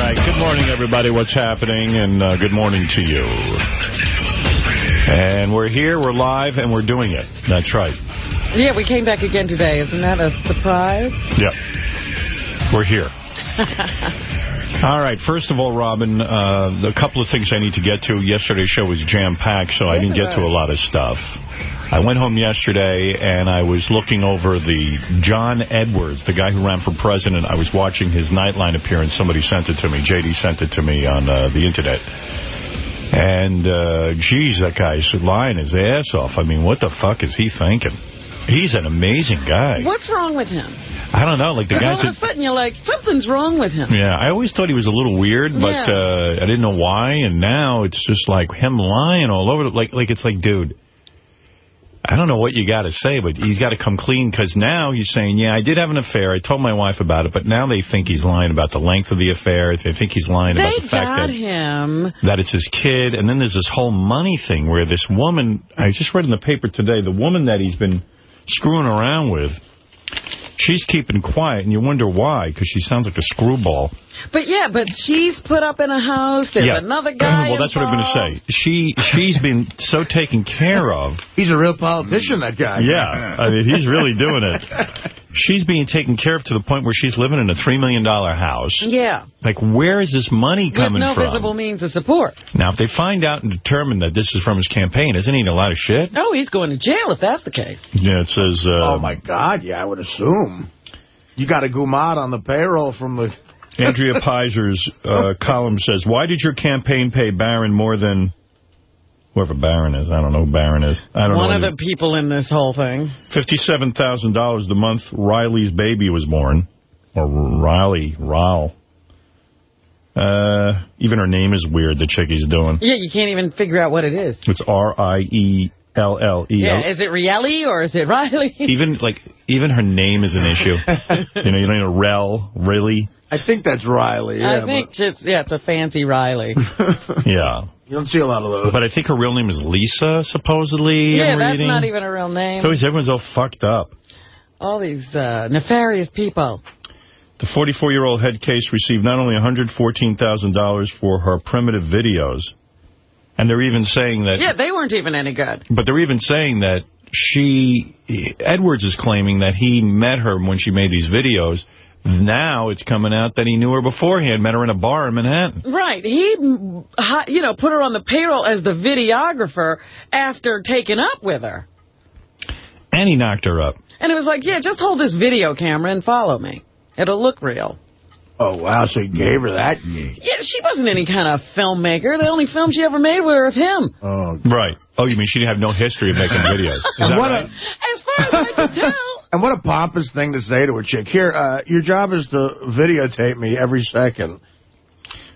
right, good morning, everybody. What's happening? And uh, good morning to you. And we're here, we're live, and we're doing it. That's right. Yeah, we came back again today. Isn't that a surprise? Yep. We're here. all right, first of all, Robin, uh, a couple of things I need to get to. Yesterday's show was jam-packed, so I didn't get to a lot of stuff. I went home yesterday, and I was looking over the John Edwards, the guy who ran for president. I was watching his Nightline appearance. Somebody sent it to me. J.D. sent it to me on uh, the Internet. And, uh, geez, that guy's lying his ass off. I mean, what the fuck is he thinking? He's an amazing guy. What's wrong with him? I don't know. Like the All guy's. of a sudden, you're like, something's wrong with him. Yeah, I always thought he was a little weird, but Yeah. uh, I didn't know why. And now it's just like him lying all over. the- Like, like it's like, dude, I don't know what you got to say, but he's got to come clean because now he's saying, yeah, I did have an affair. I told my wife about it, but now they think he's lying about the length of the affair. They think he's lying about the fact got that him. that it's his kid. And then there's this whole money thing where this woman, I just read in the paper today, the woman that he's been screwing around with, she's keeping quiet, and you wonder why, because she sounds like a screwball. But yeah, but she's put up in a house. There's another guy Well, that's what I'm going to say. She, she's been so taken care of. He's a real politician, that guy. Yeah, I mean, he's really doing it. She's being taken care of to the point where she's living in a $3 million house. Yeah, Like, where is this money with coming no from? visible means of support. Now, if they find out and determine that this is from his campaign, isn't he in a lot of shit? Oh, he's going to jail if that's the case. Yeah, it says... Uh, Oh, my God, yeah, I would assume. You got a Gumad on the payroll from the... Andrea Pizer's uh, column says, why did your campaign pay Barron more than whoever Baron is? I don't know who Baron is. I don't know. One know. of the people in this whole thing. $57,000 the month Riley's baby was born. Or Riley, Ryle. Uh, even her name is weird, the chick he's doing. Yeah, you can't even figure out what it is. It's R-I-E-L-L-E. Yeah, is it Rielly or is it Riley? Even, like, even her name is an issue. you know, you don't know, Rel, really? I think that's Riley. Yeah, I think just, yeah, it's a fancy Riley. Yeah. You don't see a lot of those. But I think her real name is Lisa, supposedly. yeah, I'm that's reading. not even a real name. So always everyone's all fucked up. All these uh, nefarious people. The 44-year-old head case received not only $114,000 for her primitive videos, and they're even saying that... Yeah, they weren't even any good. But they're even saying that she... Edwards is claiming that he met her when she made these videos. Now it's coming out that he knew her beforehand, met her in a bar in Manhattan. Right. He, you know, put her on the payroll as the videographer after taking up with her. And he knocked her up. And it was like, yeah, just hold this video camera and follow me. It'll look real. Oh, wow, so he gave her that gig. Yeah, she wasn't any kind of filmmaker. The only film she ever made were of him. Oh, Right. Oh, you mean she didn't have no history of making videos? Is what right? a As far as I can tell. And what a pompous thing to say to a chick. Here, uh, your job is to videotape me every second.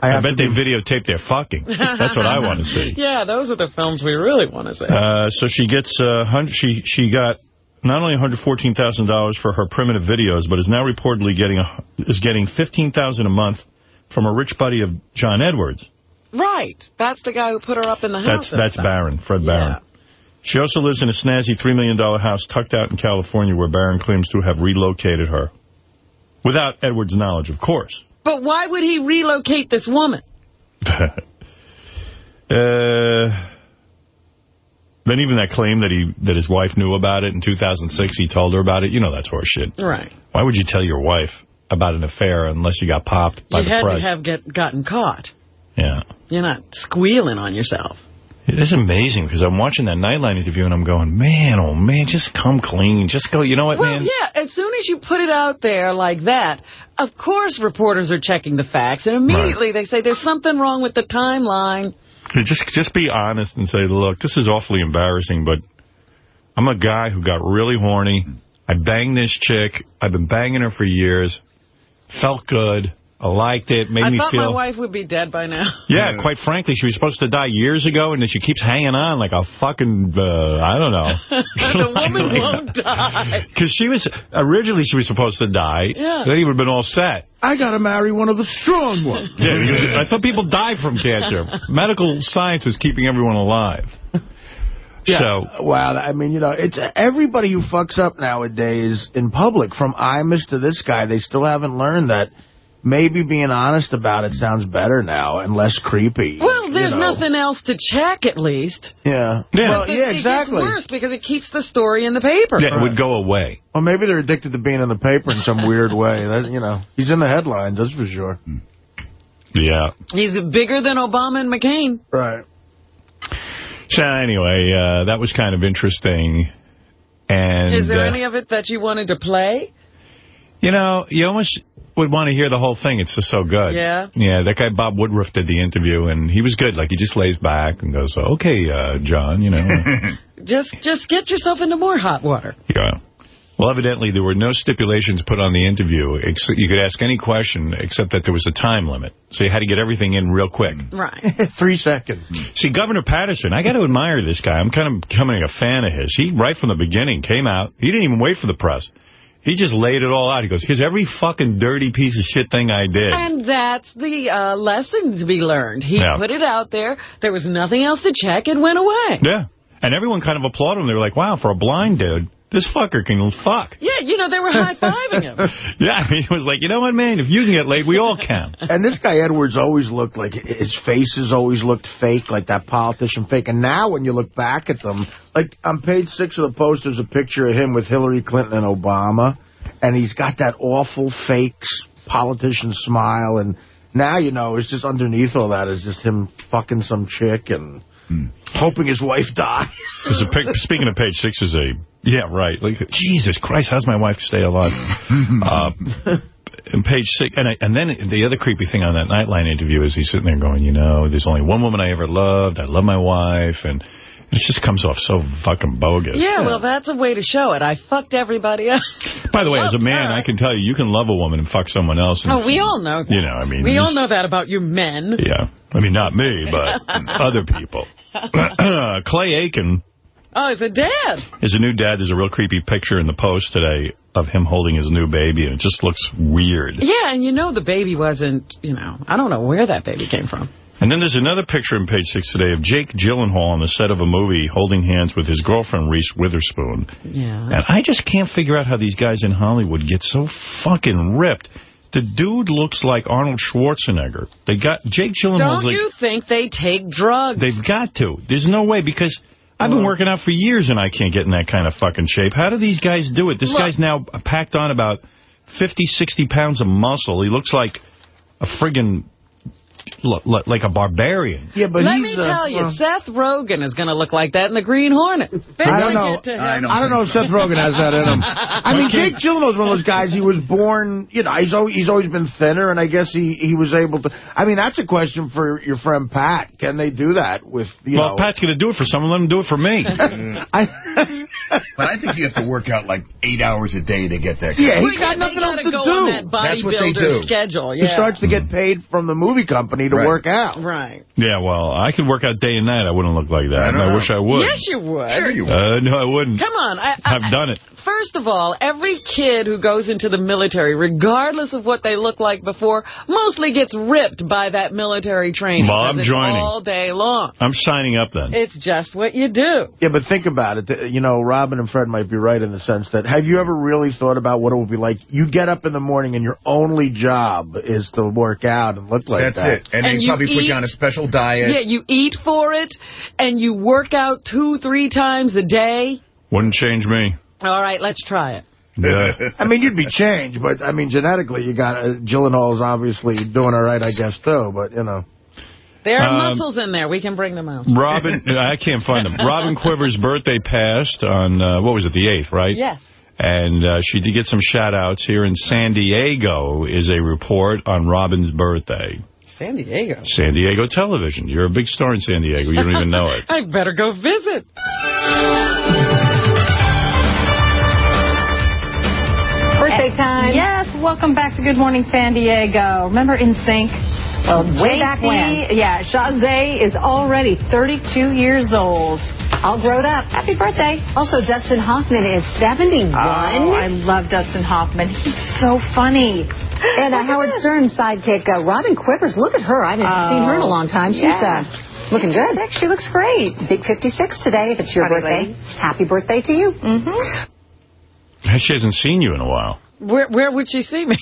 I, I bet they be- videotape their fucking. That's what I want to see. Yeah, those are the films we really want to see. Uh, so she gets uh, hun- she she got not only $114,000 for her primitive videos, but is now reportedly getting a, is getting $15,000 a month from a rich buddy of John Edwards. right. That's the guy who put her up in the house. That's that's stuff. Baron, Fred Yeah. She also lives in a snazzy $3 million house tucked out in California where Barron claims to have relocated her. Without Edwards' knowledge, of course. But why would he relocate this woman? uh, then even that claim that he that his wife knew about it in 2006, he told her about it. You know that's horseshit. Right. Why would you tell your wife about an affair unless you got popped by You the had press? to have get gotten caught. yeah. You're not squealing on yourself. It is amazing because I'm watching that Nightline interview and I'm going, man, oh man, just come clean. Just go, you know what, Well, man? yeah, as soon as you put it out there like that, of course reporters are checking the facts, and immediately they say there's something wrong with the timeline. Just, just be honest and say, look, this is awfully embarrassing, but I'm a guy who got really horny. I banged this chick. I've been banging her for years. Felt good. I liked it. Made I me thought my wife would be dead by now. Yeah, quite frankly, she was supposed to die years ago, and then she keeps hanging on like a fucking, uh, I don't know. the woman won't die. Because she was, originally she was supposed to die. Yeah. Then he would have been all set. I got to marry one of the strong ones. Yeah, because I thought people die from cancer. Medical science is keeping everyone alive. Yeah. So, wow, I mean, you know, it's everybody who fucks up nowadays in public, from Imus to this guy, they still haven't learned that maybe being honest about it sounds better now and less creepy. Well, there's you know. nothing else to check, at least. Yeah. Yeah. Well, It- yeah, it exactly. gets worse because it keeps the story in the paper. Yeah, it would go away. Well, maybe they're addicted to being in the paper in some weird way. That, you know, he's in the headlines, that's for sure. Yeah. He's bigger than Obama and McCain. Right. So anyway, uh, that was kind of interesting. And Is there uh, any of it that you wanted to play? You know, you almost would want to hear the whole thing. It's just so good. Yeah? Yeah, that guy Bob Woodruff did the interview, and he was good. Like, he just lays back and goes, okay, uh, John, you know. Just just get yourself into more hot water. yeah. Well, evidently, there were no stipulations put on the interview. Ex you could ask any question except that there was a time limit. So you had to get everything in real quick. Right. Three seconds. See, Governor Paterson, I got to admire this guy. I'm kind of becoming a fan of his. He, right from the beginning, came out. He didn't even wait for the press. He just laid it all out. He goes, here's every fucking dirty piece of shit thing I did. And that's the uh, lesson to be learned. He Yeah. put it out there. There was nothing else to check. It went away. Yeah. And everyone kind of applauded him. They were like, wow, for a blind dude, this fucker can fuck. Yeah, you know, they were high-fiving him. Yeah, I mean, he was like, you know what, man? If you can get laid, we all can. And this guy Edwards always looked like his faces always looked fake, like that politician fake. And now when you look back at them, like on page six of the post, there's a picture of him with Hillary Clinton and Obama, and he's got that awful fake politician smile. And now you know it's just underneath all that is just him fucking some chick and hoping his wife dies. Speaking of page six is a, yeah, right. Like, Jesus Christ, how's my wife stay alive? uh, and page six, and, I, and then the other creepy thing on that Nightline interview is he's sitting there going, you know, there's only one woman I ever loved. I love my wife. And it just comes off so fucking bogus. Yeah, well, that's a way to show it. I fucked everybody else. By the way, as a man, her. I can tell you, you can love a woman and fuck someone else. And, Oh, we all know that. You know, I mean. We all know that about you men. Yeah. I mean, not me, but other people. Clay Aiken Oh, it's a dad. is a new dad. There's a real creepy picture in the post today of him holding his new baby, and it just looks weird. Yeah, and you know the baby wasn't, you know, I don't know where that baby came from. And then there's another picture in page six today of Jake Gyllenhaal on the set of a movie holding hands with his girlfriend, Reese Witherspoon. Yeah. And I just can't figure out how these guys in Hollywood get so fucking ripped. The dude looks like Arnold Schwarzenegger. They got Jake Gyllenhaal's Don't like you think they take drugs? they've got to. There's no way because I've been working out for years and I can't get in that kind of fucking shape. How do these guys do it? This Look. guy's now packed on about 50, 60 pounds of muscle. He looks like a friggin' lo- lo- like a barbarian. Yeah, but Let he's, me uh, tell you, well, Seth Rogen is going to look like that in the Green Hornet. They I don't know. get to him. I don't I don't know if Seth Rogen has that in him. I mean, Jake Gyllenhaal's one of those guys. He was born, you know, he's always, he's always been thinner, and I guess he, he was able to. I mean, that's a question for your friend Pat. Can they do that with, you Well, know? if Pat's going to do it for someone, let him do it for me. I, But I think you have to work out like eight hours a day to get there. yeah, he's got nothing else gotta to go on that do. That's what they do. schedule. He starts to get paid from the movie company to Right. work out. Right. yeah, well, I could work out day and night. I wouldn't look like that. I and I wish I would. Yes, you would. Sure you will. Uh, no, I wouldn't. Come on. I, I, I've done it. First of all, every kid who goes into the military, regardless of what they look like before, mostly gets ripped by that military training. Well, 'cause I'm joining. all day long. I'm signing up then. It's just what you do. Yeah, but think about it. You know, Robin and Fred might be right in the sense that have you ever really thought about what it would be like? You get up in the morning and your only job is to work out and look like That's that. it. And, And they you probably put eat- you on a special diet. Yeah, you eat for it, and you work out two, three times a day. Wouldn't change me. All right, let's try it. Yeah. I mean, you'd be changed, but I mean, genetically, you got uh, Gyllenhaal's obviously doing all right, I guess, too. But you know, There are Um, muscles in there. We can bring them out. Robin, I can't find them. Robin Quiver's birthday passed on, uh, what was it, the 8th, right? Yes. And uh, she did get some shout-outs here in San Diego is a report on Robin's birthday. San Diego. San Diego television. You're a big star in San Diego. You don't even know it. I better go visit. Birthday time. Yes, welcome back to Good Morning San Diego. Remember NSYNC? Well, way back when. Yeah, Chasez is already 32 years old. All grown up. Happy birthday. Also, Dustin Hoffman is 71. Oh, I love Dustin Hoffman. He's so funny. and uh, Howard Stern's sidekick, uh, Robin Quivers. Look at her. I haven't seen her in a long time. She's yeah. uh, looking good. Sick. She looks great. Big 56 today if it's your Funny birthday. Happy birthday to you. Mm-hmm. She hasn't seen you in a while. Where where would she see me?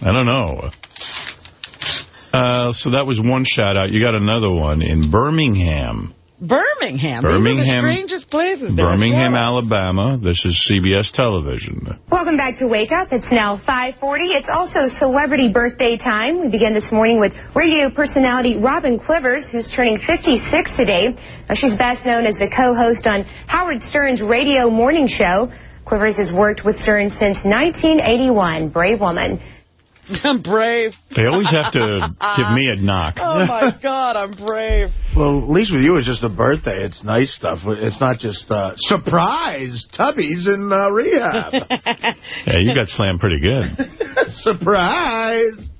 I don't know. Uh, so that was one shout-out. You got another one in Birmingham. Birmingham. Birmingham. These are the strangest places. Birmingham, Alabama. This is CBS television. Welcome back to Wake Up. It's now 540. It's also celebrity birthday time. We begin this morning with radio personality Robin Quivers, who's turning 56 today. Now, she's best known as the co-host on Howard Stern's radio morning show. Quivers has worked with Stern since 1981. Brave woman. I'm brave. They always have to give me a knock. Oh, my God, I'm brave. Well, at least with you, it's just a birthday. It's nice stuff. It's not just, uh, surprise, tubbies in uh, rehab. yeah, you got slammed pretty good. surprise.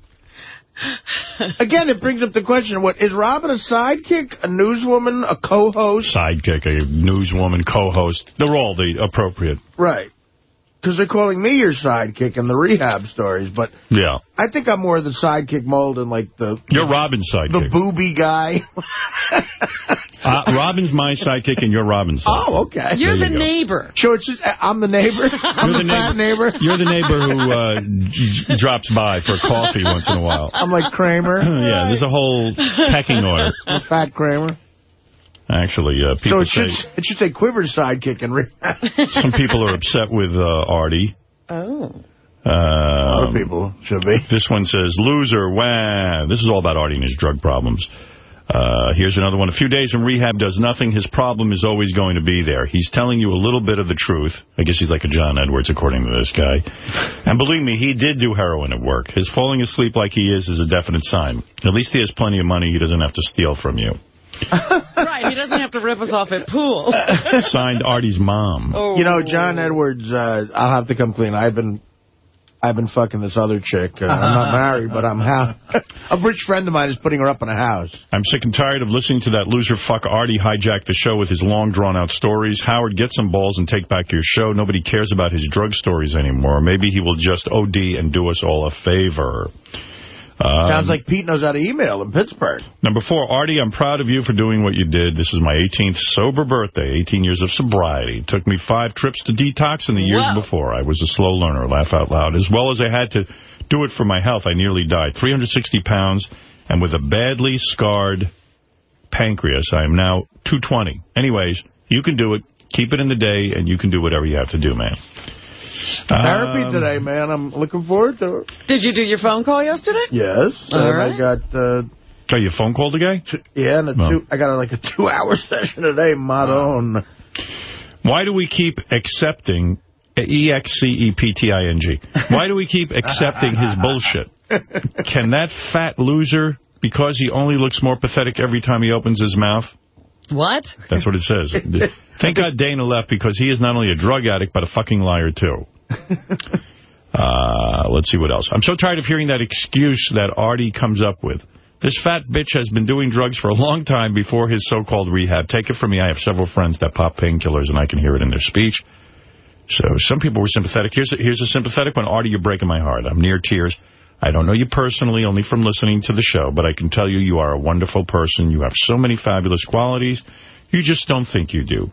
Again, it brings up the question, what, is Robin a sidekick, a newswoman, a co-host? Sidekick, a newswoman, co-host. They're all the appropriate. Right. Because they're calling me your sidekick in the rehab stories, but yeah, I think I'm more the sidekick mold and like the... You're Robin's sidekick. The booby guy. uh, Robin's my sidekick and you're Robin's sidekick. Oh, okay. You're there the you neighbor. So it's just, I'm the neighbor? I'm you're the, the fat neighbor? You're the neighbor who uh, drops by for coffee once in a while. I'm like Kramer. yeah, there's a whole pecking order. I'm a fat Kramer. Actually, uh, people so it say... Should, it should say Quiver's sidekick in rehab. Some people are upset with uh, Artie. Oh. Uh, Other people should be. This one says, loser, wah. This is all about Artie and his drug problems. Uh, here's another one. A few days in rehab does nothing. His problem is always going to be there. He's telling you a little bit of the truth. I guess he's like a John Edwards, according to this guy. And believe me, he did do heroin at work. His falling asleep like he is is a definite sign. At least he has plenty of money. He doesn't have to steal from you. right, he doesn't have to rip us off at pool. Signed Artie's mom. Oh. You know, John Edwards, uh, I'll have to come clean. I've been I've been fucking this other chick. Uh, I'm not married, but I'm ha a rich friend of mine is putting her up in a house. I'm sick and tired of listening to that loser fuck Artie hijack the show with his long, drawn-out stories. Howard, get some balls and take back your show. Nobody cares about his drug stories anymore. Maybe he will just OD and do us all a favor. Um, Sounds like Pete knows how to email in Pittsburgh. Number four, Artie, I'm proud of you for doing what you did. This is my 18th sober birthday, 18 years of sobriety. It took me five trips to detox in the years wow. before. I was a slow learner, laugh out loud. As well as I had to do it for my health, I nearly died. 360 pounds, and with a badly scarred pancreas, I am now 220. Anyways, you can do it. Keep it in the day, and you can do whatever you have to do, man. Therapy um, today, man. I'm looking forward to it. Did you do your phone call yesterday? Yes. All and right. I got... Uh, oh, you phone called the guy? Two, yeah, and a oh. two, I got a, like a two-hour session today, Madon. Why do we keep accepting... E-X-C-E-P-T-I-N-G. Why do we keep accepting his bullshit? Can that fat loser, because he only looks more pathetic every time he opens his mouth... What? That's what it says. Thank God Dana left because he is not only a drug addict, but a fucking liar, too. Uh, let's see what else. I'm so tired of hearing that excuse that Artie comes up with. This fat bitch has been doing drugs for a long time before his so-called rehab. Take it from me, I have several friends that pop painkillers, and I can hear it in their speech. So some people were sympathetic. Here's a, here's a sympathetic one. Artie, you're breaking my heart. I'm near tears. I don't know you personally, only from listening to the show, but I can tell you you are a wonderful person. You have so many fabulous qualities. You just don't think you do.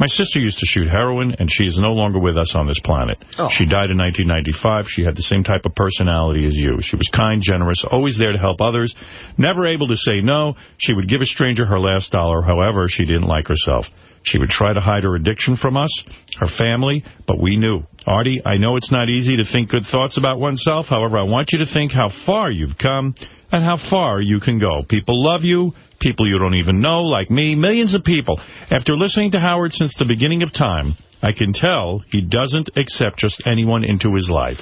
My sister used to shoot heroin, and she is no longer with us on this planet. Oh. She died in 1995. She had the same type of personality as you. She was kind, generous, always there to help others, never able to say no. She would give a stranger her last dollar. However, she didn't like herself. She would try to hide her addiction from us, her family, but we knew. Artie, I know it's not easy to think good thoughts about oneself. However, I want you to think how far you've come and how far you can go. People love you. People you don't even know, like me, millions of people. After listening to Howard since the beginning of time, I can tell he doesn't accept just anyone into his life.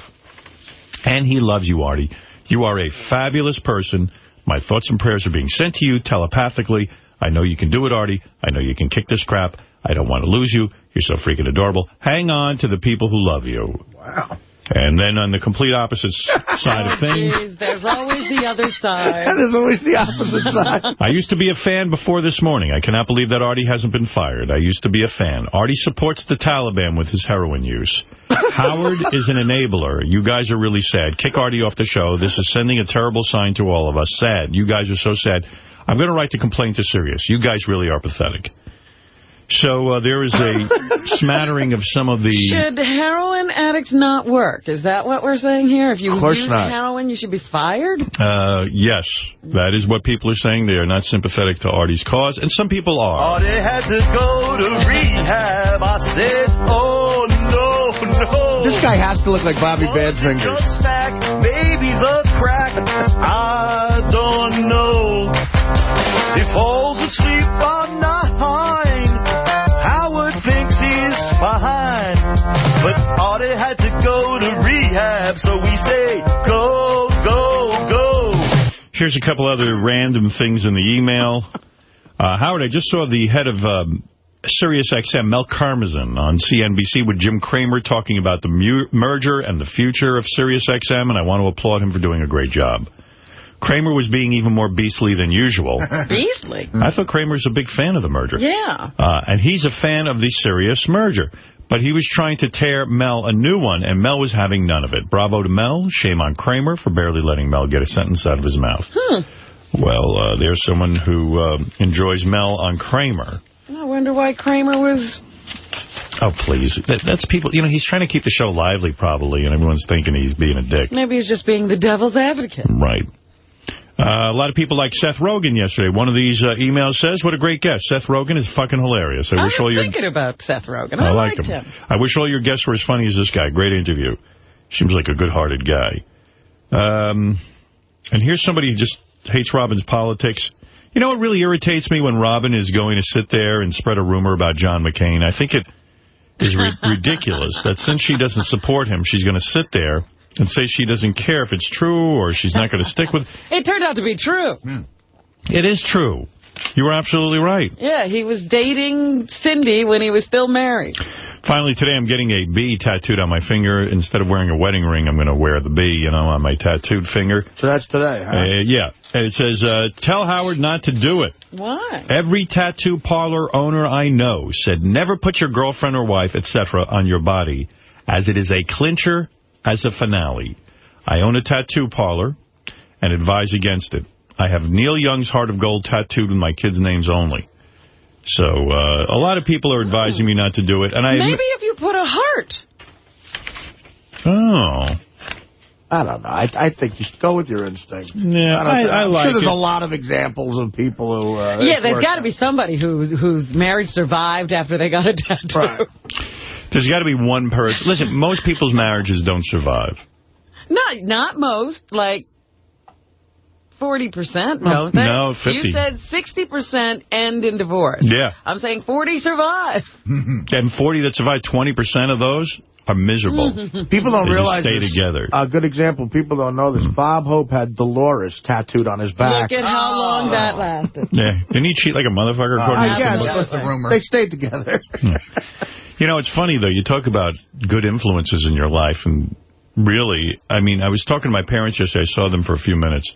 And he loves you, Artie. You are a fabulous person. My thoughts and prayers are being sent to you telepathically. I know you can do it, Artie. I know you can kick this crap. I don't want to lose you. You're so freaking adorable. Hang on to the people who love you. Wow. And then on the complete opposite side of things... Jeez, there's always the other side. there's always the opposite side. I used to be a fan before this morning. I cannot believe that Artie hasn't been fired. I used to be a fan. Artie supports the Taliban with his heroin use. Howard is an enabler. You guys are really sad. Kick Artie off the show. This is sending a terrible sign to all of us. Sad. You guys are so sad. I'm going to write the complaint to Sirius. You guys really are pathetic. So uh, there is a smattering of some of the... Should heroin addicts not work? Is that what we're saying here? If you use not. heroin, you should be fired? Uh, yes, that is what people are saying. They are not sympathetic to Artie's cause, and some people are. Artie had to go to rehab. I said, oh, no, no. This guy has to look like Bobby Was it Badfingers. just smack, maybe the crack. I don't know. He falls asleep to rehab, so we say, go, go, go. Here's a couple other random things in the email. Uh, Howard, I just saw the head of um, Sirius XM, Mel Karmazin, on CNBC with Jim Cramer talking about the mu merger and the future of Sirius XM, and I want to applaud him for doing a great job. Cramer was being even more beastly than usual. Beastly. I thought Cramer's a big fan of the merger. Yeah. Uh, and he's a fan of the Sirius merger. But he was trying to tear Mel a new one, and Mel was having none of it. Bravo to Mel. Shame on Cramer for barely letting Mel get a sentence out of his mouth. Hmm. Well, uh, there's someone who uh, enjoys Mel on Cramer. I wonder why Cramer was... Oh, please. That, that's people, you know, he's trying to keep the show lively, probably, and everyone's thinking he's being a dick. Maybe he's just being the devil's advocate. Right. Uh, a lot of people like Seth Rogen yesterday. One of these uh, emails says, what a great guest. Seth Rogen is fucking hilarious. I, I wish all your thinking about Seth Rogen. I, I, like liked him. him. I wish all your guests were as funny as this guy. Great interview. Seems like a good-hearted guy. Um, and here's somebody who just hates Robin's politics. You know what really irritates me when Robin is going to sit there and spread a rumor about John McCain? I think it is ri ridiculous that since she doesn't support him, she's going to sit there and say she doesn't care if it's true or she's not going to stick with It turned out to be true. It is true. You were absolutely right. Yeah, he was dating Cindy when he was still married. Finally, today I'm getting a B tattooed on my finger. Instead of wearing a wedding ring, I'm going to wear the B, you know, on my tattooed finger. So that's today, huh? Uh, yeah. And it says, uh, tell Howard not to do it. Why? Every tattoo parlor owner I know said never put your girlfriend or wife, etc., on your body, as it is a clincher as a finale. I own a tattoo parlor and advise against it. I have Neil Young's Heart of Gold tattooed with my kids' names only. So uh, a lot of people are advising me not to do it. and I Maybe if you put a heart. Oh. I don't know. I, I think you should go with your instinct. Yeah, I, don't I- think- I I'm like sure there's it. a lot of examples of people who... Uh, yeah, there's got to be somebody whose whose marriage survived after they got a tattoo. Right. There's got to be one person. Listen, most people's marriages don't survive. Not not most, like 40%, don't they? No, 50. You said 60% end in divorce. Yeah. I'm saying 40 survive. And 40 that survive, 20% of those are miserable. People don't They just realize stay this. together. A good example, people don't know this. Hmm. Bob Hope had Dolores tattooed on his back. Look at how oh. long that lasted. Yeah. Didn't he cheat like a motherfucker? according I to guess. somebody? That's the rumor. They stayed together. Hmm. You know, it's funny, though. You talk about good influences in your life, and really, I mean, I was talking to my parents yesterday. I saw them for a few minutes.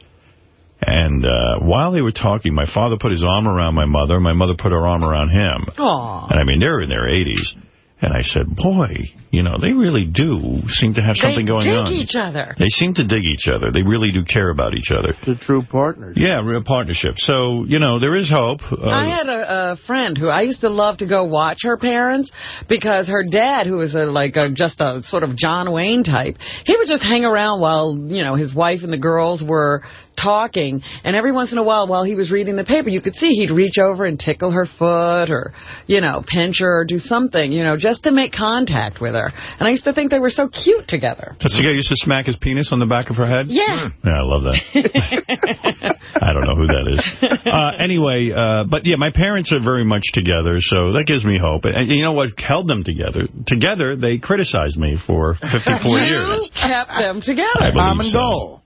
And uh, while they were talking, my father put his arm around my mother. My mother put her arm around him. Aw. And I mean, they're in their 80s. And I said, boy, you know, they really do seem to have something they going dig on. each other. They seem to dig each other. They really do care about each other. They're true partners. Yeah, real partnership. So, you know, there is hope. Uh, I had a, a friend who I used to love to go watch her parents because her dad, who was a, like a, just a sort of John Wayne type, he would just hang around while, you know, his wife and the girls were talking. And every once in a while, while he was reading the paper, you could see he'd reach over and tickle her foot or, you know, pinch her or do something, you know, just to make contact with her. And I used to think they were so cute together. That's the guy used to smack his penis on the back of her head? Yeah. Yeah, I love that. I don't know who that is. Uh, anyway, uh, but yeah, my parents are very much together, so that gives me hope. And you know what held them together? Together, they criticized me for 54 you years. kept them together. Mom and Common so. goal.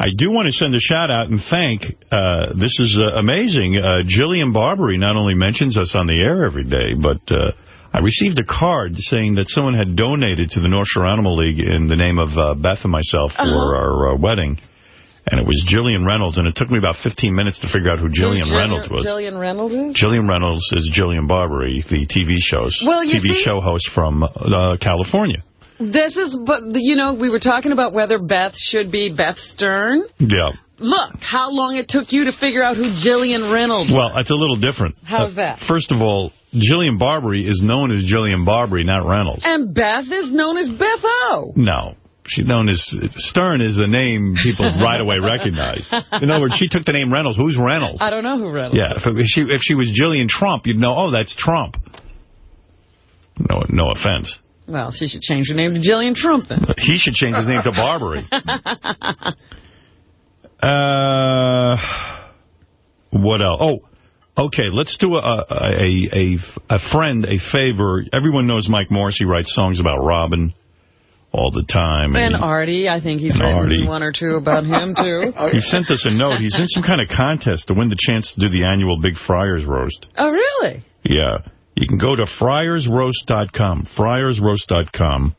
I do want to send a shout out and thank, uh, this is uh, amazing, uh, Jillian Barberie not only mentions us on the air every day, but uh, I received a card saying that someone had donated to the North Shore Animal League in the name of uh, Beth and myself for Uh-huh. our uh, wedding. And it was Jillian Reynolds, and it took me about 15 minutes to figure out who Jillian Who Reynolds was. Jillian Reynolds is? Jillian Reynolds is Jillian Barberie, the TV shows, Well, TV see- show host from uh, California. This is, but you know, we were talking about whether Beth should be Beth Stern. Yeah. look how long it took you to figure out who Jillian Reynolds Well, it's a little different. How's Uh, that? First of all, Jillian Barberie is known as Jillian Barberie, not Reynolds. And Beth is known as Beth O. No. She's known as Stern is the name people right away recognize. In other words, she took the name Reynolds. Who's Reynolds? I don't know who Reynolds Yeah, if, if she if she was Jillian Trump, you'd know, oh, that's Trump. No, no offense. Well, she should change her name to Jillian Trump then. He should change his name to Barberie. Uh, what else? Oh, okay. Let's do a a, a a friend a favor. Everyone knows Mike Morrissey writes songs about Robin all the time. And he- Artie, I think he's written Artie. one or two about him, too. He sent us a note. He's in some kind of contest to win the chance to do the annual Big Friars Roast. Oh, really? Yeah. You can go to friarsroast.com, friarsroast.com,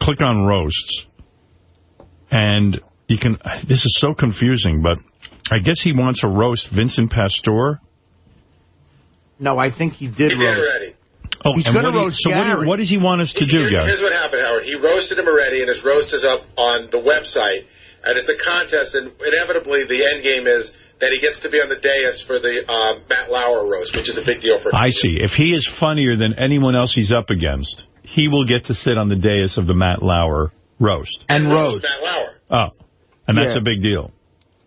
click on roasts, and you can, this is so confusing, but I guess he wants to roast Vincent Pastore. No, I think he did He did roast. already. Oh, He's gonna what do roast So what, do what does he want us to do, Here- guys? Here's what happened, Howard. He roasted him already, and his roast is up on the website. And it's a contest, and inevitably the end game is that he gets to be on the dais for the uh, Matt Lauer roast, which is a big deal for him. I see. If he is funnier than anyone else he's up against, he will get to sit on the dais of the Matt Lauer roast. And roast. Matt Lauer. Oh, and that's Yeah. a big deal.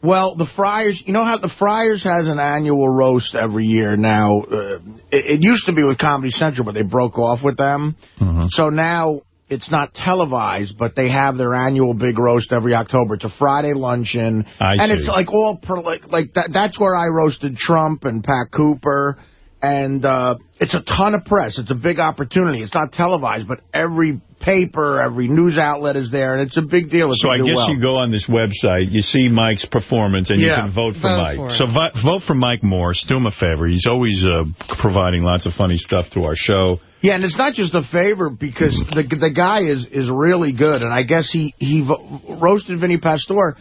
Well, the Friars, you know how the Friars has an annual roast every year now. Uh, it, it used to be with Comedy Central, but they broke off with them. Mm-hmm. So now it's not televised, but they have their annual big roast every October. It's a Friday luncheon. I and see. it's like all, per, like, like that, that's where I roasted Trump and Pat Cooper. And uh, it's a ton of press. It's a big opportunity. It's not televised, but every paper, every news outlet is there, and it's a big deal if So I guess well. you go on this website, you see Mike's performance, and you can vote for Vote Mike. for so vote for Mike Morse. Do him a favor. He's always uh, providing lots of funny stuff to our show. Yeah, and it's not just a favor because the the guy is is really good, and I guess he he roasted Vinny Pastore.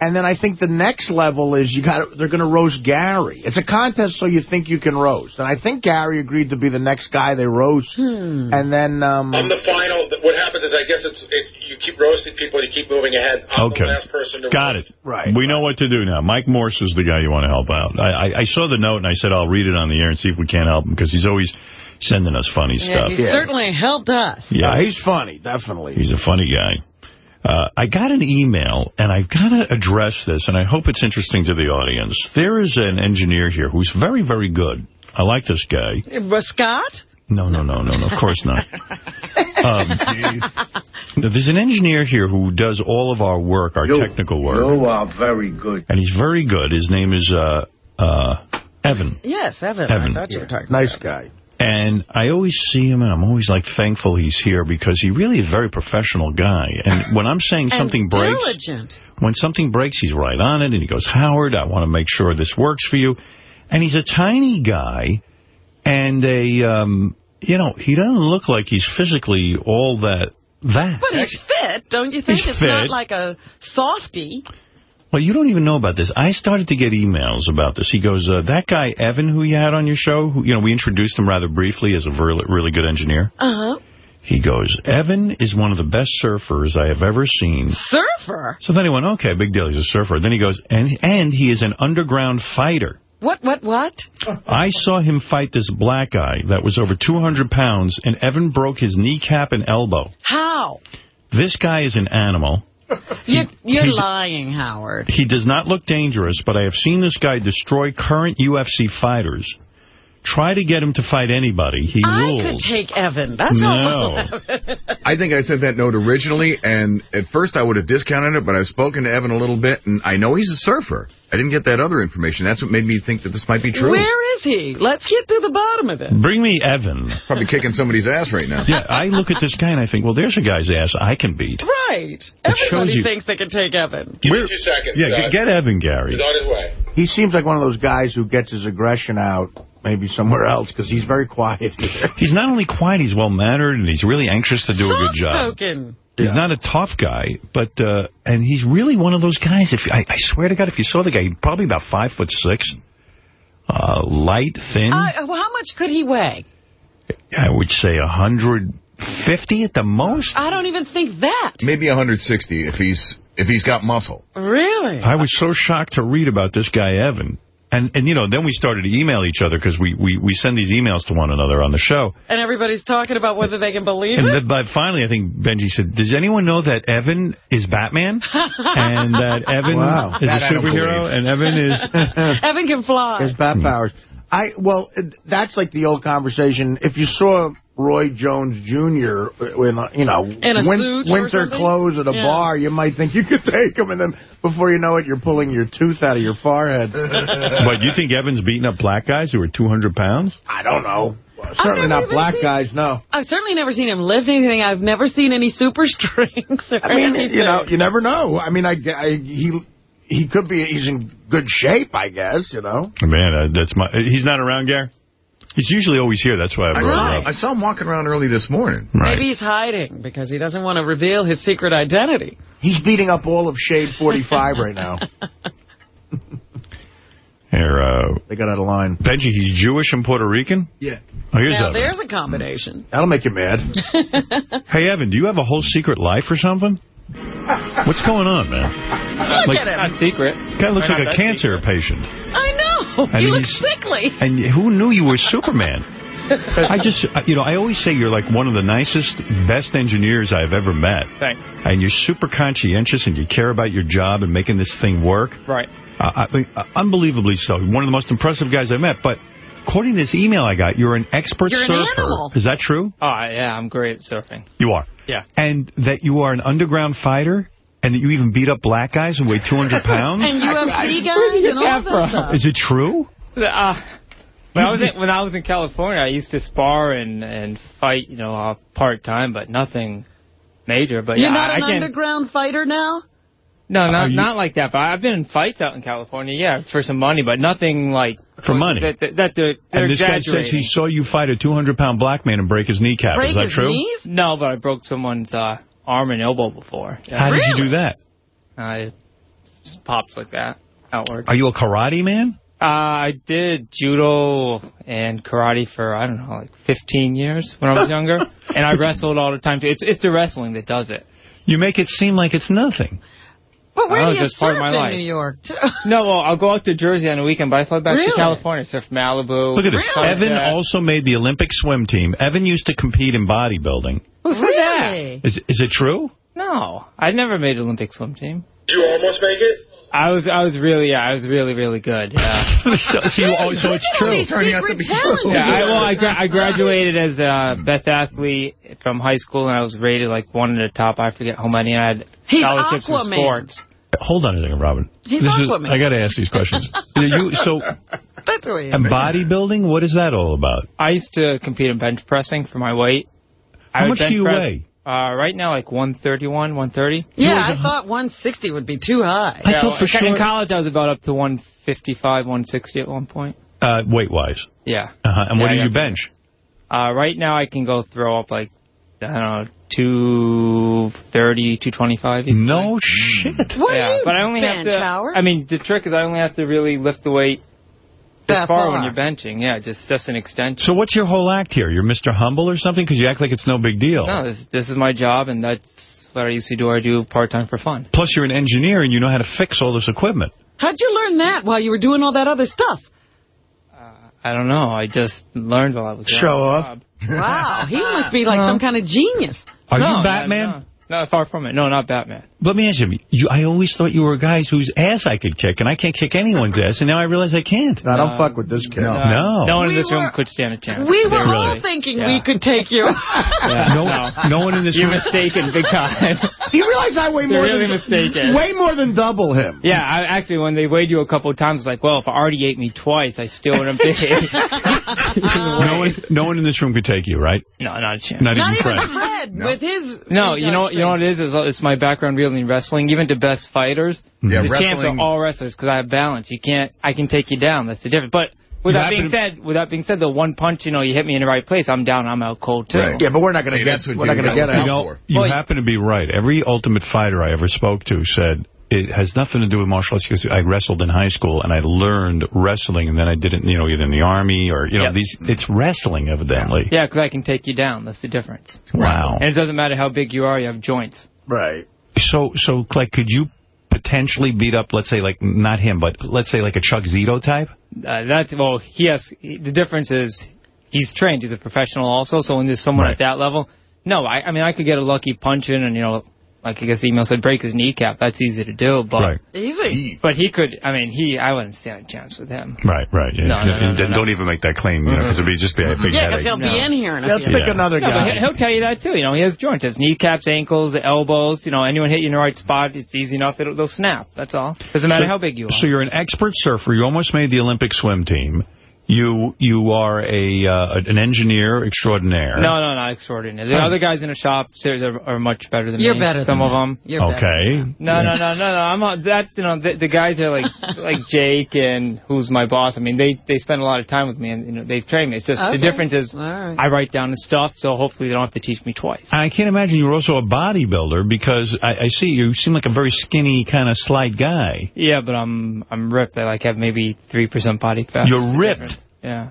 and then I think the next level is you got they're going to roast Gary. It's a contest, so you think you can roast, and I think Gary agreed to be the next guy they roast, and then um, On the final, what happens is I guess it's it, you keep roasting people and you keep moving ahead. I'm Okay. the last person to Got roast. it. Right. We know what to do now. Mike Morse is the guy you want to help out. I, I, I saw the note, and I said I'll read it on the air and see if we can't help him, because he's always sending us funny Yeah, stuff. he certainly helped us. Yeah, he's funny, definitely. He's a funny guy. Uh, I got an email, and I've got to address this, and I hope it's interesting to the audience. There is an engineer here who's very, very good. I like this guy. Uh, Scott? No, no, no, no, no, of course not. Um, there's an engineer here who does all of our work, our technical work. You are very good. And he's very good. His name is uh, uh, Evan. Yes, Evan. Evan. I thought you were talking nice guy. And I always see him, and I'm always, like, thankful he's here because he really is a very professional guy. And when I'm saying something breaks, diligent. when something breaks, he's right on it, and he goes, Howard, I want to make sure this works for you. And he's a tiny guy, and a, um, you know, he doesn't look like he's physically all that, that. But he's fit, don't you think? He's it's not fit. like a softie. Well, you don't even know about this. I started to get emails about this. He goes, uh, that guy, Evan, who you had on your show, who, you know, we introduced him rather briefly as a really, really good engineer. Uh-huh. He goes, Evan is one of the best surfers I have ever seen. Surfer? So then he went, okay, big deal, he's a surfer. Then he goes, and and he is an underground fighter. What, what, what? I saw him fight this black guy that was over 200 pounds, and Evan broke his kneecap and elbow. How? This guy is an animal. You, you're he- lying, Howard. He does not look dangerous, but I have seen this guy destroy current UFC fighters. Try to get him to fight anybody. He I rules. could take Evan. That's No. all. I think I sent that note originally, and at first I would have discounted it, but I've spoken to Evan a little bit, and I know he's a surfer. I didn't get that other information. That's what made me think that this might be true. Where is he? Let's get to the bottom of it. Bring me Evan. Probably kicking somebody's ass right now. Yeah, I look at this guy and I think, well, there's a guy's ass I can beat. Right. It Everybody you- thinks they can take Evan. Give me two seconds. Yeah, uh, get, get Evan, Gary. He's on his way. He seems like one of those guys who gets his aggression out maybe somewhere else because he's very quiet here. He's not only quiet, he's well-mannered, and he's really anxious to do a good job. Soft-spoken. He's not a tough guy, but uh, and he's really one of those guys. If I, I swear to God, if you saw the guy, he'd probably about five foot six, uh, light, thin. I, well, how much could he weigh? I would say a hundred fifty at the most. I don't even think that. Maybe a 160 if he's if he's got muscle. Really? I was so shocked to read about this guy, Evan. And, and you know, then we started to email each other because we, we, we send these emails to one another on the show. And everybody's talking about whether they can believe And it? then, but finally, I think Benji said, does anyone know that Evan is Batman? and that Evan Wow. is That a I don't superhero? And Evan is... Evan can fly. His bat hmm. powers. I well, that's like the old conversation. If you saw Roy Jones Jr. in a, you know In a suit winter clothes at a Yeah. bar, you might think you could take him, and then before you know it, you're pulling your tooth out of your forehead. but you think Evan's beating up black guys who are 200 pounds? I don't know. Certainly not black seen- guys. No. I've certainly never seen him lift anything. I've never seen any super strength or I mean, anything. you know, you never know. I mean, I, I he he could be. He's in good shape, I guess. You know. Man, uh, that's my... He's not around, Gare? He's usually always here. That's why I I brought saw, it up. I saw him walking around early this morning. Right. Maybe he's hiding because he doesn't want to reveal his secret identity. He's beating up all of Shade 45 right now. Here, uh, They got out of line. Benji, he's Jewish and Puerto Rican? Yeah. Oh, here's now, Evan. there's a combination. That'll make you mad. Hey, Evan, do you have a whole secret life or something? What's going on, man? Look Like- at him. Not secret. Guy looks Not like a cancer secret. patient. I know. And he looks sickly. And who knew you were Superman? I just, you know, I always say you're like one of the nicest, best engineers I've ever met. Thanks. And you're super conscientious and you care about your job and making this thing work. Right. Uh, I mean, uh, unbelievably so. One of the most impressive guys I've met. But according to this email I got, you're an expert You're an surfer. animal. Is that true? Oh, yeah, I'm great at surfing. You are. Yeah. And that you are an underground fighter? And that you even beat up black guys and weigh 200 pounds? And UFC Where'd you guys and all that that stuff. Is it true? Uh, when I was in, when I was in California, I used to spar and and fight, you know, uh, part time, but nothing major. But You're yeah, not I, an I can't. underground fighter now? No, not you- not like that. But I've been in fights out in California, yeah, for some money, but nothing like For money? That, that, that they're, they're And this guy says he saw you fight a 200-pound black man and break his kneecap. Break Is that his true? knees? No, but I broke someone's uh, arm and elbow before. Yeah. How did you do that? I just pops like that outward. Are you a karate man? Uh, I did judo and karate for, I don't know, like 15 years when I was younger. and I wrestled all the time. too. It's, it's the wrestling that does it. You make it seem like it's nothing. But where do you just part of surf my in life. New York? No, well, I'll go out to Jersey on the weekend, but I fly back Really? to California, surf Malibu. Look at this. Really? Evan Sunset. also made the Olympic swim team. Evan used to compete in bodybuilding. Who said really? Is, is it true? No, I never made Olympic swim team. Did you almost make it? I was, I was really, yeah, I was really, really good. Yeah. so, so you- oh, so it's All true. these secret talents. Yeah, I, well, I, gra- I graduated as uh, best athlete from high school, and I was rated like one of the top. I forget how many. I had He's scholarships in Aquaman. sports. Hold on a second, Robin. He's this is, I got to ask these questions. you, so, That's what he and bodybuilding, what is that all about? I used to compete in bench pressing for my weight. How would much do you press, weigh? Uh, right now, like 131, 130. Yeah, I thought 160 would be too high. I Yeah, thought for well, In sure- college, I was about up to 155, 160 at one point. Uh, weight-wise. Yeah. Uh-huh. And what do you bench? Uh, right now, I can go throw up like, I don't know, 230, 225. easily. No shit. What yeah, do you but I only have bench, to. Howard? I mean, the trick is I only have to really lift the weight this That far when you're benching. Yeah, just just an extension. So what's your whole act here? You're Mr. Humble or something? Because you act like it's no big deal. No, this this is my job, and that's what I used to do. I do part time for fun. Plus, you're an engineer and you know how to fix all this equipment. How'd you learn that while you were doing all that other stuff? Uh, I don't know. I just learned while I was there. Show off. Wow, he must be like some kind of genius. Are no, you Batman? No, no, far from it. No, not Batman. Let me ask you, you, I always thought you were guys whose ass I could kick, and I can't kick anyone's ass, and now I realize I can't. No, don't fuck with this kid. No. No one in We this room could stand a chance. We were Really. all thinking Yeah. we could take you. Yeah, No, no. no one in this You're room. mistaken, big time. Do you realize I weigh You're more really than mistaken. way more than double him? Yeah, I, actually, when they weighed you a couple of times, it's like, well, if I already ate me twice, I still wouldn't be. No one, no one in this room could take you, right? no, not a chance. Not, Not even even Fred. Fred with his. No, you know, you know what it is? Is uh, it's my background really in wrestling. Even to best fighters, Yeah, the champs are all wrestlers because I have balance. You can't, I can take you down. That's the difference. But with that being said, with that being said, the one punch, you know, you hit me in the right place, I'm down, I'm out cold too. Right. Yeah, but we're not going to get. what We're not you going to get out You know, you Well, happen to be right. Every Ultimate Fighter I ever spoke to said it has nothing to do with martial arts because I wrestled in high school and I learned wrestling and then I did it, you know, either in the army or, you know, Yep. these. it's wrestling, evidently. Yeah, because I can take you down. That's the difference. Wow. And it doesn't matter how big you are, you have joints. Right. So, so like, could you potentially beat up, let's say, like, not him, but let's say like a Chuck Zito type? Uh, that's well, he has. The difference is he's trained. He's a professional also. So when there's someone Right. at that level, no, I, I mean I could get a lucky punch in, and you know, like I guess the email said, break his kneecap. That's easy to do, but Right. Easy. but he could. I mean, he. I wouldn't stand a chance with him. Right, right. Yeah. No, no, no, And no, no. Don't even make that claim, you know, because it'd be just be a big Yeah, because headache. he'll be in here in a Let's pick Yeah. another No, but guy. he- he'll tell you that too. You know, he has joints. His kneecaps, ankles, elbows. You know, anyone hit you in the right spot, it's easy enough. It'll, they'll snap. That's all. Doesn't matter So- how big you are. So you're an expert surfer. You almost made the Olympic swim team. You you are a uh, an engineer extraordinaire. No, no, not extraordinary. The Oh. other guys in the shop seriously, are, are much better than me. You're me. better Some than of them. You're better. Okay. No, no, no, no, no. I'm not, that. You know, the, the guys are like like Jake and who's my boss. I mean, they they spend a lot of time with me and you know they've trained me. It's just Okay. the difference is All right. I write down the stuff, so hopefully they don't have to teach me twice. I can't imagine you're also a bodybuilder because I, I see you seem like a very skinny, kind of slight guy. Yeah, but I'm I'm ripped. I like have maybe three percent body fat. You're It's the ripped? difference. Yeah.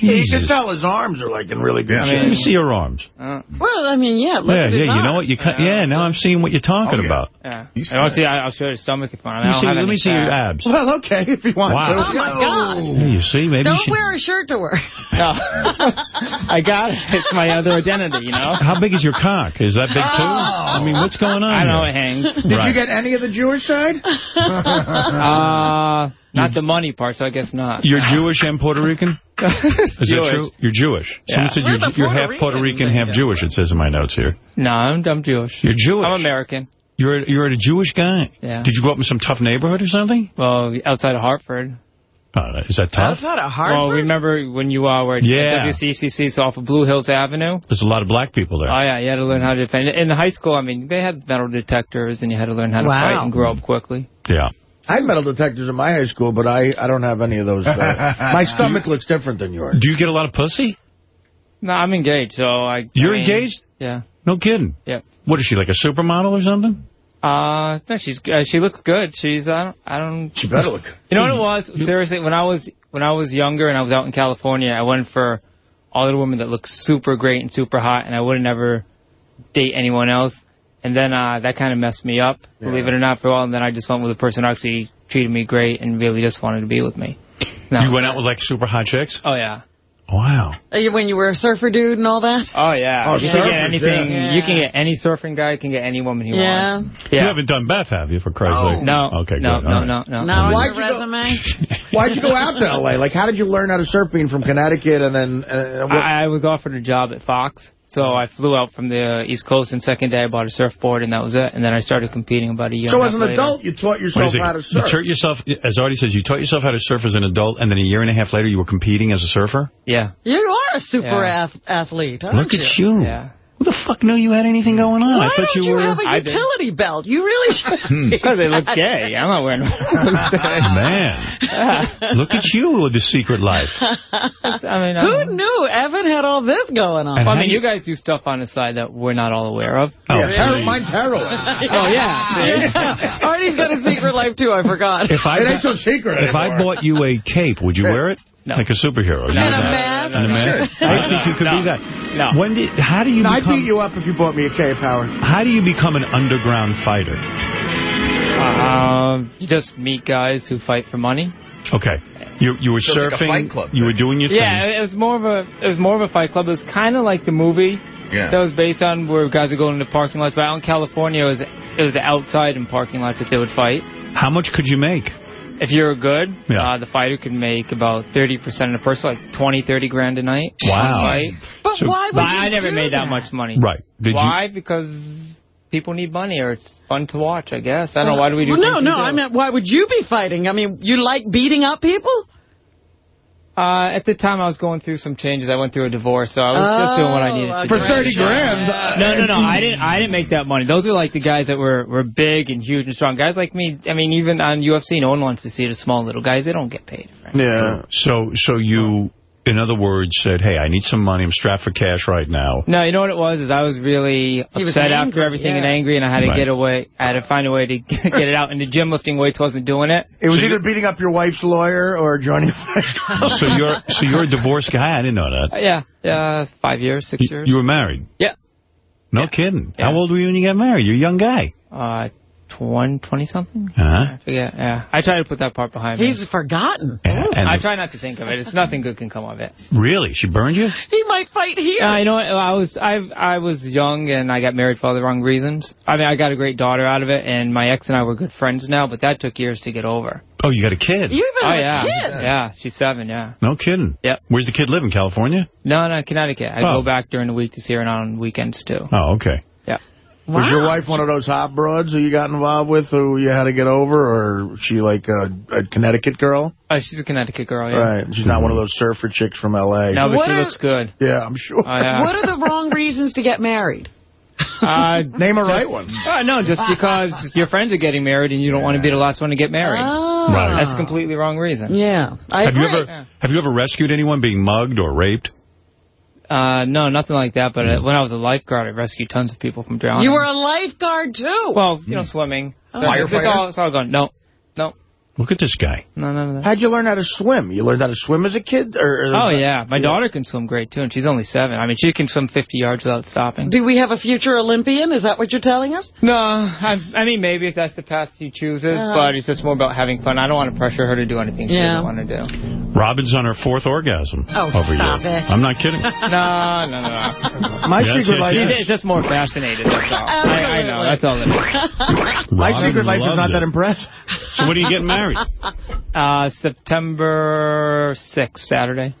You can tell his arms are like in really good I shape. Let me see your arms. Uh, Well, I mean, yeah. Look yeah, at yeah. his You know what? You cut, Yeah. yeah. Now I'm seeing what you're talking Oh, yeah. about. yeah. He's I don't see. I, I'll show you his stomach if you want. I, Let me see, let me see fat. your abs. Well, okay, if you want Wow. to. Oh, my God. Yeah, you see, maybe Don't she, wear a shirt to work. No, I got it. It's my other identity. You know. How big is your cock? Is that big too? I mean, what's going on? I know here? it hangs. Did Right. you get any of the Jewish side? Uh, not the money part, so I guess not. You're Jewish and Puerto Rican? Is that true? You're Jewish. Yeah. Someone said you're, you're Puerto half Puerto Rican Rican, half thing? Jewish, it says in my notes here. No, I'm, I'm Jewish. You're Jewish. I'm American. You're, a- you're a Jewish guy? Yeah. Did you grow up in some tough neighborhood or something? Well, outside of Hartford. Oh, is that tough? That's not a hard Well, remember when you uh, were at Yeah. WCCC, it's off of Blue Hills Avenue? There's a lot of black people there. Oh, yeah, you had to learn how to defend. In the high school, I mean, they had metal detectors, and you had to learn how to Wow. fight and grow up quickly. yeah. I had metal detectors in my high school, but I, I don't have any of those. uh, my stomach looks different than yours. Do you get a lot of pussy? No, I'm engaged, so I... You're I mean, engaged? Yeah. No kidding. Yeah. What is she, like a supermodel or something? Uh, no, she's uh, she looks good. She's I don't I don't. She better look. You know what it was? Seriously, when I was when I was younger and I was out in California, I went for all the women that look super great and super hot, and I would have never date anyone else. And then uh, that kind of messed me up, believe it or not, for a while. And then I just went with a person who actually treated me great and really just wanted to be with me. No. You went out with, like, super hot chicks? Oh yeah. Wow. Uh, When you were a surfer dude and all that? Oh yeah. Oh, you can get anything. yeah. You can get any surfing guy. You Can get any woman he Yeah. wants. You haven't done Beth, have you, for Christ's sake? No. Okay, no, good. no, All right. no, no, Now on Why'd your you go- resume? Why'd you go out to L.A.? Like, how did you learn how to surf being from Connecticut and then... Uh, I, I was offered a job at Fox, so I flew out from the East Coast, and second day I bought a surfboard, and that was it. And then I started competing about a year. so and as an later. adult, you taught yourself how to You surf. taught yourself, as Artie says, you taught yourself how to surf as an adult, and then a year and a half later you were competing as a surfer? Yeah, You are a super Yeah. ath- athlete, aren't Look you? at you. yeah. Who the fuck knew you had anything going on? Why I thought don't you, were... have a I did. utility belt? You really should. Hmm. Because they look gay. I'm not wearing. one. Man, look at you with the secret life. I mean, Who don't- knew Evan had all this going on? Well, I mean, do you guys do stuff on the side that we're not all aware of. Oh, Yeah, hero- please. mine's heroin. Oh yeah. see? Yeah. Artie's got a secret life, too. I forgot. If I, It ain't so secret if I bought you a cape, would you wear it? No. Like a superhero? You And a mask. And a mask? No. I think you could No. be that. No. When did? How do you No, I'd beat you up if you bought me a K Power. How do you become an underground fighter? Um, you just meet guys who fight for money. Okay, you you were So it's like a surfing. fight club, you were doing your Yeah, thing. it was more of a it was more of a fight club. It was kind of like the movie Yeah. that was based on where guys would go into parking lots. But out in California, it was it was outside in parking lots that they would fight. How much could you make? If you were good, Yeah. uh, the fighter could make about 30% of the person, like 20, 30 grand a night. Wow. One. But So- why would But you I never do made that much money. Right. Did Why? Because people need money or it's fun to watch, I guess. I don't know. Why do we do Well, no, no. do? I meant, why would you be fighting? I mean, you like beating up people? Uh, at the time, I was going through some changes. I went through a divorce, so I was just doing what I needed Oh, to For do. 30 grand. uh, No, no, no. I didn't. I didn't make that money. Those are like the guys that were were big and huge and strong. Guys like me. I mean, even on UFC, no one wants to see the small little guys. They don't get paid. Frankly. Yeah. So so you, in other words, said, "Hey, I need some money. I'm strapped for cash right now." No, you know what it was? Is I was really He upset angry, after everything and angry, and I had to Right. get away. I had to find a way to get it out. And the gym lifting weights wasn't doing it. It was So either beating up your wife's lawyer or joining a fight so you're so you're a divorced guy. I didn't know that. Uh, yeah, yeah, five years, six You, years. you were married. yeah. No Yeah. kidding. Yeah. How old were you when you got married? You're a young guy. uh, 20, 20 something. Uh-huh. I forget. Yeah, I try to put that part behind me. He's forgotten. Yeah, and I try not to think of it. It's nothing good can come of it. Really? She burned you? He might fight here. Yeah, you know what? I was I I was young and I got married for all the wrong reasons. I mean, I got a great daughter out of it, and my ex and I were good friends now, but that took years to get over. Oh, you got a kid? You even oh have yeah, a kid. yeah. She's seven. Yeah. No kidding. Yep. Where's the kid live in California? No, no, Connecticut. I Oh. go back during the week to see her and on weekends too. Oh, okay. Yeah. Was your wife one of those hot broads who you got involved with who you had to get over, or was she like a, a Connecticut girl? Oh, she's a Connecticut girl. Yeah. Right. She's not one of those surfer chicks from L.A. No, but What she are- looks good. Yeah, I'm sure. Oh, yeah. What are the wrong reasons to get married? Uh, Name a right one. uh, no, just because your friends are getting married and you don't want to be the last one to get married. Oh. Right. That's a completely wrong reason. Yeah. I Have you agree. ever have you ever rescued anyone being mugged or raped? Uh, no, nothing like that. But uh, when I was a lifeguard, I rescued tons of people from drowning. You were a lifeguard, too. well, you know, swimming. Oh. So it's, it's all, it's all gone. No, no, Look at this guy. no, none of that. How'd you learn how to swim? You learned how to swim as a kid? Or, or Oh yeah, my daughter can swim great too, and she's only seven. I mean, she can swim 50 yards without stopping. Do we have a future Olympian? Is that what you're telling us? No, I, I mean maybe if that's the path she chooses, Uh-huh. but it's just more about having fun. I don't want to pressure her to do anything she Yeah. doesn't want to do. Robin's on her fourth orgasm Oh, over stop you. it. I'm not kidding. No, no, no, no. My Yes, secret yes, life yes. She's it's just more fascinated. That's all. I, I know. That's all it is. My Robin secret life is not it. that impressive. So what are you getting married? Uh, September 6th, Saturday.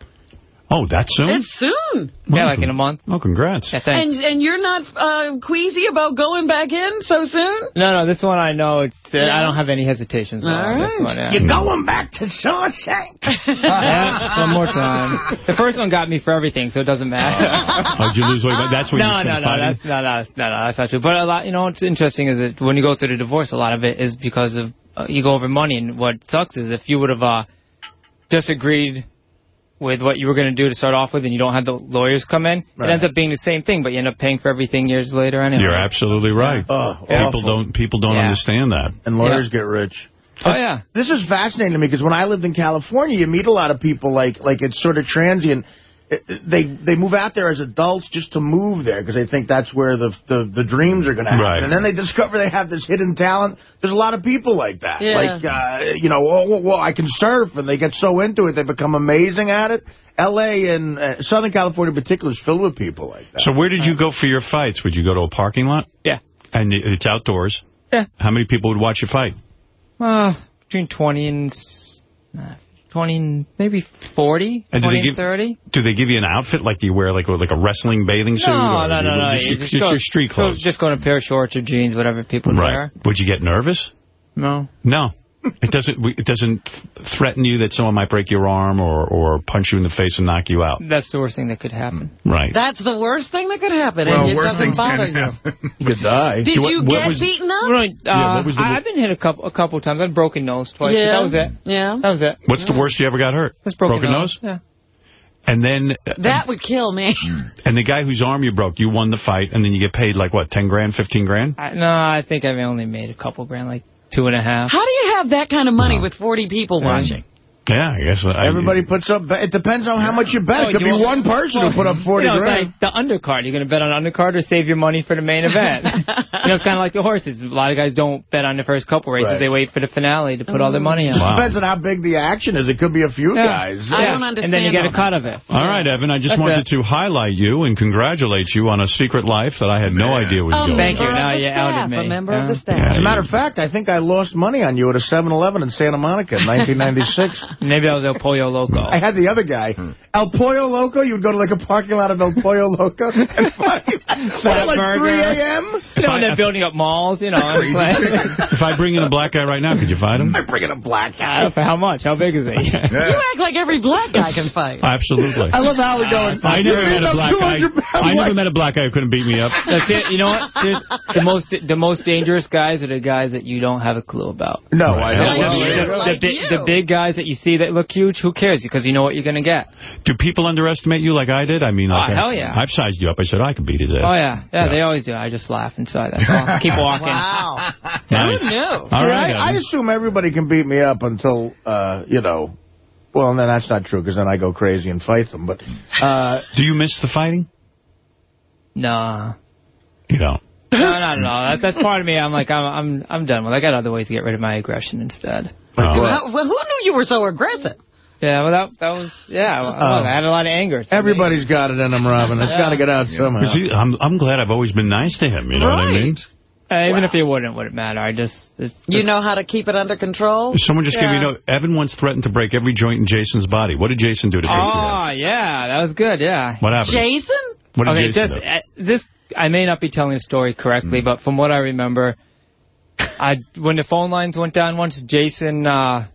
Oh, that soon? It's soon. Yeah, like in a month. Oh, congrats. Yeah, thanks. And and you're not uh, queasy about going back in so soon? No, no, this one I know. It's uh, Yeah. I don't have any hesitations All on this one. Yeah. You're going back to Shawshank. yeah, one more time. The first one got me for everything, so it doesn't matter. Oh, did you lose weight? That's what no, you've no, been no, fighting? that's, no, no, no, no, that's not true. But a lot, you know, what's interesting is that when you go through the divorce, a lot of it is because of uh, you go over money, and what sucks is if you would have uh, disagreed with what you were going to do to start off with, and you don't have the lawyers come in, Right. it ends up being the same thing, but you end up paying for everything years later anyway. You're absolutely right. Oh, people awful. don't people don't Yeah. understand that. And lawyers get rich. Oh yeah. This is fascinating to me because when I lived in California, you meet a lot of people like like it's sort of transient. It- it- They they move out there as adults just to move there because they think that's where the the, the dreams are going to happen. Right. And then they discover they have this hidden talent. There's a lot of people like that. Yeah. Like, uh, you know, oh, well, well, I can surf, and they get so into it, they become amazing at it. L.A. and uh, Southern California in particular is filled with people like that. So where did you go for your fights? Would you go to a parking lot? Yeah. And it's outdoors? Yeah. How many people would watch you fight? Uh, between 20 and uh, 20 maybe 40, And do 20 they give 30. Do they give you an outfit like do you wear like a, like a wrestling bathing suit? No, no, no, no. Just, you just just go- your street clothes. Just go in a pair of shorts or jeans, whatever people right. wear. Would you get nervous? No. No. It doesn't. It doesn't threaten you that someone might break your arm or or punch you in the face and knock you out. That's the worst thing that could happen. Right. That's the worst thing that could happen. Well, and it worse doesn't things bother can you. happen. You could die. Did What- you what get was- beaten up? Right, uh, Yeah, what was the- I, I've been hit a couple a couple times. I've broken nose twice. but Yeah. that was it. Yeah. That was it. What's the worst you ever got hurt? Just broken, nose. Yeah. And then That would kill me. and the guy whose arm you broke, you won the fight, and then you get paid like what, ten grand, fifteen grand? I, no, I think I've only made a couple grand, like two and a half. How do you have that kind of money with 40 people watching? Yeah, I guess. Uh, I, Everybody puts up. It depends on how much you bet. Oh, It could be want- one person who put up 40 you know, grand. like the undercard. You're going to bet on undercard or save your money for the main event. you know, it's kind of like the horses. A lot of guys don't bet on the first couple races. Right. They wait for the finale to put all their mm. money on. Wow. Depends on how big the action is. It could be a few Yeah. guys. I Yeah. don't understand And then you get a cut of it. All right, Evan. I just That's wanted it. to highlight you and congratulate you on a secret life that I had no idea was A going. Thank you. Now of the you outed me. A member of the staff. As a matter of fact, I think I lost money on you at a 7-Eleven in Santa Monica in 1996. Maybe I was El Pollo Loco. I had the other guy. El Pollo Loco, you'd go to like a parking lot of El Pollo Loco and find at like Burger. 3 a.m. you know, when they're building up malls, you know. and it's like- If I bring in a black guy right now, could you fight him? I bring in a black guy. Uh, for how much? How big is he? You act like every black guy can fight. Absolutely. I love how we're going. I never met a black guy. I never met a black guy who couldn't beat me up. That's it. You know what? The most the most dangerous guys are the guys that you don't have a clue about. No, Right. I don't. you. the, like big, you. the big guys that you see that look huge, who cares? Because you know what you're going to get. Do people underestimate you like I did? I mean, like Oh, I- hell yeah. I've sized you up. I said I could beat his ass. Oh, yeah. yeah. Yeah. they always do. I just laugh inside. That's all. Keep walking. Wow. Nice. Who knew? All See, right, I, I assume everybody can beat me up until, uh, you know, well, and then that's not true because then I go crazy and fight them. But uh, Do you miss the fighting? No. You don't. No, no, not at all. That, that's part of me. I'm like, I'm, I'm, I'm done with. it. I got other ways to get rid of my aggression instead. Well, well, who knew you were so aggressive? Yeah, well, that, that was, yeah, well, Oh. look, I had a lot of anger. It's Everybody's got it in them, Robin. It's Yeah. got to get out somehow. You see, I'm, I'm glad I've always been nice to him, you know what I mean? Uh, even if it wouldn't, wouldn't matter. I just, it's You know how to keep it under control? Someone just gave me a note. Evan once threatened to break every joint in Jason's body. What did Jason do to Jason? Oh, yeah, that was good, yeah. What happened? Jason? What did okay, Jason just, do? uh, this, I may not be telling the story correctly, but from what I remember, I when the phone lines went down once, Jason, uh,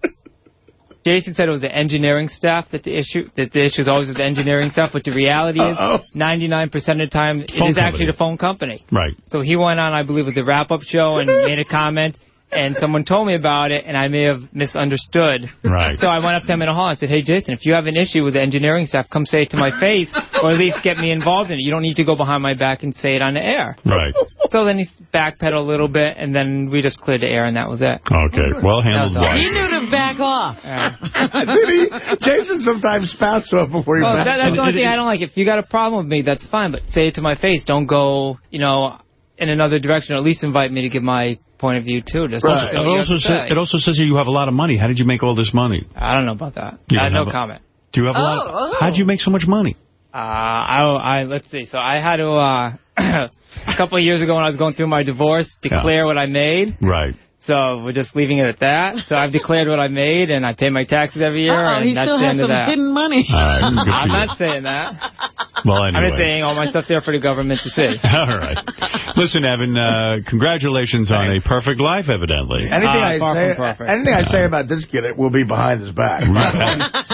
Jason said it was the engineering staff that the issue, that the issue is always with the engineering staff, but the reality is, Uh-oh. 99% of the time, it is Phone actually the phone company. Right. So he went on, I believe, with the wrap-up show and made a comment, and someone told me about it, and I may have misunderstood. Right. So I went up to him in a hall and said, hey, Jason, if you have an issue with the engineering staff, come say it to my face, or at least get me involved in it. You don't need to go behind my back and say it on the air. Right. So then he backpedaled a little bit, and then we just cleared the air, and that was it. Okay. Well handled, That was all. He knew to back off. Did he? Jason sometimes spouts off before he Well, back- that, that's the only thing I don't like. If you got a problem with me, that's fine, but say it to my face. Don't go, you know, in another direction. Or at least invite me to give my point of view, too. Just Right. It what you have also, say. it also says you have a lot of money. How did you make all this money? I don't know about that. You Uh, no a- comment. Do you have a Oh, lot? oh. How did you make so much money? Uh, I, I let's see. So I had to uh, a couple of years ago when I was going through my divorce declare what I made. Right. So we're just leaving it at that. So I've declared what I made, and I pay my taxes every year, Uh-oh, and he that's still the has end of some that. hidden money. All right. Good for I'm not saying that. Well, anyway. I'm just saying all my stuff's there for the government to see. All right. Listen, Evan, uh, congratulations on a perfect life, evidently. Anything Uh, I say, from perfect. anything I say about this kid, it will be behind his back.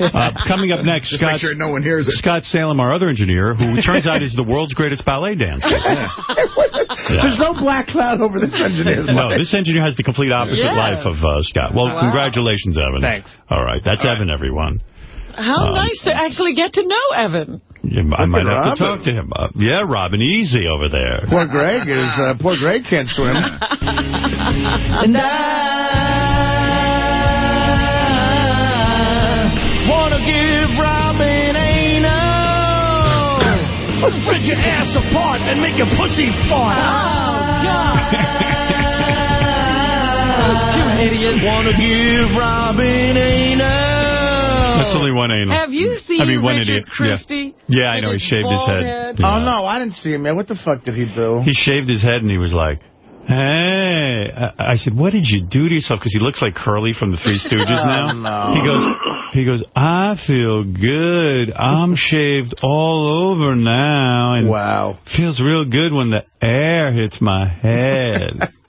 Uh, coming up next, Just Scott, make sure no one hears it. Scott Salem, our other engineer, who turns out is the world's greatest ballet dancer. There's no black cloud over this engineer's No, life. this engineer has the complete opposite Yeah. life of uh, Scott. Well, Wow. congratulations, Evan. Thanks. All right, that's Evan, everyone. How Um, nice to actually get to know Evan. Yeah, I might have Robin. to talk to him. Uh, yeah, Robin, easy over there. Poor Greg is. Uh, poor Greg can't swim. And I wanna give Robin a no. Let's spread your ass apart and make your pussy fart. Oh, God. you idiot. Wanna give Robin a no. That's only one anal. Have you seen I mean, one Richard idiot. Yeah. Christy? Yeah, I know. He shaved his head. forehead? Yeah. Oh, no, I didn't see him, man. What the fuck did he do? He shaved his head and he was like, hey. I, I said, what did you do to yourself? Because he looks like Curly from the Three Stooges now. Oh, no. He goes, he goes, I feel good. I'm shaved all over now. And Wow. feels real good when the air hits my head.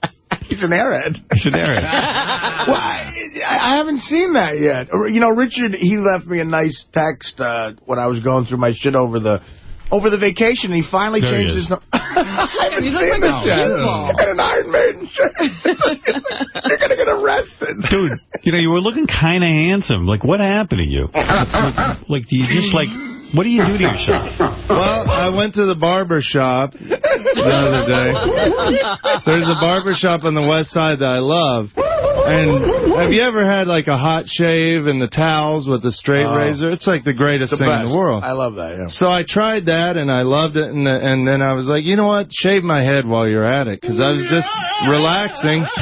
He's an airhead. He's an airhead. well, I, I haven't seen that yet. You know, Richard, he left me a nice text uh, when I was going through my shit over the over the vacation. He finally There changed is. his... No I haven't He seen like this a yet. screwball. And an Iron Maiden shirt. You're going to get arrested. Dude, you know, you were looking kind of handsome. Like, what happened to you? Like, like, do you just, like, what do you do to yourself? Well, I went to the barber shop the other day. There's a barber shop on the west side that I love. And have you ever had like a hot shave and the towels with the straight Oh. razor? It's like the greatest The thing in the world. I love that, yeah. So I tried that and I loved it, and and then I was like, you know what? Shave my head while you're at it, because I was just relaxing.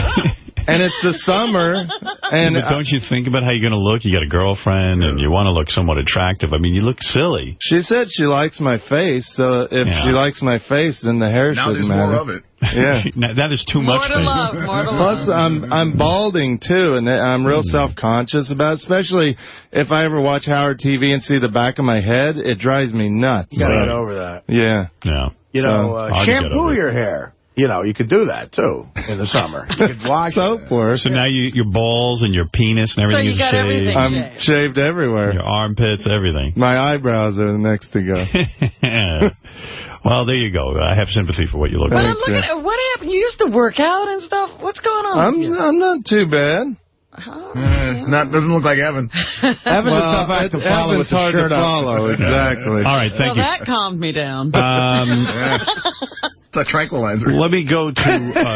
And it's the summer, and but don't you think about how you're going to look? You got a girlfriend, and you want to look somewhat attractive. I mean, you look silly. she said she likes my face, so if Yeah. she likes my face, then the hair Now shouldn't matter. Now there's matter. more of it. Yeah. Now, that is too More much, to baby. love, more to Plus, love. I'm I'm balding too, and I'm real Hmm. self-conscious about, it, especially if I ever watch Howard TV and see the back of my head. It drives me nuts. You got to So, get over that. yeah. Yeah. You So, know, uh, shampoo your hair. You know, you could do that, too, in the summer. You could wash Soap it. works. So now you, your balls and your penis and everything you is got shaved. everything. I'm shaved. shaved everywhere. Your armpits, everything. My eyebrows are the next to go. well, there you go. I have sympathy for what you look But like. I'm looking at what happened. You used to work out and stuff. What's going on? I'm? I'm not too bad. Oh. Uh, it's not doesn't look like Evan. Evan's a tough act to follow with Evan's the hard shirt to up. follow. Exactly. All right, well, thank you. that calmed me down. Um, It's a tranquilizer. let me go to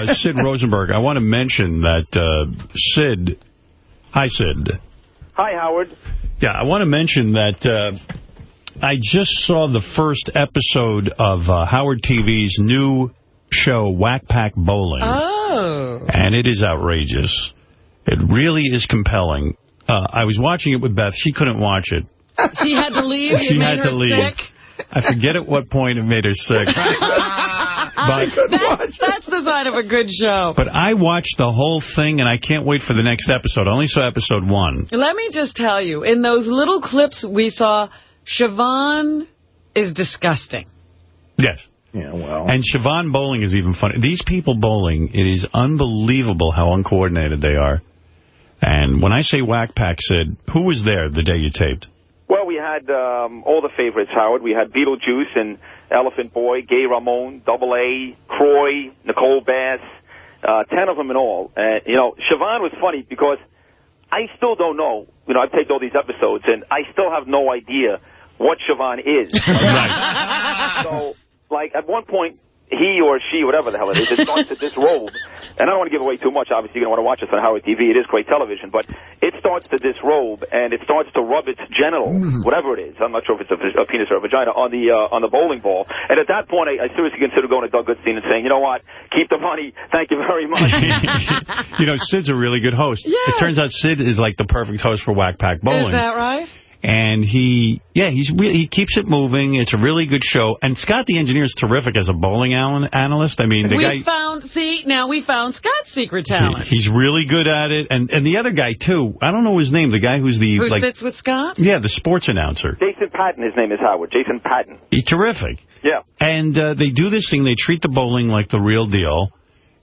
uh, Sid Rosenberg. I want to mention that uh, Sid, hi Sid. Hi, Howard. Yeah, I want to mention that uh, I just saw the first episode of uh, Howard TV's new show, Whack Pack Bowling. Oh. And it is outrageous. It really is compelling. Uh, I was watching it with Beth. She couldn't watch it. She had to leave? She had to leave. Sick? I forget at what point it made her sick. But- that's, that's the sign of a good show. But I watched the whole thing, and I can't wait for the next episode. I only saw episode one. Let me just tell you, in those little clips we saw, Siobhan is disgusting. Yes. Yeah, well. And Siobhan bowling is even funny. These people bowling, it is unbelievable how uncoordinated they are. And when I say Whack Pack said, who was there the day you taped? Well, we had um, all the favorites, Howard. We had Beetlejuice and Elephant Boy, Gay Ramon, Double A, Croy, Nicole Bass, uh, ten of them in all. And, you know, Siobhan was funny because I still don't know. You know, I've taped all these episodes, and I still have no idea what Siobhan is. So, like, at one point, he or she, whatever the hell it is, it starts to disrobe. And I don't want to give away too much. Obviously, you're going to want to watch this on Howard TV. It is great television. But it starts to disrobe, and it starts to rub its genitals, whatever it is. I'm not sure if it's a, a penis or a vagina, on the uh, on the bowling ball. And at that point, I, I seriously consider going to Doug Goodstein and saying, you know what, keep the money. Thank you very much. you know, Sid's a really good host. Yeah. It turns out Sid is like the perfect host for Whack Pack Bowling. Is that right? And he, yeah, he's re he keeps it moving. It's a really good show. And Scott the engineer is terrific as a bowling an analyst. I mean, the we guy... found, see, now we found Scott's secret talent. He's really good at it. And and the other guy, too, I don't know his name, the guy who's the... Who like, sits with Scott? Yeah, the sports announcer. Jason Patton, his name is Howard. Jason Patton. He's terrific. Yeah. And uh, they do this thing. They treat the bowling like the real deal.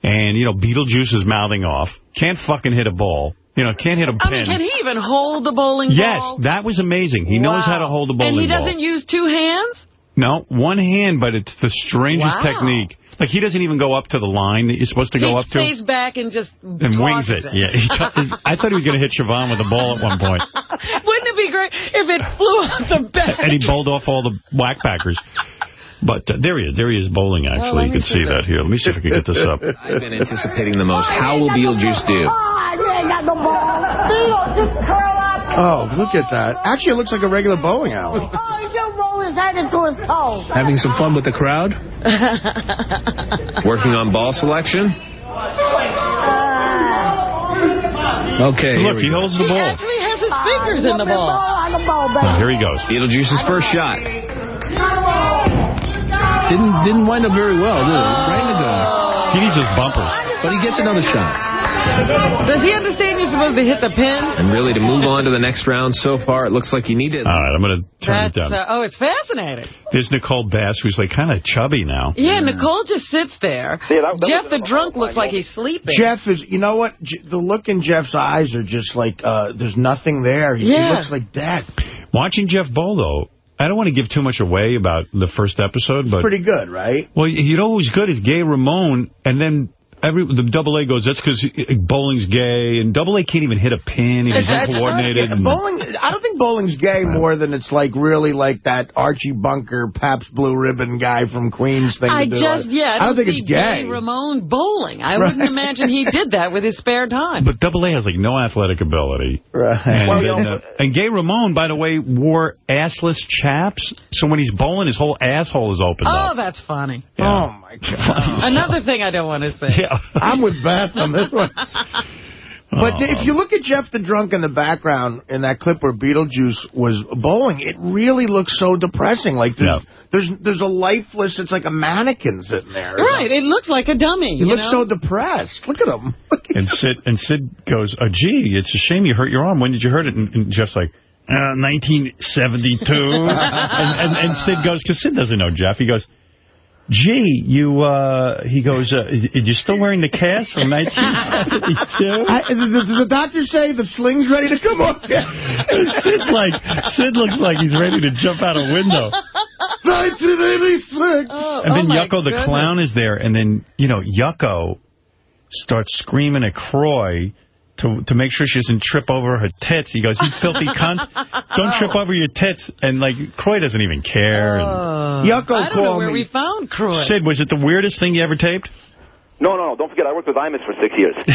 And, you know, Beetlejuice is mouthing off. Can't fucking hit a ball. You know, can't hit a I pin. mean, can he even hold the bowling yes, ball? that was amazing. He knows how to hold the bowling ball. And he doesn't use two hands? No, one hand, but it's the strangest Wow. technique. Like, he doesn't even go up to the line that you're supposed to he go up to. He stays back and just And wings tosses it. Yeah, I thought he was going to hit Siobhan with a ball at one point. Wouldn't it be great if it flew off the back? And he bowled off all the whackpackers. But uh, there he is. There he is bowling, actually. let you can see that here. Let me see if I can get this up. I've been anticipating the most. How will Beetlejuice do? just curl up. Oh, look at that. Actually, it looks like a regular bowling alley. Oh, he'll roll his head into his toes. Having some fun with the crowd? Working on ball selection? Okay, Look, he go. holds the He ball. actually has his fingers in the ball. Oh, here he goes. Beetlejuice's first shot. Didn't didn't wind up very well, did it? Right in the gutter. He needs his bumpers. But he gets another shot. Does he understand you're supposed to hit the pin? And really, to move on to the next round, so far, it looks like he needed. All right, I'm going to turn That's, it down. uh, oh, it's fascinating. There's Nicole Bass, who's like kind of chubby now. Yeah, Nicole just sits there. Yeah, that- that Jeff the drunk looks like he's sleeping. Jeff is, you know what? J the look in Jeff's eyes are just like, uh, there's nothing there. He, Yeah. he looks like death. Watching Jeff Bowl, though, I don't want to give too much away about the first episode, but... Pretty good, right? Well, you know who's good is Gay Ramon, and then every the Double A goes, that's because bowling's gay, and Double A can't even hit a pin. He's That's- uncoordinated. yeah, bowling, I don't think bowling's gay more than it's like really like that Archie Bunker, Pabst Blue Ribbon guy from Queens thing I to do. just, yeah, I don't, think see it's gay. Gay Ramon bowling. I Right. wouldn't imagine he did that with his spare time. But Double A has like no athletic ability. Right. And, Well, and, uh, and Gay Ramon, by the way, wore assless chaps. So when he's bowling, his whole asshole is open. oh, up. that's funny. Yeah. Oh, my God. Another thing I don't want to say. Yeah. I'm with Beth on this one. But Oh. if you look at Jeff the Drunk in the background in that clip where Beetlejuice was bowling, it really looks so depressing. Like there's, Yeah. there's there's a lifeless, it's like a mannequin sitting there. Right, it looks like a dummy. He you looks know? so depressed. Look at him. And Sid and Sid goes, oh, gee, it's a shame you hurt your arm. When did you hurt it? And, and Jeff's like, uh, 1972. and, and, and Sid goes, because Sid doesn't know Jeff. He goes, gee, you, uh, he goes, uh, are you still wearing the cast from 1972? I, does the doctor say the sling's ready to come off? And Sid's like, Sid looks like he's ready to jump out a window. 1986. Oh, And then oh my Yucko the goodness. clown is there, and then, you know, Yucko starts screaming at Croy to to make sure she doesn't trip over her tits. He goes, you filthy cunt, don't trip over your tits. And, like, Croy doesn't even care. and Uh, Yucko I don't know where me. we found Croy. Sid, was it the weirdest thing you ever taped? No, no, no. Don't forget, I worked with Imus for six years.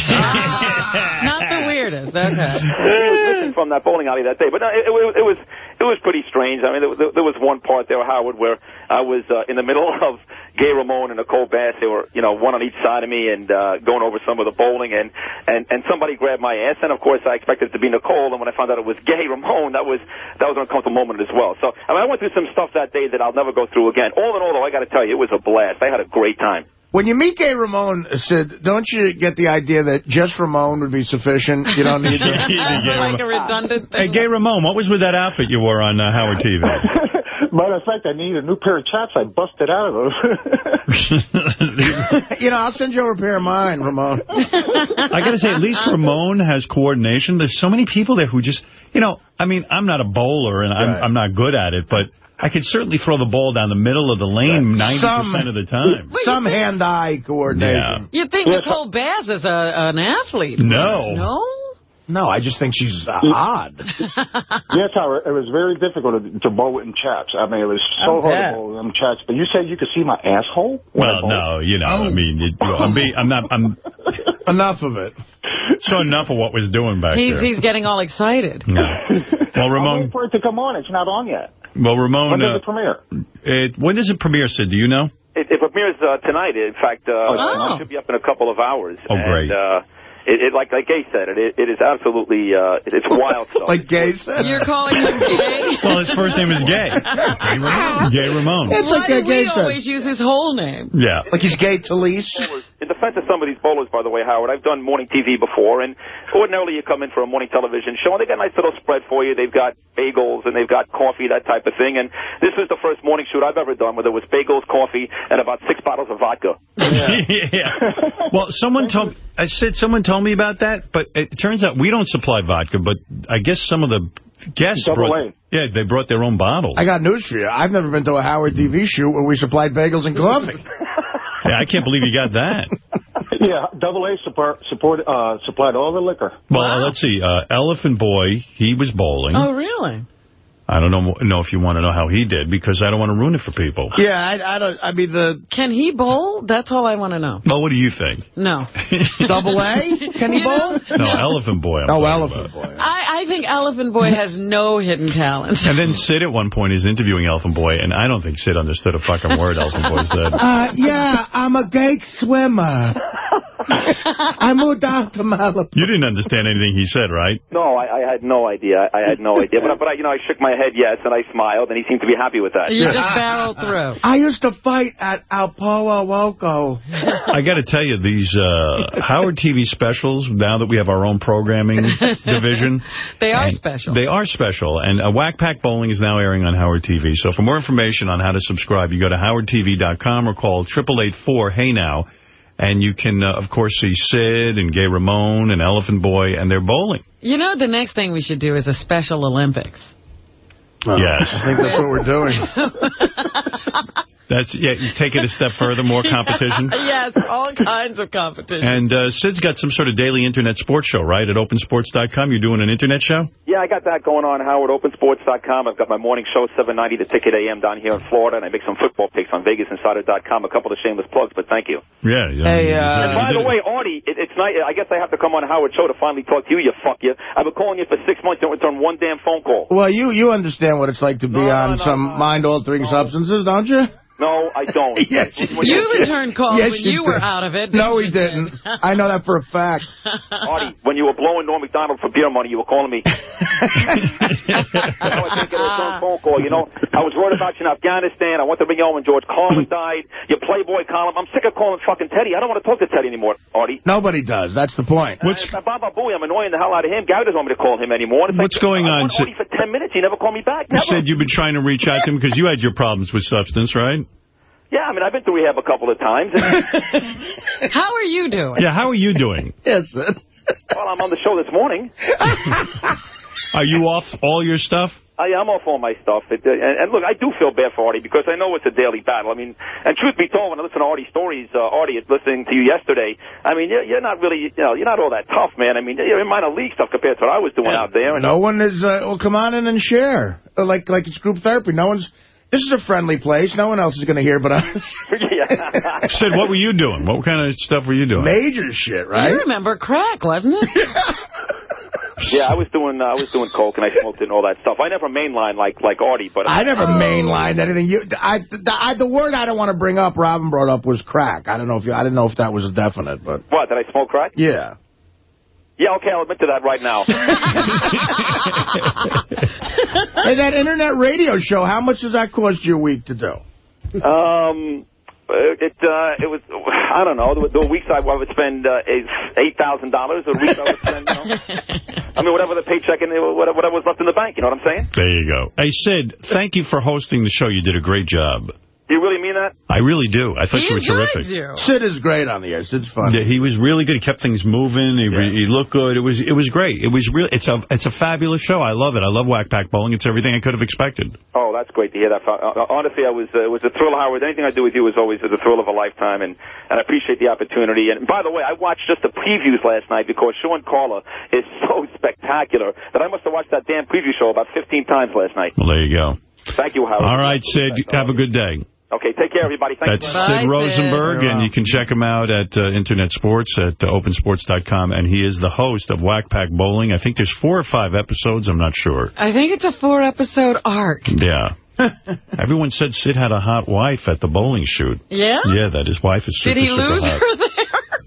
Not the weirdest. Okay. He was- listen, from that bowling alley that day. But no, it, it, it was it was pretty strange. I mean, there, there was one part there, Howard, where I was uh, in the middle of Gay Ramone and Nicole Bass. They were, you know, one on each side of me and uh, going over some of the bowling, and and and somebody grabbed my ass. And of course, I expected it to be Nicole. And when I found out it was Gay Ramone, that was that was an uncomfortable moment as well. So I mean, I went through some stuff that day that I'll never go through again. All in all, though, I got to tell you, it was a blast. I had a great time. When you meet Gay Ramone, Sid, don't you get the idea that just Ramone would be sufficient? You don't need to... like a redundant thing. Hey, Gay Ramone, what was with that outfit you wore on uh, Howard TV? Matter of fact, I need a new pair of chaps. I busted out of those. you know, I'll send you over a pair of mine, Ramon. I got to say, at least Ramon has coordination. There's so many people there who just, you know, I mean, I'm not a bowler and I'm, Right. I'm not good at it, but I could certainly throw the ball down the middle of the lane 90% of the time. Some hand-eye coordination. You think Nicole Bass is a, an athlete? No. No? No, I just think she's uh, odd. yes, Howard, it was very difficult to, to bowl in chaps. I mean, it was so I hard bet. to bowl them chaps. But you said you could see my asshole? Well, no, you know, I mean, it, I'm, being, I'm not, I'm Enough of it. so enough of what was doing back He's, there. he's getting all excited. No. Well, I'm Ramon, waiting for it to come on. It's not on yet. Well, Ramon, When does uh, it premiere? it, when does it premiere, Sid? Do you know? It, it premieres uh, tonight. In fact, uh, Oh. it should be up in a couple of hours. Oh, and, great. Uh, it, it, like like Gay said, it, it is absolutely uh, it's wild stuff. Like Gay said. You're calling him gay? Well, his first name is Gay. Gay Ramone. Gay Ramone. It's Why like do gay we said. always use his whole name? Yeah. Like he's gay Talese. In defense of some of these bowlers, by the way, Howard, I've done morning TV before, and ordinarily you come in for a morning television show, and they got a nice little spread for you. They've got bagels, and they've got coffee, that type of thing. And this was the first morning shoot I've ever done where there was bagels, coffee, and about six bottles of vodka. Yeah. Well, someone told I said someone told me about that, but it turns out we don't supply vodka, but I guess some of the guests Double brought, A. yeah, they brought their own bottles. I got news for you. I've never been to a Howard TV shoot where we supplied bagels and coffee. Yeah, I can't believe you got that. Yeah, Double A support, support, uh, supplied all the liquor. Well, uh, let's see. Uh, Elephant Boy, he was bowling. Oh, really? I don't know know if you want to know how he did, because I don't want to ruin it for people. Yeah, I, I don't. I mean the Can he bowl? That's all I want to know. Well, what do you think? No. double A. Can he bowl? No, Elephant Boy. I'm Oh, Elephant about. Boy. I, I think Elephant Boy has no hidden talents. And then Sid at one point is interviewing Elephant Boy, and I don't think Sid understood a fucking word Elephant Boy said. Uh, yeah, I'm a gay swimmer. I moved out to Malibu. You didn't understand anything he said, right? No, I, I had no idea. I had no idea. But, but I, you know, I shook my head yes, and I smiled, and he seemed to be happy with that. You just barreled through. I used to fight at Alpoa Woco. I got to tell you, these uh, Howard TV specials, now that we have our own programming division. They are special. They are special. And uh, Whack Pack Bowling is now airing on Howard TV. So for more information on how to subscribe, you go to howardtv.com or call 888 4 hey now And you can, uh, of course, see Sid and Gay Ramone and Elephant Boy, and they're bowling. You know, the next thing we should do is a Special Olympics. yes. I think that's what we're doing. That's yeah. You take it a step further, more competition. yes, all kinds of competition. And uh, Sid's got some sort of daily internet sports show, right? At opensports.com. You're doing an internet show? Yeah, I got that going on, Howard. OpenSports.com. I've got my morning show, 790 The Ticket AM down here in Florida, and I make some football picks on VegasInsider.com. A couple of shameless plugs, but thank you. Yeah. yeah Hey, uh, And by the way, Artie, it, it's nice. I guess I have to come on Howard Show to finally talk to you, you fuck you. I've been calling you for six months, don't return one damn phone call. Well, you you understand what it's like to be No, on no, some no. mind-altering substances, don't you? No, I don't. Yes, you When You returned calls Yes, when you you were out of it. No, he didn't. I know that for a fact. Artie, when you were blowing Norm Macdonald for beer money, you were calling me. I was thinking of some phone call, you know. I was worried about you in Afghanistan. I went to bring you home when George Carlin died. Your Playboy column. I'm sick of calling fucking Teddy. I don't want to talk to Teddy anymore, Artie. Nobody does. That's the point. What's Uh, Baba Booey, I'm annoying the hell out of him. Gary doesn't want me to call him anymore. It's What's like, going I on, went Sid? Artie for 10 minutes. He never called me back. Never. said you've been trying to reach out to him because you had your problems with substance, right? Yeah, I mean, I've been to rehab a couple of times. How are you doing? Yeah, how are you doing? Yes, well, I'm on the show this morning. Are you off all your stuff? I am off all my stuff. It, uh, and, and look, I do feel bad for Artie because I know it's a daily battle. I mean, and truth be told, when I listen to Artie's stories, uh, Artie, listening to you yesterday, I mean, you're, you're not really, you know, you're not all that tough, man. I mean, you're in minor league stuff compared to what I was doing out there. And No one is, uh, well, come on in and share. Uh, Like, like it's group therapy. No one's, this is a friendly place. No one else is going to hear but us. yeah. Sid, what were you doing? What kind of stuff were you doing? Major shit, right? You remember crack, wasn't it? Yeah, I was doing uh, I was doing coke and I smoked it and all that stuff. I never mainlined like like Artie, but I never mainlined anything. You, I, the, I, the word I don't want to bring up, Robin brought up, was crack. I don't know if you, I didn't know if that was a definite, but What? Did I smoke crack? yeah. Yeah, okay, I'll admit to that right now. hey, that internet radio show, how much does that cost you a week to do? um, it uh, it was I don't know. The, the weeks I would spend uh, is eight thousand dollars. The week I would spend, you know, I mean, whatever the paycheck and whatever, whatever was left in the bank. You know what I'm saying? There you go. Hey, Sid, thank you for hosting the show. You did a great job. Do you really mean that? I really do. I thought He you were terrific. you. Sid is great on the air. Sid's fun. Yeah, he was really good. He kept things moving. He, re- he looked good. It was it was great. It was real. It's a it's a fabulous show. I love it. I love Whack Pack Bowling. It's everything I could have expected. Oh, that's great to hear that. Uh, honestly, I was uh, it was a thrill, Howard. Anything I do with you is always the thrill of a lifetime, and and I appreciate the opportunity. And by the way, I watched just the previews last night because Sean Caller is so spectacular that I must have watched that damn preview show about 15 times last night. Well, there you go. Thank you, Howard. All right, Sid. Have a good day. Okay, take care, everybody. Thank That's you. Sid Rosenberg, and you can check him out at uh, Internet Sports at uh, opensports.com, and he is the host of Whack Pack Bowling. I think there's four or five episodes. I'm not sure. I think it's a four-episode arc. Yeah. Everyone said Sid had a hot wife at the bowling shoot. Yeah? Yeah, that his wife is super, Did he super lose hot. her there?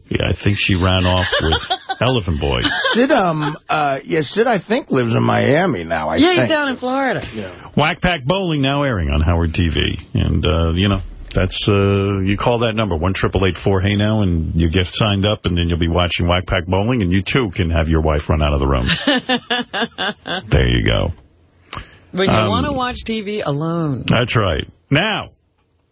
Yeah, I think she ran off with Elephant Boy. Sid, um, uh, yeah, Sid, I think, lives in Miami now, I yeah, think. he's down in Florida. Whack Pack Bowling now airing on Howard TV. And, uh, you know, that's, uh, you call that number, one triple eight four hey now, and you get signed up, and then you'll be watching Whack Pack Bowling, and you, too, can have your wife run out of the room. there you go. But you Um, want to watch TV alone. That's right. Now,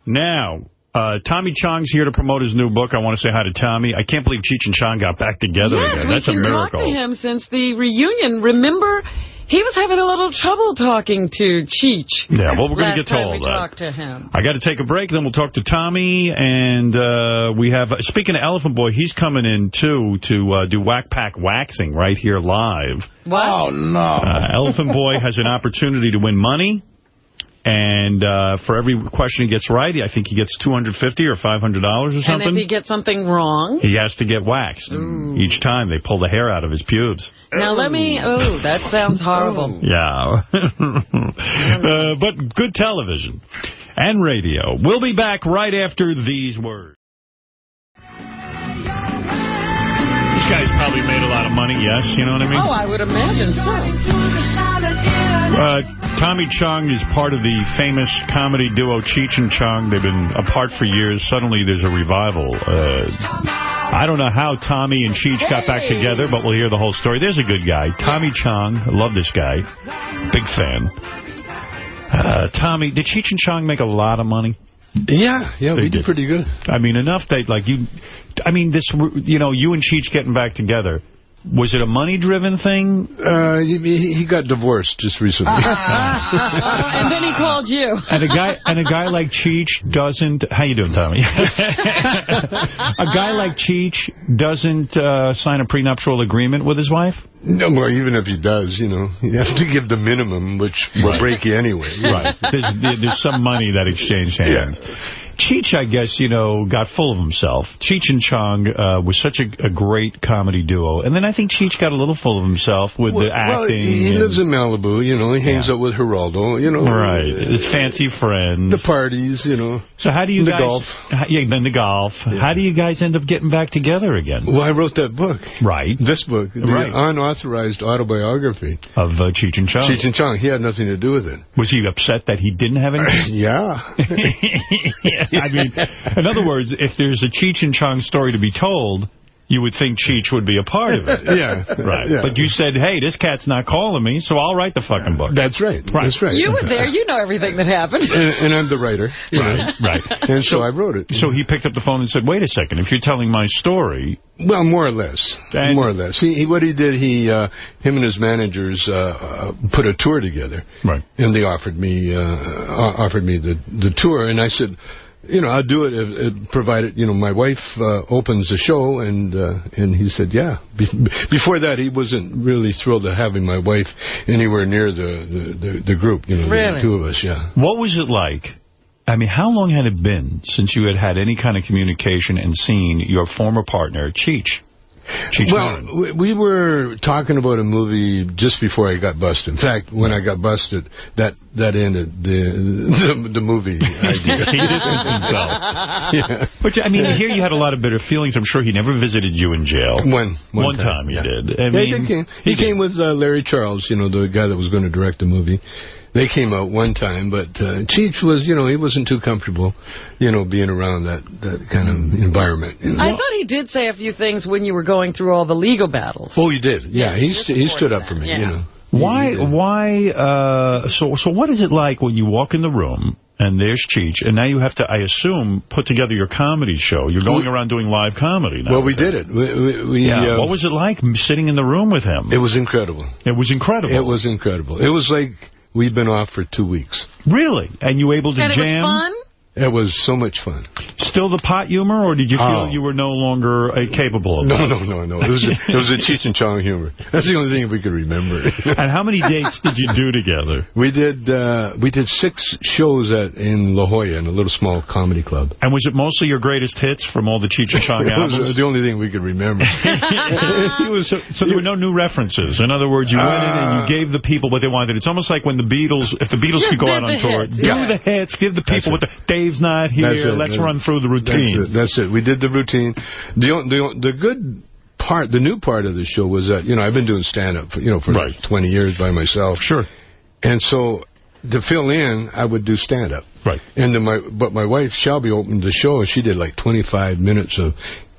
now, uh, Tommy Chong's here to promote his new book. I want to say hi to Tommy. I can't believe Cheech and Chong got back together yes, again. That's a can miracle. talk to him since the reunion. Remember, he was having a little trouble talking to Cheech. Yeah, well, we're going to get to all we that. talked to him. I got to take a break, then we'll talk to Tommy, and uh, we have, speaking of Elephant Boy, he's coming in, too, to uh, do Whack Pack Waxing right here live. What? Oh, no. Uh, Elephant Boy has an opportunity to win money, and uh, for every question he gets right, I think he gets 250 or $500 or something. And if he gets something wrong, He has to get waxed. Each time they pull the hair out of his pubes. now let me, oh, that sounds horrible. Yeah. uh, but good television and radio. We'll be back right after these words. This guy's probably made a lot of money, yes, you know what I mean? Oh, I would imagine so. Uh, Tommy Chong is part of the famous comedy duo Cheech and Chong. They've been apart for years. Suddenly there's a revival. Uh, I don't know how Tommy and Cheech got back together, but we'll hear the whole story. There's a good guy. Tommy Chong. I love this guy. Big fan. Uh, Tommy, did Cheech and Chong make a lot of money? Yeah, yeah, They we did did. pretty good. I mean, enough that, like, you... I mean, this, you know, you and Cheech getting back together, was it a money-driven thing? Uh, he, he he got divorced just recently. and then he called you. And a guy and a guy like Cheech doesn't. How you doing, Tommy? a guy like Cheech doesn't uh, sign a prenuptial agreement with his wife. no, well, even if he does, you know, you have to give the minimum, which will Right. break you anyway. Right. There's, there's some money that exchanged hands. Cheech, I guess, you know, got full of himself. Cheech and Chong uh, was such a, a great comedy duo. And then I think Cheech got a little full of himself with the acting. Well, he and- lives in Malibu, you know, he hangs out with Geraldo, you know. Right. His fancy friends. The parties, you know. So how do you the guys... golf. How, yeah, then the golf. How do you guys end up getting back together again? Well, I wrote that book. Right. This book. The Right. unauthorized autobiography. Of uh, Cheech and Chong. Cheech and Chong. He had nothing to do with it. Was he upset that he didn't have anything? yeah. I mean, in other words, if there's a Cheech and Chong story to be told, you would think Cheech would be a part of it. Yeah. Right. Yeah. But you said, hey, this cat's not calling me, so I'll write the fucking book. That's right. Right. That's right. You were there. You know everything that happened. and, and I'm the writer. you know. Right, right. And so, I wrote it. So he picked up the phone and said, wait a second, if you're telling my story... Well, more or less. And- more or less. He, he, what he did, he, uh, him and his managers uh, uh, put a tour together. Right. And they offered me, uh, uh, offered me the the tour, and I said, you know, I'll do it if, if provided, you know, my wife uh, opens the show, and uh, and he said, yeah. Be before that, he wasn't really thrilled to having my wife anywhere near the the, the, the group. You know, Really? the two of us. Yeah. What was it like? I mean, how long had it been since you had had any kind of communication and seen your former partner, Cheech? Cheech well, we, we were talking about a movie just before I got busted. In fact, when I got busted, that that ended the the, the movie idea. he distanced himself. Yeah. But, I mean, here you had a lot of bitter feelings. I'm sure he never visited you in jail. One. One, One time, he yeah. did. I yeah, mean, he came, he came with uh, Larry Charles, you know, the guy that was going to direct the movie. They came out one time, but uh, Cheech was, you know, he wasn't too comfortable, you know, being around that, that kind of environment. You know? I thought he did say a few things when you were going through all the legal battles. Oh, he did. Yeah, Yeah, he he st he stood up for me, Yeah. you know. Why, why, uh, so, so what is it like when you walk in the room and there's Cheech, and now you have to, I assume, put together your comedy show. You're going around doing live comedy now. Well, we did it. We, we, we, yeah. uh, what was it like sitting in the room with him? It was incredible. It was incredible. It was incredible. It was like we'd been off for two weeks. Really? And you able to And it was jam? Fun? It was so much fun. Still the pot humor, or did you feel Oh. you were no longer uh, capable of No, that? no, no, no. It was a, it was a Cheech and Chong humor. That's the only thing we could remember. And how many dates did you do together? We did uh, we did six shows at in La Jolla in a little small comedy club. And was it mostly your greatest hits from all the Cheech and Chong It was the only thing we could remember. It was- so, so there were no new references. In other words, you went in and you gave the people what they wanted. It's almost like when the Beatles, if the Beatles could go out on the tour, hits, do yeah. the hits, give the people what the, Dave's not here, That's it, let's that's- run through the That's routine. it. That's it. We did the routine. The the the good part, the new part of the show was that you know I've been doing stand up, for, you know, for Right. 20 years by myself. Sure. And so to fill in, I would do stand up. Right. And then my but my wife Shelby opened the show and she did like 25 minutes of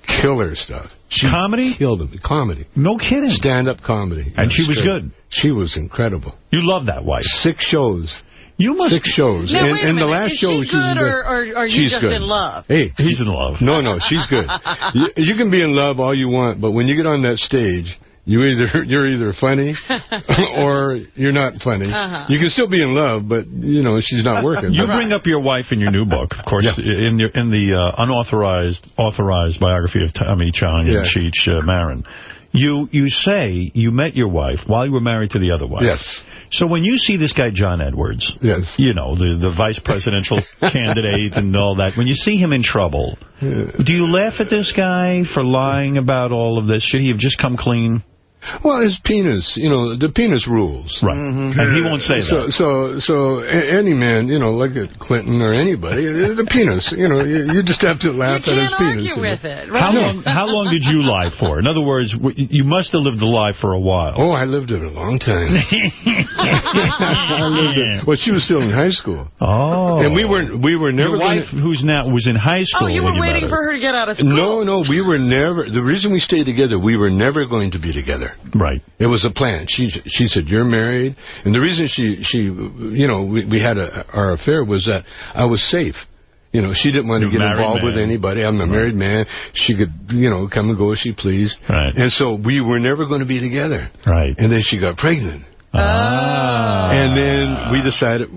killer stuff. She Comedy? killed them. Comedy. No kidding. Stand up comedy. And she was Straight. good. She was incredible. You love that wife. Six shows. You must. Six shows. Now, and, wait a and the last Is show she she was good in or- or are you She's just good. in love? Hey, He's in love. no, no, she's good. you, you can be in love all you want, but when you get on that stage, you either you're either funny or you're not funny. Uh-huh. You can still be in love, but you know she's not working. You But- bring up your wife in your new book, of course, in the in the uh, unauthorized authorized biography of Tommy Chong and Yeah. Cheech uh, Marin. You you say you met your wife while you were married to the other wife. Yes. So when you see this guy John Edwards, Yes. you know the the vice presidential candidate and all that, when you see him in trouble, do you laugh at this guy for lying about all of this? Should he have just come clean? Well, his penis, you know, the penis rules. Right. And he won't say So, that. so, so a- any man, you know, like a Clinton or anybody, uh, the penis, you know, you, you just have to laugh at his penis. You can't penis. argue with it, How right? long, how long did you lie for? In other words, you must have lived the lie for a while. Oh, I lived it a long time. I lived it. Well, she was still in high school. Oh. And we were we were never Your going wife, who's now, was in high school Oh, you were waiting her. for her to get out of school. No, no, we were never. The reason we stayed together, we were never going to be together. Right. It was a plan. She she said, "You're married," and the reason she she you know we, we had a, our affair was that I was safe. You know, she didn't want to You're get a married involved with anybody. I'm a married man. She could, you know, come and go as she pleased. Right. And so we were never going to be together. Right. And then she got pregnant. Ah. And then we decided,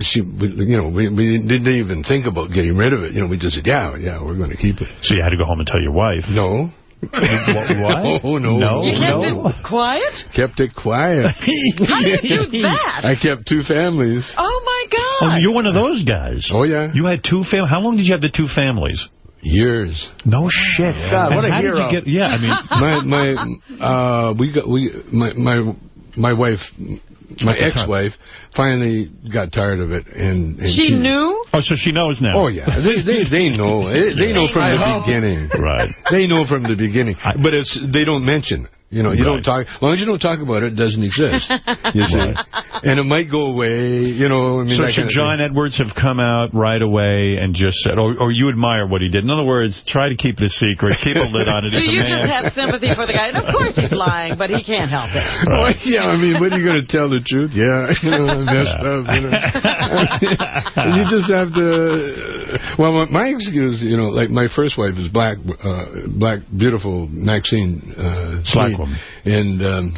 she, you know, we, we didn't even think about getting rid of it. You know, we just said, yeah, yeah, we're going to keep it. So you had to go home and tell your wife. No. What? No, no, No? You kept no. it quiet? Kept it quiet. How did you do that? I kept two families. Oh, my Oh, God. you're one of those guys. Oh, yeah. You had two families. How long did you have the two families? Years. No shit. God, what a how hero. Did you get, yeah, I mean, my my uh we got we my my my wife my At the time. ex-wife finally got tired of it and, and she knew? oh, so she knows now. Oh yeah, they they they know they, they know from I the hope. beginning. Right. They know from the beginning, but it's they don't mention. it. You know, you Right. don't talk. As long as you don't talk about it, it doesn't exist. You see, Right. and it might go away. You know, I mean, So should John. Edwards have come out right away and just said, or, or you admire what he did? In other words, try to keep it a secret, keep a lid on it. Do If you man- just have sympathy for the guy? And of course he's lying, but he can't help it. Well, yeah, I mean, when are you going to tell the truth? Yeah, you know, I messed up. You, know. And you just have to. Well, my, my excuse, you know, like my first wife is black, uh, black, beautiful Maxine uh, Black Sneed. woman. and um,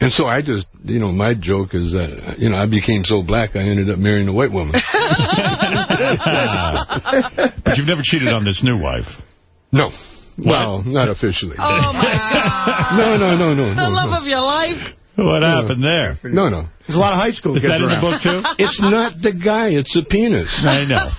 and so I just, you know, my joke is that you know I became so black I ended up marrying a white woman. but you've never cheated on this new wife. no, well, not officially. Oh, my God. No, no, no, no, The no, love no. of your life. What happened there? No, no. There's a lot of high school Is kids that in the book, too? It's not the guy, it's the penis. I know.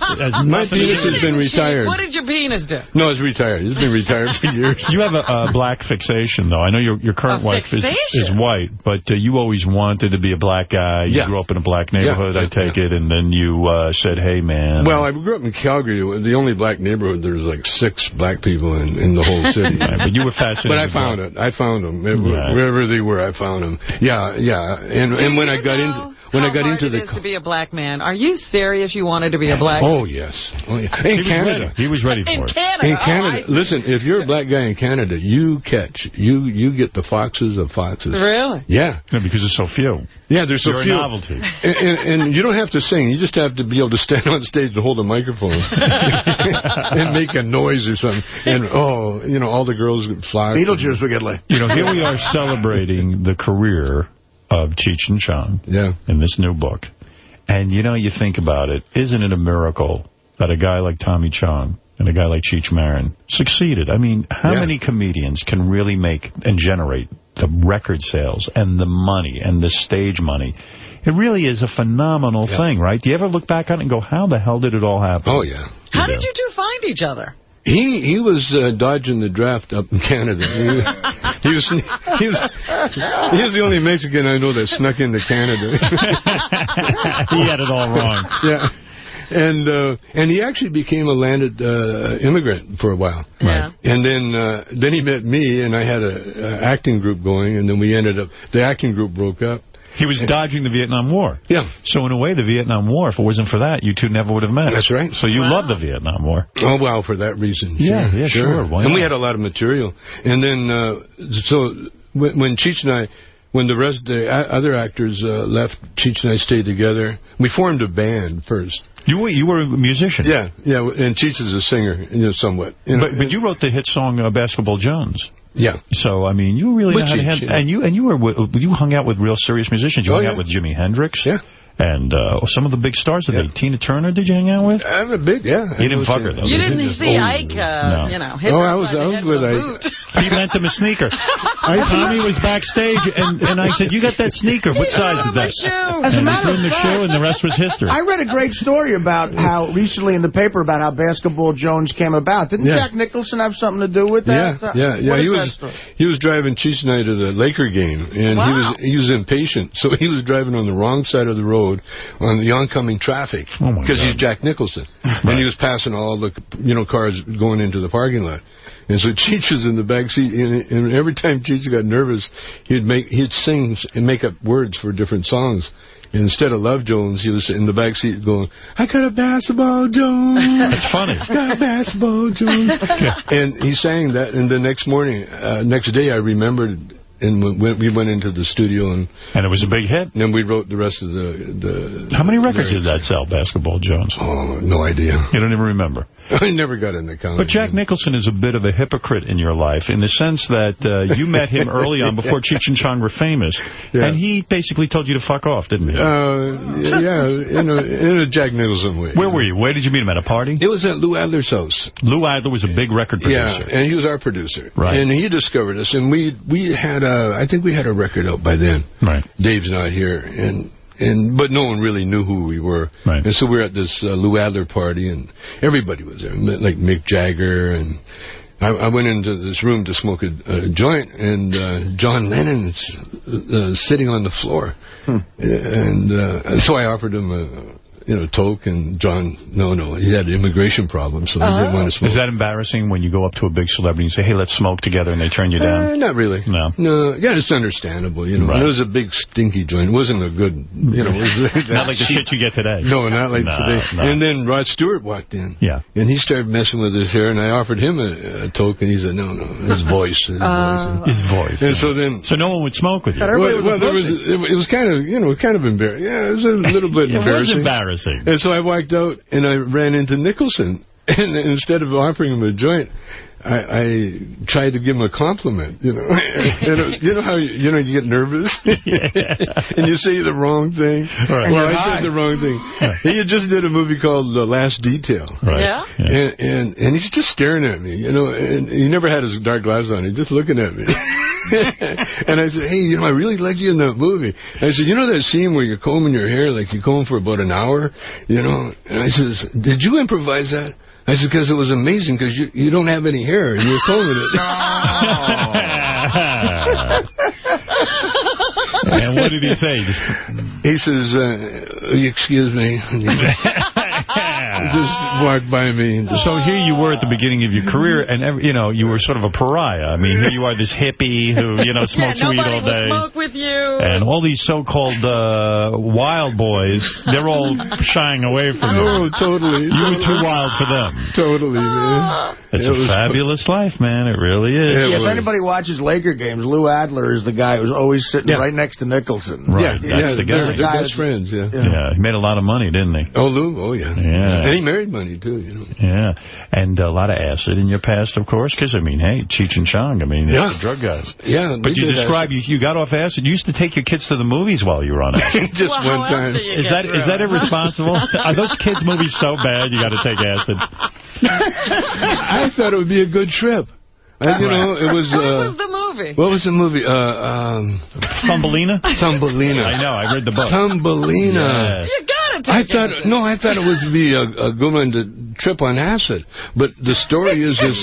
My penis has been retired. What did your penis do? No, it's retired. It's been retired for years. You have a, a black fixation, though. I know your your current A wife is, fixation? is white, but uh, you always wanted to be a black guy. You Yeah. grew up in a black neighborhood, Yeah, I take it, and then you uh, said, hey, man. Well, I grew up in Calgary, the only black neighborhood. There was like six black people in, in the whole city. Right, but you were fascinated But I found it. I found them Right. wherever they were. I found them. Yeah, yeah. And and when I got into when I got into it the to be a black man. Are you serious you wanted to be a black oh yes, oh, yeah. in was Canada. ready. He was ready for In it. Canada. In oh, Canada, I see. listen. If you're a black guy in Canada, you catch you you get the foxes of foxes. Really? Yeah, Yeah, because there's so few. yeah. There's so You're a few. novelty. And, and, and you don't have to sing. You just have to be able to stand on stage and hold a microphone and make a noise or something. And oh, you know, all the girls would flock. Beetlejuice would get laid. You know, here we are celebrating the career of Cheech and Chong Yeah. in this new book. And, you know, you think about it, isn't it a miracle that a guy like Tommy Chong and a guy like Cheech Marin succeeded? I mean, how Yeah. many comedians can really make and generate the record sales and the money and the stage money? It really is a phenomenal Yeah. thing, right? Do you ever look back on it and go, how the hell did it all happen? Oh yeah. How did you two find each other? He he was uh, dodging the draft up in Canada. He was, he was he was he was the only Mexican I know that snuck into Canada. he had it all wrong. yeah. And uh, and he actually became a landed uh, immigrant for a while. Yeah. And then uh, then he met me, and I had a, a acting group going, and then we ended up the acting group broke up. He was dodging the Vietnam War. Yeah. So in a way, the Vietnam War, if it wasn't for that, you two never would have met. That's right. So you love the Vietnam War. Oh, well, for that reason. Yeah, yeah, sure. Why and we had a lot of material. And then, uh, so when, when Cheech and I, when the rest the other actors uh, left, Cheech and I stayed together. We formed a band first. You were, you were a musician. Yeah, yeah, and Cheech is a singer, you know, somewhat. You know, But, but you wrote the hit song uh, Basketball Jones. Yeah. So, I mean, you really With know how to handle, yeah. and you and you were you hung out with real serious musicians. You Oh, hung yeah. out with Jimi Hendrix. Yeah. And uh, some of the big stars of the. Tina Turner, did you hang out with? I'm a big, yeah. You didn't fuck her, though. You did didn't see Oh, Ike, uh, no. you know, hit Oh, I was- upside I was with Ike. He lent him a sneaker. Tommy was backstage, and, and I said, you got that sneaker. What size is that? As a And he matter threw of him the fact- shoe, and the rest was history. I read a great story about how recently in the paper about how Basketball Jones came about. Didn't Yeah. Jack Nicholson have something to do with that? Yeah, yeah, yeah. What He was he was driving Cheech and I to the Laker game, and he was he was impatient, so he was driving on the wrong side of the road on the oncoming traffic Oh, because God. he's Jack Nicholson, and he was passing all the you know cars going into the parking lot. And so Cheech was in the back seat, and, and every time Cheech got nervous, he'd make he'd sing and make up words for different songs. And instead of Love Jones, he was in the back seat going, "I got a basketball Jones." That's funny. got a basketball Jones. and he sang that, and the next morning, uh, next day, I remembered, and we went, we went into the studio, and And it was a big hit. And then we wrote the rest of the the. How many records lyrics. did that sell, Basketball Jones? Oh, no idea. You don't even remember. I never got in the count. But Jack Nicholson is a bit of a hypocrite in your life in the sense that uh, you met him early on before Cheech and Chong were famous, Yeah. and he basically told you to fuck off, didn't he? Uh, yeah, in a, in a Jack Nicholson way. Where were you? Where did you meet him? At a party? It was at Lou Adler's house. Lou Adler was a big record producer. Yeah, and he was our producer. Right. And he discovered us, and we we had a, I think we had a record out by then. Right. Dave's not here, and and but no one really knew who we were. Right. And so we were at this uh, Lou Adler party, and everybody was there, like Mick Jagger, and I, I went into this room to smoke a, a joint, and uh, John Lennon's uh, sitting on the floor, and uh, so I offered him a. You know, toke and John. No, no, he had immigration problems, so he didn't want to smoke. Is that embarrassing when you go up to a big celebrity and say, hey, let's smoke together, and they turn you Uh, down? not really. No. No, yeah, it's understandable, you know. Right. It was a big stinky joint. It wasn't a good, you know. It was that Not like the shit you get today. No, not like No, today. no. And then Rod Stewart walked in. Yeah. And he started messing with his hair, and I offered him a, a toke, and he said, no, no, his voice. His Uh, voice. His voice. And so then... So no one would smoke with you. Well, was well, there was, it, it was kind of, you know, kind of embarrassing. Yeah, it was a little bit It was embarrassing. Embarrassing. And so I walked out and I ran into Nicholson. And instead of offering him a joint, I, I tried to give him a compliment. You know, and, uh, you know how you, you know you get nervous and you say the wrong thing. Right. Well, I high. said the wrong thing. He just did a movie called The Last Detail. Right. Yeah? And, and and he's just staring at me, you know, and he never had his dark glasses on. He's just looking at me. and I said, hey, you know, I really liked you in that movie. And I said, you know that scene where you're combing your hair, like you comb for about an hour, you know? And I says, did you improvise that? I said, because it was amazing, because you, you don't have any hair, and you're combing it. and what did he say? He says, uh, excuse me. Just walked by me. And just, So here you were at the beginning of your career, and every, you know you were sort of a pariah. I mean, here you are, this hippie who you know smokes yeah, weed all nobody will day, smoke with you. and all these so-called uh, wild boys, they're all shying away from you. Oh, totally. You were too wild for them. Totally, man. It's It a was- fabulous life, man. It really is. Yeah, if anybody watches Laker games, Lou Adler is the guy who's always sitting right next to Nicholson. Right, Yeah, that's the they're- guy. they're best that's- friends, yeah. Yeah, he made a lot of money, didn't he? Oh, Lou? Oh, yeah. Yeah. And he married money, too, you know. Yeah, and a lot of acid in your past, of course, because, I mean, hey, Cheech and Chong, I mean, Yeah. the drug guys. Yeah, But you describe, you, you got off acid. You used to take your kids to the movies while you were on acid. Just Well, one time. Is get that is through that irresponsible? Are those kids' movies so bad you got to take acid? I thought it would be a good trip. I, you know, it was... What Uh, was the movie? what was the movie? Uh, um, Thumbelina? Thumbelina. I know, I read the book. Thumbelina. Yes. You got it. I thought no, I thought it would be a, a good one to trip on acid, but the story is this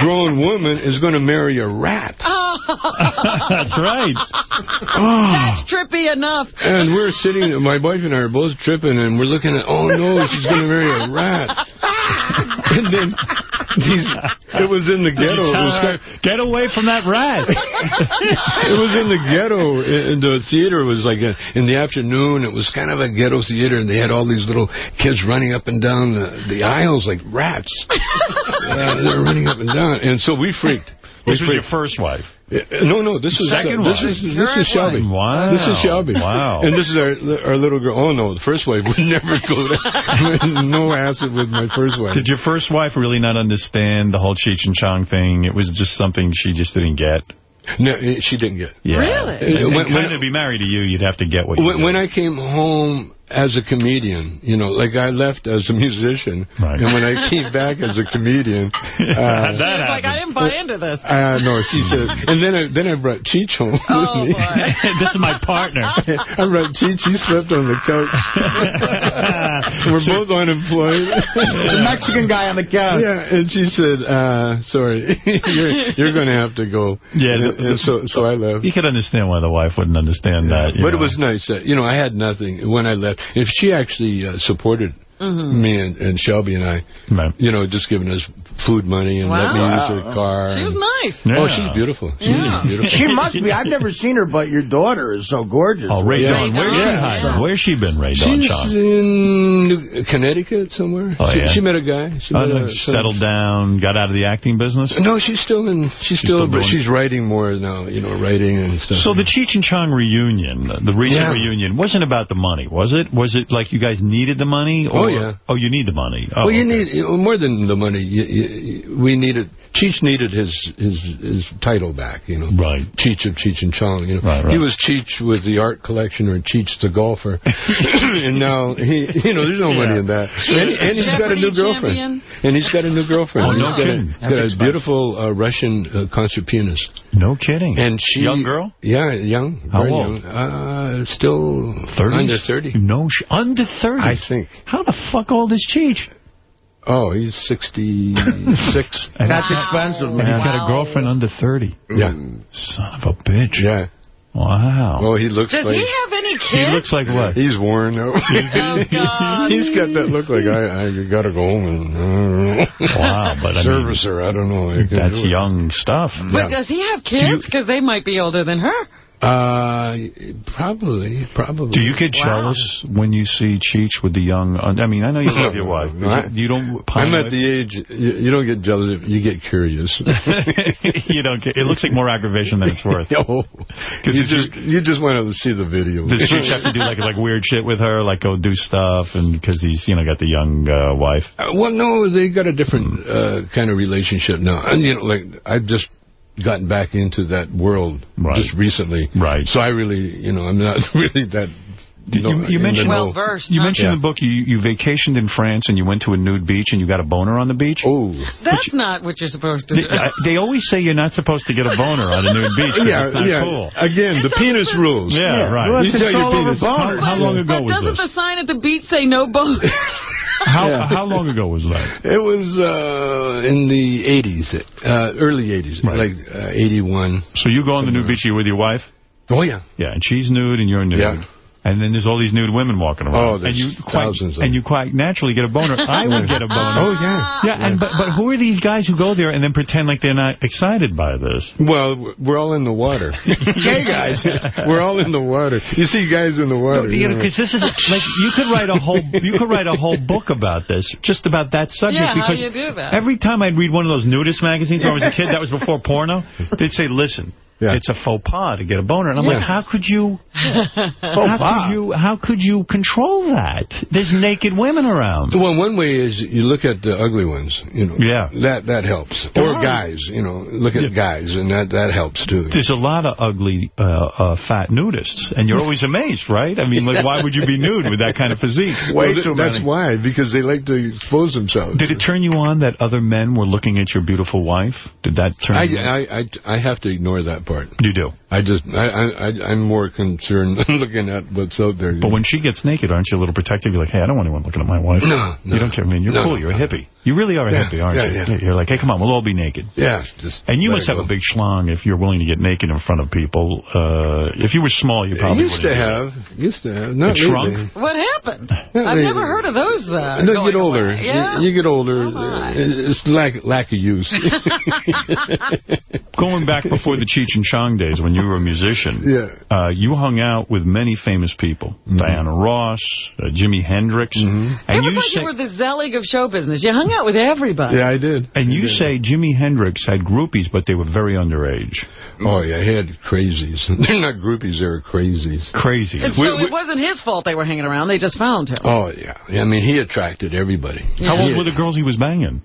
grown woman is going to marry a rat, That's right. That's trippy enough. and we're sitting. My wife and I are both tripping, and we're looking at. Oh no, she's going to marry a rat. and then these. It was in the ghetto. Was, kind- Get away from that rat. it was in the ghetto. In the theater was like a, in the afternoon. It was kind of a ghetto theater, and they had all these little kids running up and down the, the aisles like rats. uh, they were running up and down, and so we freaked. We This was your first wife. Uh, No, no, this is Second this wife. is this is Shelby. Wow. This is Shelby. Wow. And this is our our little girl. Oh no, the first wife would never go there. no acid with my first wife. Did your first wife really not understand the whole Cheech and Chong thing? It was just something she just didn't get. No, she didn't get. Yeah. Really? And, When- and kind when- of be married to you, you'd have to get what you When, when I came home as a comedian, you know, like I left as a musician, Right. and when I came back as a comedian, uh, She was like. I didn't buy into this. uh, no, she said, and then I then I brought Cheech home Oh, with me. this is my partner. I brought Cheech. He slept on the couch. We're both unemployed. The Mexican guy on the couch. Yeah, and she said, uh, sorry, you're, you're going to have to go. Yeah, And, and so, so I left. You could understand why the wife wouldn't understand that. you But it was nice. Uh, you know, I had nothing when I left. If she actually uh, supported Mm-hmm. me and, and Shelby and I, Right. you know, just giving us food money and let me use her car. She was nice. Yeah. Oh, she's beautiful. She's Yeah. beautiful. She must be. I've never seen her, but your daughter is so gorgeous. Oh, Ray Yeah. Dawn. Where's she Dawn, hiding? Where's she been, Rae Dawn, She's Sean? in New- Connecticut somewhere. Oh, she, yeah? she met a guy. She met no, a, some- settled down, got out of the acting business? No, she's still in. She's, still, still but she's writing more now. You know, writing and stuff. So the Cheech and Chong reunion, the recent Yeah. reunion, wasn't about the money, was it? Was it like you guys needed the money? Or, Oh, oh, yeah. Oh, you need the money. Oh, well, you okay. need more than the money. You, you, we needed. Cheech needed his his his title back. You know, Right. Cheech of Cheech and Chong. You know, Right, right. he was Cheech with the art collection or Cheech the golfer, and now he, you know, there's no money in that. And, and he's got a new girlfriend. champion. And he's got a new girlfriend. Oh, he's no got kidding. a, That's got a beautiful uh, Russian uh, concert pianist. No kidding. And she, Young girl? Yeah, young. How old? Young. Uh, still 30s? under 30. No, sh under 30. I think. How the fuck old is Cheech? Oh, he's 66. That's he's- expensive, And he's got a girlfriend under 30. yeah. Son of a bitch. Yeah. Wow. Well, he looks Does like... he have any kids? he looks like what? He's worn out. Oh, God. He's got that look like, I, I gotta go home and... Wow, but I mean- Service her, I don't know. I That's young stuff. But does he have kids? Because they might be older than her. Uh, probably, probably. Do you get Wow. jealous when you see Cheech with the young... I mean, I know you love your wife. No, I- you don't... I'm at the age, you, you don't get jealous, you get curious. you don't get... It looks like more aggravation than it's worth. oh, you it's just, you just want to see the video. Does Cheech have to do like like weird shit with her, like go do stuff, and because he's you know got the young uh, wife? Uh, well, no, they got a different uh, kind of relationship now. And, you know, like, I've just gotten back into that world Right. just recently. Right. So I really, you know, I'm not really that no, you, you mentioned the. Well-versed, You huh? mentioned in the book you, you vacationed in France and you went to a nude beach and you got a boner on the beach. Oh, That's not what you're supposed to They, do. I- they always say you're not supposed to get a boner on a nude beach. yeah, it's not yeah. cool. Again, the penis rules. Yeah, right. Well, You tell your control penis. boners. How, how long ago but was doesn't this? the sign at the beach say no boat? How Yeah. how long ago was that? It was uh, in the 80s, uh, early 80s, Right. like uh, 81. So you go on the nude beach, with your wife? Oh, yeah. Yeah, and she's nude and you're nude. Yeah. And then there's all these nude women walking around. Oh, there's and you quite, thousands of And you quite naturally get a boner. I would get a boner. Oh, yeah. Yeah, and but but who are these guys who go there and then pretend like they're not excited by this? Well, we're all in the water. Gay guys. We're all in the water. You see guys in the water. You know, because this is like you could write a whole you could write a whole book about this, just about that subject. Yeah, how because do you do that? Every time I'd read one of those nudist magazines when I was a kid, that was before porno. They'd say, "Listen, Yeah. it's a faux pas to get a boner," and I'm like, "How could you? How pas. could you? How could you control that? There's naked women around." Well, one way is you look at the ugly ones, you know. Yeah. That that helps. There Or are. guys, you know. Look at guys, and that that helps too. There's a lot of ugly, uh, uh, fat nudists, and you're always amazed, right? I mean, like, why would you be nude with that kind of physique? Way Well, too That's many. why, because they like to expose themselves. Did it turn you on that other men were looking at your beautiful wife? Did that turn I, you on? I, I, I have to ignore that part. You do. I just, I, I, I- I'm more concerned looking at what's out there. But when she gets naked, aren't you a little protective? You're like, hey, I don't want anyone looking at my wife. No, no. You don't care. I mean, you're No, cool. You're a no. hippie. You really are a Yeah, hippie, aren't yeah, you? yeah. You're like, hey, come on, we'll all be naked. yeah, just And you must have go. a big schlong if you're willing to get naked in front of people. Uh, if you were small, you probably used to wouldn't have, used to have. Not It shrunk? lately. what happened? Yeah, I've they- never heard of those. Uh, no, you get older. away. Yeah? You, you get older. Oh, it's lack lack of use. Going back before the Cheech and Chong days when you were a musician, Yeah. uh, you hung out with many famous people. Diana Ross, uh, Jimi Hendrix. And It was you like you were the Zelig of show business. You hung out with everybody. yeah, I did. and I you did. say Jimi Hendrix had groupies, but they were very underage. Oh, yeah, he had crazies. They're not groupies, they're crazies. Crazy. And so it wasn't his fault they were hanging around. They just found him. Oh, yeah. I mean, he attracted everybody. How old were the girls he was banging?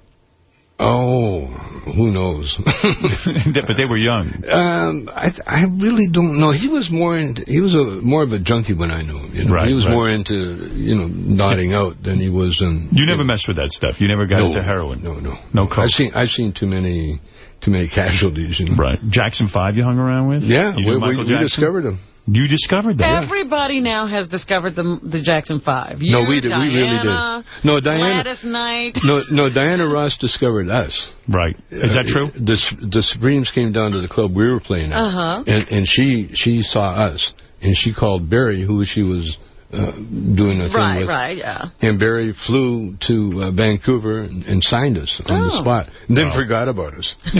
Oh, who knows? but they were young. Um, I I really don't know. He was more into, he was a more of a junkie when I knew him. You know? Right, he was right. more into you know nodding out than he was in. You never messed with that stuff. You never got no, into heroin. No, no, No coke. I've seen I've seen too many too many casualties. You know? Right. Jackson 5 you hung around with? Yeah, You we, we, we discovered him. You discovered that? Everybody now has discovered the the Jackson Five. You, no, we did. Diana, we really did. No, Diana. Gladys Knight. No, no, Diana Ross discovered us. Right. Is that Uh, true? The the Supremes came down to the club we were playing at, Uh-huh. and and she she saw us, and she called Barry, who she was uh, doing a thing Right, with. right, yeah. And Barry flew to uh, Vancouver and, and signed us on the Oh. spot, and then Oh. forgot about us.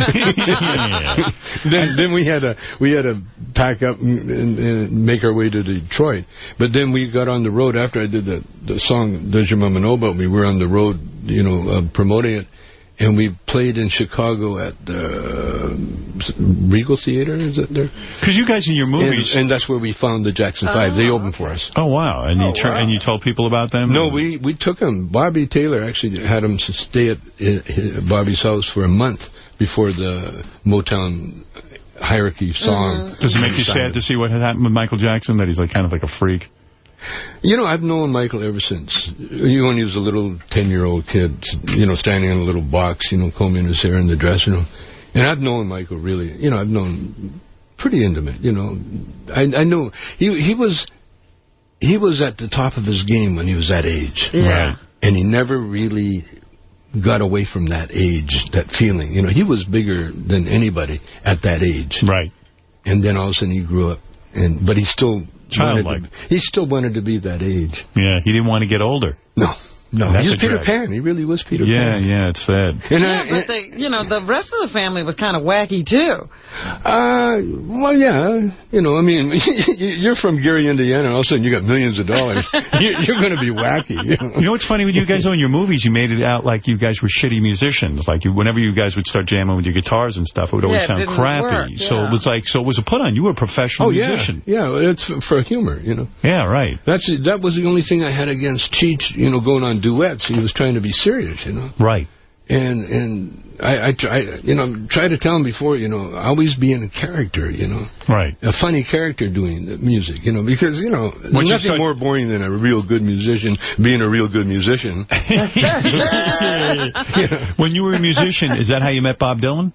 then then we had to we had to pack up and, and, and make our way to Detroit. But then we got on the road after I did the the song "Does Your Mama Know About Me." We were on the road, you know, uh, promoting it. And we played in Chicago at the Regal Theater, is it there? Because you guys in your movies... And, and that's where we found the Jackson Five. They opened for us. Oh, wow. And, Oh, you wow. and you told people about them? No, we, we took them. Bobby Taylor actually had him to stay at uh, Bobby's house for a month before the Motown hierarchy song. Does it make you sad to see what had happened with Michael Jackson, that he's like kind of like a freak? You know, I've known Michael ever since. You know, when he was a little 10-year-old kid, you know, standing in a little box, you know, combing his hair in the dressing room. And I've known Michael really, you know, I've known pretty intimate, you know. I, I know he he was he was at the top of his game when he was that age. Yeah. Right. And he never really got away from that age, that feeling. You know, he was bigger than anybody at that age. Right. And then all of a sudden he grew up, and but he still Childlike. he still wanted to be that age. Yeah, he didn't want to get older. No. No, That's he was Peter drag. Pan. He really was Peter Yeah, Pan. yeah, yeah, it's sad. And yeah, I, but the, you know, the rest of the family was kind of wacky, too. Uh, well, yeah, you know, I mean, you're from Gary, Indiana, and all of a sudden you got millions of dollars. You're, you're going to be wacky. You know? You know what's funny When you guys, own your movies, you made it out like you guys were shitty musicians. Like, you, whenever you guys would start jamming with your guitars and stuff, it would always Yeah, sound crappy. work, So it was like, so it was a put-on. You were a professional Oh yeah, musician. yeah. It's for humor, you know. Yeah, right. That's that was the only thing I had against Cheech, you know, going on duets. He was trying to be serious, you know. Right. And and I, I try, you know, try to tell him before, you know, always be in a character, you know. Right. A funny character doing the music, you know, because, you know, there's Once nothing start- more boring than a real good musician being a real good musician. When you were a musician, is that how you met Bob Dylan?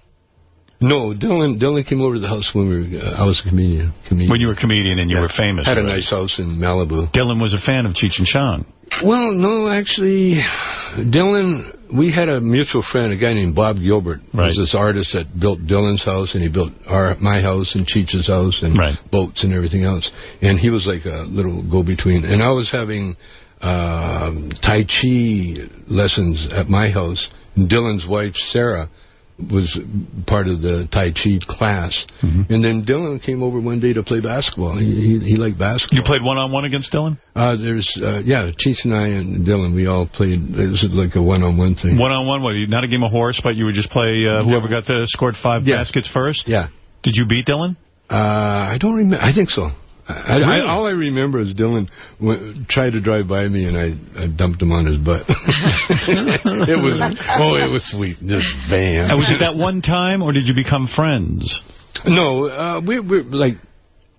No, Dylan Dylan came over to the house when we were, uh, I was a comedian. comedian. When you were a comedian and you were famous. Had a nice house in Malibu. Dylan was a fan of Cheech and Chong. Well, no, actually, Dylan, we had a mutual friend, a guy named Bob Gilbert. Right. was this artist that built Dylan's house, and he built our my house and Cheech's house and boats and everything else. And he was like a little go-between. And I was having um, Tai Chi lessons at my house. And Dylan's wife, Sarah, was part of the Tai Chi class. Mm-hmm. And then Dylan came over one day to play basketball. He, he, he liked basketball. You played one-on-one against Dylan? Uh, there's, uh, yeah, Cheech and I and Dylan, we all played, it was like a one-on-one thing. One-on-one, what, you- not a game of horse, but you would just play uh, whoever got the scored five baskets first? Yeah. Did you beat Dylan? Uh, I don't remember, I think so. I, I, all I remember is Dylan went, tried to drive by me and I, I dumped him on his butt. it was, oh, it was sweet. Just bam. And was it that one time, or did you become friends? No, uh, we're, we're like,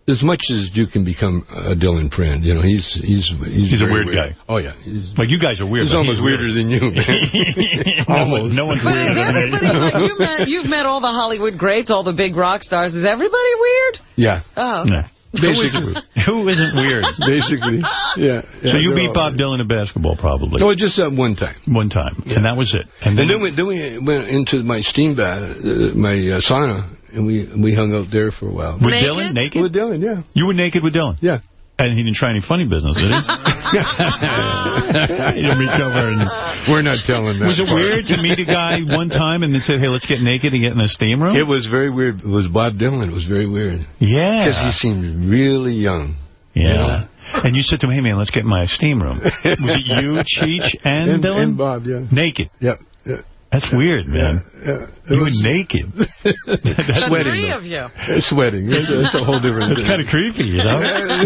as much as you can become a Dylan friend, you know, he's, he's, he's, He's a very weird guy. Oh, yeah. He's, Like, you guys are weird. He's but almost he's weirder than you, man. no, Almost. no one's But weirder than me. everybody, like, you met, you've met all the Hollywood greats, all the big rock stars. Is everybody weird? Yeah. Oh. No. Basically. Who isn't weird? Basically, yeah. yeah so you beat all Bob Dylan at basketball, probably. No, just that one time. One time. And that was it. And then, we, then we went into my steam bath, uh, my uh, sauna, and we we hung out there for a while. With Naked? Dylan? Naked? With Dylan, yeah. You were naked with Dylan? Yeah. And he didn't try any funny business, did he? you didn't reach over and... We're not telling that. Was it part. weird to meet a guy one time and then say, hey, let's get naked and get in the steam room? It was very weird. It was Bob Dylan. It was very weird. Yeah. Because he seemed really young. Yeah. You know? And you said to him, hey, man, let's get in my steam room. Was it you, Cheech, and, And- Dylan? and Bob, yeah. Naked. Yep. Yeah. That's weird, man. Yeah. You were naked. The sweating. three though. of you. It's sweating. It's, it's a whole different It's kind of creepy, you know?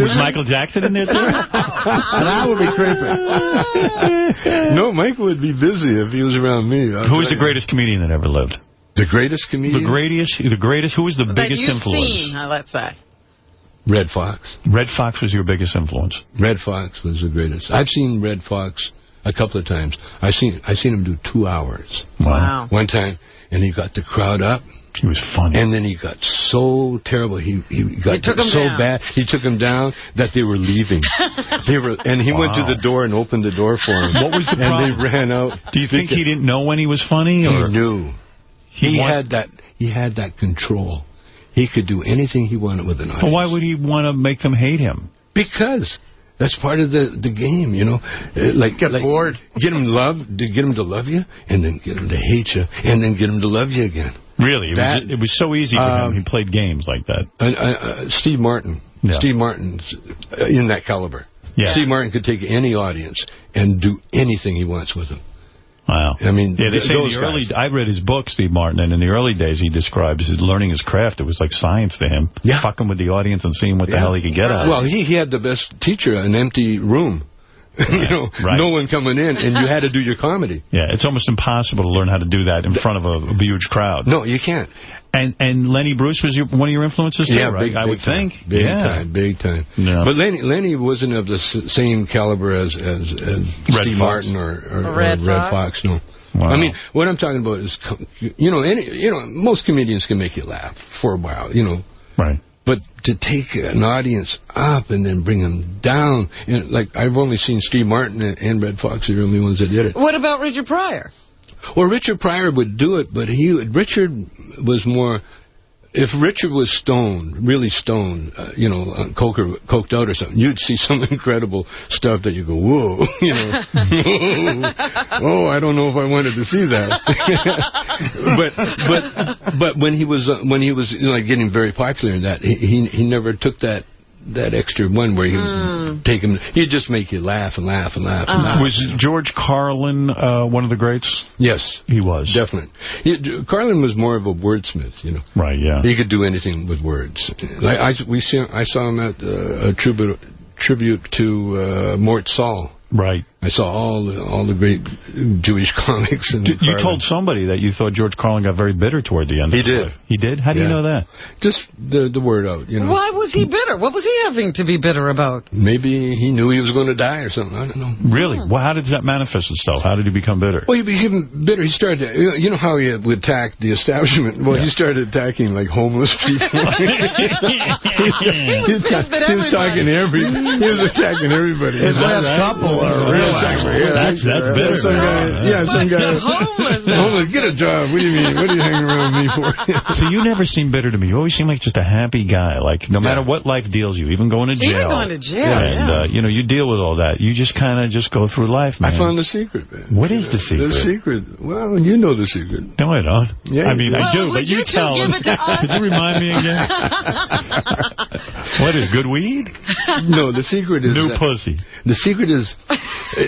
Was Michael Jackson in there, too? that would be creepy. no, Michael would be busy if he was around me. I'll Who was the greatest comedian that ever lived? The greatest comedian? The greatest, the greatest, who was the That biggest you've influence? seen, let's say. Redd Foxx. Redd Foxx was your biggest influence. Redd Foxx was the greatest. I've seen Redd Foxx a couple of times. I seen I seen him do two hours. Wow. One time, and he got the crowd up. He was funny. And then he got so terrible. He he got He took 'em so down. bad. He took him down that they were leaving. they were, and he went to the door and opened the door for him. What was the and problem? they ran out. Do you think he didn't know when he was funny? Or He knew. He, want- had that. He had that control. He could do anything he wanted with an audience. But why would he want to make them hate him? Because that's part of the the game, you know. Uh, Like get bored, get him love, to get them to love you, and then get them to hate you, and then get them to love you again. Really? It, That- was, it was so easy for Um, him. He played games like that. Uh, uh, uh, Steve Martin, Yeah. Steve Martin's uh, in that caliber. Yeah. Steve Martin could take any audience and do anything he wants with them. Wow. I mean, Yeah, they th- say in the early. I read his book, Steve Martin, and in the early days, he describes his learning his craft. It was like science to him. Yeah. Fucking with the audience and seeing what the Yeah. hell he could get out of Well, it. he, he had the best teacher, an empty room. you know, Right. no one coming in, and you had to do your comedy. Yeah, it's almost impossible to learn how to do that in front of a, a huge crowd. No, you can't. And and Lenny Bruce was your, one of your influences too, yeah, right? big, I big would time. think. Big yeah. time, big time. Yeah. But Lenny, Lenny wasn't of the s- same caliber as, as, as Steve Fox. Martin or, or, Or Red or Fox. No. Wow. I mean, what I'm talking about is, you know, any, you know, most comedians can make you laugh for a while, you know. Right. But to take an audience up and then bring them down, and like I've only seen Steve Martin and, and Redd Foxx are the only ones that did it. What about Richard Pryor? Well, Richard Pryor would do it, but he Richard was more. If Richard was stoned, really stoned, uh, you know, uh, coked out or something, you'd see some incredible stuff that you go, whoa, you know, oh, I don't know if I wanted to see that. but but but when he was uh, when he was you know, like getting very popular in that, he he, he never took that that extra one where he would take him. He'd just make you laugh and laugh and laugh. And laugh. Was George Carlin uh, one of the greats? Yes, He was. definitely. He, Carlin was more of a wordsmith, you know. Right, yeah. He could do anything with words. Like I, we see, I saw him at uh, a tribute tribute to uh, Mort Sahl Right. I saw all the, all the great Jewish comics. And you told somebody that you thought George Carlin got very bitter toward the end. He of did. life. He did? How do you know that? Just the the word out, you know. Why was he bitter? What was he having to be bitter about? Maybe he knew he was going to die or something. I don't know. Really? Hmm. Well, how did that manifest itself? How did he become bitter? Well, he became bitter. He started, to, you know- how he would attack the establishment? Well, he started attacking, like, homeless people. He was pissed at He was talking to every, he was attacking everybody. His last couple are real angry. Yeah, That's- that's bitter, Some man. guy, Yeah, some guy. Homeless. Homeless, get a job. What do you mean? What are you hanging around me for? So you never seem bitter to me. You always seem like just a happy guy. Like, no matter what life deals you, even going to jail. Even going to jail, And, yeah. uh, you know, you deal with all that. You just kind of just go through life, man. I found the secret, man. What is the secret? The secret. Well, you know the secret. No, I don't. Yeah, I mean, do. I do, but you, you tell give us. it to us? Could you remind me again? what is good weed? No, the secret is... New that- pussy. The secret is,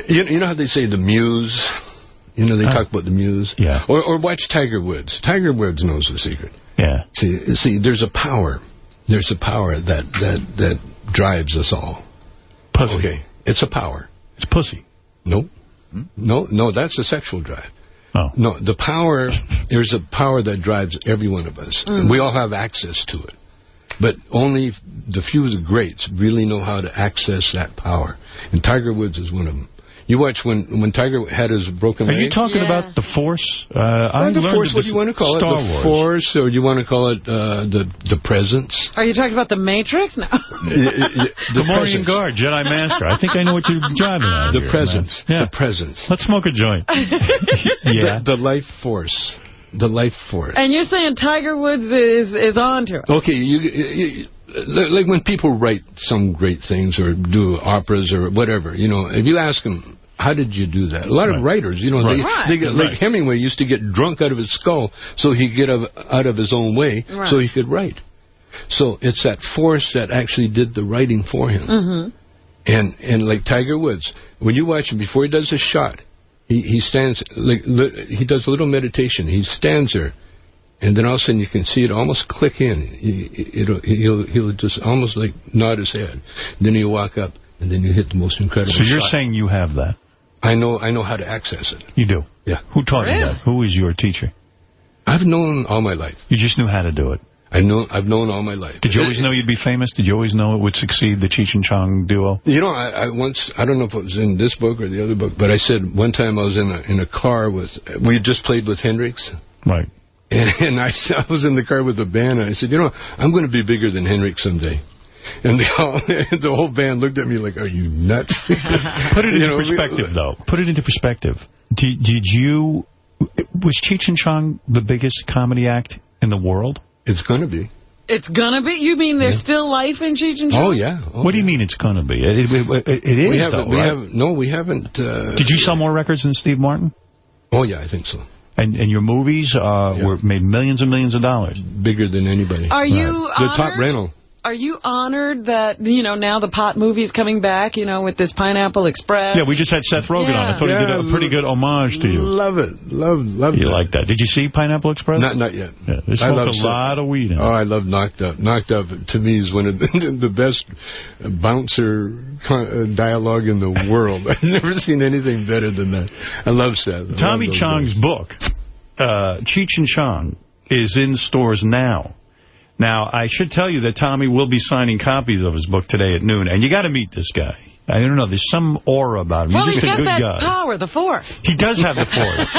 you, you know how they say the muse? You know, they talk about the muse? Yeah. Or, or watch Tiger Woods. Tiger Woods knows the secret. Yeah. See, see, there's a power. There's a power that, that, that drives us all. Pussy. Okay. It's a power. It's pussy. No. Hmm? No, no, that's a sexual drive. Oh. No, the power, there's a power that drives every one of us. And mm. we all have access to it. But only the few of the greats really know how to access that power. And Tiger Woods is one of them. You watch when when Tiger had his broken Are you talking Yeah. about the Force? Uh, I the learned force, what do you want to call Star it? The Wars. force, or do you want to call it uh, the the presence? Are you talking about the Matrix? No. the Gamorrean presence. Guard, Jedi Master. I think I know what you're driving at The here, presence. man. Yeah. The presence. Let's smoke a joint. yeah. The, the life force. The life force. And you're saying Tiger Woods is is on to it. Okay, you, you, like when people write some great things or do operas or whatever, you know, if you ask them, how did you do that? A lot of writers, you know, Right. they, Right. they get, like Hemingway used to get drunk out of his skull so he could get out of, out of his own way Right. so he could write. So it's that force that actually did the writing for him. Mm-hmm. And and like Tiger Woods, when you watch him before he does a shot, he he stands like li- he does a little meditation. He stands there, and then all of a sudden you can see it almost click in. He, it'll, he'll he'll just almost like nod his head. Then he'll walk up, and then you hit the most incredible. So you're shot. saying you have that? I know I know how to access it. You do? Yeah, Who taught you that? Who is your teacher? I've known all my life. You just knew how to do it. I know I've known all my life. Did you always know you'd be famous? Did you always know it would succeed, the Cheech and Chong duo? You know, I, I once, I don't know if it was in this book or the other book, but I said one time I was in a, in a car with, we had just played with Hendrix. Right. And, and I, s- I was in the car with the band, and I said, you know, I'm going to be bigger than Hendrix someday. And they all, the whole band looked at me like, are you nuts? Put it You into know, we- perspective, though. Put it into perspective. Did, did you... Was Cheech and Chong the biggest comedy act in the world? It's going to be. It's gonna be. You mean there's still life in Cheech and Chong? Oh, yeah. Oh, what do you mean it's going to be? It, it, it, it is, we though, we right? haven't, no, we haven't. Uh, Did you sell more records than Steve Martin? Oh, yeah, I think so. And and your movies uh, Yeah. were made millions and millions of dollars. Bigger than anybody. Are you The top honored? rental. Are you honored that you know now the pot movie's coming back? You know with this Pineapple Express. Yeah, we just had Seth Rogen on. I Yeah. thought he did a pretty good homage to you. Love it. Love, love You that. like that. Did you see Pineapple Express? Not, not yet. Yeah, they I smoked love a Seth. lot of weed in Oh, it. I love Knocked Up. Knocked Up, to me, is one of the, the best bouncer uh, dialogue in the world. I've never seen anything better than that. I love Seth. I Tommy those Chong's guys. book, uh, Cheech and Chong, is in stores now. Now, I should tell you that Tommy will be signing copies of his book today at noon, and you got to meet this guy. I don't know. There's some aura about him. Well, He's he's just a got good that guy. power, the force. He does have the force.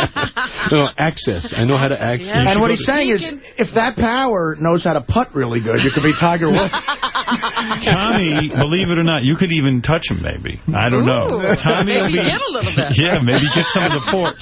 No, access. I know how to access. Yeah. And what he's to- saying is, if that power knows how to putt really good, you could be Tiger Woods. Tommy, believe it or not, you could even touch him, maybe. I don't know. Ooh, Tommy will be, get a little bit. Yeah, maybe get some of the force.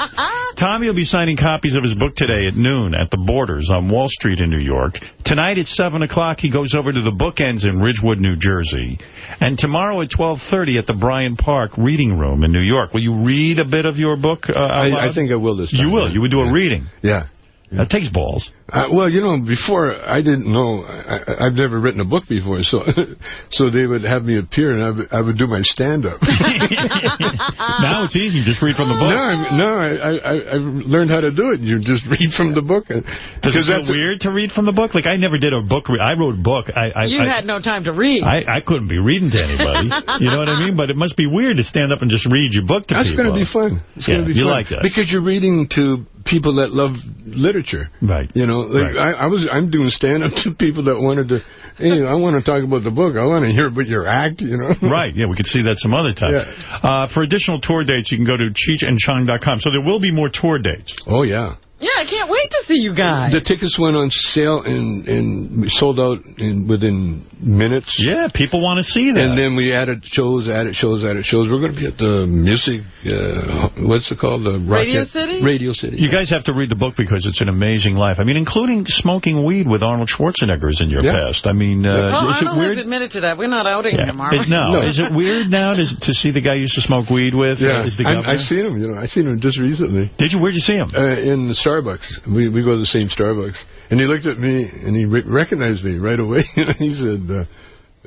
Tommy will be signing copies of his book today at noon at the Borders on Wall Street in New York. Tonight at 7 o'clock, he goes over to the Bookends in Ridgewood, New Jersey. And tomorrow at 12.30 at the Bryant Park Reading Room in New York. Will you read a bit of your book? Uh, I, I think I will this time. You will. yeah. You would do a reading. Yeah. That takes balls. Uh, well, you know, before I didn't know. I, I've never written a book before, so so they would have me appear, and I would, I would do my stand-up. now it's easy. Just read from the book. No, I, no, I, I, I learned how to do it. You just read from the book. Does it feel weird to read from the book? Like, I never did a book. I wrote a book. I, I, you I, had no time to read. I, I couldn't be reading to anybody. you know what I mean? But it must be weird to stand up and just read your book to That's people. going to be fun. It's yeah, going to be you fun. like that. Because you're reading to people that love literature. Right. You know, like Right. I, I was, I'm doing stand-up to people that wanted to, hey, I want to talk about the book. I want to hear about your act, you know. Right, yeah, we could see that some other time. Uh, for additional tour dates, you can go to cheechandchong.com. So there will be more tour dates. Oh, yeah. Yeah, I can't wait to see you guys. The tickets went on sale and and we sold out in within minutes. Yeah, people want to see that. And then we added shows, added shows, added shows. We're going to be at the music, uh, what's it called? The Radio City? Radio City. You guys have to read the book because it's an amazing life. I mean, including smoking weed with Arnold Schwarzenegger is in your Yeah. past. I mean, uh, oh, is it weird? has admitted to that. We're not outing Yeah. him, are we? Is- no. Is it weird now to, to see the guy you used to smoke weed with? Yeah, uh, is the I, governor? I seen him. You know, I seen him just recently. Did you? Where'd you see him? Uh, in the Starbucks. We we go to the same Starbucks, and he looked at me and he re recognized me right away. he said, uh,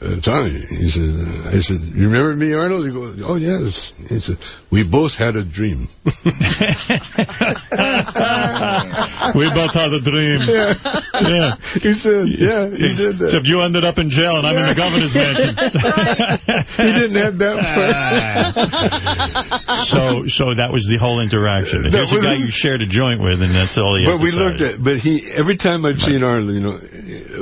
uh, "Tommy," he said, "I said, you remember me, Arnold?" He goes, "Oh yes." He said, "We both had a dream." we both had a dream. Yeah. yeah. He said, "Yeah, he did that." Except you ended up in jail and I'm in the governor's mansion. he didn't have that so so that was the whole interaction. That Here's a was- guy you shared a joint with, and that's all he But we looked at, but he every time I've seen Arnold, you know,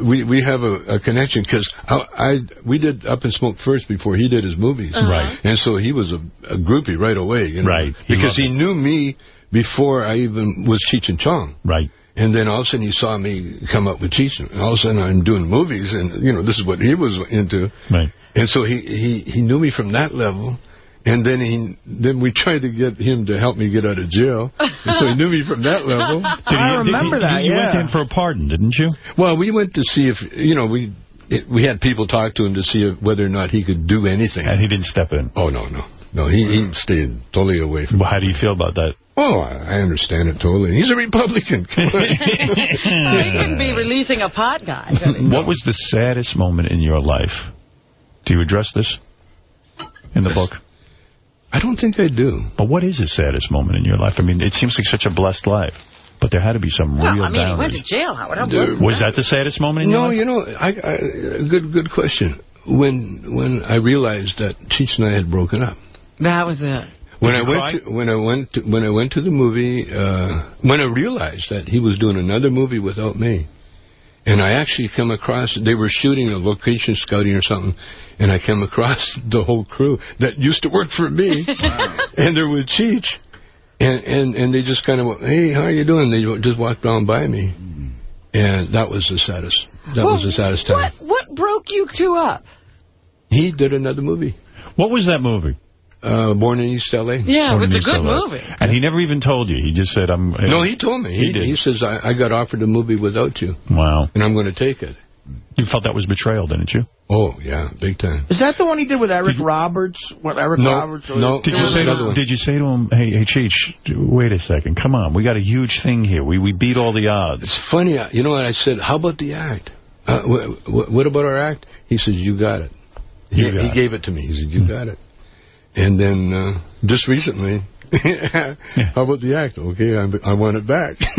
we we have a, a connection because I, I we did Up in Smoke first before he did his movies, Uh-huh. Right. And so he was a, a groupie right away, you know, Right. He Because loved he knew me before I even was Cheech and Chong, right? And then all of a sudden he saw me come up with Cheech, and all of a sudden I'm doing movies, and you know this is what he was into, right? And so he he he knew me from that level. And then he, then we tried to get him to help me get out of jail. And so he knew me from that level. Did he- did he- You went in for a pardon, didn't you? Well, we went to see if, you know, we it, we had people talk to him to see whether or not he could do anything. And he didn't step in? Oh, no, no. No, he, he stayed totally away from Well, how do you feel about that? Oh, I I understand it totally. He's a Republican. Come on. Well, he couldn't be releasing a pot guy. could he? What was the saddest moment in your life? Do you address this in the book? I don't think I do. But what is the saddest moment in your life? I mean, it seems like such a blessed life. But there had to be some Well, real I mean, he went to jail, Howard. I'm Dude, Was that the saddest moment in your life? No, you know, I, I good good question. When when I realized that Cheech and I had broken up. That was it. When Did I went to when I went to, when I went to the movie, uh, when I realized that he was doing another movie without me, and I actually come across they were shooting a location scouting or something, and I come across the whole crew that used to work for me, and they're with Cheech, and and and they just kind of went, hey, how are you doing? They just walked down by me, and that was the saddest. That was the saddest time. What, what broke you two up? He did another movie. What was that movie? Uh, Born in East L.A. Yeah, Born it's a East good LA. movie. And he never even told you. He just said, "I'm." No, he told me. He He, did. he says, I, I got offered a movie without you, Wow. and I'm going to take it. You felt that was betrayal, didn't you? Oh, yeah, big time. Is that the one he did with Eric Roberts? What Eric No, Roberts? no. Did you say to. Did you say to him, "Hey, hey, Cheech, wait a second. Come on, we got a huge thing here. We we beat all the odds." It's funny. uh, You know what I said? How about the act? Uh, wh- wh- what about our act? He says, you got it. He, got he it. Hmm. gave it to me. He said, you got it. And then uh, just recently, how about the act? Okay, I, I want it back.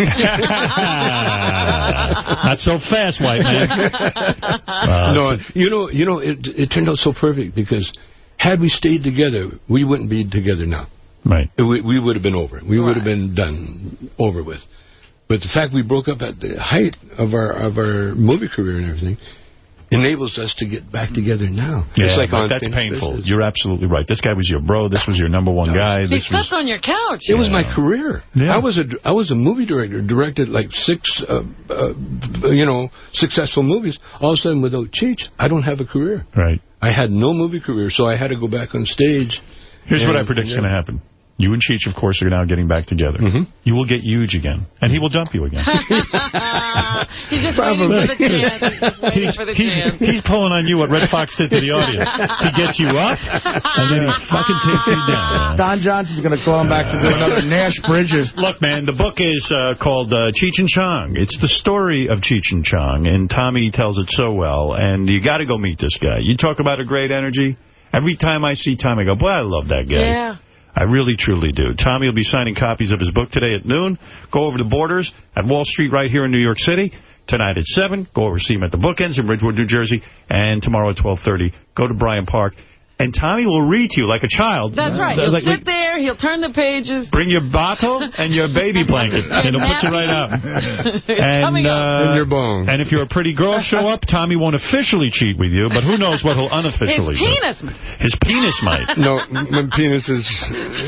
Not so fast, white man. No, you know, you know, it, it turned out so perfect because had we stayed together, we wouldn't be together now. Right. We, we would have been over. We would have been done, over with. But the fact we broke up at the height of our of our movie career and everything enables us to get back together now. Yeah, it's like but that's painful. Business. You're absolutely right. This guy was your bro. This was your number one guy. He This was slept on your couch. It was my career. Yeah. I was a I was a movie director, directed like six, uh, uh, you know, successful movies. All of a sudden, without Cheech, I don't have a career. right. I had no movie career, so I had to go back on stage. Here's what I And- predict's and going to happen. You and Cheech, of course, are now getting back together. Mm-hmm. You will get huge again, and he will dump you again. He's just waiting for the chance. He's just he's, for the he's, chance. he's pulling on you what Redd Foxx did to the audience. He gets you up, and then he fucking takes you down. Don Johnson's going to call him back to do another Nash Bridges. Look, man, the book is uh, called uh, Cheech and Chong. It's the story of Cheech and Chong, and Tommy tells it so well, and you got to go meet this guy. You talk about a great energy. Every time I see Tommy, I go, boy, I love that guy. Yeah. I really, truly do. Tommy will be signing copies of his book today at noon. Go over to borders at Wall Street right here in New York City. Tonight at 7, go over see him at the Bookends in Ridgewood, New Jersey. And tomorrow at 12.30, go to Bryant Park. And Tommy will read to you like a child. That's right. He'll like- sit there. He'll turn the pages. Bring your bottle and your baby blanket, and it'll put you right up. And, Coming up. uh, And your bong. and if you're a pretty girl, show up. Tommy won't officially cheat with you, but who knows what he'll His unofficially do. penis. His penis might. No, my penis is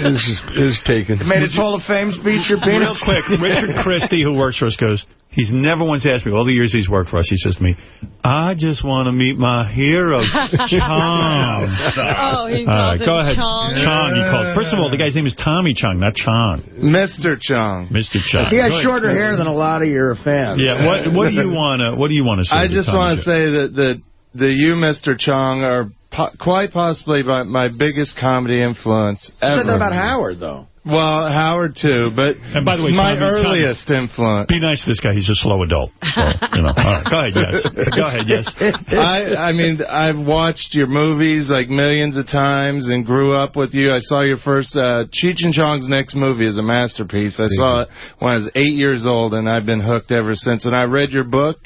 is is taken. Made its Hall of Fame speech, your penis? Real quick, Richard Christy, who works for us, goes, he's never once asked me, all the years he's worked for us, he says to me, I just want to meet my hero, Chong. Oh, he All right, calls go ahead. Chong. Chong, he calls. First of all, the guy's name is Tommy Chong, not Chong. Mr. Chong. Mr. Chong. He has Go ahead. shorter hair than a lot of your fans. Yeah, what what do you want to what do you want to say? I to just want to say that the the you, Mr. Chong, are po quite possibly my, my biggest comedy influence You ever. said that about Howard, though. Well, Howard too, but And by the way, my Tommy- Tommy- earliest influence. Be nice to this guy. He's a slow adult. So, you know. All right, go ahead, yes. Go ahead, yes. I I mean, I've watched your movies like millions of times and grew up with you. I saw your first uh, Cheech and Chong's next movie is a masterpiece. I saw it when I was eight years old, and I've been hooked ever since. And I read your book.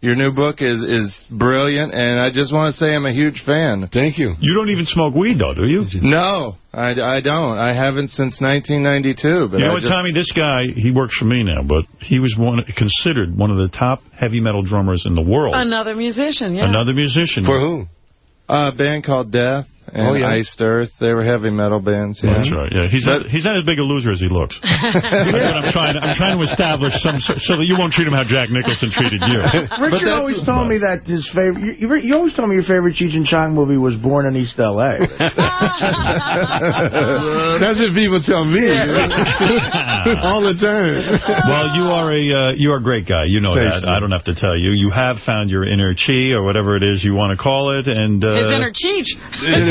Your new book is is brilliant, and I just want to say I'm a huge fan. Thank you. You don't even smoke weed, though, do you? No, I, I don't. I haven't since 1992. But You know I what, just, Tommy? This guy, he works for me now, but he was one considered one of the top heavy metal drummers in the world. Another musician, yeah. Another musician. For who? A band called Death and Oh, yeah. Iced Earth. They were heavy metal bands. Yeah. That's right. Yeah, he's not, he's not as big a loser as he looks. That's what I'm trying. To, I'm trying to establish some so, so that you won't treat him how Jack Nicholson treated you. Richard that's- always told me that his favorite. You, you, you always told me your favorite Cheech and Chong movie was Born in East L.A. That's what people tell me all the time. Well, you are a uh, you are a great guy. You know Thanks, that. man. I don't have to tell you. You have found your inner chi or whatever it is you want to call it, and uh, His inner cheech.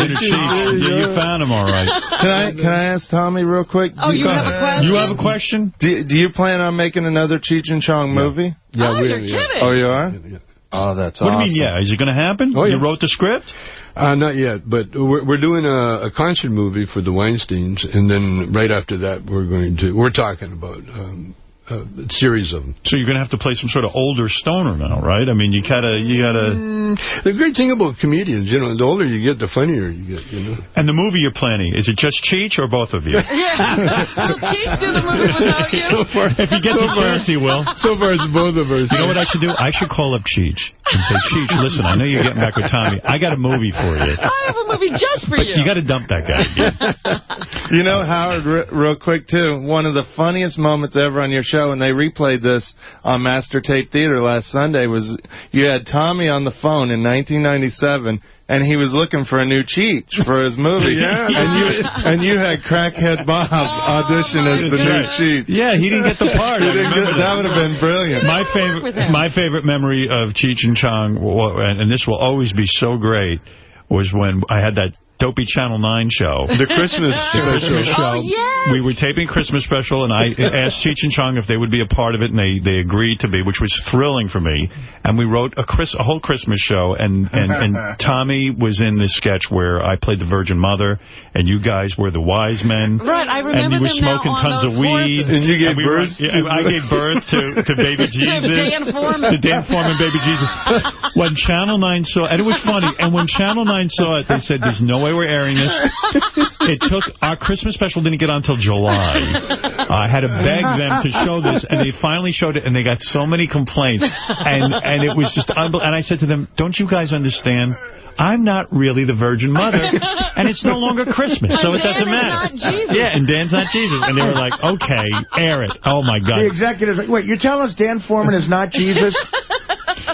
His inner chi. You, you found him all right. Can I can I ask Tommy real quick? Oh, you Do- have a question? You have a question? Do, do you plan on making another Cheech and Chong movie? Yeah, oh, we- you're yeah. kidding. Oh, you are? Oh, that's What awesome. do you mean? Yeah, is it going to happen? Oh, yeah. You wrote the script? Uh, not yet, but we're, we're doing a, a concert movie for the Weinsteins, and then right after that, we're going to we're talking about um, a series of them. So you're going to have to play some sort of older stoner now, right? I mean, you gotta, you gotta. Mm, the great thing about comedians, you know, the older you get, the funnier you get, you know. And the movie you're planning, is it just Cheech or both of you? Yeah. Will Cheech do the movie without you? So far, If he gets so a far- chance, he will. So far, it's both of us. You know what I should do? I should call up Cheech and say, Cheech, listen, I know you're getting back with Tommy. I got a movie for you. I have a movie just for But you. you got to dump that guy again. You know, Howard, real quick, too, one of the funniest moments ever on your show, and they replayed this on Master Tape Theater last Sunday, was you had Tommy on the phone in 1997, and he was looking for a new Cheech for his movie. Yeah. And you, and you had Crackhead Bob audition as the That's new right. Cheech. Yeah, he didn't get the part. You didn't get- that would have been brilliant. My favorite, my favorite memory of Cheech and Chong, and and this will always be so great, was when I had that dopey Channel 9 show. The Christmas The Christmas oh, show. Oh, yes. We were taping Christmas special, and I asked Cheech and Chong if they would be a part of it, and they, they agreed to be, which was thrilling for me. And we wrote a Chris a whole Christmas show, and, and, and Tommy was in this sketch where I played the Virgin Mother, and you guys were the wise men. Right, I And remember you were them smoking tons of weed. horses. And you gave we were- birth yeah, I gave birth to, to baby Jesus. Dan Forman. To Dan Forman, baby Jesus. When Channel 9 saw and it was funny, and when Channel 9 saw it, they said, there's no way we're airing this. It took, our Christmas special didn't get on until July. I had to beg them to show this, and they finally showed it, and they got so many complaints. And, and it was just, unbel- and I said to them, don't you guys understand? I'm not really the Virgin Mother, and it's no longer Christmas, so it Dan doesn't matter. not Jesus. Yeah, and Dan's not Jesus. And they were like, okay, air it. Oh, my God. The God. executives, wait, you're telling us Dan Forman is not Jesus?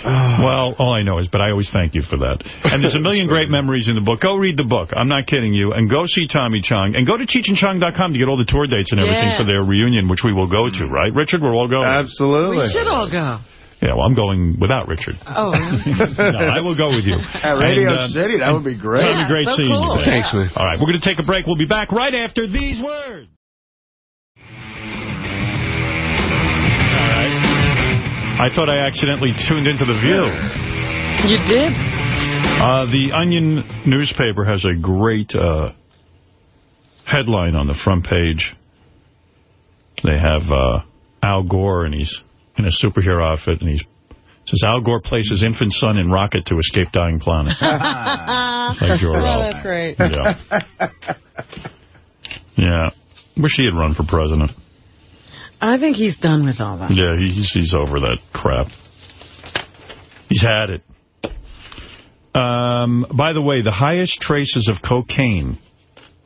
Well, all I know is, but I always thank you for that. And there's a million great memories in the book. Go read the book. I'm not kidding you. And go see Tommy Chong. And go to CheechandChong.com to get all the tour dates and everything Yeah. for their reunion, which we will go to, right? Richard, we're all going. Absolutely. We should all go. Yeah, well, I'm going without Richard. Oh, no, I will go with you. At Radio And, um, City, that would be great. Tommy, great so seeing cool. you. Thanks, man. All right, we're going to take a break. We'll be back right after these words. All right. I thought I accidentally tuned into The View. You did? Uh, the Onion newspaper has a great uh, headline on the front page. They have uh, Al Gore, and he's in a superhero outfit, and he's says Al Gore places infant son in rocket to escape dying planet. It's like Jor-El. Oh, that's great. Yeah. Yeah. Wish he had run for president. I think he's done with all that. Yeah, he's, he's over that crap. He's had it. Um, by the way, the highest traces of cocaine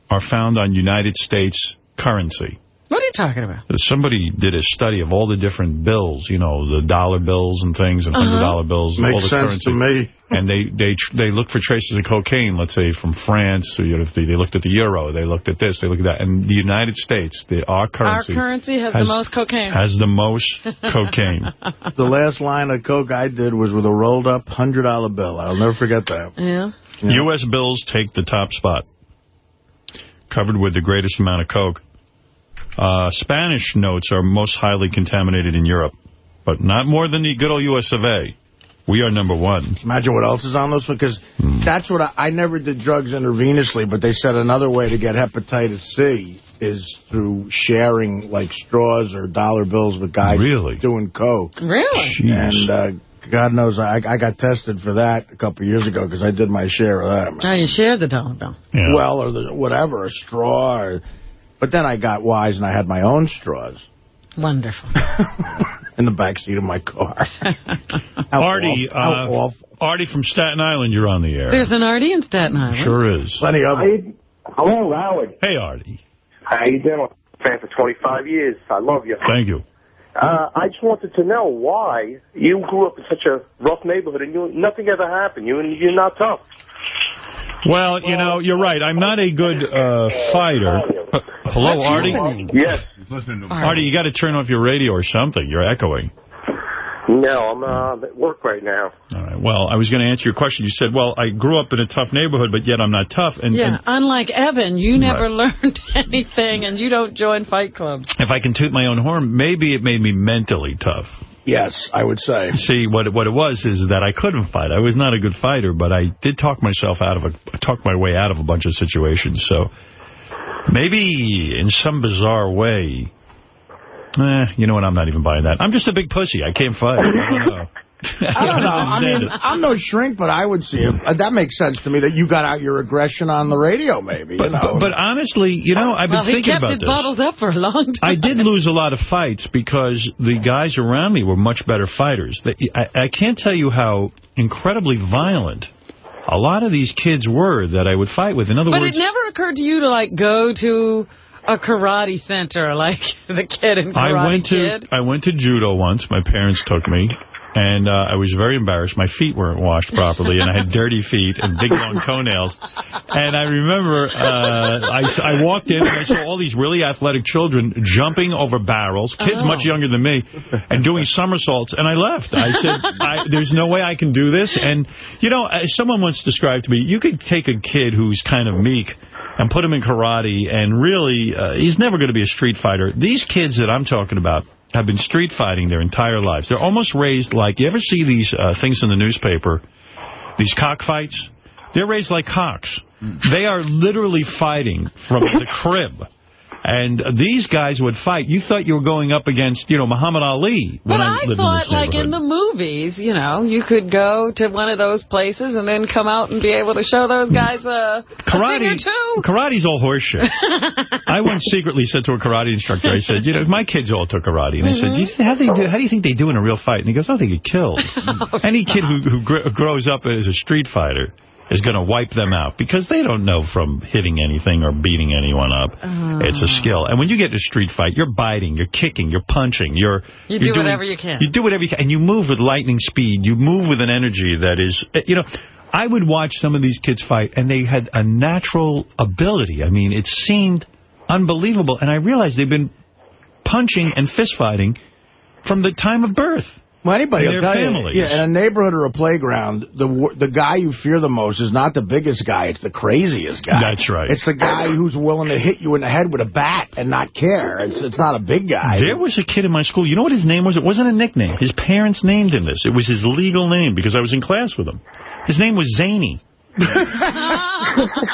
are found on United States currency. What are you talking about? Somebody did a study of all the different bills, you know, the dollar bills and things and Uh-huh. hundred dollar bills. all Makes the sense currency. to me. And they they they look for traces of cocaine, let's say from France. So, you know, they, they looked at the euro, they looked at this, they looked at that. And the United States, the, our currency, Our currency has, has- the most cocaine. has the most cocaine. The last line of coke I did was with a rolled up $100 bill. I'll never forget that. yeah. U.S. bills take the top spot, covered with the greatest amount of coke. Uh, Spanish notes are most highly contaminated in Europe, but not more than the good old U.S. of A. We are number one. Imagine what else is on those because Hmm. that's what I, I never did drugs intravenously, but they said another way to get hepatitis C is through sharing like straws or dollar bills with guys Really? doing coke. Really? And uh, God knows I, I got tested for that a couple of years ago because I did my share of that. man. Oh, you shared the dollar bill. Yeah. Well, or the, whatever, a straw. Or, but then I got wise and I had my own straws Wonderful. in the back seat of my car. How Artie, awful. How uh, awful. Artie from Staten Island, you're on the air. There's an Artie in Staten Island. Sure is. Plenty of them. Hello, Howard. Hey, Artie. How you doing? Fan for 25 years. I love you. Thank you. Uh, I just wanted to know why you grew up in such a rough neighborhood and you nothing ever happened. You and you're not tough. Well, you know, you're right. I'm not a good uh, fighter. Uh, hello, What's Artie? happening? Yes. Artie, you got to turn off your radio or something. You're echoing. No, I'm uh, at work right now. All right. Well, I was going to answer your question. You said, well, I grew up in a tough neighborhood, but yet I'm not tough. And, Yeah, and unlike Evan, you never learned anything, and you don't join fight clubs. if I can toot my own horn, maybe it made me mentally tough. Yes, I would say. See, what it, what it was is that I couldn't fight. I was not a good fighter, but I did talk myself out of a talk my way out of a bunch of situations. So maybe in some bizarre way, eh, you know what? I'm not even buying that. I'm just a big pussy. I can't fight. I don't know. I don't know. I mean, I'm no shrink, but I would see it. Uh, That makes sense to me that you got out your aggression on the radio, maybe. But, you know. but, but honestly, you know, I've been well, he thinking kept about it bottled up for a long time. I did lose a lot of fights because the guys around me were much better fighters. I, I can't tell you how incredibly violent a lot of these kids were that I would fight with. In other But words, it never occurred to you to, like, go to a karate center like the kid in Karate I went to Kid? I went to judo once. My parents took me. And uh, I was very embarrassed. My feet weren't washed properly, and I had dirty feet and big long toenails. And I remember uh, I, I walked in and I saw all these really athletic children jumping over barrels, kids Oh. much younger than me, and doing somersaults. And I left. I said, I, "There's no way I can do this." And you know, someone once described to me, you could take a kid who's kind of meek and put him in karate, and really, uh, he's never going to be a street fighter. These kids that I'm talking about have been street fighting their entire lives. They're almost raised like, you ever see these uh, things in the newspaper, these cockfights? They're raised like cocks. They are literally fighting from the crib. And these guys would fight. You thought you were going up against, you know, Muhammad Ali. But when I, lived thought, in this like, in the movies, you know, you could go to one of those places and then come out and be able to show those guys uh, a, a thing or Karate, two. karate's all horseshit. I once secretly said to a karate instructor, I said, you know, my kids all took karate. And I said, mm-hmm. do you, how, they do, how do you think they do in a real fight? And he goes, oh, they get killed. Any kid who, who gr grows up as a street fighter is going to wipe them out because they don't know from hitting anything or beating anyone up. Oh. It's a skill. And when you get in a street fight, you're biting, you're kicking, you're punching, you're... You you're do doing- whatever you can. You do whatever you can. And you move with lightning speed. You move with an energy that is... eh, You know, I would watch some of these kids fight, and they had a natural ability. I mean, it seemed unbelievable. And I realized they've been punching and fist fighting from the time of birth. Well, anybody in will their tell you, yeah, in a neighborhood or a playground, the the guy you fear the most is not the biggest guy, it's the craziest guy. That's right. It's the guy who's willing to hit you in the head with a bat and not care. It's it's not a big guy. There was a kid in my school. You know what his name was? It wasn't a nickname. His parents named him this. It was his legal name because I was in class with him. His name was Zany.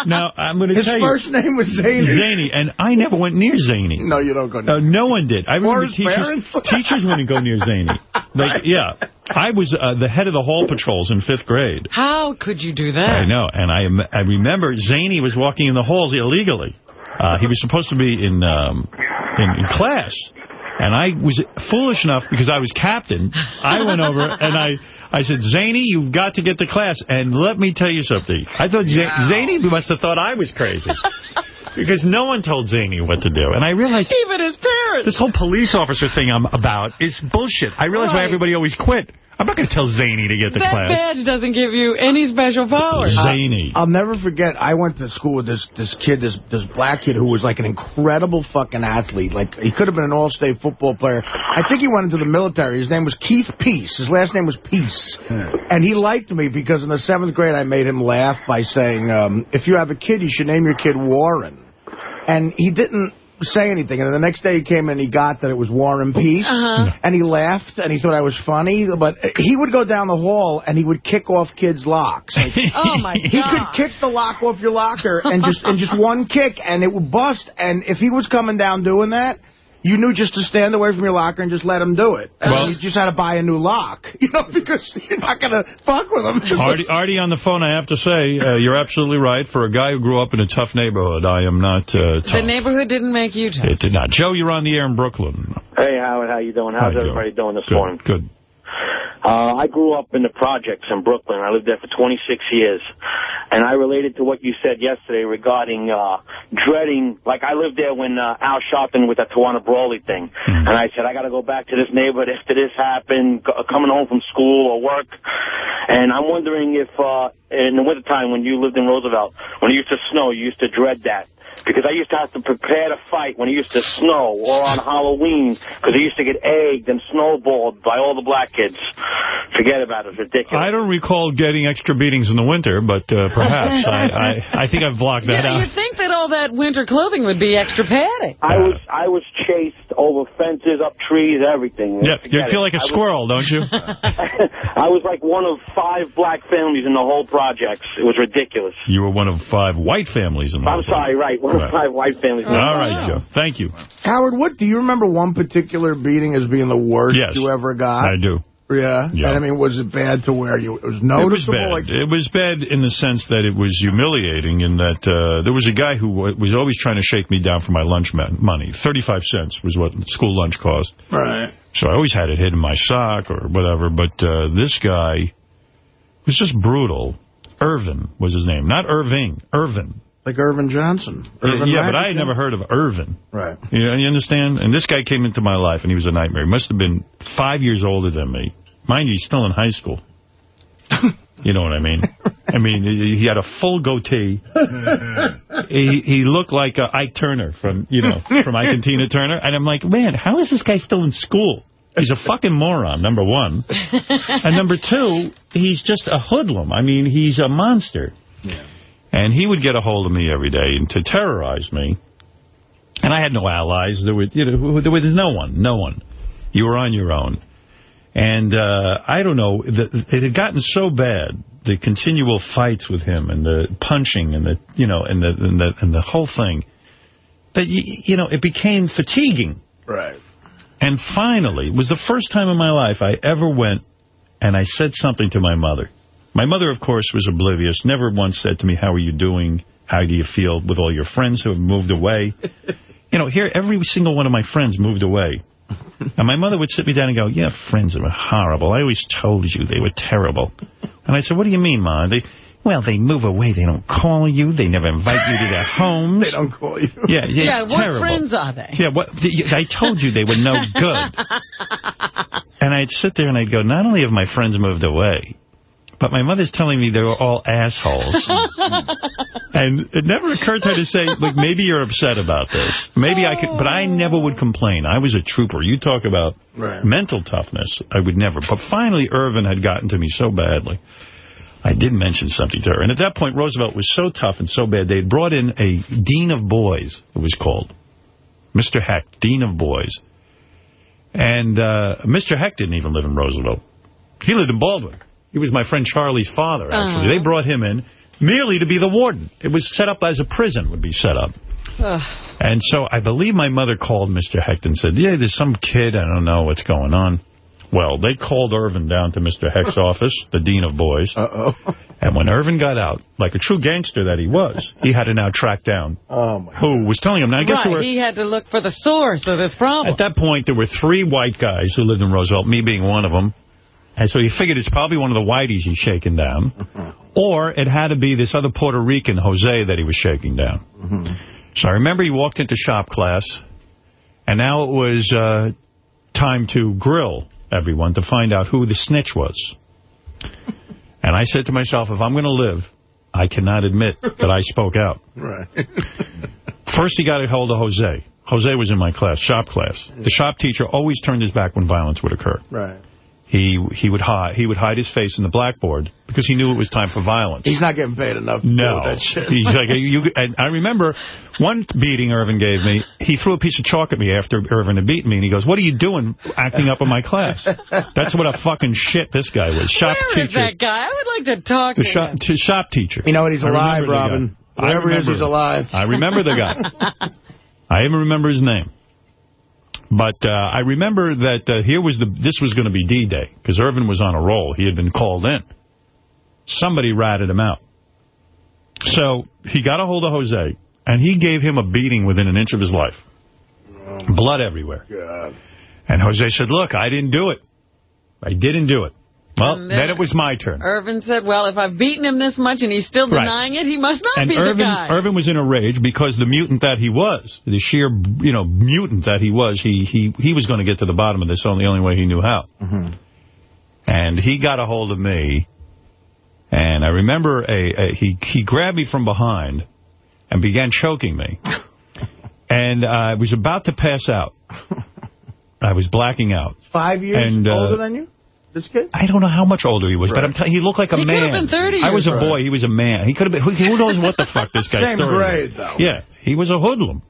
now, I'm going to tell His tell first name was Zany. Zany, and I never went near Zany. No, you don't go near Uh, no one did. I remember his teachers, parents? teachers wouldn't go near Zany. Like, yeah. I was uh, the head of the hall patrols in fifth grade. How could you do that? I know, and I I remember Zany was walking in the halls illegally. Uh, he was supposed to be in, um, in in class, and I was foolish enough because I was captain. I went over and I. I said, Zany, you've got to get to class. And let me tell you something. I thought Z- Zany must have thought I was crazy. Because no one told Zany what to do. And I realized... Even his parents. This whole police officer thing I'm about is bullshit. I realize why everybody always quit. I'm not going to tell Zany to get the that class. badge doesn't give you any special powers. Zany. I'll never forget, I went to school with this this kid, this this black kid who was like an incredible fucking athlete. Like, he could have been an all-state football player. I think he went into the military. His name was Keith Peace. His last name was Peace. And he liked me because in the seventh grade, I made him laugh by saying, um, if you have a kid, you should name your kid Warren. And he didn't say anything. And the next day he came and he got that it was War and Peace. Uh-huh. And he laughed and he thought I was funny. But he would go down the hall and he would kick off kids' locks. Like, Oh, my he could kick the lock off your locker and just in just one kick, and it would bust. And if he was coming down doing that, you knew just to stand away from your locker and just let him do it. And Well- you just had to buy a new lock, you know, because you're not going to fuck with him. Artie, Artie on the phone, I have to say, uh, you're absolutely right. For a guy who grew up in a tough neighborhood, I am not uh, The tough. neighborhood didn't make you tough. It did not. Joe, you're on the air in Brooklyn. Hey, Howard, how you doing? How How's you everybody doing this Good, morning? Good. Uh, I grew up in the projects in Brooklyn. I lived there for 26 years. And I related to what you said yesterday regarding uh, dreading, like I lived there when uh, Al Sharpton with that Tawana Brawley thing. Hmm. And I said, I got to go back to this neighborhood after this happened, c- coming home from school or work. And I'm wondering if uh, in the wintertime when you lived in Roosevelt, when it used to snow, you used to dread that. Because I used to have to prepare to fight when it used to snow or on Halloween because I used to get egged and snowballed by all the black kids. Forget about it. It's ridiculous. I don't recall getting extra beatings in the winter, but uh, perhaps. I, I, I think I've blocked that Yeah, out. you'd think that all that winter clothing would be extra padding. I was I was chased over fences, up trees, everything. Yeah, you feel it. like a I was- squirrel, don't you? I was like one of five black families in the whole projects. It was ridiculous. You were one of five white families in the I'm sorry, right? One Right. of five white families. in the All whole right, Joe. Thank you. Howard, what do you remember one particular beating as being the worst Yes. you ever got? I do. Yeah? Yeah. And I mean, was it bad to where you, it was It was noticeable? bad. Like, It was bad in the sense that it was humiliating in that uh, there was a guy who was always trying to shake me down for my lunch money. 35 cents was what school lunch cost. right. So I always had it hid in my sock or whatever. But uh, this guy was just brutal. Irvin was his name. Not Irving. Irvin. Like Earvin Johnson. Irvin yeah, but I had never heard of Irvin. Right. You, know, you understand? And this guy came into my life, and he was a nightmare. He must have been five years older than me. Mind you, he's still in high school. You know what I mean? I mean, he he had a full goatee. he he looked like uh, Ike Turner from, you know, from Ike and Tina Turner. And I'm like, man, how is this guy still in school? He's a fucking moron, number one. And number two, he's just a hoodlum. I mean, he's a monster. And he would get a hold of me every day and to terrorize me. And I had no allies. There were, you know, there was no one, no one. You were on your own. And uh, I don't know, the, it had gotten so bad, the continual fights with him and the punching and the, you know, and the and the, and the whole thing, that, you, you know, it became fatiguing. Right. And finally, it was the first time in my life I ever went and I said something to my mother. My mother, of course, was oblivious, never once said to me, how are you doing? How do you feel with all your friends who have moved away? you know, here, every single one of my friends moved away. And my mother would sit me down and go, yeah, friends are horrible. I always told you they were terrible. And I said, what do you mean, Ma? They, Well, they move away. They don't call you. They never invite you to their homes. They don't call you. Yeah, yeah, Yeah, it's what terrible. friends are they? Yeah, what? I told you they were no good. And I'd sit there and I'd go, not only have my friends moved away, but my mother's telling me they were all assholes. and it never occurred to her to say, look, maybe you're upset about this. Maybe I could, but I never would complain. I was a trooper. You talk about Right. mental toughness. I would never. But finally, Irvin had gotten to me so badly. I did mention something to her. And at that point, Roosevelt was so tough and so bad, they had brought in a dean of boys, it was called. Mr. Heck, dean of boys. And uh, Mr. Heck didn't even live in Roosevelt. He lived in Baldwin. He was my friend Charlie's father, actually. Uh-huh. They brought him in merely to be the warden. It was set up as a prison would be set up. Ugh. And so I believe my mother called Mr. Hecht and said, yeah, there's some kid, I don't know what's going on. Well, they called Irvin down to Mr. Hecht's office, the dean of boys. Uh-oh. And when Irvin got out, like a true gangster that he was, he had to now track down Oh, my who was telling him. Now, I guess right, were, he had to look for the source of this problem. at that point, there were three white guys who lived in Roosevelt, me being one of them. And so he figured it's probably one of the whiteys he's shaking down. Or it had to be this other Puerto Rican, Jose, that he was shaking down. So I remember he walked into shop class, and now it was uh, time to grill everyone to find out who the snitch was. And I said to myself, if I'm going to live, I cannot admit that I spoke out. Right. First, he got a hold of Jose. Jose was in my class, shop class. The shop teacher always turned his back when violence would occur. Right. He he would hide he would hide his face in the blackboard because he knew it was time for violence. He's not getting paid enough to No. do that shit. He's like, you, and I remember one beating Irvin gave me, he threw a piece of chalk at me after Irvin had beaten me, and he goes, what are you doing acting up in my class? That's what a fucking shit this guy was. Shop Where is teacher. that guy? I would like to talk The to shop, him. to shop teacher. You know what? He's I alive, remember the guy. Robin. I he is, remember he's alive. I remember the guy. I even remember his name. But uh, I remember that uh, here was the this was going to be D-Day because Irvin was on a roll. He had been called in. Somebody ratted him out. So he got a hold of Jose, and he gave him a beating within an inch of his life. Blood everywhere. God. And Jose said, look, I didn't do it. I didn't do it. Well, then, then- it was my turn. Irvin said, well, if I've beaten him this much and he's still Right. denying it, he must not and be Irvin, the guy. Irvin was in a rage because the mutant that he was, the sheer, you know, mutant that he was, he he he was going to get to the bottom of this only the only way he knew how. And he got a hold of me, and I remember a, a he he grabbed me from behind and began choking me, and I was about to pass out. I was blacking out. Five years And, uh, older than you? This kid? I don't know how much older he was, but I'm telling he looked like a He man. He could have been 30 I was a boy. old. He was a man. He could have been. Who, who knows what the fuck this guy's Same grade, was. though. Yeah, he was a hoodlum.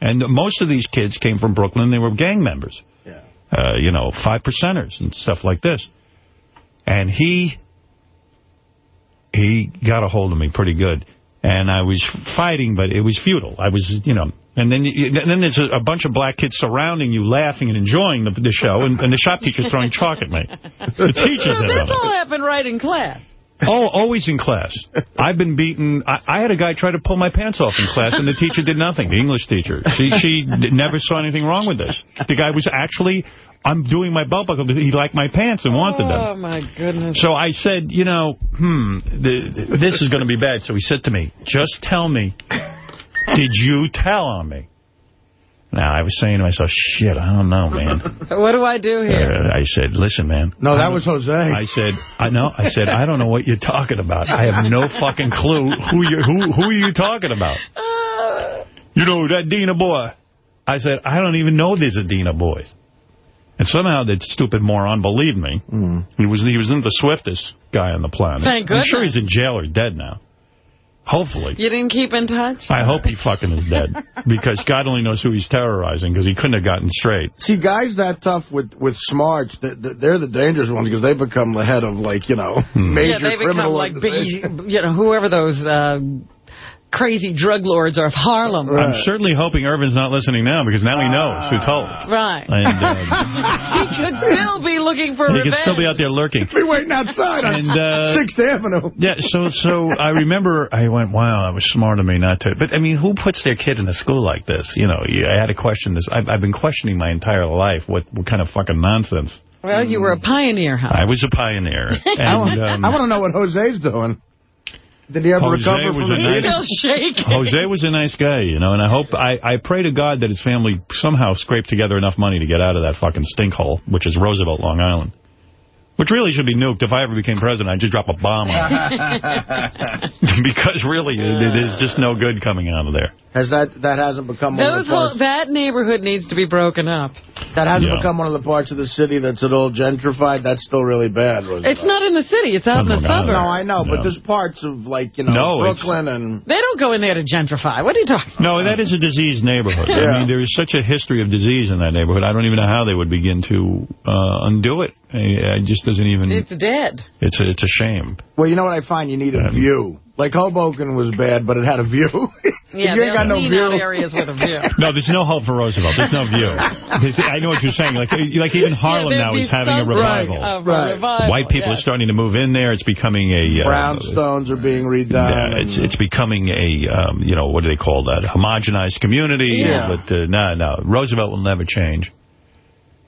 And most of these kids came from Brooklyn. They were gang members. Yeah. Uh, you know, five percenters and stuff like this. And he he got a hold of me pretty good. And I was fighting, but it was futile. I was, you know, and then you- and then there's a, a bunch of black kids surrounding you, laughing and enjoying the, the show, and, and the shop teacher's throwing chalk at me. The teacher's this all happened right in class. Oh, always in class. I've been beaten. I, I had a guy try to pull my pants off in class, and the teacher did nothing. The English teacher. She she never saw anything wrong with this. The guy was actually, I'm doing my belt buckle. He liked my pants and wanted them. Oh, my goodness. So I said, you know, hmm, the, this is going to be bad. So he said to me, just tell me, did you tell on me? Now, I was saying to myself, shit, I don't know, man. What do I do here? Uh, I said, listen, man. No, that was Jose. I said, I know. I said, I don't know what you're talking about. I have no fucking clue who you who who are you talking about. You know that Dina boy. I said, I don't even know there's a Dina boys. And somehow that stupid moron believed me. He was he was the swiftest guy on the planet. Thank I'm sure he's in jail or dead now. Hopefully. You didn't keep in touch? I hope he fucking is dead. because God only knows who he's terrorizing because he couldn't have gotten straight. See, guys that tough with, with smarts, they- they- they're the dangerous ones because they become the head of, like, you know, major yeah, they become criminal like B, organizations. you know, whoever those uh, crazy drug lords are of Harlem. I'm certainly hoping Irvin's not listening now because now he knows who told. Right. And uh, he could still be looking for he revenge. could still be out there lurking. Be waiting outside on And, uh, 6th Avenue. Yeah, so so I remember I went, wow, that was smart of me not to. But, I mean, who puts their kid in a school like this? You know, you, I had to question this. I've, I've been questioning my entire life what, what kind of fucking nonsense. Well, you were a pioneer, huh? I was a pioneer. I, want, And, um, I want to know what Jose's doing. Did he ever Jose recover was from a the nice- beating? shaking. Jose was a nice guy, you know, and I hope, I, I pray to God that his family somehow scraped together enough money to get out of that fucking stink hole, which is Roosevelt, Long Island. Which really should be nuked. If I ever became president, I'd just drop a bomb on it. because really, it, there's just no good coming out of there. Has that that hasn't become one of Those the parts, whole, that neighborhood needs to be broken up. that hasn't Yeah. become one of the parts of the city that's at all gentrified? That's still really bad. Roosevelt. It's not in the city. It's out in the suburbs. No, I know, but there's parts of like you know No, Brooklyn and They don't go in there to gentrify. What are you talking No, that is a diseased neighborhood. Yeah. I mean, there is such a history of disease in that neighborhood. I don't even know how they would begin to uh, undo it. It just doesn't even... It's dead. It's a, it's a shame. well, you know what I find? You need a view. Like Hoboken was bad, but it had a view. Yeah, if you ain't got no view, areas with a view. No, there's no hope for Roosevelt. There's no view. I know what you're saying. Like, like even Harlem Yeah, now is having a revival. Of a Right. revival, White people yes. are starting to move in there. It's becoming a... Uh, brownstones are being redone. Yeah, it's it's becoming a, um, you know, what do they call that? homogenized community. Yeah. But uh, no, no, Roosevelt will never change.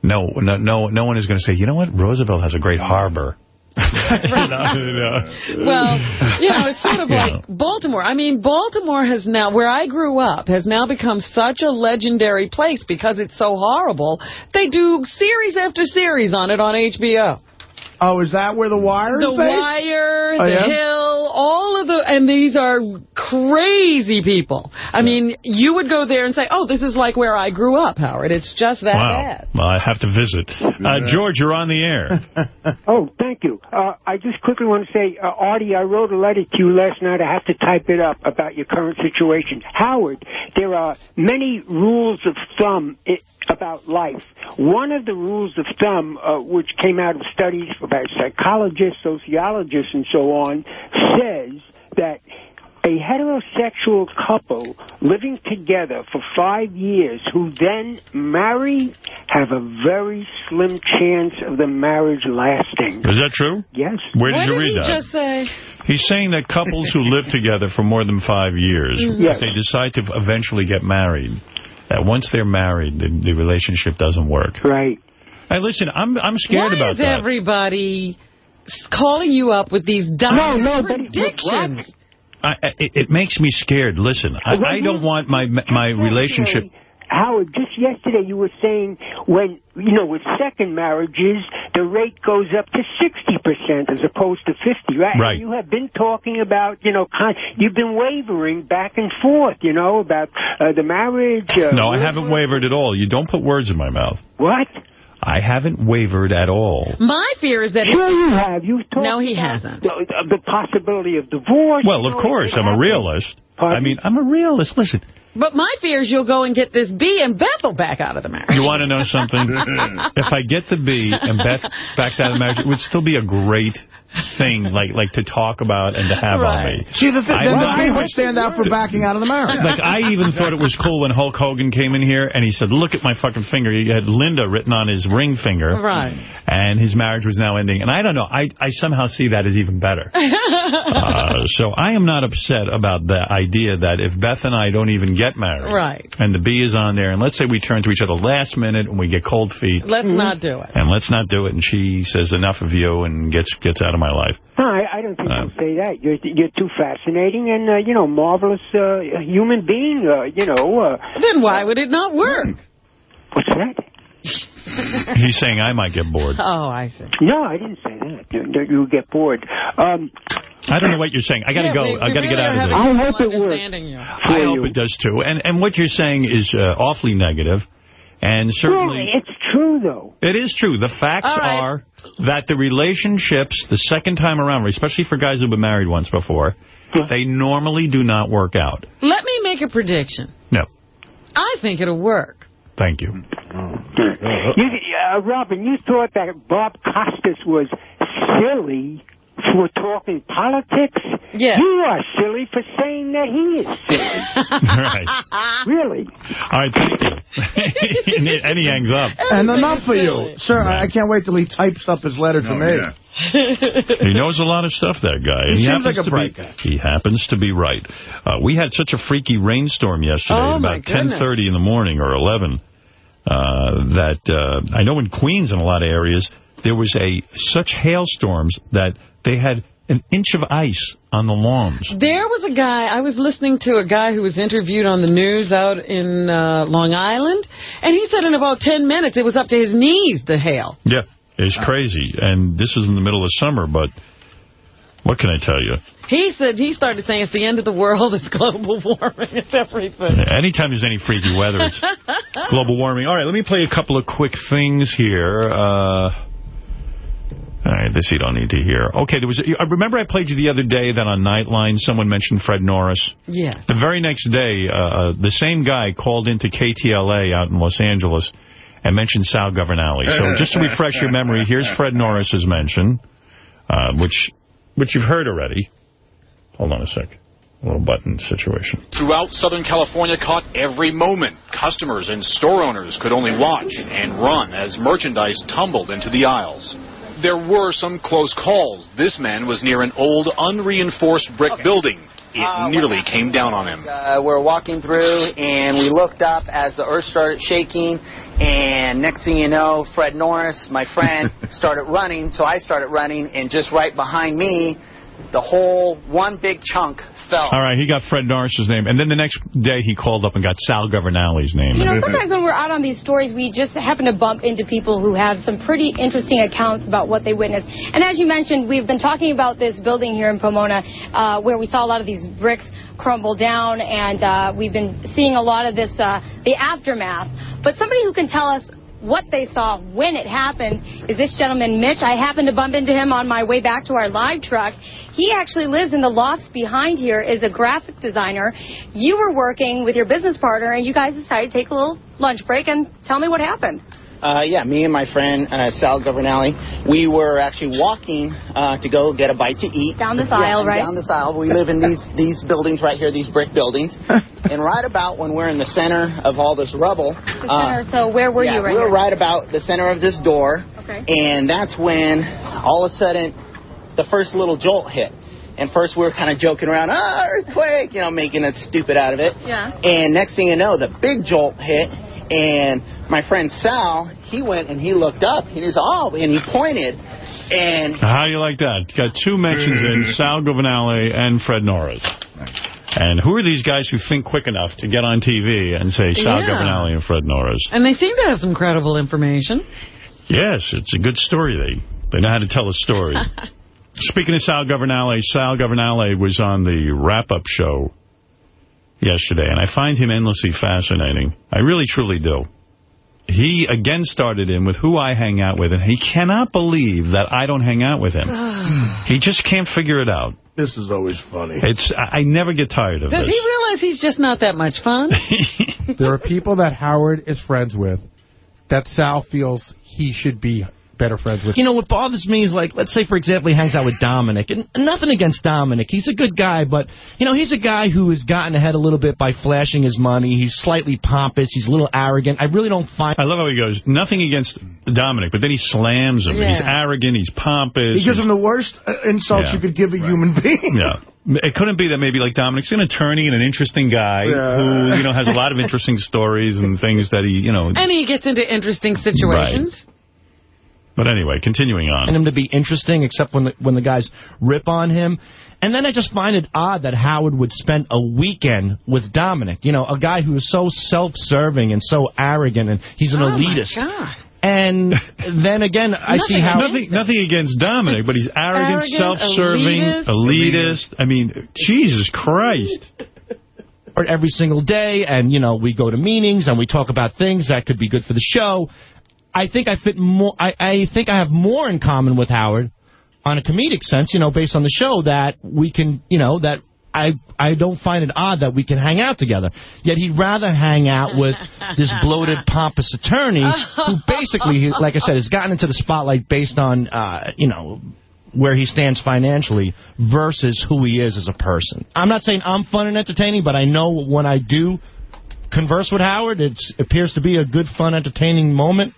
No, no, no, no one is going to say, you know what? Roosevelt has a great harbor. Well, you know, it's sort of like Baltimore. I mean, Baltimore has now, where I grew up, has now become such a legendary place because it's so horrible. They do series after series on it on HBO. Oh, is that where the wire The is based? Wire, Oh, The yeah? Hill, all of the, and these are crazy people. I mean, you would go there and say, oh, this is like where I grew up, Howard. It's just that Wow. bad. Well, I have to visit. Uh, George, you're on the air. Oh, thank you. Uh, I just quickly want to say, uh, Artie, I wrote a letter to you last night. I have to type it up about your current situation. Howard, there are many rules of thumb i about life. One of the rules of thumb, uh, which came out of studies by psychologists, sociologists, and so on, says that a heterosexual couple living together for five years who then marry have a very slim chance of the marriage lasting. Is that true? Yes. Where did what you did read he that? just say? He's saying that couples who live together for more than five years, Mhm. if they decide to eventually get married, that once they're married, the, the relationship doesn't work. Right. Hey, listen, I'm I'm scared Why about is that. everybody calling you up with these dire no, but- predictions? I, I- it, it makes me scared. Listen, I, I don't want my my relationship. Howard, just yesterday you were saying when, you know, with second marriages, the rate goes up to 60% as opposed to 50, right? Right. And you have been talking about, you know, con- you've been wavering back and forth, you know, about uh, the marriage. Uh, No, I haven't wavered at all. You don't put words in my mouth. What? I haven't wavered at all. My fear is that... Sure you have. You've talked No, he about hasn't. The, the possibility of divorce. Well, of course, I'm a realist. I mean, I'm a realist. Listen, But my fear is you'll go and get this B and Bethel back out of the marriage. you want to know something? if I get the B and Beth backed out of the marriage, it would still be a great thing, like like to talk about and to have on me. See, the, th I- then the B would stand out for backing out of the marriage. Like, I even thought it was cool when Hulk Hogan came in here and he said, look at my fucking finger. He had Linda written on his ring finger. Right. And his marriage was now ending. And I don't know. I, I somehow see that as even better. Uh, so I am not upset about the idea that if Beth and I don't even get married. Right. And the B is on there. And let's say we turn to each other last minute and we get cold feet. Let's not do it. And let's not do it. And she says enough of you and gets gets out of my life. No, I, I don't think Uh, you'll say that. You're you're too fascinating and uh, you know marvelous uh, human being. Uh, you know. Uh, Then why would it not work? What's that? He's saying I might get bored. Oh, I see. No, I didn't say that. You, you get bored. Um, I don't know what you're saying. I got to Yeah, go. we- I got to get out of here. I hope it works. I hope it does too. And and what you're saying is uh, awfully negative, and certainly Really, it's true though. it is true. The facts All right. are that the relationships the second time around, especially for guys who've been married once before, they normally do not work out. Let me make a prediction. No, I think it'll work. thank you. You, uh, Robin, you thought that Bob Costas was silly for talking politics? Yeah. You are silly for saying that he is silly. All right, really? all right, thank you. and, he, and he hangs up. And enough for you. Sir, I I can't wait till he types up his letter to me. He knows a lot of stuff, that guy. He seems happens like a to bright be, guy. He happens to be right. Uh, we had such a freaky rainstorm yesterday, Oh, my about 10.30 in the morning or 11, uh, that uh, I know in Queens in a lot of areas, there was a such hailstorms that they had an inch of ice on the lawns. There was a guy, I was listening to a guy who was interviewed on the news out in uh, Long Island, and he said in about 10 minutes it was up to his knees, the hail. Yeah, it's crazy. And this is in the middle of summer, but what can I tell you? He said, he started saying it's the end of the world, it's global warming, it's everything. Anytime there's any freaky weather, it's global warming. All right, let me play a couple of quick things here. Uh, all right, this you don't need to hear. Okay, there was. A, remember I played you the other day that on Nightline someone mentioned Fred Norris? Yeah. The very next day, uh, the same guy called into KTLA out in Los Angeles and mentioned Sal Governale. So just to refresh your memory, here's Fred Norris's mention, uh, which which you've heard already. Hold on a sec. A little button situation. Throughout Southern California caught every moment. Customers and store owners could only watch and run as merchandise tumbled into the aisles. There were some close calls. This man was near an old, unreinforced brick okay. building. It uh, nearly came down on him. Uh, we're walking through, and we looked up as the earth started shaking, and next thing you know, Fred Norris, my friend, started running, so I started running, and just right behind me, the whole one big chunk fell. All right, he got Fred Norris's name. And then the next day he called up and got Sal Governale's name. You know, sometimes when we're out on these stories, we just happen to bump into people who have some pretty interesting accounts about what they witnessed. And as you mentioned, we've been talking about this building here in Pomona uh, where we saw a lot of these bricks crumble down, and uh, we've been seeing a lot of this, uh, the aftermath. But somebody who can tell us what they saw when it happened is this gentleman, Mitch. I happened to bump into him on my way back to our live truck. He actually lives in the lofts behind here, is a graphic designer. You were working with your business partner, and you guys decided to take a little lunch break and tell me what happened. Uh, yeah, me and my friend uh, Sal Governale, we were actually walking uh, to go get a bite to eat. Down this aisle, right? Down this aisle. We live in these these buildings right here, these brick buildings. and right about when we're in the center of all this rubble. The center, uh, so where were yeah, you right we were here? right about the center of this door. Okay. And that's when all of a sudden the first little jolt hit. And first we were kind of joking around, ah, earthquake, you know, making it stupid out of it. Yeah. And next thing you know, the big jolt hit, and my friend Sal, he went and he looked up, and he's oh, and he pointed, and... How do you like that? Got two mentions in, Sal Governale and Fred Norris. And who are these guys who think quick enough to get on TV and say Sal Yeah. Governale and Fred Norris? And they seem to have some credible information. Yes, it's a good story. They they know how to tell a story. Speaking of Sal Governale, Sal Governale was on the wrap-up show yesterday, and I find him endlessly fascinating. I really, truly do. He, again, started in with who I hang out with, and he cannot believe that I don't hang out with him. he just can't figure it out. This is always funny. It's I I never get tired of Does this. he realize he's just not that much fun? There are people that Howard is friends with that Sal feels he should be better friends with. You know, what bothers me is, like, let's say, for example, he hangs out with Dominic. And nothing against Dominic. He's a good guy, but, you know, he's a guy who has gotten ahead a little bit by flashing his money. He's slightly pompous. He's a little arrogant. I really don't find... I love how he goes, nothing against Dominic, but then he slams him. Yeah. He's arrogant, he's pompous. He gives him the worst uh, insults Yeah. you could give a human being. Yeah. It couldn't be that maybe like Dominic's an attorney and an interesting guy Yeah. who, you know, has a lot of interesting stories and things that he, you know. and he gets into interesting situations. But anyway, continuing on. and him to be interesting, except when the, when the guys rip on him. And then I just find it odd that Howard would spend a weekend with Dominic. You know, a guy who is so self-serving and so arrogant, and he's an Oh, my elitist. God. And then again, I see how... Nothing, nothing against Dominic, but he's arrogant, Arrogant, self-serving, elitist. elitist. I mean, Jesus Christ. or every single day, and, you know, we go to meetings, and we talk about things that could be good for the show. I think I fit more, I, I think I have more in common with Howard on a comedic sense, you know, based on the show, that we can, you know, that I I don't find it odd that we can hang out together. Yet he'd rather hang out with this bloated, pompous attorney who basically, like I said, has gotten into the spotlight based on, uh, you know, where he stands financially versus who he is as a person. I'm not saying I'm fun and entertaining, but I know when I do converse with Howard, it appears to be a good, fun, entertaining moment.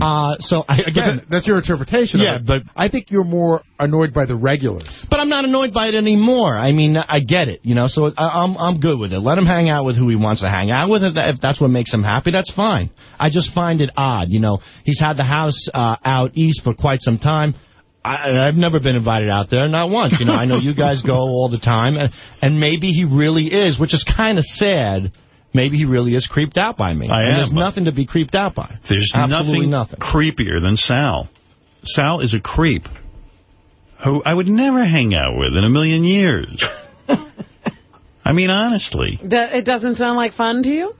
Uh, so, I, again... That- that's your interpretation Yeah, of it. but I think you're more annoyed by the regulars. but I'm not annoyed by it anymore. I mean, I get it, you know, so I, I'm I'm good with it. Let him hang out with who he wants to hang out with. If, if that's what makes him happy, that's fine. I just find it odd, you know. He's had the house uh, out east for quite some time. I, I've never been invited out there, not once. You know, I know you guys go all the time, and, and maybe he really is, which is kind of sad. Maybe he really is creeped out by me. I and am, There's nothing to be creeped out by. There's Absolutely nothing, nothing. creepier than Sal. Sal is a creep who I would never hang out with in a million years. I mean, honestly. That- It doesn't sound like fun to you?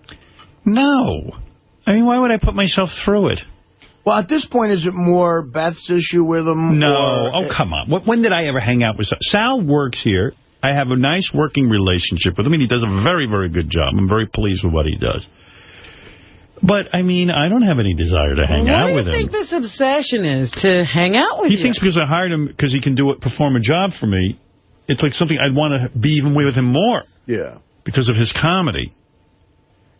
No. I mean, why would I put myself through it? Well, at this point, is it more Beth's issue with him? No. or- oh, come on. When did I ever hang out with Sal? Sal works here. I have a nice working relationship with him, and he does a very, very good job. I'm very pleased with what he does. But, I mean, I don't have any desire to hang what out do you with him. think this obsession is to hang out with He you? thinks because I hired him because he can do it, perform a job for me, it's like something I'd want to be even with him more. Yeah. Because of his comedy.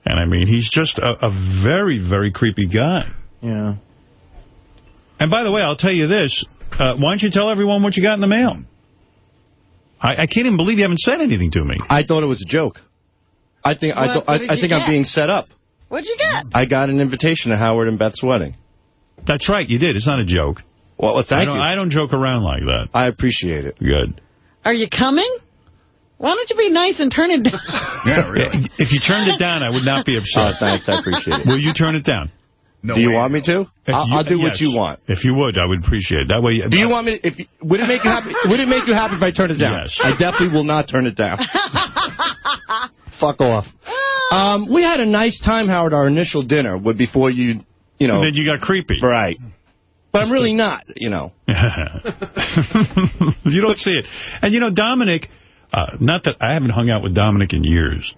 And I mean, he's just a, a very, very creepy guy. Yeah. And by the way, I'll tell you this. Uh, why don't you tell everyone what you got in the mail? I, I can't even believe you haven't said anything to me. I thought it was a joke. I think I, What- th- I, I you think I'm being set up. What'd you get? I got an invitation to Howard and Beth's wedding. That's right, you did. It's not a joke. Well, well I thank don't, you. I don't joke around like that. I appreciate it. Good. Are you coming? Why don't you be nice and turn it down? Yeah, really. If you turned it down, I would not be upset. Oh, thanks. I appreciate it. Will you turn it down? Do you want me to? I'll, you- I'll do what you want. If you would, I would appreciate it. That way. Do you want me? To, if you- would it make you happy? Would it make you happy if I turn it down? Yes. I definitely will not turn it down. Fuck off. Um, we had a nice time, Howard. Our initial dinner would before you, you know. Then you got creepy. Right. But I'm really not, you know. you don't see it. And, you know, Dominic, uh, not that I haven't hung out with Dominic in years.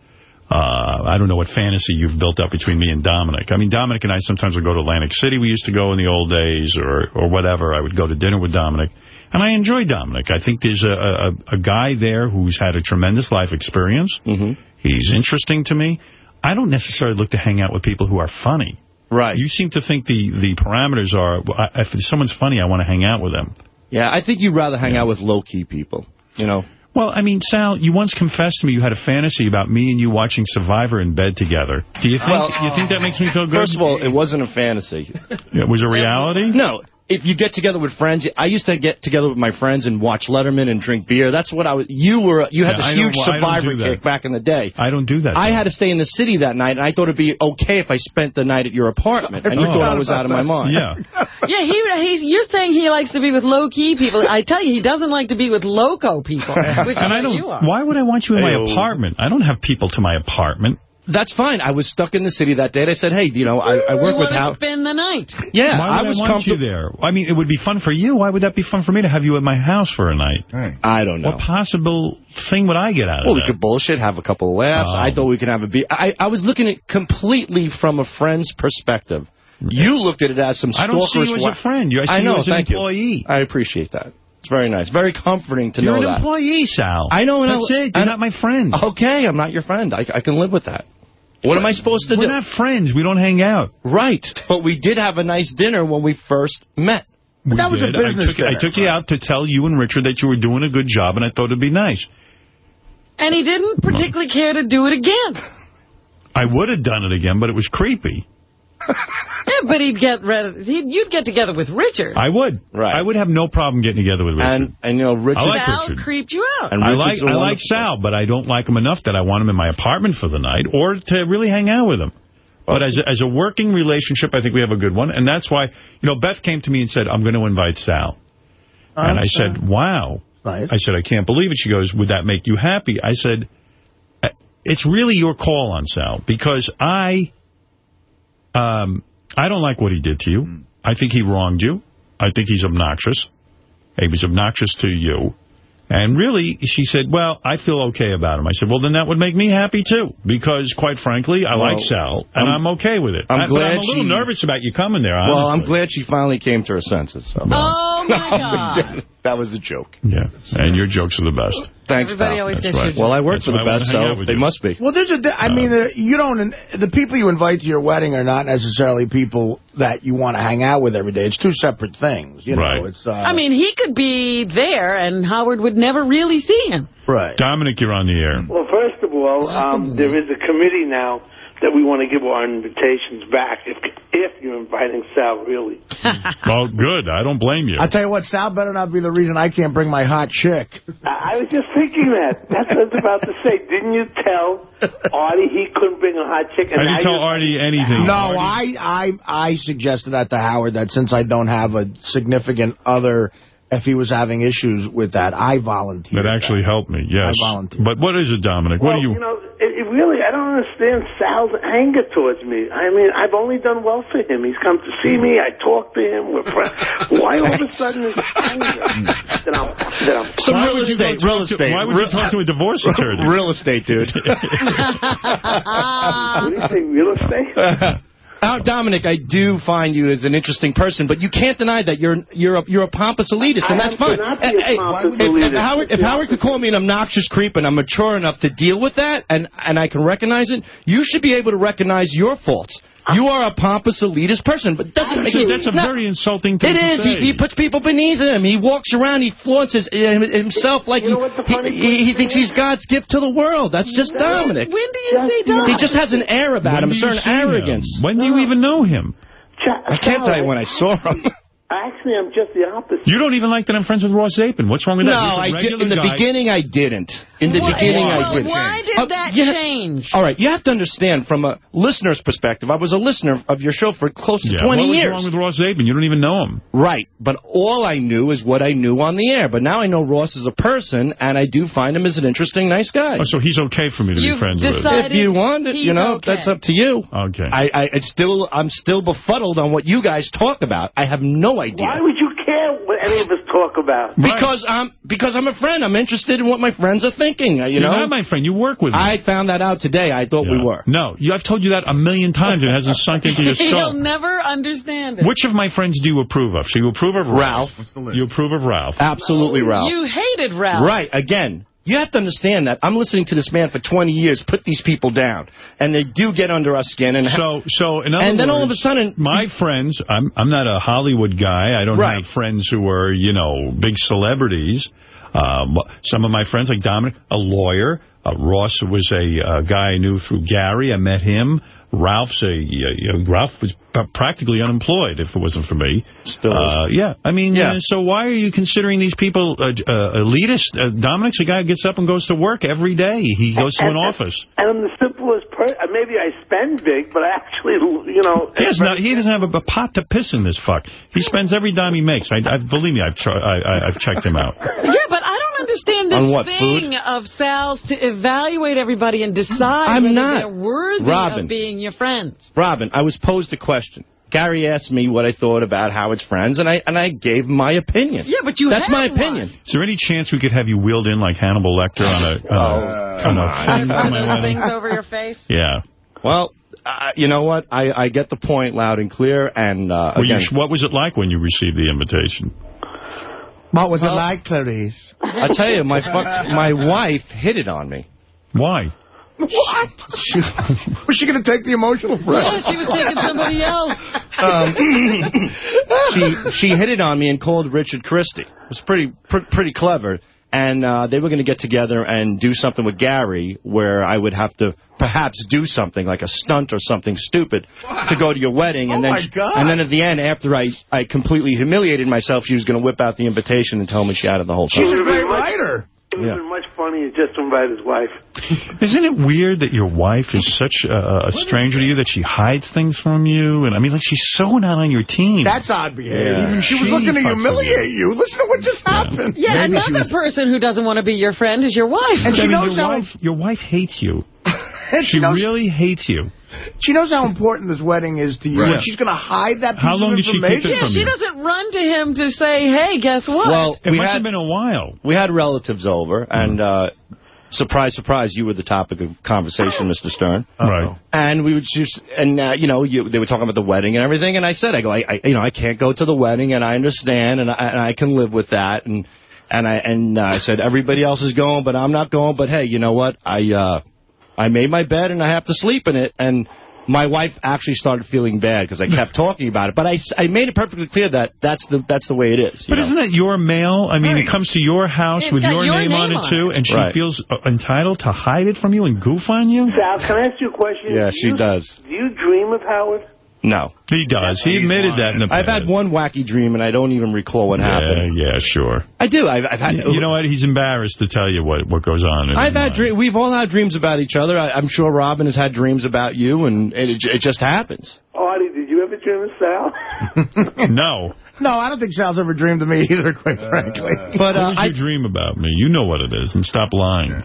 Uh, I don't know what fantasy you've built up between me and Dominic. I mean, Dominic and I sometimes would go to Atlantic City. We used to go in the old days or, or whatever. I would go to dinner with Dominic. And I enjoy Dominic. I think there's a, a, a guy there who's had a tremendous life experience. Mm-hmm. He's interesting to me. I don't necessarily look to hang out with people who are funny. Right. You seem to think the, the parameters are, if someone's funny, I want to hang out with them. Yeah, I think you'd rather hang out with low-key people, you know. Well, I mean, Sal, you once confessed to me you had a fantasy about me and you watching Survivor in bed together. Do you think Well, you think that makes me feel good? First of all, it wasn't a fantasy. it was a reality? No. If you get together with friends, I used to get together with my friends and watch Letterman and drink beer. That's what I was. You were. You had Yeah, this I huge well, Survivor do kick back in the day. I don't do that. I had to stay in the city that night, and I thought it'd be okay if I spent the night at your apartment. And you Oh. thought I was out of my mind. Yeah. yeah, he, he's, you're saying he likes to be with low-key people. I tell you, he doesn't like to be with loco people, which and I don't. you are. Why would I want you in my apartment? I don't have people to my apartment. That's fine. I was stuck in the city that day. and I said, hey, you know, I, I work with want Howard. to spend the night. Yeah, Why would I I, was want you comfortable. there? I mean, it would be fun for you. Why would that be fun for me to have you at my house for a night? I don't know. What possible thing would I get out of it? Well, we that? could bullshit, have a couple of laughs. Oh. I thought we could have a beer. I, I was looking at it completely from a friend's perspective. You looked at it as some I don't see you as wa- a friend. You- I see I you as an employee. You. I appreciate that. It's very nice. Very comforting to You're know an employee, Sal. I know. and That's I, it. You're and- not my friend. Okay, I'm not your friend. I, I can live with that. What am I supposed to do? We're do? not friends. We don't hang out. Right. But we did have a nice dinner when we first met. We that was a business I took, I took you out to tell you and Richard that you were doing a good job, and I thought it'd be nice. And he didn't particularly care to do it again. I would have done it again, but it was creepy. Yeah, but he'd get rid he'd, you'd get together with Richard. I would. Right. I would have no problem getting together with Richard. And, and you know, Richard... I like Sal Richard. creeped you out. And I like a I like Sal, but I don't like him enough that I want him in my apartment for the night or to really hang out with him. But as a, as a working relationship, I think we have a good one. And that's why, you know, Beth came to me and said, I'm going to invite Sal. and I said, wow. Nice. I said, I can't believe it. She goes, would that make you happy? I said, "Uh, it's really your call on Sal because I, um, I don't like what he did to you. I think he wronged you. I think he's obnoxious. He was obnoxious to you. And really, she said, well, I feel okay about him. I said, well, then that would make me happy, too. Because, quite frankly, I Well, like Sal, and I'm, I'm- okay with it. I'm I, but glad I'm a little she- nervous about you coming there, Well, I'm glad she finally came to her senses. So. Oh, my God. That was a joke. Yeah, and your jokes are the best. Thanks, Everybody pal. always That's gets right. Well, I work That's for the why I wanna best, so they you. must be. Well, there's a. I mean, uh, you don't. The people you invite to your wedding are not necessarily people that you want to hang out with every day. It's two separate things. You know, Right. it's. Uh, I mean, he could be there, and Howard would never really see him. right. Dominic, you're on the air. Well, first of all, um, there is a committee now that we want to give our invitations back if if you're inviting Sal, really. well, good. I don't blame you. I tell you what, Sal better not be the reason I can't bring my hot chick. I, I was just thinking that. That's what I was about to say. Didn't you tell Artie he couldn't bring a hot chick? I didn't tell Artie anything. No, I, I, I suggested that to Howard that since I don't have a significant other, if he was having issues with that, I volunteered. That actually helped me, yes. I volunteered. But what is it, Dominic? What do you... you know, it, it really, I don't understand Sal's anger towards me. I mean, I've only done well for him. He's come to see me. I talk to him. We're friends. Why all of a sudden is anger that I'm, that I'm Some Why real would you estate, real talk to- estate. why would you talk to a divorce attorney? Real estate, dude. what do you say, real estate? Uh, Dominic, I do find you as an interesting person, but you can't deny that you're you're a, you're a pompous elitist, and I that's fine. Hey, if, if. Howard, if Howard could call me an obnoxious creep, and I'm mature enough to deal with that, and and I can recognize it, you should be able to recognize your faults. You are a pompous elitist person, but doesn't make Actually, that's a no, very insulting thing It to is. say. He, he puts people beneath him. He walks around. He flaunts his, himself like You know he, he, he thinks he's God's gift to the world. That's just Dominic. When do you see Dominic? He just has an air about When him, a certain see him? arrogance. When do you even know him? I can't tell you when I saw him. Actually, I'm just the opposite. You don't even like that I'm friends with Ross Zapin. What's wrong with No, that? He's a I did. In the guy. beginning, I didn't. In the Why- beginning, well, I didn't. Why did Uh, that yeah. change? All right, you have to understand from a listener's perspective. I was a listener of your show for close to Yeah, 20 what was years. wrong with Ross Zapin? You don't even know him. Right, but all I knew is what I knew on the air. But now I know Ross is a person, and I do find him as an interesting, nice guy. Oh, so he's okay for me to You've be friends with. decided- if you want it, you know, okay. that's up to you. Okay. I, I it's still, I'm still befuddled on what you guys talk about. I have no idea. Why would you care what any of us talk about? Because I'm because I'm a friend. I'm interested in what my friends are thinking. uh, You You're know, not my friend. You work with me. I found that out today. I thought we were. No, you, I've told you that a million times. It hasn't sunk into your He'll never understand it. Which of my friends do you approve of? So you approve of Ralph. You approve of Ralph. Absolutely, Ralph. You hated Ralph. Right. Again, you have to understand that I'm listening to this man for 20 years put these people down, and they do get under our skin. And So, so in other and then words, all of a sudden, my friends, I'm I'm not a Hollywood guy. I don't Right. have friends who are, you know, big celebrities. Um, some of my friends, like Dominic, a lawyer. Uh, Ross was a uh, guy I knew through Gary. I met him. Ralph's a, you know, Ralph was practically unemployed if it wasn't for me. Still Uh, yeah, I mean, Yeah. uh, so why are you considering these people uh, uh, elitist? Uh, Dominic's a guy who gets up and goes to work every day. He goes to an office. And I'm the simplest person. Maybe I spend big, but I actually, you know... He, has not, he doesn't have a, a pot to piss in this fuck. He spends every dime he makes. I, I Believe me, I've, tr I, I, I've checked him out. Yeah, but I don't understand this what, thing of Sal's to evaluate everybody and decide I'm whether not. they're worthy Robin. of being your friends. Robin, I was posed a question. Gary asked me what I thought about Howard's friends, and I and I gave my opinion. Yeah, but you That's had my one. opinion. Is there any chance we could have you wheeled in like Hannibal Lecter on a, on a, come on a on. thing to my wedding? things over your face? Yeah. Well, uh, you know what? I, I get the point loud and clear, and uh, Were you, again, what was it like when you received the invitation? What was it like, Clarice? I tell you, my fuck, my wife hit it on me. Why? What? was she going to take the emotional Yeah, friend? she was taking somebody else. Um, she she hit it on me and called Richard Christy. It was pretty pr pretty clever. And uh, they were going to get together and do something with Gary where I would have to perhaps do something like a stunt or something stupid to go to your wedding. And Oh, then my she- God. And then at the end, after I, I completely humiliated myself, she was going to whip out the invitation and tell me she had it the whole She's a great writer. It would have Yeah. been much funnier just to invite his wife. Isn't it weird that your wife is such a, a stranger to you that she hides things from you? And I mean, like, she's so not on your team. That's odd behavior. Yeah. She was looking to humiliate you. Listen to what just happened. Yeah, Maybe another was- person who doesn't want to be your friend is your wife. And I she mean, knows your how wife, your wife hates you. and She knows, really hates you. she knows how important this wedding is to you. Right. And she's going to hide that piece How long of did she keep information. it yeah, from she you? doesn't run to him to say, hey, guess what? Well, It we must had, have been a while. we had relatives over, and uh, surprise, surprise, you were the topic of conversation, Mr. Stern. Right. And we would just, and uh, you know, you, they were talking about the wedding and everything, and I said, I go, I, I you know, I can't go to the wedding, and I understand, and I, and I can live with that, and and I and uh, I said everybody else is going, but I'm not going. But hey, you know what? I uh, I made my bed, and I have to sleep in it, and my wife actually started feeling bad because I kept talking about it. But I, I made it perfectly clear that that's the that's the way it is. But know? isn't that your mail? I mean, it comes to your house It's with your, your name, on name it, on too, it. and she Right. feels uh, entitled to hide it from you and goof on you? Sal, can I ask you a question? Yeah, Do she you- does. Do you dream of Howard? No. He does. He admitted that in the past. I've had one wacky dream, and I don't even recall what happened. Yeah, yeah, sure. I do. I've, I've had. You know what? He's embarrassed to tell you what, what goes on. In I've had dream. We've all had dreams about each other. I, I'm sure Robin has had dreams about you, and it, it just happens. Artie, did you ever dream of Sal? no. No, I don't think Sal's ever dreamed of me either, quite frankly. But, uh, what did you dream about me? You know what it is, and stop lying.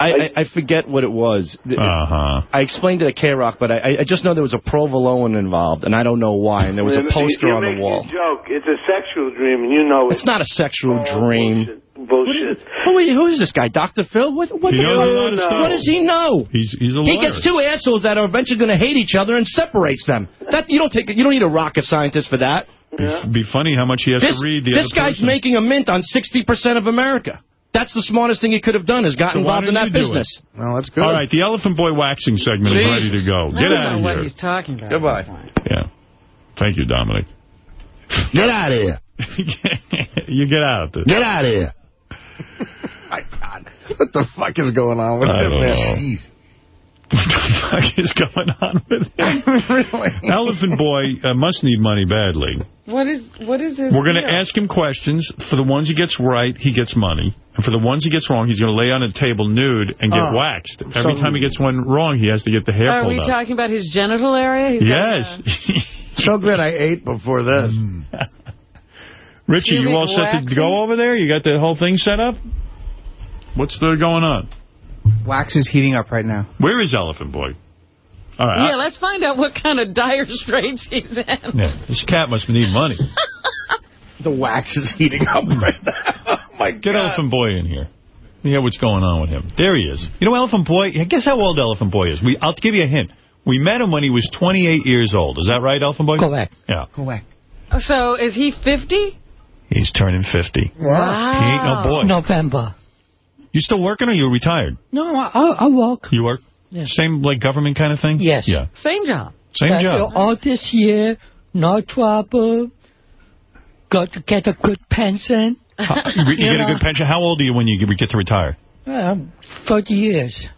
I, I, I forget what it was. Uh-huh. I explained it at K-Rock, but I, I just know there was a provolone involved, and I don't know why, and there was a poster you're on the making wall. a joke. It's a sexual dream, and you know it. It's not a sexual dream. Bullshit. Who, are you- who is this guy, Dr. Phil? What, what, He the knows hell- a lot of stuff. what does he know? He's he's a He gets two assholes that are eventually going to hate each other and separates them. That you don't take. You don't need a rocket scientist for that. Be, be funny how much he has This, to read the this other guy's person. making a mint on 60% of America. That's the smartest thing he could have done is got So involved in that you it? business. Well, that's good. All right, the Elephant Boy waxing segment is ready to go. I Get don't out know of what here. he's talking about. Goodbye. Yeah. Thank you, Dominic. Get out of here. you get out. Of there. Get out of here. My God. What the fuck is going on with I him, don't man? know. Jeez. What the fuck is going on with him? really? Elephant Boy uh, must need money badly. What is what is his We're going to ask him questions. For the ones he gets right, he gets money. And for the ones he gets wrong, he's going to lay on a table nude and get Oh. waxed. Every So- time he gets one wrong, he has to get the hair Are pulled we out. talking about his genital area? He's got Yes. So glad I ate before this. Richie, you Pubic all set to go over there? You got the whole thing set up? What's the going on? Wax is heating up right now. Where is Elephant Boy? All right. Yeah, let's find out what kind of dire straits he's in. Yeah, this cat must need money. The wax is heating up right now. Oh, my Get God. Elephant Boy in here. Yeah, what's going on with him? There he is. You know, Elephant Boy, guess how old Elephant Boy is? We, I'll give you a hint. We met him when he was 28 years old. Is that right, Elephant Boy? Correct. Yeah. Correct. Oh, so is he 50? He's turning 50. Wow. He ain't no boy. November. You still working or you retired? No, I, I work. You work? Yeah. Same, like, government kind of thing? Yes. Yeah. Same job. Same But job. All this year, no trouble. Got to get a good pension. How- you, you get a good pension. How old are you when you get to retire? Um, 40 years.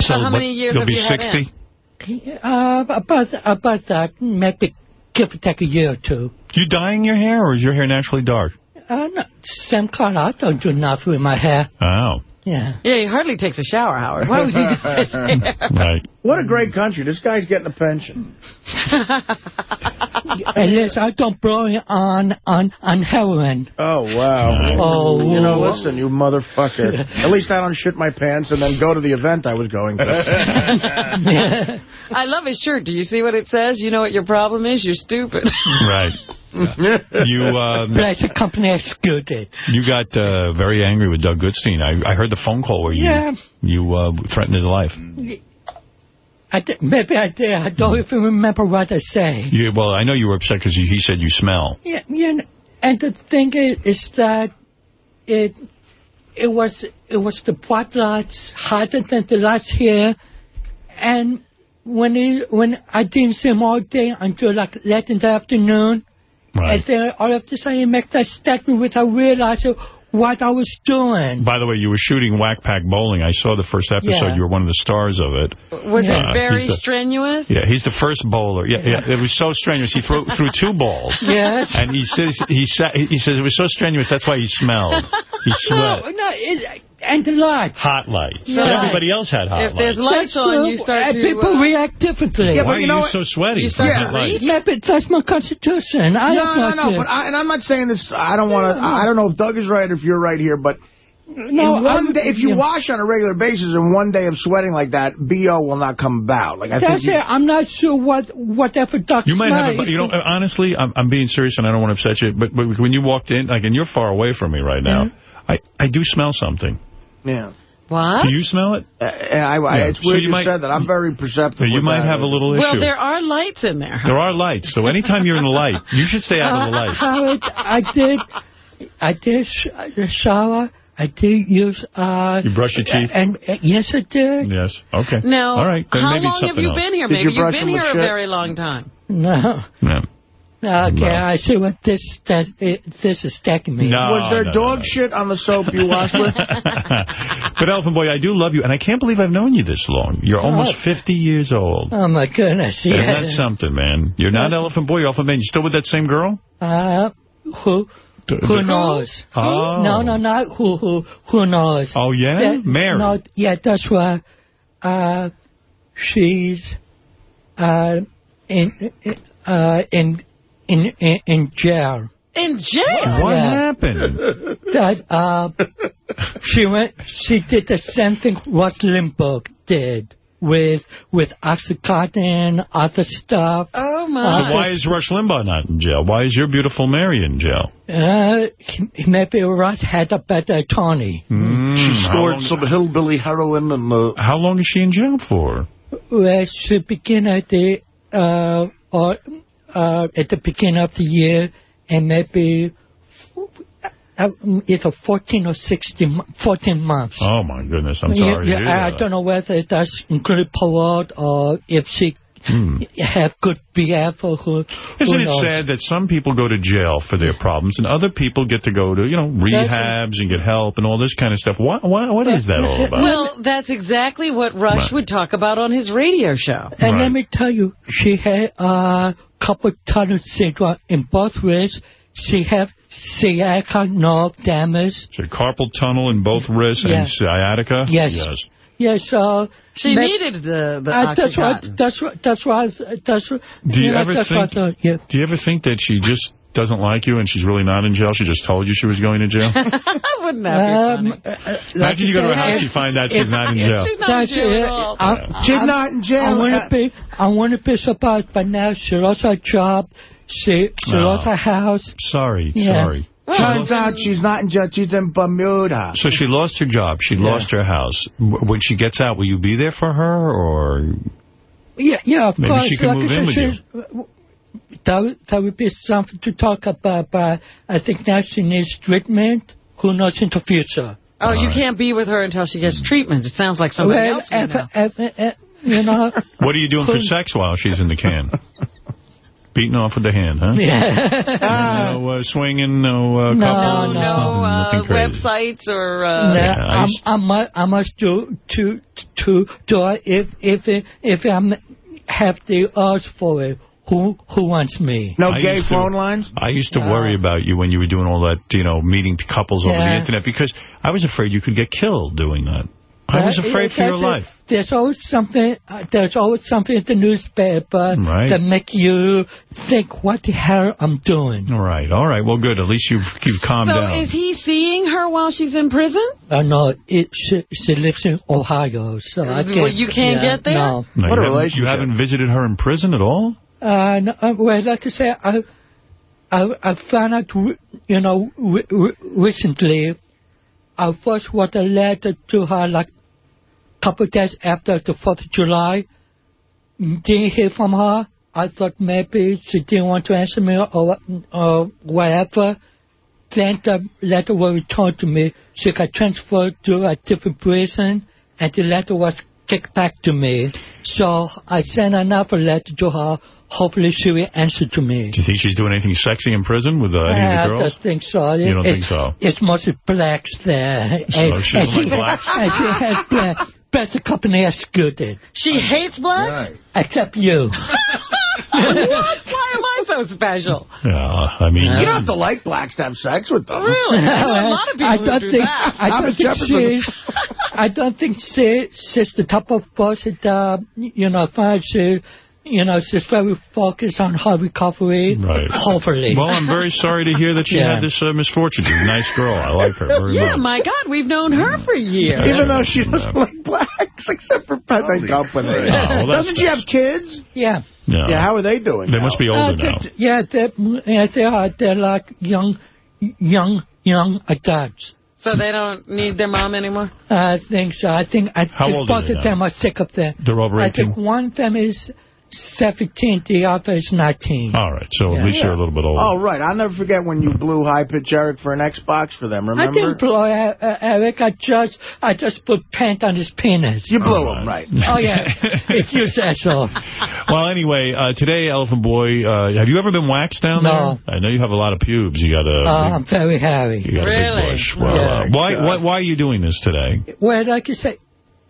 So how many years You'll have be you had 60? Uh, about, about that, maybe give or take a year or two. You dyeing your hair or is your hair naturally dark? Uh, no, same color. I don't do nothing with my hair. Oh. Yeah. Yeah, he hardly takes a shower, Howard. Why would you do his hair? Right. What a great country. This guy's getting a pension. Unless I don't blow it on, on, on heroin. Oh, wow. Oh. You know, listen, you motherfucker. At least I don't shit my pants and then go to the event I was going to. I love his shirt. Do you see what it says? You know what your problem is? You're stupid. Right. You um, But the company excluded. you got uh, very angry with Doug Goodstein. I, I heard the phone call where you Yeah. you uh, threatened his life. I did, maybe I did. I don't even remember what I say. You, well, I know you were upset because he said you smell. Yeah, yeah, and the thing is, is that it it was it was the white lights hotter than the lights here, and when it, when I didn't see him all day until like late in the afternoon, Right. and then all of a sudden he make that statement which I realized what I was doing. By the way, you were shooting Whack Pack Bowling. I saw the first episode. Yeah. You were one of the stars of it. Was Uh, it very he's the- strenuous? Yeah, he's the first bowler. Yeah, yeah. It was so strenuous. He threw threw two balls. Yes. And he says he sa he says it was so strenuous. That's why he smelled. He No, sweat. no, it, and the lights. Hot lights. Yeah. But everybody else had hot lights. If there's lights. lights on, you start and to... people uh, react differently. Yeah, Why but you are know you what? so sweaty? You start Hot to lights. reach? Maybe that's my constitution. I No, have no, no, but I, and I'm not saying this, I don't want to, I don't know if Doug is right or if you're right here, but No, one day, if you yeah. wash on a regular basis and one day of sweating like that, BO will not come about. Like I think That's you, it. I'm not sure what whatever Dr. You might have, a, you know, honestly, I'm, I'm being serious and I don't want to upset you, but, but when you walked in, like, and you're far away from me right now, Mm-hmm. I, I do smell something. Yeah. What? Do you smell it? Uh, I, I, Yeah. It's So you you, might- said that. I'm very perceptive. You might that. have a little issue. Well, there are lights in there. There are lights, so anytime you're in the light, you should stay out of the light. Howard, I did, I did sh- uh, shower I did use. Uh, You brush your teeth? And uh, yes, I did. Yes. Okay. Now, All right. Then how maybe long have you else. been here? Did Maybe you have been here a shit? very long time. No. Yeah. Okay, No. I see what this that, it, this is stacking me. No. Was there no, dog no. shit on the soap you washed with? but Elephant Boy, I do love you, and I can't believe I've known you this long. You're almost 50 years old. Oh my goodness! Isn't Yeah. that something, man? You're not Elephant Boy, you're Elephant Man. You still with that same girl? Uh, who who knows? Oh. No, no, not who who who knows. Oh, yeah? That- Mary. No, yeah, that's why. Uh, she's uh in uh in in in, in jail. In jail? What Yeah. happened? That uh, she went. She did the same thing Russ Limbaugh did with with Oxycontin, other stuff. Oh my. So my! why is Rush Limbaugh not in jail? Why is your beautiful Mary in jail? Uh, maybe Russ had a better attorney. Mm, She how stored long- some hillbilly heroin in the... How long is she in jail for? Well, she began at the uh, or uh, at the beginning of the year, and maybe uh, either 14 or 16, mo- 14 months. Oh, my goodness. I'm sorry yeah, I, I don't know whether that's included parole or if she Hmm. have good BF or who. Isn't who it knows? sad that some people go to jail for their problems and other people get to go to, you know, rehabs and get help and all this kind of stuff? What, what, what is that all about? Well, that's exactly what Rush Right. would talk about on his radio show. And Right. let me tell you, she had a carpal tunnel syndrome in both wrists. She had sciatica nerve damage. So carpal tunnel in both wrists and sciatica? Yes. Yes. Yes, uh, She ma- needed the the uh, that's what. Oxycontin. That's what. That's why. That's what. Do you know, ever that's think? what, uh, yeah. Do you ever think that she just doesn't like you and she's really not in jail? She just told you she was going to jail. Wouldn't that be funny? Um, uh, uh, like Imagine you go to her house, you find out she's not in jail. She's not in jail it. I- She's I- not in jail. I Uh, want to be. I want to be surprised, but now she lost her job. She she Oh. lost her house. Sorry, Yeah. sorry. Turns out she's not in jail. She's in Bermuda. So she lost her job. She Yeah. lost her house. When she gets out, will you be there for her, or Yeah, yeah, of Maybe course. she can like move in said, with she- That would, that would be something to talk about, but I think now she needs treatment. Who knows in the future? Oh, you can't be with her until she gets treatment. It sounds like somebody well, else. you if- know. if- if- you know. what are you doing for sex while she's in the can? Beating off with the hand, huh? Yeah. no uh, swinging, no uh, No, couples, no. uh, websites or No, uh, Yeah, I I'm, I must, I must do to to do it if if if I'm have the urge for it. Who who wants me? No I gay used to- phone lines? I used to Uh, worry about you when you were doing all that, you know, meeting couples over the internet because I was afraid you could get killed doing that. I was afraid for your life. There's always something. Uh, there's always something in the newspaper Right. that make you think, "What the hell I'm doing?" All right, all right. Well, good. At least you've, you've calmed So down. is he seeing her while she's in prison? Uh, no, it, she, she lives in Ohio, so I can't. you can't yeah, get there? No. No, What a haven't- relationship. You haven't visited her in prison at all? Uh, no, uh, well, like I said, I, I, I found out, you know, re- re- recently, I first wrote a letter to her like a couple of days after the 4th of July. Didn't hear from her. I thought maybe she didn't want to answer me or, or whatever. Then the letter was returned to me. She got transferred to a different prison, and the letter was kicked back to me. So I sent another letter to her. Hopefully she will answer to me. Do you think she's doing anything sexy in prison with uh, any of the girls? I don't think so. You don't think so? It's mostly blacks there. So and, she doesn't and like blacks? and she has black. Best company excluded. She hates blacks? Except you. what? Why am I so special? Yeah, I mean... You don't have to like blacks to have sex with them. Really? I know a lot of people I don't do think, that. I don't think Jefferson. she, I don't think she, she's the type of uh, person you know, find she, you know, she's very focused on her recovery. Right. Hopefully. Well, I'm very sorry to hear that she Yeah. had this uh, misfortune. She's a nice girl. I like her very Yeah, much. my God, we've known her for years. Even though she doesn't like blacks, except for Pet and Company. Oh, well, Doesn't she have kids? yeah. Yeah. Yeah, how are they doing They now? must be Uh, older now. yeah, they're, yeah, they are. They're like young, young, young adults. So they don't need their mom anymore? I think so. I think I How think both of them are sick of them. They're over 18? I think one of them is 17, the other is 19. All right, so at least you're a little bit older. Oh, right. I'll never forget when you blew High Pitch Eric for an Xbox for them, remember? I remember? didn't blow Eric. I just, I just put paint on his penis. You blew him, right. Oh, yeah. if you say so. Well, anyway, uh, today, Elephant Boy, uh, have you ever been waxed down No. there? I know you have a lot of pubes. You got a, Uh, I'm very hairy. you got a big bush. Well, Yeah. uh, why, why, why are you doing this today? Well, like you say,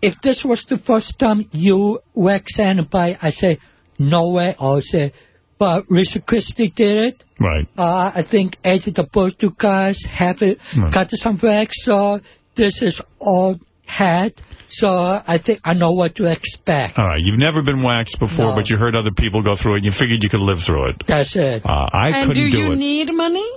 if this was the first time you wax anybody, I say, no way. I'll say, but Richard Christy did it. Right. Uh, I think Eddie the both two guys have it, Right. got some wax, so this is all had. So I think I know what to expect. All right, you've never been waxed before, No. but you heard other people go through it, and you figured you could live through it. That's it. Uh, I and couldn't do you it. need money?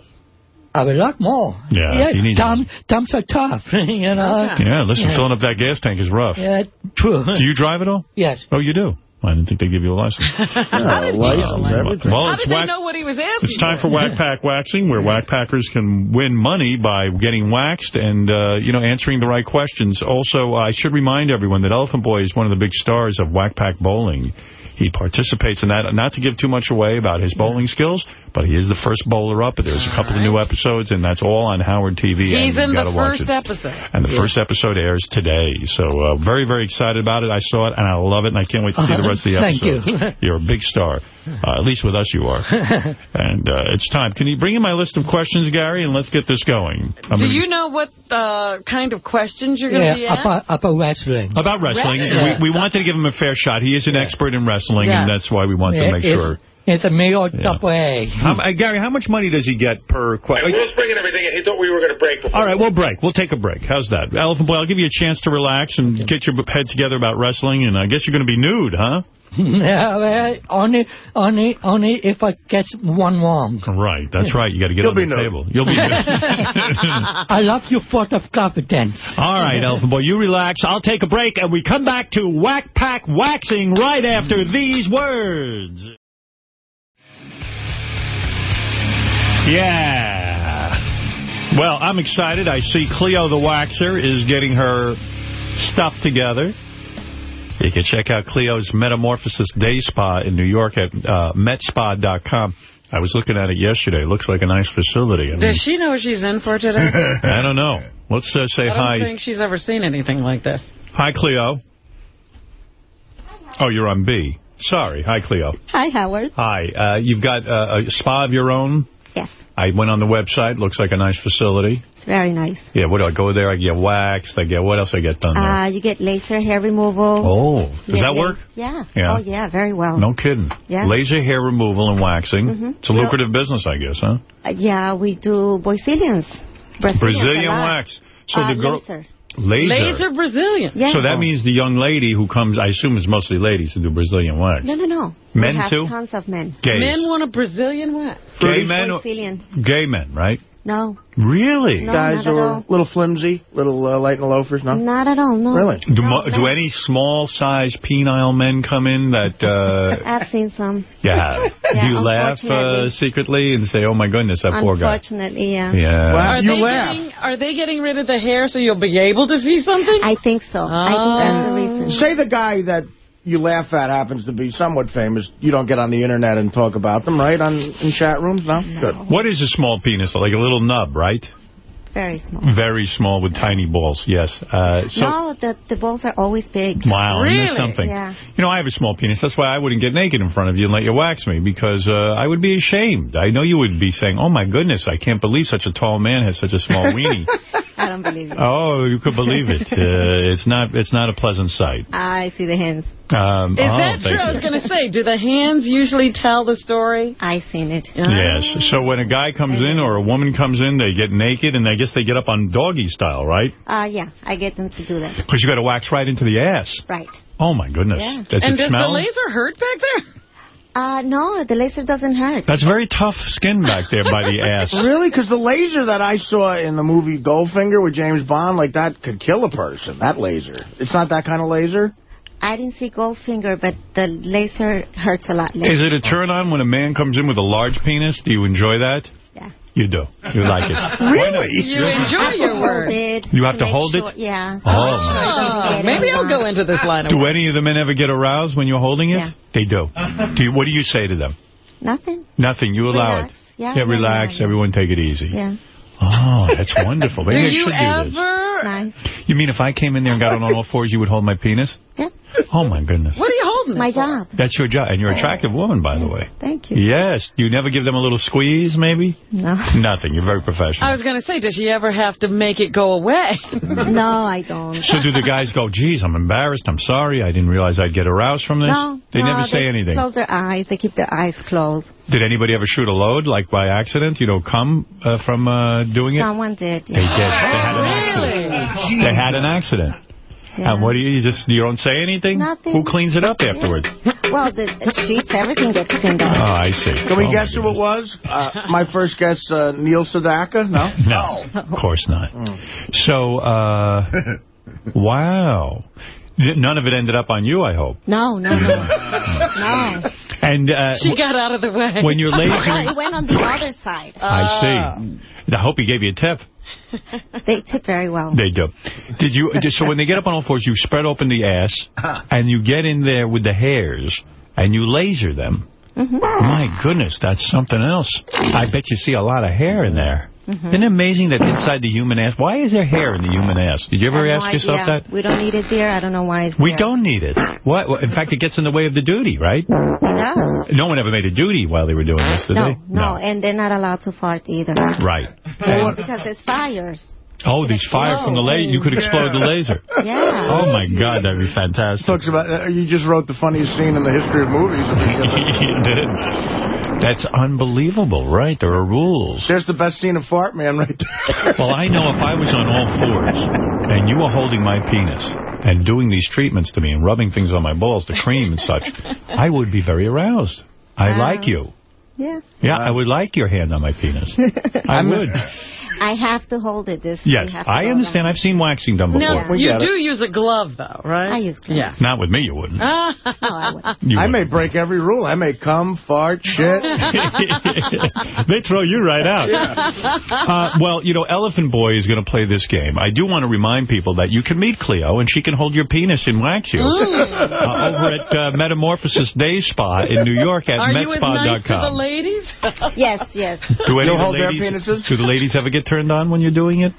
I would like more. Yeah, you need Tom, Tom's are tough, you know. Yeah, listen, Yeah. filling up that gas tank is rough. Yeah, true. Do you drive at all? Yes. Oh, you do? I didn't think they give you a license. license, everything. Well, How it's did they know what he was asking? It's time for Whack Pack Waxing, where Whack Packers can win money by getting waxed and, uh, you know, answering the right questions. Also, I should remind everyone that Elephant Boy is one of the big stars of Whack Pack Bowling. He participates in that. Not to give too much away about his bowling skills, but he is the first bowler up. There's a couple of new episodes, and that's all on Howard TV. He's you've in the first it. episode. And the first episode airs today. So uh, very, very excited about it. I saw it, and I love it, and I can't wait to see the rest of the Thank you. You're a big star. Uh, at least with us you are. and uh, it's time. Can you bring in my list of questions, Gary, and let's get this going. I'm Do gonna- you know what uh, kind of questions you're going to be Yeah, asked? about, about wrestling. About wrestling. Wrestling. We, we wanted to give him a fair shot. He is an expert in wrestling, and that's why we want to make it's- sure. It's a male double A. How, uh, Gary, how much money does he get per question? He was bringing everything in. He thought we were going to break before. All right, we'll break. We'll take a break. How's that? Elephant Boy, I'll give you a chance to relax and get your head together about wrestling, and I guess you're going to be nude, huh? yeah, only, only, only if I get one wrong. Right, that's right. You got to get You'll on the nude. table. You'll be nude. I love your thought of confidence. All right, Elephant Boy, you relax. I'll take a break, and we come back to Whack Pack Waxing right after these words. Yeah. Well, I'm excited. I see Cleo the Waxer is getting her stuff together. You can check out Cleo's Metamorphosis Day Spa in New York at uh, metspa.com. I was looking at it yesterday. It looks like a nice facility. I, mean, Does she know what she's in for today? I don't know. Let's uh, say hi. I don't hi. think she's ever seen anything like this. Hi, Cleo. Oh, you're on B. Sorry. Hi, Cleo. Hi, Howard. Hi. Uh, you've got uh, a spa of your own? I went on the website. Looks like a nice facility. It's very nice. Yeah, what do I go there? I get waxed. I get, what else I get done there? Uh, you get laser hair removal. oh, does get that work? Yeah. Yeah. Oh, yeah, very well. No kidding. Yeah. Laser hair removal and waxing. Mhm. It's a Well- lucrative business, I guess, huh? Uh, yeah, we do Brazilians. Brazilians Brazilian wax. So Uh, the girl... Laser. Laser. Laser Brazilian. Yeah. So that oh. means the young lady who comes, I assume it's mostly ladies who do Brazilian wax. No, no, no. Men have too? tons of men. Gays. Men want a Brazilian wax. Gay men? Brazilian. Gay men, right? No. Really? No, Guys not who at are all. little flimsy, little uh, light in the loafers, no? Not at all, no. Really? Do, mo- do any small-sized penile men come in that uh, I've seen some. you have? Yeah, do you laugh uh, secretly and say, oh, my goodness, that poor guy? Unfortunately, yeah. Yeah. Are they Getting, are they getting rid of the hair so you'll be able to see something? I think so. I think that's the reason. Say the guy that you laugh at happens to be somewhat famous. You don't get on the internet and talk about them, right? On in chat rooms, no? Good. What is a small penis? Like a little nub, right? Very small. Very small with tiny balls, yes. Uh, so, no, the, the balls are always big. Wow, isn't that something? Yeah. You know, I have a small penis. That's why I wouldn't get naked in front of you and let you wax me, because uh, I would be ashamed. I know you would be saying, oh, my goodness, I can't believe such a tall man has such a small weenie. I don't believe it. oh, you could believe it. Uh, it's not It's not a pleasant sight. I see the hands. Um, Is oh, that thank true? I was going to say, do the hands usually tell the story? I seen it. Yes. So when a guy comes in or a woman comes in, they get naked, and I guess they get up on doggy style, right? Uh, yeah, I get them to do that. Because you got to wax right into the ass. Right. Oh, my goodness. Yeah. Does and does smell? the laser hurt back there? Uh, no, the laser doesn't hurt. That's very tough skin back there by the ass. Really? Because the laser that I saw in the movie Goldfinger with James Bond, like that could kill a person, that laser. It's not that kind of laser? I didn't see Goldfinger, but the laser hurts a lot. Is it a turn on when a man comes in with a large penis? Do you enjoy that? Yeah. You do. You like it. Really? You enjoy your work. You have to hold it? Yeah. Oh. Oh, maybe I'll go into this line of Do work. any of the men ever get aroused when you're holding it? Yeah. They do. Do you, what do you say to them? Nothing. Nothing. You allow Relax. it. Yeah, yeah yeah, relax. yeah, yeah. Everyone take it easy. Yeah. Oh, that's wonderful. Maybe Do I you should do this. ever... Nice. You mean if I came in there and got on all fours, you would hold my penis? Yeah. Oh, my goodness. What are you holding my job. That's your job. And you're an attractive woman, by the way. Thank you. Yes. You never give them a little squeeze, maybe? No. Nothing. You're very professional. I was going to say, does she ever have to make it go away? no, I don't. So do the guys go, geez, I'm embarrassed. I'm sorry. I didn't realize I'd get aroused from this? No. They no, never say they anything. They close their eyes. They keep their eyes closed. Did anybody ever shoot a load, like by accident? You know, come uh, from uh, doing it? Someone did. They did. They had an accident. They had an accident. And what do you, you just, you don't say anything? Nothing. Who cleans it up afterwards? Well, the, the sheets, everything gets cleaned Oh, up. I see. Can we Oh, guess who it was? Uh, my first guess, uh, Neil Sedaka? No? No, of course not. So, uh, wow. None of it ended up on you, I hope. No, no, no. no. And uh, she got out of the way. when you're lazy, No, it went on the other side. I see. I hope he gave you a tip. They tip very well. They do. Did you? So when they get up on all fours, you spread open the ass, and you get in there with the hairs, and you laser them. Mm-hmm. My goodness, that's something else. I bet you see a lot of hair in there. Mm-hmm. Isn't it amazing that inside the human ass, why is there hair in the human ass? Did you ever I have ask no yourself that? We don't need it there. I don't know why it's We there. don't need it. What? In fact, it gets in the way of the duty, right? It does. No one ever made a duty while they were doing this, did No, they? no, no, and they're not allowed to fart either. Right. Because there's fires. Oh, these fire from the laser. You could explode the laser. Yeah. Oh, my God, that'd be fantastic. Talks about, uh, you just wrote the funniest scene in the history of movies. you did. That's unbelievable, right? There are rules. There's the best scene of Fart Man right there. Well, I know if I was on all fours and you were holding my penis and doing these treatments to me and rubbing things on my balls, the cream and such, I would be very aroused. I Wow. like you. Yeah. Yeah, I would like your hand on my penis. I would. I have to hold it. This. Yes, you have to I understand. I've seen waxing done before. Now, you do use a glove, though, right? I use gloves. Yeah. Not with me, you wouldn't. You I may break every rule. I may come, fart, shit. they throw you right out. Uh, well, you know, Elephant Boy is going to play this game. I do want to remind people that you can meet Cleo, and she can hold your penis and wax you. Uh, over at uh, Metamorphosis Day Spa in New York at Are you as nice to the ladies? yes, yes. Do any You'll of the hold their ladies, penises? Do the ladies ever get turned on when you're doing it?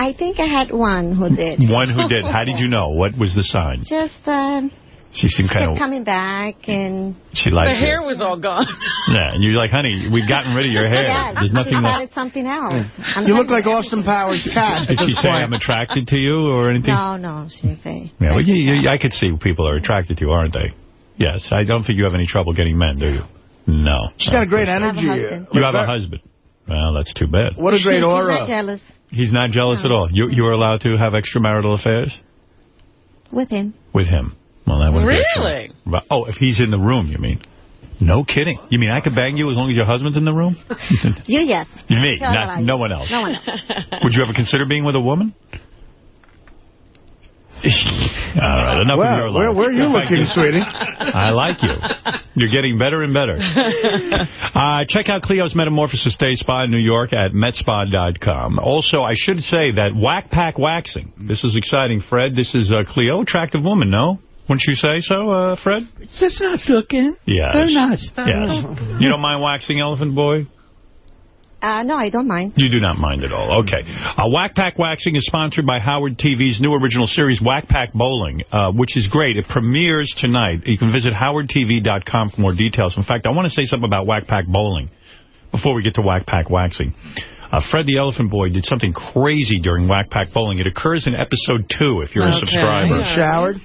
I think I had one who did. One who did. How did you know? What was the sign? Just um, She seemed kind of... coming back and. She The liked hair you. was all gone. Yeah, and you're like, honey, we've gotten rid of your hair. Yeah, There's she nothing thought left. something else. I'm You look like Austin Powers' cat. Did she say I'm attracted to you or anything? No, no, she didn't say. Yeah, well, you, you, I could see people are attracted to you, aren't they? Yes. I don't think you have any trouble getting men, do you? No. She's got a great I have a energy. husband. You have a husband. Well, that's too bad. What a great She's aura. not jealous He's not jealous at all. You you are allowed to have extramarital affairs with him. with him. Well, that wouldn't be Really? Oh, if he's in the room, you mean? No kidding. You mean I could bang you as long as your husband's in the room? You, yes. Me, not, no one else. No one else. Would you ever consider being with a woman? All right, enough Well, of your where, life. where are you In fact, looking, sweetie? I like you. You're getting better and better. Uh, check out Cleo's Metamorphosis Day Spa in New York at metspa.com. Also, I should say that Whack Pack Waxing. This is exciting, Fred. This is uh, Cleo. Attractive woman, no? Wouldn't you say so, uh, Fred? Just nice looking. Yes. Very nice. Yes. You don't mind waxing, Elephant Boy? Uh, no, I don't mind. You do not mind at all. Okay. Uh, Whack Pack Waxing is sponsored by Howard TV's new original series, Whack Pack Bowling, uh, which is great. It premieres tonight. You can visit howardtv.com for more details. In fact, I want to say something about Whack Pack Bowling before we get to Whack Pack Waxing. Uh, Fred the Elephant Boy did something crazy during Whack Pack Bowling. It occurs in episode two if you're a Okay. subscriber. Showered?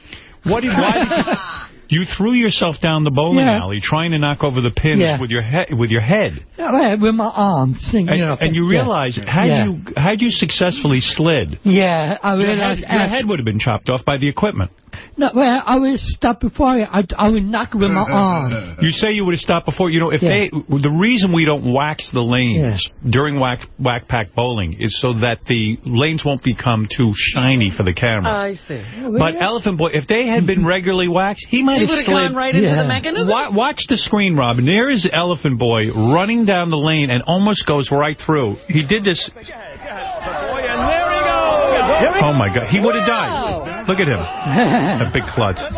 What did, why did you, you threw yourself down the bowling Yeah. alley trying to knock over the pins Yeah. with your head with your head. Yeah, With my arms. You And, know, and you realize, had you had you successfully slid, Yeah, I your head, your head would have been chopped off by the equipment. No, well, I would stop before I, I, I would knock with my arm. You say you would have stopped before. You know, if Yeah. they, the reason we don't wax the lanes during whack, whack pack bowling is so that the lanes won't become too shiny for the camera. I see. But Elephant Boy, if they had been regularly waxed, he might He have would've slid. gone right into the mechanism? Wa- watch the screen, Robin. There is Elephant Boy running down the lane and almost goes right through. He did this. Oh, my God. He would have died. Look at him. A big klutz.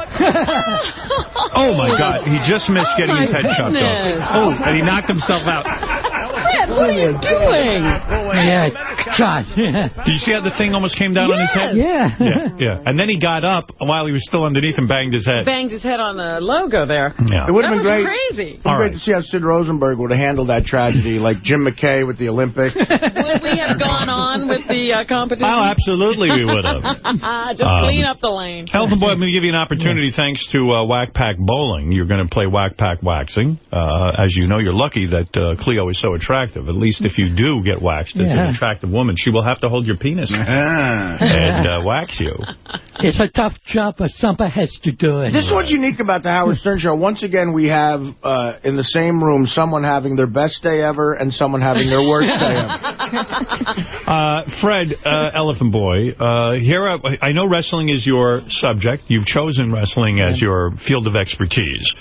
Oh, my God. He just missed oh, getting his head chopped off. Oh, and he knocked himself out. Fred, what are you oh, doing? Yeah, God. yeah. Do you see how the thing almost came down on his head? Yeah. Yeah, yeah. And then he got up while he was still underneath and banged his head. Banged his head on the logo there. Yeah. It would have been great. crazy. It would be great to see how Sid Rosenberg would have handled that tragedy, like Jim McKay with the Olympics. Would we have gone on with the uh, competition? Oh, absolutely we would have. Just Um, clean up the lane. Elephant Boy, I'm going to give you an opportunity thanks to uh, Whack Pack Bowling. You're going to play Whack Pack Waxing. Uh, as you know, you're lucky that uh, Cleo is so attractive. At least if you do get waxed it's Yeah. an attractive woman, she will have to hold your penis and uh, wax you. It's a tough job, but somebody has to do it. This is what's unique about the Howard Stern Show. Once again, we have uh, in the same room someone having their best day ever and someone having their worst day ever. Uh, Fred, uh, Elephant Boy, uh, here I, I know wrestling is your subject. You've chosen wrestling as your field of expertise.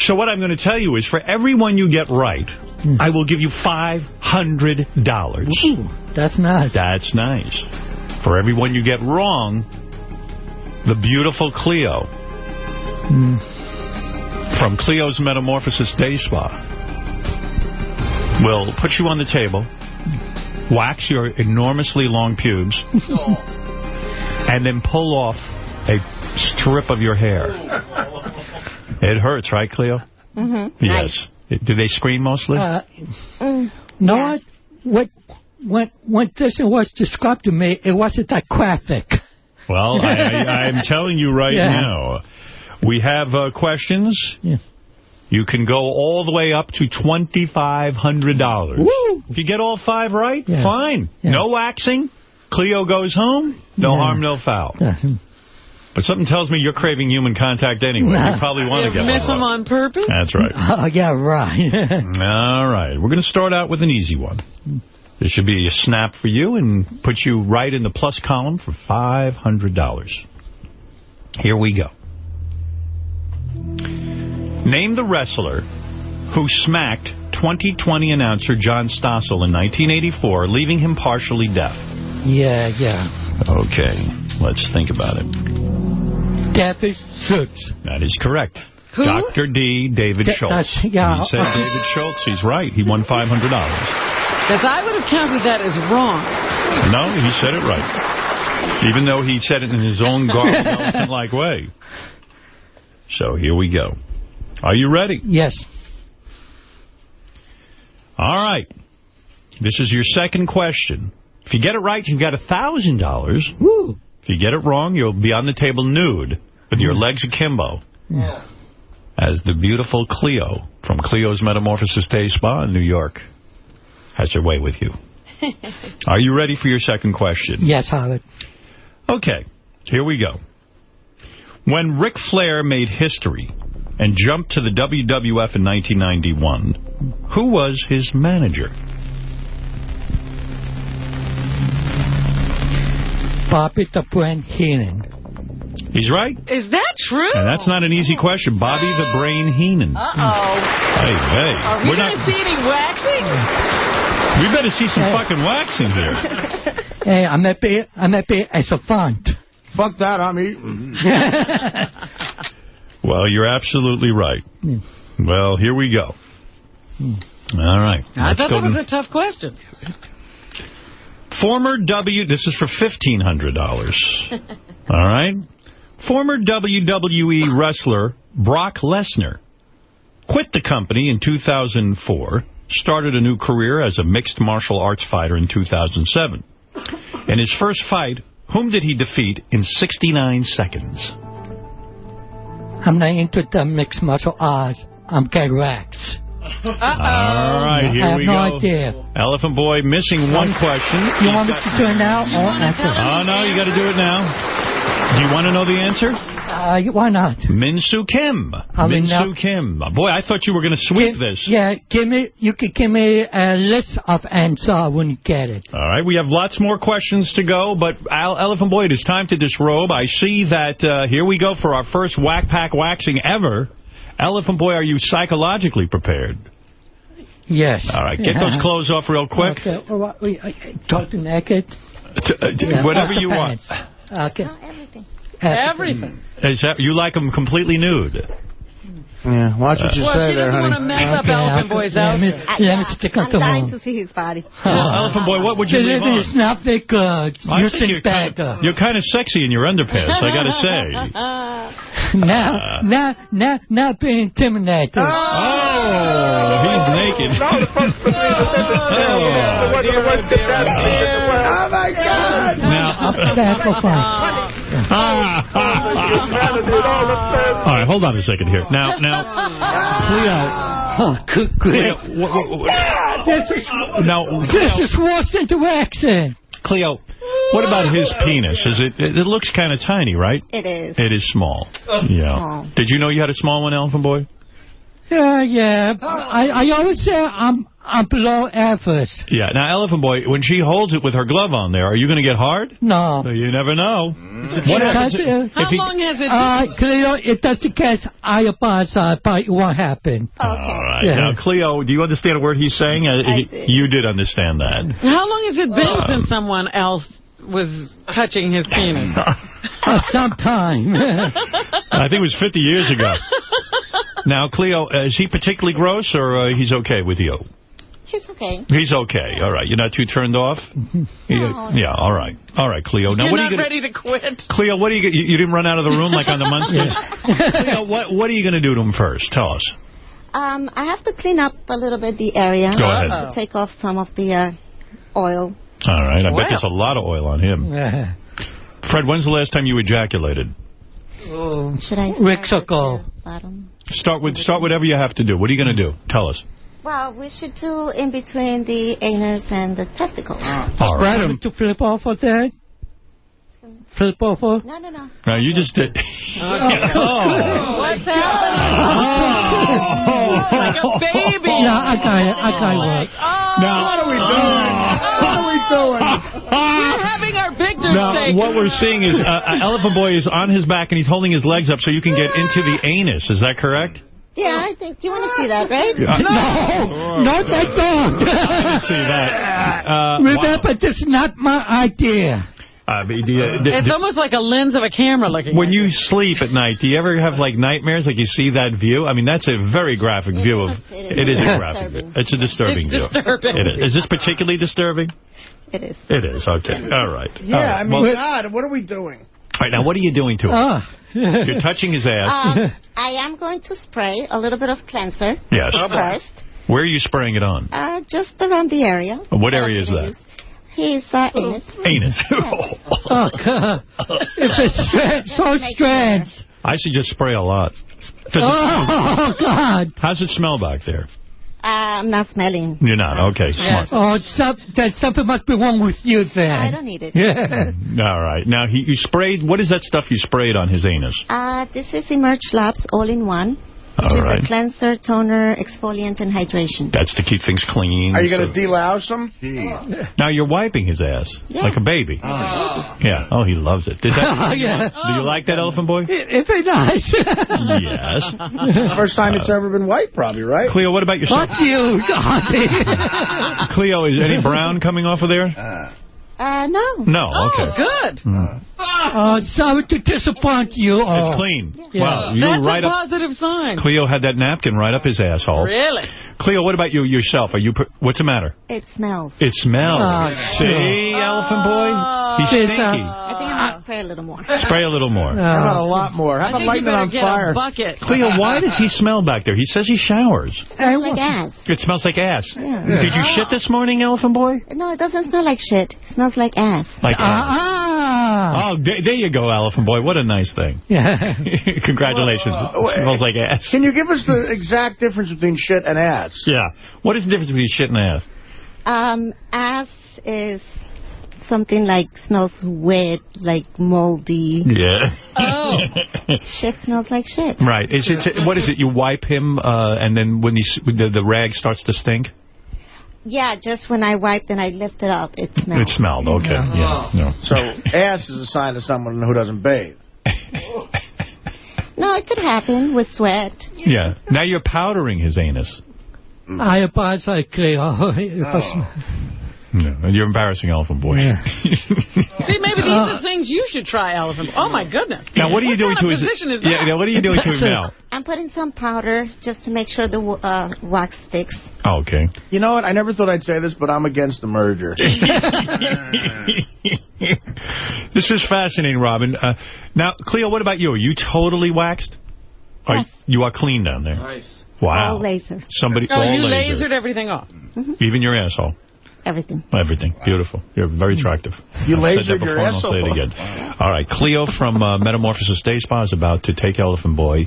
So what I'm going to tell you is for everyone you get right, I will give you $500. That's nice. That's nice. For everyone you get wrong, the beautiful Cleo from Cleo's Metamorphosis Day Spa will put you on the table, wax your enormously long pubes, and then pull off a strip of your hair. It hurts, right, Cleo? Mm-hmm. Yes. Do they scream mostly? Uh, no, what, what, when, when this was described to me, it wasn't that graphic. Well, I, I, I'm telling you right Yeah. now, we have uh, questions. Yeah. You can go all the way up to $2,500. Woo! If you get all five right, Yeah. fine. Yeah. No waxing. Cleo goes home. No Yeah. harm, no foul. But something tells me you're craving human contact anyway. Nah. You probably want to You get miss them on purpose? That's right. Oh, yeah, right. All right. We're going to start out with an easy one. This should be a snap for you and put you right in the plus column for $500. Here we go. Name the wrestler who smacked 2020 announcer John Stossel in 1984, leaving him partially deaf. yeah, yeah. Okay, let's think about it. David Schultz. That is correct. Who? Dr. D. David Th- Schultz. that's- yeah. He said uh-huh. David Schultz. He's right. He won $500. Because I would have counted that as wrong. No, he said it right. Even though he said it in his own garbled, elephant-like way. So here we go. Are you ready? Yes. All right. This is your second question. If you get it right, you've got $1,000. Woo. If you get it wrong, you'll be on the table nude with your mm. legs akimbo as the beautiful Cleo from Cleo's Metamorphosis Day Spa in New York has her way with you. Are you ready for your second question? Yes, Howard. Okay, here we go. When Ric Flair made history and jumped to the WWF in 1991, who was his manager? Bobby the Brain Heenan. He's right. Is that true? And that's not an easy question. Bobby the Brain Heenan. Uh-oh. Hey, hey. Are we We're going not, to see any waxing? we better see some fucking waxing here. Hey, I'm a bit, I'm a bit as a font. Fuck that, I'm eating. Well, you're absolutely right. Well, here we go. All right. I thought that was a tough question. Former W, this is for $1,500. All right? Former WWE wrestler Brock Lesnar quit the company in 2004, started a new career as a mixed martial arts fighter in 2007. In his first fight, whom did he defeat in 69 seconds? I'm not into the mixed martial arts. I'm gay Rex. All right, here we go. I have no idea. Elephant Boy missing one question. You want me to do it now or after? Oh, no, you got to do it now. Do you want to know the answer? Uh, why not? Minsu Kim. I mean, Minsu Kim. Boy, I thought you were going to sweep this. Yeah, give me. You could give me a list of answer when you get it. All right, we have lots more questions to go, but Al Elephant Boy, it is time to disrobe. I see that uh, here we go for our first whack pack waxing ever. Elephant Boy, are you psychologically prepared? Yes. All right, get those clothes off real quick. Okay. All right. we- I- Talk to naked. T- uh, Yeah, Whatever you want. Uh, pants. Okay. everything. Uh, everything. Mm. Is that, you like them completely nude? Yeah, watch what you uh, Well, say she there, doesn't want to mess up Okay, Elephant okay. Boy's Let me, outfit. let me stick on I'm the dying wall. to see his body. Well, Elephant Boy, what would you leave Believe on? it's not that good. I you think think you're kind, better. of, you're kind of sexy in your underpants, I got to say. now, now, now, now being intimidated. Oh, oh he's naked. Oh, oh, my God. Now, Back up all right, hold on a second here. Now, now, good, Cleo, good. Cleo, wh- wh- wh- This is, now, this is worse than the accent. Cleo, what about his penis? Is it? It looks kind of tiny, right? It is. It is small. Yeah. Small. Did you know you had a small one, Elephant Boy? Yeah, yeah. I, I always say I'm, I'm below average. Yeah. Now, Elephant Boy, when she holds it with her glove on there, are you going to get hard? No. You never know. Mm. What happens Because, uh, How he- long has it Uh, been? Cleo, it does the case. I apologize, but it won't happen. All right. Yeah. Now, Cleo, do you understand a word he's saying? Uh, I he- did. You did understand that. How long has it been Um, since someone else was touching his penis? Uh, sometime. I think it was 50 years ago. Now, Cleo, uh, is he particularly gross, or uh, he's okay with you? He's okay. He's okay. All right. You're not too turned off? Yeah, yeah, all right. All right, Cleo. Now, You're what are not you gonna, ready to quit. Cleo, what are you, you you didn't run out of the room like on the Munsters? Cleo, what, what are you going to do to him first? Tell us. Um, I have to clean up a little bit the area. Go ahead. To take off some of the uh, oil. All right. I Wow. bet there's a lot of oil on him. Yeah. Fred, when's the last time you ejaculated? Oh, Should I weeks start with ago. the bottom? Start with start whatever you have to do. What are you going to do? Tell us. Well, we should do in between the anus and the testicles. All right. Spread 'em. To flip over that? Flip over? No, no, no. Now, you just did. Oh. What's happening? Oh. Like a baby. No, I got it. I got it. Now, What are we doing? What are we doing? We're having our pictures Now, taken. what we're seeing is uh, uh, Elephant Boy is on his back and he's holding his legs up so you can get into the anus. Is that correct? Yeah, I think you want to see that, right? No, not that dog. see that. Uh, Remember, this is not my idea. Uh, the- the- the- It's almost like a lens of a camera looking when at you sleep at night, do you ever have like nightmares? Like you see that view? I mean, that's a very graphic view of. it is. It is a It's graphic. disturbing. It's a disturbing It's view. disturbing. It is. Is this particularly disturbing? It is. It is. Okay. All right. Yeah, All right. I mean, Well, God, what are we doing? All right. Now, what are you doing to him? Ah. You're touching his ass. Um, I am going to spray a little bit of cleanser yes. first, Where are you spraying it on? uh, just around the area. What area is that? His uh, anus. Anus. Oh, God. If it's stra- so strange. I should just spray a lot. Does it- Oh, God. how's it smell back there? Uh, I'm not smelling. You're not. Okay. Smart. Oh, some, that something must be wrong with you then. I don't need it. Yeah. All right. Now, he, you sprayed, what is that stuff you sprayed on his anus? Uh, this is Emerge Labs All-in-One, which All is right. a cleanser, toner, exfoliant, and hydration. That's to keep things clean. Are you going so- to delouse them? Now, you're wiping his ass Yeah. like a baby. Yeah. Oh, he loves it. Is that, yeah. Do you like that, Elephant Boy? If it's nice. yes. First time it's ever been white, probably, right? Cleo, what about yourself? Fuck you, Gandhi. Cleo, is any brown coming off of there? Uh, Uh, no. No. Oh, Okay. good. Oh, sorry to disappoint you. Oh. It's clean. Wow. You That's right a up. positive sign. Cleo had that napkin right up his asshole. Really? Cleo, what about you yourself? Are you? What's the matter? It smells. It smells. Oh, See, Elephant Boy? He's Sit, uh, stinky. I think I'm going to spray a little more. Spray a little more. How about a Oh. lot more? How about think you lighting it on get fire? a bucket. Cleo, why does he smell back there? He says he showers. Smells like ass. It smells like ass. Yeah. Did you shit this morning, Elephant Boy? No, it doesn't smell like shit. It smells like ass. Like ass. Ah. Oh, there, there you go, Elephant Boy. What a nice thing. Yeah. Congratulations. It smells like ass. Can you give us the exact difference between shit and ass? Yeah. What is the difference between shit and ass? Um, ass is something like smells wet, like moldy. Yeah. Oh. Shit smells like shit. Right. Is it? What is it? You wipe him, uh, and then when, he's, when the, the rag starts to stink? Yeah, just when I wiped and I lift it up, it smells. It smelled. Okay. Yeah. No. So ass is a sign of someone who doesn't bathe. No, it could happen with sweat. Yeah. Now you're powdering his anus. I apologize, Cleo. If I sm- No, you're embarrassing Elephant Boy. See, maybe these are things you should try, Elephant. Oh, my goodness. Now, what are you What doing to his... position is yeah, now, what are you doing to him now? I'm putting some powder just to make sure the uh, wax sticks. Oh, okay. You know what? I never thought I'd say this, but I'm against the merger. This is fascinating, Robin. Uh, now, Cleo, what about you? Are you totally waxed? Are Yes. you are clean down there. Nice. Wow. All laser. Somebody Oh, all you laser. lasered everything off. Even your asshole. Everything. Everything. Beautiful. You're very attractive. You I've said that lasered your before, and I'll say it again. All right. Cleo from uh, Metamorphosis Day Spa is about to take Elephant Boy.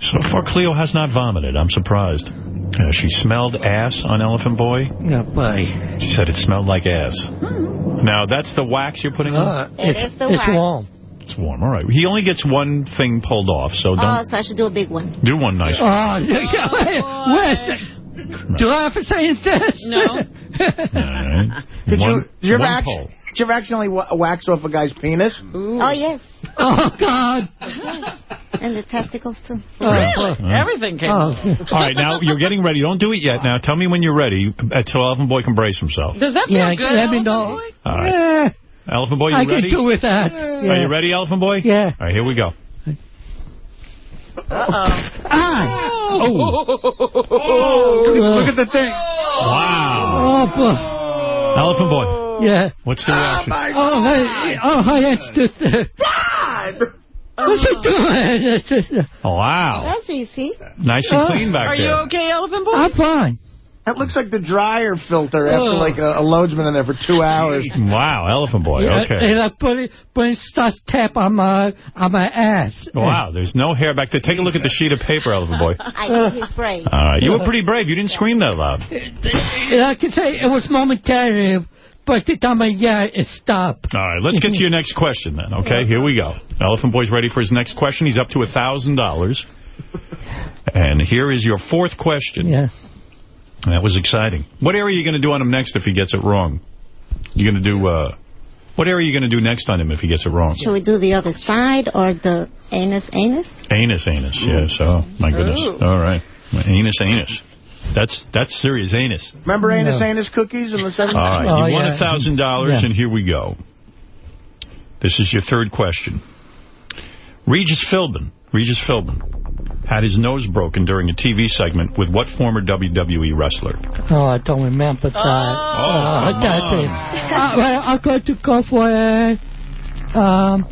So far, Cleo has not vomited. I'm surprised. Uh, she smelled ass on Elephant Boy. Yeah, bye. She said it smelled like ass. Now, that's the wax you're putting on? Uh, it's, it's warm. It's warm. All right. He only gets one thing pulled off, so don't Oh, so I should do a big one. do one nice Oh, one. yeah, yeah, wait, wait a second. Do I have to say this? No. All right. Did one, you, did you ever one did you ever accidentally wa- wax off a guy's penis? Oh, yes. Oh, God. And the testicles, too. Really? Oh. Everything came Oh. off. All right, now you're getting ready. Don't do it yet. Now tell me when you're ready, so Elephant Boy can brace himself. Does that feel Yeah, good, let me Elephant know. Boy? All right. Eh, Elephant Boy, you I ready? can do with that. Are you ready, Elephant Boy? Yeah. All right, here we go. Uh-oh. Ah. Oh, look at the thing. Wow. Oh, boy. Elephant Boy, Yeah. what's the reaction? Oh, hey, oh, hey, it's just, uh, what's it doing? It's just, Oh, wow. That's easy. Nice and Uh, clean back Are there. Are you okay, Elephant Boy? I'm fine. That looks like the dryer filter after Oh. like a, a load's been in there for two hours. Wow, Elephant Boy, Yeah, okay. And I put it, put such tap on my, on my ass. Wow, there's no hair back there. Take a look at the sheet of paper, Elephant Boy. I did his brain. All right, you were pretty brave. You didn't scream that loud. And I can say it was momentary, but the time I yeah, it stopped. All right, let's get to your next question then, okay? Here we go. Elephant Boy's ready for his next question. He's up to a $1,000. And here is your fourth question. Yeah. That was exciting. What area are you going to do on him next if he gets it wrong? You're going to do, uh, what area are you going to do next on him if he gets it wrong? Should we do the other side or the anus anus? Anus, anus, yes. Oh, my goodness. Ooh. All right. Anus, anus. That's that's serious anus. Remember anus No. anus cookies in the 70s? All right, Oh, you won yeah. a $1,000, Yeah. and here we go. This is your third question. Regis Philbin, Regis Philbin, had his nose broken during a TV segment with what former WWE wrestler? Oh, I don't remember that. Oh, that's it. Uh, well, I'm going to go for a, um,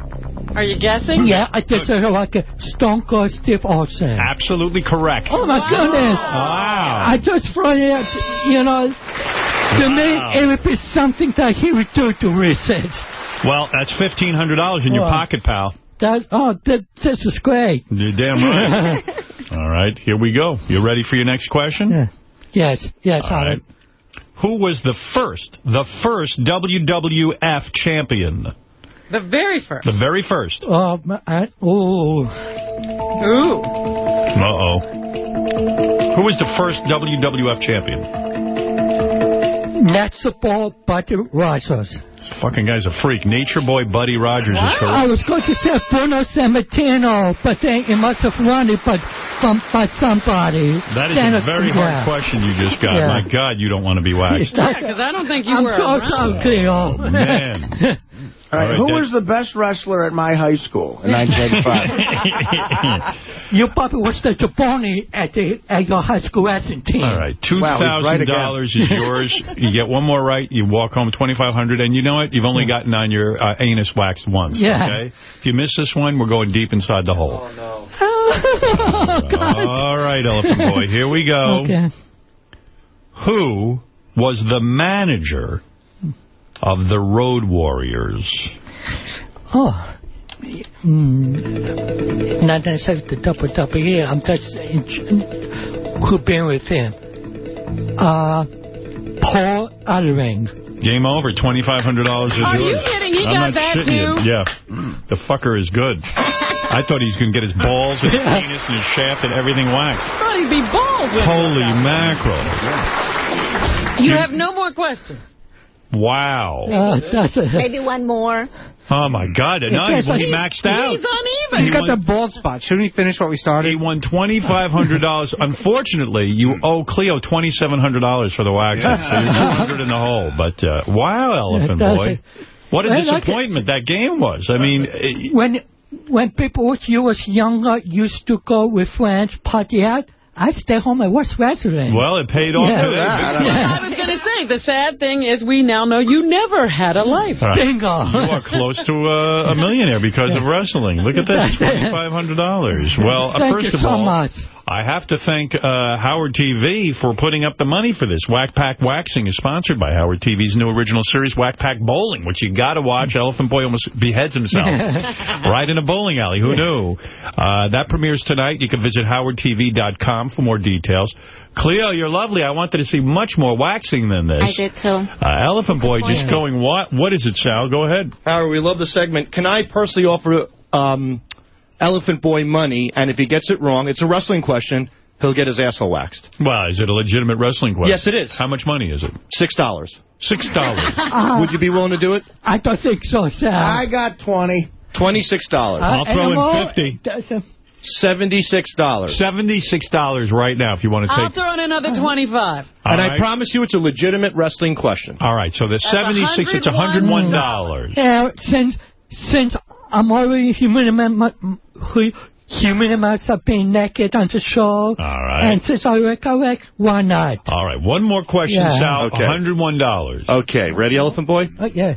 Are you guessing? yeah, I just uh, like a Stone Cold Steve Austin. Absolutely correct. Oh, my goodness. Wow. I just throw it you know, to Wow. me, it would be something that he would do to research. Well, that's $1,500 in your pocket, pal. That, oh, that, this is great. You're damn right. All right, here we go. You ready for your next question? Yeah. Yes, yes, All Howard. right. Who was the first, the first WWF champion? The very first. The very first. Oh, my- I, oh, Ooh. Uh-oh. Who was the first WWF champion? that's the ball, Buddy Rogers. This fucking guy's a freak. Nature Boy Buddy Rogers is correct. Oh, I was going to say Bruno Sammartino, but then it must have run it by, from, by somebody. That is Then a it- very hard yeah. question you just got. Yeah. My God, you don't want to be waxed. Yeah, because I don't think you I'm were so around. sorry, Cleo. Oh, man. All right, All right, who was the best wrestler at my high school in 1985? Your probably was the jabroni at the at your high school wrestling team. All right, two Wow, right thousand dollars is yours. You get one more right, you walk home twenty five hundred, and you know what? You've only gotten on your uh, anus waxed once. Yeah. Okay. If you miss this one, we're going deep inside the hole. Oh, God. All right, Elephant Boy, here we go. Okay. Who was the manager of the Road Warriors? Oh. Mm, not necessarily the double double here. I'm just in, who been with him. Uh, Paul Ellering. Game over. $2,500 is Are you kidding? He I'm got not that, too? You. Yeah. The fucker is good. I thought he was going to get his balls and his penis and his shaft and everything waxed. thought he'd be bald Holy mackerel. stuff. You have no more questions. Wow. Uh, that's it. Maybe one more. Oh, my God. No, Yes, he, I- he maxed out. He's uneven. He's got the bald spot. Shouldn't he finish what we started? He won $2,500. Unfortunately, you owe Cleo $2,700 for the waxing, so you're 200 in the hole. But, uh, wow, Elephant Boy. it. What a Well, like disappointment that game was. I mean, When when people when you was younger used to go with friends party out, I stay home and watch wrestling. well, it paid off Yeah. today. Yeah. I was going to say, the sad thing is we now know you never had a life. All right. Bingo. You are close to uh, a millionaire because of wrestling. Look at this, That's it. $2,500. Well, uh, first you of so all, much. I have to thank uh, Howard TV for putting up the money for this. Whack Pack Waxing is sponsored by Howard TV's new original series, Whack Pack Bowling, which you got to watch. Elephant Boy almost beheads himself right in a bowling alley. Who knew? Uh, that premieres tonight. You can visit howardtv.com for more details. Cleo, you're lovely. I wanted to see much more waxing than this. I did too. Uh, Elephant Boy just going, what? What is it, Sal? Go ahead. Howard, we love the segment. Can I personally offer um, Elephant Boy money, and if he gets it wrong, it's a wrestling question, he'll get his asshole waxed. Well, is it a legitimate wrestling question? Yes, it is. How much money is it? Six dollars. Six dollars. Uh, Would you be willing to do it? I don't think so, Sal. I got 20. Twenty-six dollars. Uh, I'll throw in 50. Seventy-six dollars. $76 right now if you want to take. I'll throw in another 25. All And I promise you it's a legitimate wrestling question. All right, so the 76, it's a 101. dollars. Yeah, since since I'm already human amount, hu- human amounts being naked on the show. All right. And since I recollect, why not? All right, one more question, Yeah. Sal. Okay. $101. Okay, ready, Elephant Boy? Uh, yeah.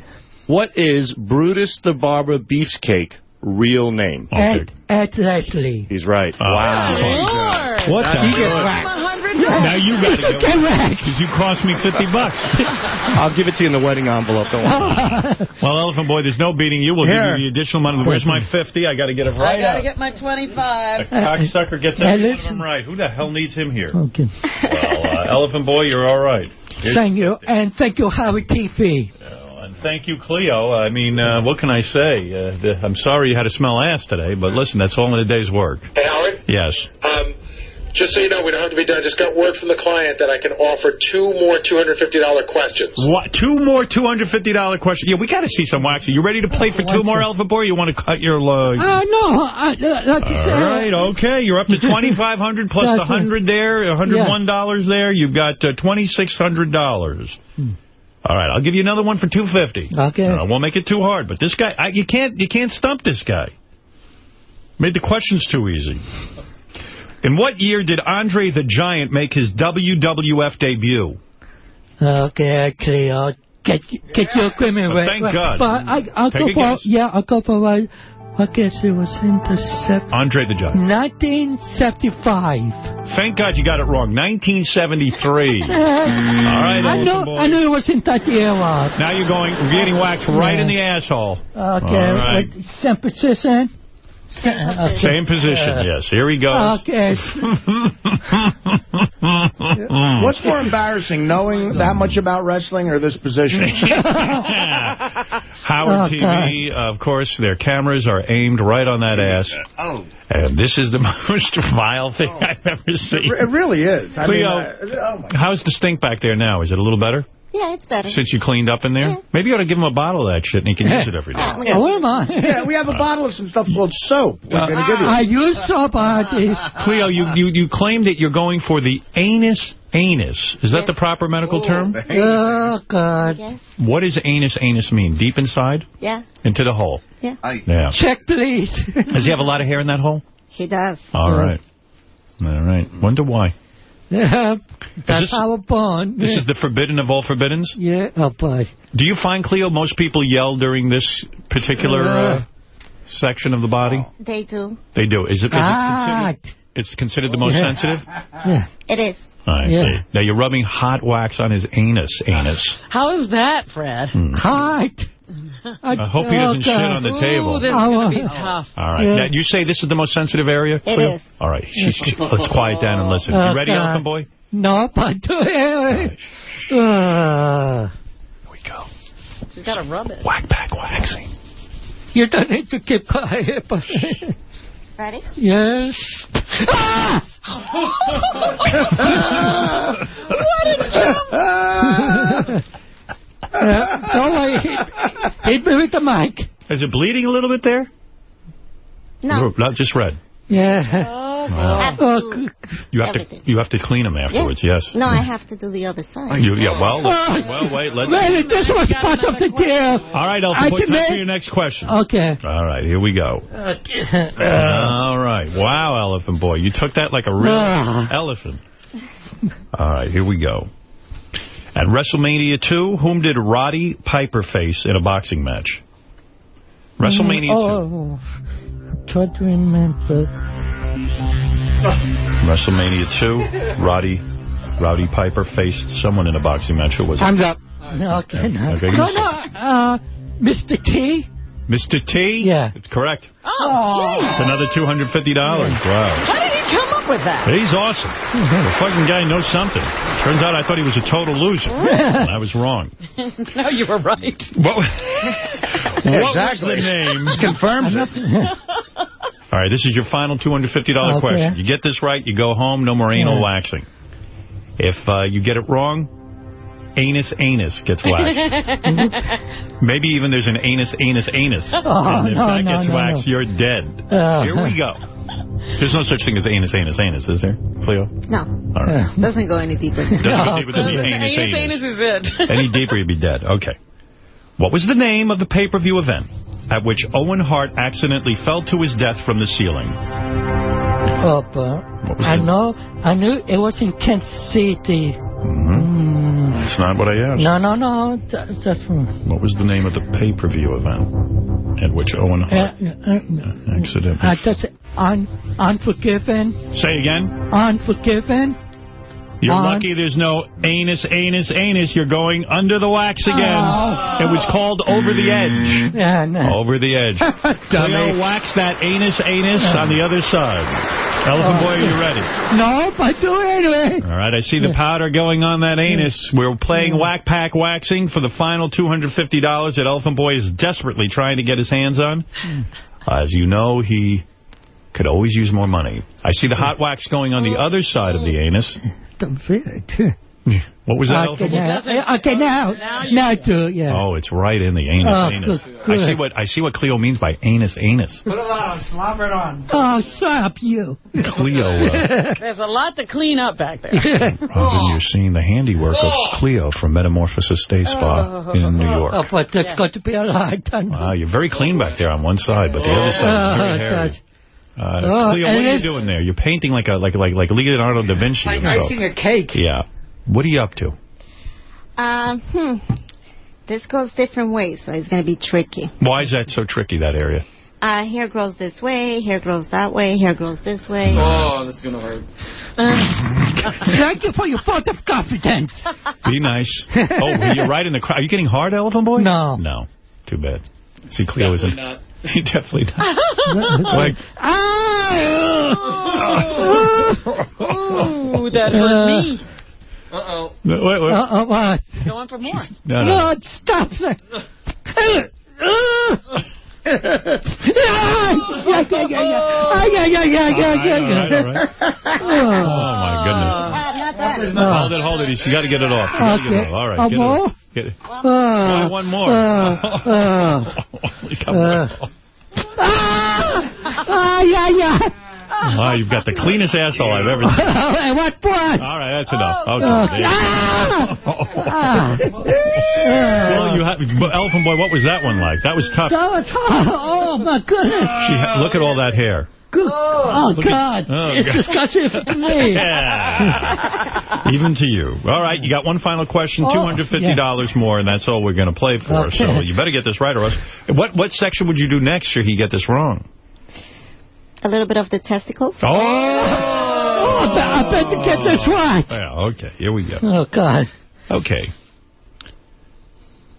What is Brutus the Barber Beefcake real name? Ed, Ed Leslie. He's right. Oh, wow. Lord. What the He gets heck? waxed. Now you got to get Get one. Because you cost me 50 bucks. I'll give it to you in the wedding envelope. Don't worry. Well, Elephant Boy, there's no beating you. We'll Here. give you the additional money. Where's my 50? I got to get it right I got to get my 25. The cocksucker gets Hey, every one of listen. right. Who the hell needs him here? Okay. Well, uh, Elephant Boy, you're all right. Here's- Thank you. And thank you, Howard TV. And thank you, Cleo. I mean, uh, what can I say? Uh, the, I'm sorry you had to smell ass today, but listen, that's all in a day's work. Hey, Howard, Yes. um, just so you know, we don't have to be done. I just got word from the client that I can offer two more $250 questions. What? Two more $250 questions? Yeah, we got to see some waxing. You ready to play for two more, Elephant Boy? You want to cut your... Uh, Uh, no, I, uh, like you said. all right, okay. You're up to 2,500 plus the That's it. 100 there, $101 there. You've got uh, $2,600. All right, I'll give you another one for 250. Okay. I won't make it too hard, but this guy, I, you can't you can't stump this guy. Made the questions too easy. In what year did Andre the Giant make his WWF debut? Okay, Cleo. Get, get your equipment Well, right. thank. God. But I, I'll Take go a for, yeah, I'll go for, uh, I guess it was in the Andre the Giant. 1975. Thank God you got it wrong. 1973. Uh, All right, I know, Boy. I knew it was in that era. Now you're going, you're getting waxed right in the asshole. Okay, right. with same position. Sa- okay. Same position, Uh, yes. Here he goes. Okay. What's more embarrassing, knowing that much about wrestling or this position? Howard Oh, TV, of course, their cameras are aimed right on that ass. Oh. And this is the most vile thing I've ever seen. It really is. I mean, Cleo, uh, oh my how's the stink back there now? Is it a little better Yeah, it's better. since you cleaned up in there? Maybe you ought to give him a bottle of that shit and he can use it every day. Ah, oh, Oh, what am I? Yeah, we have a bottle of some stuff called soap. We're going to give. I use soap on. Cleo, you, you, you claim that you're going for the anus anus. Is that the proper medical term? Oh, oh, God. Yes. What does anus anus mean? Deep inside? Yeah. Into the hole? Yeah. Yeah. Check, please. Does he have a lot of hair in that hole? He does. All right. All right. Wonder why. Yeah, that's this- how I'm born. This is the forbidden of all forbiddens? Yeah, oh boy. Do you find, Cleo, most people yell during this particular uh, section of the body? They do. They do. Is it, is it Ah, considered, it's considered the most Yeah. sensitive? yeah. It is. I Yeah. see. Now, you're rubbing hot wax on his anus, anus. How is that, Fred? Hot. I hope he doesn't shit on the table. Ooh, this is Oh, going to be uh, tough. All right. Yeah. Now, you say this is the most sensitive area? It Cleo? is. All right. She's, she- let's quiet down and listen. You ready, Okay. Elephant Boy? No, but do it. Uh, She's got to rub it. Whack Pack waxing. you don't need to keep quiet. but- Ready? yes. Ah! what a jump! Uh, don't worry. Hit me with the mic. Is it bleeding a little bit there? No. No, just red. Yeah. Wow. Have to Oh, You have to you have to clean them afterwards. Yes. No, I have to do the other side. You, yeah. Well, Oh. let's- well, wait. Let's. Really, this was part of the deal. All right, I Elfin Boy. Time for your next question. Okay. All right, here we go. Okay. All right. Wow, Elephant Boy. You took that like a real Ah. elephant. All right, here we go. At WrestleMania 2, whom did Roddy Piper face in a boxing match? WrestleMania 2. oh, Try to remember. WrestleMania 2, Roddy Rowdy Piper faced someone in a boxing match. Who was it? Time's up. Okay, no. Okay, you no, no. Uh, Mr. T. Mr. T? Yeah. That's correct. Oh, It's another $250. Wow. How did he come up with that? He's awesome. The fucking guy knows something. Turns out I thought he was a total loser. and I was wrong. no, you were right. What, what exactly. was the name? Just confirms it. All right, this is your final $250 Okay. question. You get this right, you go home, no more anal Yeah. waxing. If uh, you get it wrong, anus anus gets waxed. Maybe even there's an anus anus anus. Oh, and if no, that no, gets no, waxed, no. you're dead. Uh, Here we go. There's no such thing as anus anus anus, is there, Cleo? No. All right. Doesn't go any deeper. Doesn't go deeper than the anus Anus, anus. anus is it. Any deeper, you'd be dead. Okay. What was the name of the pay-per-view event at which Owen Hart accidentally fell to his death from the ceiling? Oh, but What was I it? know. I knew it was in Kansas City. Mm. That's not what I asked. No, no, no. That, that's from. What was the name of the pay-per-view event at which Owen Uh, Hart uh, accidentally... uh, that's un, unforgiven. Say again? Unforgiven. You're On- lucky there's no anus, anus, anus. You're going under the wax again. Oh. It was called Over the Edge. Yeah, no. Over the Edge. Dummy. Cleo, wax that anus, anus on the other side. Elephant Boy, are you ready? No, but do it anyway. All right, I see the powder going on that anus. We're playing Whack Pack Waxing for the final $250 that Elephant Boy is desperately trying to get his hands on. As you know, he could always use more money. I see the hot wax going on the other side of the anus. Don't feel it. What was that, Okay, now, okay, now, now do it, yeah. Oh, it's right in the anus, Oh, anus. good, I see what I see what Cleo means by anus, anus. Put it on, slobber it on. Oh, stop you. Cleo, uh, There's a lot to clean up back there. Robin, you're seeing the handiwork of Cleo from Metamorphosis Day Spa in New York. Oh, but that's got to be a lie. Done. Wow, you're very clean back there on one side, but the other side is very Oh, hairy. God. Uh, Oh, Cleo, what are you doing there? You're painting like a like like like Leonardo da Vinci. Like himself. icing a cake. Yeah. What are you up to? Um, hmm. This goes different ways, so it's going to be tricky. Why is that so tricky, that area? Uh, hair grows this way, hair grows that way, hair grows this way. Oh, this is going to hurt. Thank you for your vote of confidence. Be nice. Oh, you're right in the crowd. Are you getting hard, Elephant Boy? No. No. Too bad. See, Cleo isn't. not. He definitely not. like, Oh, that hurt me. Uh-oh. wait, wait. Uh, uh, what? Go on for more. No, no. No, stop, sir. yeah, yeah, yeah, yeah, yeah. Ah, yeah, yeah, yeah, yeah, yeah, All right, all right. yeah. Oh, my goodness. not that. Hold it, hold it. You got to get it off. You gotta get it Okay. off. All right. Uh, get more? It off. Get it. Uh, Why one more? Uh, uh, Come on. ah, ah, yeah, yeah. Wow, you've got the cleanest asshole I've ever seen. and what was? All right, that's enough. Oh, Okay. there you ah, go. ah. Well, you have, Elephant Boy, what was that one like? That was tough. That was hard. Oh, my goodness. She look at all that hair. Good. Oh, Look at- God. oh, it's God. disgusting to me. Yeah. Even to you. All right, you got one final question, Oh, $250 more, and that's all we're going to play for. Okay. So you better get this right or else. What, what section would you do next should he get this wrong? A little bit of the testicles. Oh! Oh, I bet, I bet to get this right. Yeah, okay, here we go. Oh, God. Okay.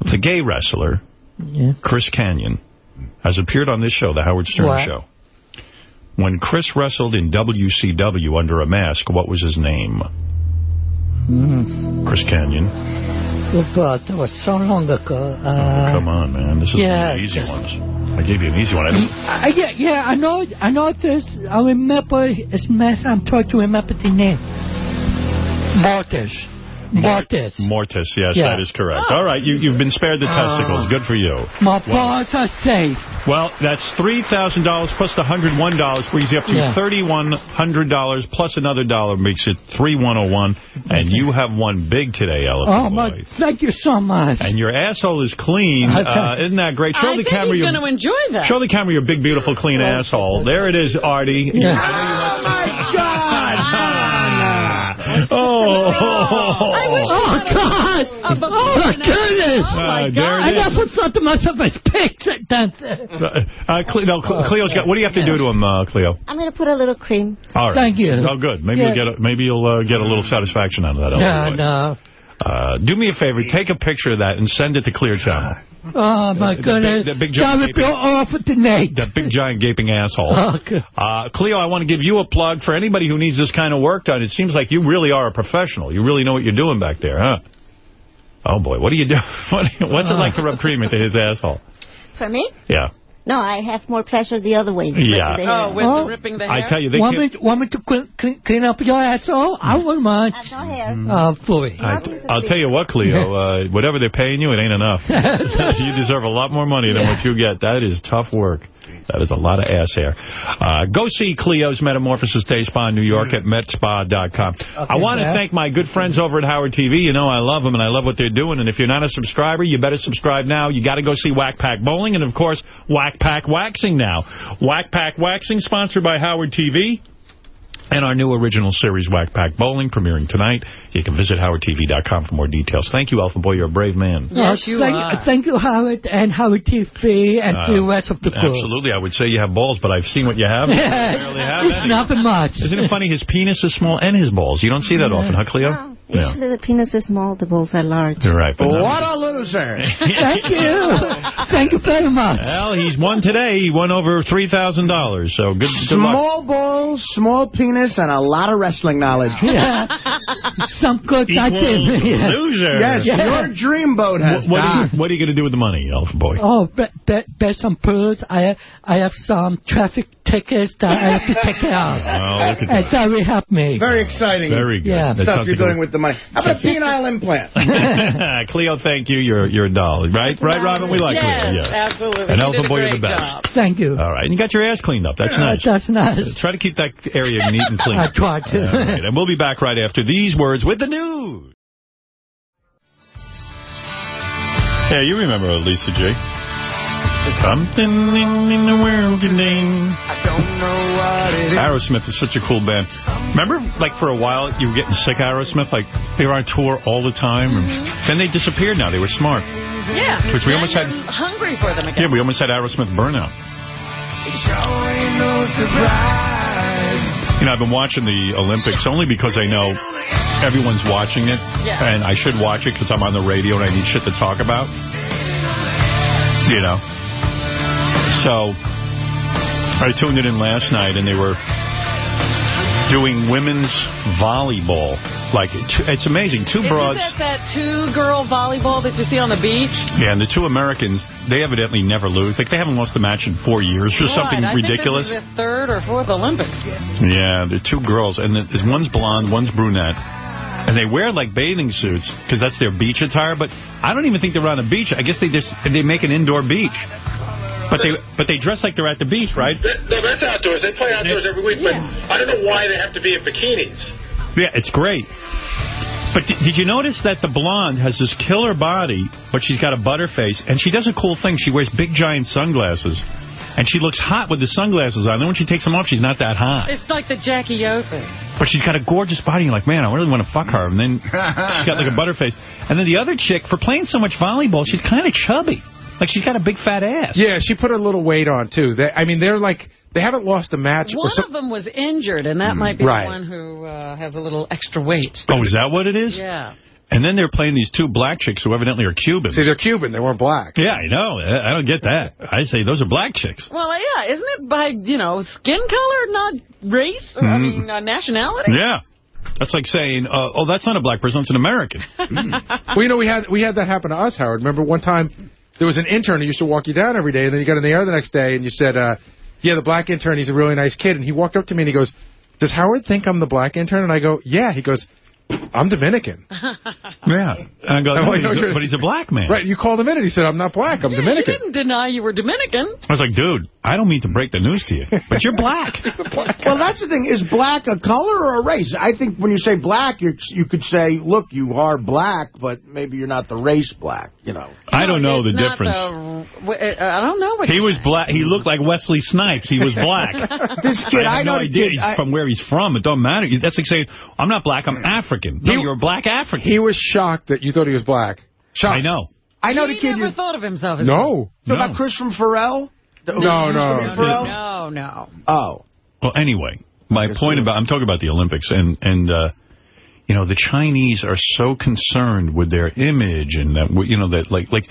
The gay wrestler, Yeah. Chris Kanyon, has appeared on this show, The Howard Stern What? Show. When Chris wrestled in WCW under a mask, what was his name? Mm. Chris Kanyon. But that was so long ago. Uh, Come on, man. This is yeah, one of the easy ones. I gave you an easy one. I didn't, Uh, yeah, yeah, I know, I know this. I remember his mess. I'm trying to remember the name. Mortis. Mortis. Mortis, yes, Yeah. that is correct. All right, you, you've been spared the testicles. Good for you. My Well- balls are safe. Well, that's $3,000 plus the $101 brings you up to Yeah. $3,100 plus another dollar makes it 3101 And you have won big today, Elephant Oh, my, thank you so much. And your asshole is clean. Uh, isn't that great? Show I the think camera he's your going to enjoy that. Show the camera your big, beautiful, clean asshole. There it is, Artie. Yeah. I know you want- Oh, Oh, God. Oh, my goodness. Oh, my God. I never thought to myself, I picked it. That's it. Uh, Cle- no, Cle- Cleo's got. What do you have to do to him, uh, Cleo? I'm going to put a little cream. All right. Thank you. Oh, good. Maybe Yes. you'll get. A, maybe you'll uh, get a little satisfaction out of that. No, no. Uh, do me a favor. Take a picture of that and send it to Clear Channel. Oh, my The big- goodness. the big giant Gotta go off with the Nate. That big giant gaping asshole. Oh. Uh, Cleo, I want to give you a plug for anybody who needs this kind of work done. It seems like you really are a professional. You really know what you're doing back there, huh? Oh, boy. What do you do? What's it like to rub cream into his asshole? For me? Yeah. No, I have more pleasure the other way. Yeah. With the. Oh, with the ripping the hair? I tell you, they want, can't- me, want me to clean, clean, clean up your asshole? I wouldn't mind. No hair. Uh, fully. I, I'll tell you what, Cleo, uh, whatever they're paying you, it ain't enough. you deserve a lot more money than what you get. That is tough work. That is a lot of ass hair. Uh, go see Cleo's Metamorphosis Day Spa in New York at metspa.com. I want to thank my good friends over at Howard TV. You know I love them and I love what they're doing. And if you're not a subscriber, you better subscribe now. You got to go see Whack Pack Bowling and, of course, Whack Pack Waxing now. Whack Pack Waxing, sponsored by Howard TV. And our new original series, Whack Pack Bowling, premiering tonight. You can visit howardtv.com for more details. Thank you, Alpha Boy. You're a brave man. Yes, you thank, are. Thank you, Howard, and Howard TV, and Uh, the rest of the crew. Absolutely. I would say you have balls, but I've seen what you have. You barely have it's any. nothing much. Isn't it funny? His penis is small and his balls. You don't see that often, huh, Cleo? Yeah. Usually the penis is small, the balls are large. You're right. What a loser. Thank you. Thank you very much. Well, he's won today. He won over $3,000. So good, good luck. Small balls, small penis, and a lot of wrestling knowledge. Yeah. Some good I did. Equals Yeah. loser. Yes, Yeah. your dreamboat has What, what, are died. you, what are you going to do with the money, Elfin Boy? Oh, be, be, there's some pearls. I I have some traffic tickets that I have to take out. of. Oh, look at And that. that will help me. Very exciting. Very good. Yeah. Stuff you're like a- doing with the money. How about a penile implant? Cleo, thank you. You're you're a doll, right? Right, Robin? We like yes, Cleo. Yeah. absolutely. And You Elfin did a Boy, you're the best. job. Thank you. All right. And you got your ass cleaned up. That's uh, nice. That's nice. Try to keep that area neat and clean. I try to. All right. And we'll be back right after these words with the news. Yeah, you remember Lisa G. Something in, in the world today. I don't know what it is. Aerosmith is such a cool band. Remember, like, for a while, you were getting sick of Aerosmith? Like, they were on tour all the time. And mm-hmm. then they disappeared now. They were smart. Yeah. Which we almost you're had- hungry for them again. Yeah, we almost had Aerosmith burnout. You know, I've been watching the Olympics only because I know everyone's watching it. Yeah. And I should watch it because I'm on the radio and I need shit to talk about. You know. So, I tuned it in last night and they were doing women's volleyball. Like, it's amazing. Two Isn't broads. that that two-girl volleyball that you see on the beach? Yeah, and the two Americans, they evidently never lose. Like, they haven't lost a match in four years or something Right, I ridiculous. think third or fourth Olympics. Yeah, they're two girls, and one's blonde, one's brunette. And they wear, like, bathing suits, because that's their beach attire, but I don't even think they're on a beach. I guess they just they make an indoor beach. But they but they dress like they're at the beach, right? No, that's outdoors. They play outdoors every week, but I don't know why they have to be in bikinis. Yeah, it's great. But d- did you notice that the blonde has this killer body, but she's got a butter face, and she does a cool thing. She wears big, giant sunglasses, and she looks hot with the sunglasses on. Then when she takes them off, she's not that hot. It's like the Jackie O thing. But she's got a gorgeous body. You're like, man, I really want to fuck her. And then she's got like a butterface. And then the other chick, for playing so much volleyball, she's kind of chubby. Like she's got a big fat ass. Yeah, she put a little weight on, too. They, I mean, they're like, they haven't lost a match. or One so, of them was injured, and that might be Right. the one who uh, has a little extra weight. Oh, is that what it is? Yeah. And then they're playing these two black chicks who evidently are Cubans. See, they're Cuban. They weren't black. Yeah, I know. I I don't get that. I say those are black chicks. Well, yeah, isn't it by, you know, skin color, not race? Or, I Mm. mean, uh, nationality? Yeah. That's like saying, uh, oh, that's not a black person, it's an American. well, you know, we had we had that happen to us, Howard. Remember one time there was an intern who used to walk you down every day, and then you got in the air the next day, and you said, uh, yeah, the black intern, he's a really nice kid. And he walked up to me and he goes, does Howard think I'm the black intern? And I go, yeah. He goes, I'm Dominican. Yeah. And I go, I'm no, like, he's a- but he's a black man. Right, you called him in and he said, I'm not black, I'm You Dominican. didn't deny you were Dominican. I was like, dude, I don't mean to break the news to you, but you're black. Well, that's the thing. Is black a color or a race? I think when you say black, you you could say, look, you are black, but maybe you're not the race black, you know. I don't know the It's not difference. the- uh, I don't know what He was black. He looked like Wesley Snipes. He was black. This kid, I I have no idea kid, he's I- from where he's from. It don't matter. That's like saying, I'm not black, I'm African. No, you're a black African. He was shocked that you thought he was black. Shocked. I know. I know the He kid. never You, thought of himself as No. know about Chris from Pharrell? The- No, who's no. from Pharrell? No, no. Oh. Well, anyway, my point about, I'm talking about the Olympics, and, and uh, you know, the Chinese are so concerned with their image, and that, you know, that, like, like,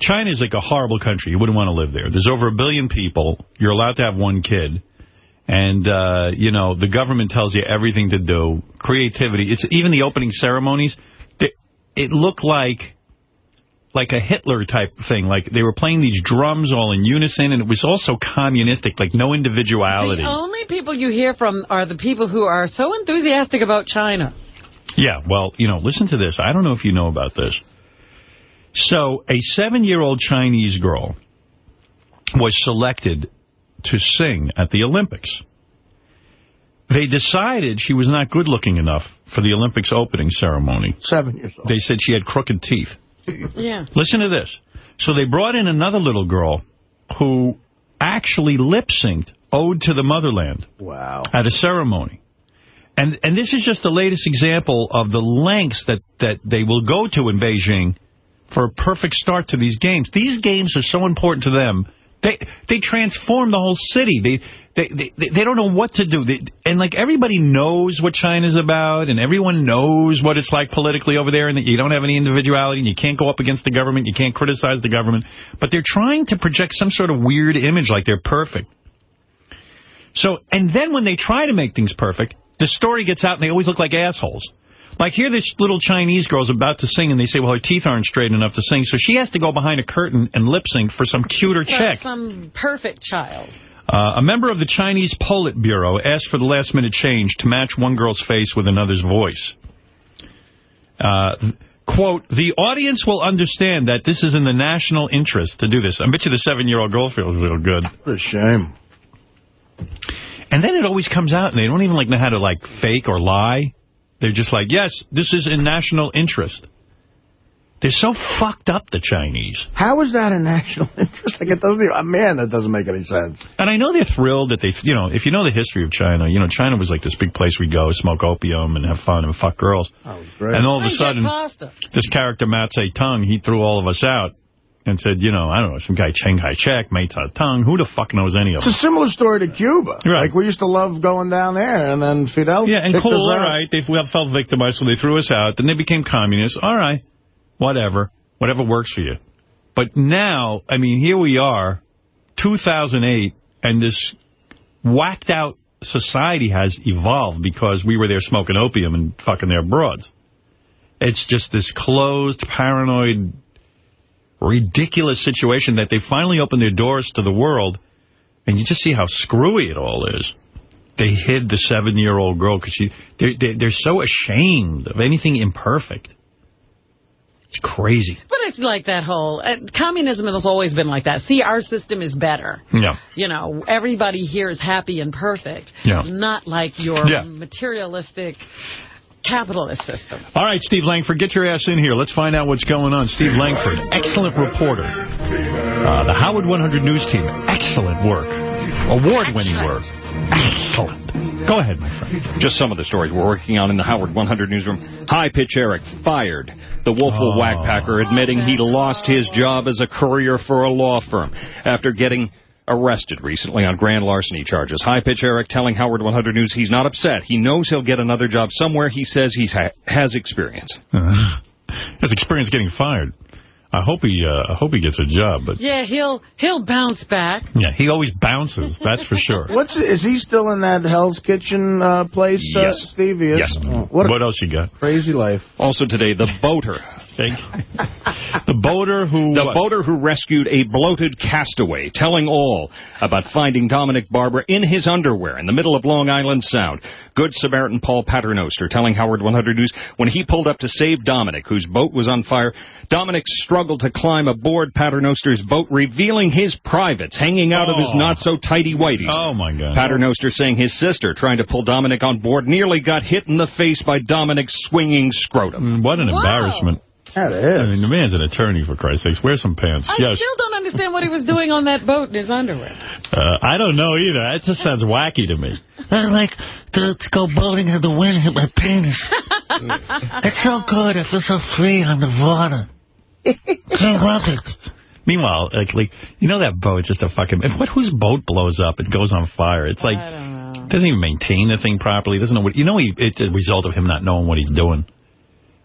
China is like a horrible country. You wouldn't want to live there. There's over a billion people. You're allowed to have one kid. And, uh, you know, the government tells you everything to do. Creativity. It's even the opening ceremonies. They, it looked like like a Hitler type thing. Like they were playing these drums all in unison, and it was also communistic, like no individuality. The only people you hear from are the people who are so enthusiastic about China. Yeah, well, you know, listen to this. I don't know if you know about this. So a seven-year-old Chinese girl was selected to sing at the Olympics. They decided she was not good-looking enough for the Olympics opening ceremony. Seven years old. They said she had crooked teeth. Yeah. Listen to this. So they brought in another little girl who actually lip-synced Ode to the Motherland Wow. at a ceremony. And and this is just the latest example of the lengths that, that they will go to in Beijing for a perfect start to these games. These games are so important to them. They they transform the whole city. They they they, they don't know what to do. They, and like everybody knows what China's about, and everyone knows what it's like politically over there, and that you don't have any individuality, and you can't go up against the government, you can't criticize the government. But they're trying to project some sort of weird image like they're perfect. So, and then when they try to make things perfect, the story gets out and they always look like assholes. Like here, this little Chinese girl's about to sing, and they say, well, her teeth aren't straight enough to sing, so she has to go behind a curtain and lip sync for some cuter For chick. Some perfect child. Uh, a member of the Chinese Politburo asked for the last-minute change to match one girl's face with another's voice. Uh, quote, the audience will understand that this is in the national interest to do this. I bet you the seven-year-old girl feels real good. What a shame. And then it always comes out, and they don't even like know how to like fake or lie. They're just like, yes, this is in national interest. They're so fucked up, the Chinese. How is that a national interest? Like, it doesn't even, uh, man, that doesn't make any sense. And I know they're thrilled that they, you know, if you know the history of China, you know, China was like this big place we go, smoke opium and have fun and fuck girls. Oh, great. And all of a sudden, this character, Mao Zedong, he threw all of us out and said, you know, I don't know, some guy Chiang Kai-shek, Mao Zedong, who the fuck knows any of It's a similar story to Cuba. Right. Like, we used to love going down there, and then Fidel Yeah, and cool, all out. They felt victimized, so they threw us out. Then they became communists. All right, whatever. Whatever works for you. But now, I mean, here we are, 2008, and this whacked out society has evolved because we were there smoking opium and fucking their broads. It's just this closed, paranoid, ridiculous situation that they finally opened their doors to the world, and you just see how screwy it all is they hid the seven-year-old girl because she they're, they're, they're so ashamed of anything imperfect. It's crazy. But it's like that whole... Uh, communism has always been like that. See, our system is better. Yeah. You know, everybody here is happy and perfect. Yeah. Not like your Yeah. materialistic capitalist system. All right, Steve Langford, get your ass in here. Let's find out what's going on. Steve Langford, excellent reporter. Uh, the Howard 100 News Team, excellent work. Award-winning work. Excellent. Go ahead, my friend. Just some of the stories we're working on in the Howard 100 newsroom. High Pitch Eric fired. The woeful Oh. whackpacker admitting he lost his job as a courier for a law firm after getting arrested recently on grand larceny charges. High Pitch Eric telling Howard 100 News he's not upset. He knows he'll get another job somewhere. He says he ha has experience. Uh, has experience getting fired. I hope he uh, I hope he gets a job, but Yeah, he'll he'll bounce back. yeah, he always bounces. That's for sure. What's is he still in that Hell's Kitchen uh, place, uh, Yes. Steve? He is? Yes. Oh, what, What, a else you got? crazy life. Also today, the boater. Thank The boater who... The what? boater who rescued a bloated castaway, telling all about finding Dominic Barbara in his underwear in the middle of Long Island Sound. Good Samaritan Paul Paternoster telling Howard 100 News when he pulled up to save Dominic, whose boat was on fire, Dominic struggled to climb aboard Paternoster's boat, revealing his privates hanging out of his Oh. not-so-tidy whiteies. Oh, my God. Paternoster saying his sister, trying to pull Dominic on board, nearly got hit in the face by Dominic's swinging scrotum. Mm, What an embarrassment. That is. I mean, the man's an attorney, for Christ's sakes. Wear some pants. I yes. still don't understand what he was doing on that boat in his underwear. Uh, I don't know either. That just sounds wacky to me. I like to, to go boating and the wind hit my penis. it's so good. I feel so free on the water. I love it. Meanwhile, like, like, you know that boat's just a fucking... What, whose boat blows up and goes on fire? It's like... Doesn't even maintain the thing properly. Doesn't know what... You know he, it's a result of him not knowing what he's doing.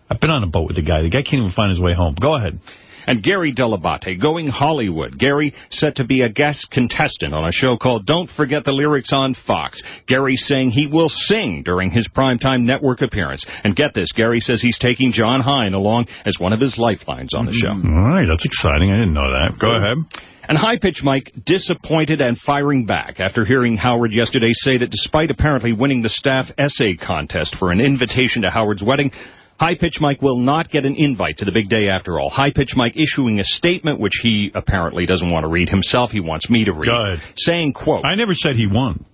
I've been on a boat with the guy. The guy can't even find his way home. Go ahead. and Gary Delabate going Hollywood. Gary set to be a guest contestant on a show called Don't Forget the Lyrics on Fox. Gary saying he will sing during his primetime network appearance. And get this, Gary says he's taking John Hein along as one of his lifelines on the show. Mm-hmm. All right, that's exciting. I didn't know that. Go ahead. And High Pitch Mike disappointed and firing back after hearing Howard yesterday say that despite apparently winning the staff essay contest for an invitation to Howard's wedding, High Pitch Mike will not get an invite to the big day after all. High Pitch Mike issuing a statement which he apparently doesn't want to read himself. He wants me to read. Go ahead. Saying, quote, I never said he won,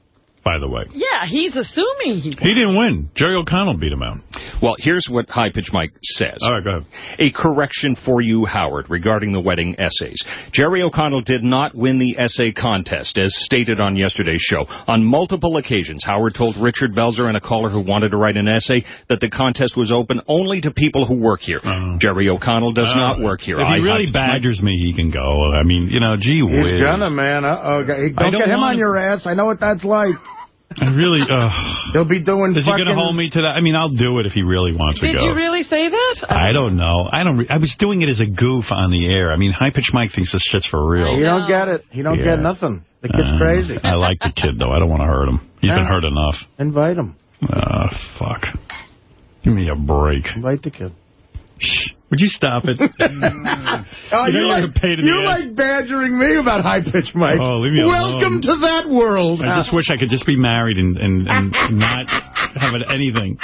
by the way. Yeah, he's assuming he He didn't win. Jerry O'Connell beat him out. Well, here's what High Pitch Mike says. All right, go ahead. A correction for you, Howard, regarding the wedding essays. Jerry O'Connell did not win the essay contest, as stated on yesterday's show. On multiple occasions, Howard told Richard Belzer and a caller who wanted to write an essay that the contest was open only to people who work here. Jerry O'Connell does Uh, not work here. If he I- really I- badgers me, he can go. I mean, you know, gee whiz. He's gonna, man. Uh-oh. Don't, don't get him wanna- on your ass. I know what that's like. I really, uh, He'll be doing is he going to hold me to that? I mean, I'll do it if he really wants to go. Did you really say that? I don't know. I don't. Re I was doing it as a goof on the air. I mean, High Pitch Mike thinks this shit's for real. He don't get it. He don't Yeah. get nothing. The kid's Uh, crazy. I like the kid, though. I don't want to hurt him. He's been hurt enough. Invite him. Oh, fuck. Give me a break. Invite the kid. Would you stop it? Oh, You you, like, a pain in you like badgering me about high pitch, Mike. Oh, leave me Welcome alone. to that world. I just wish I could just be married and, and, and not have anything.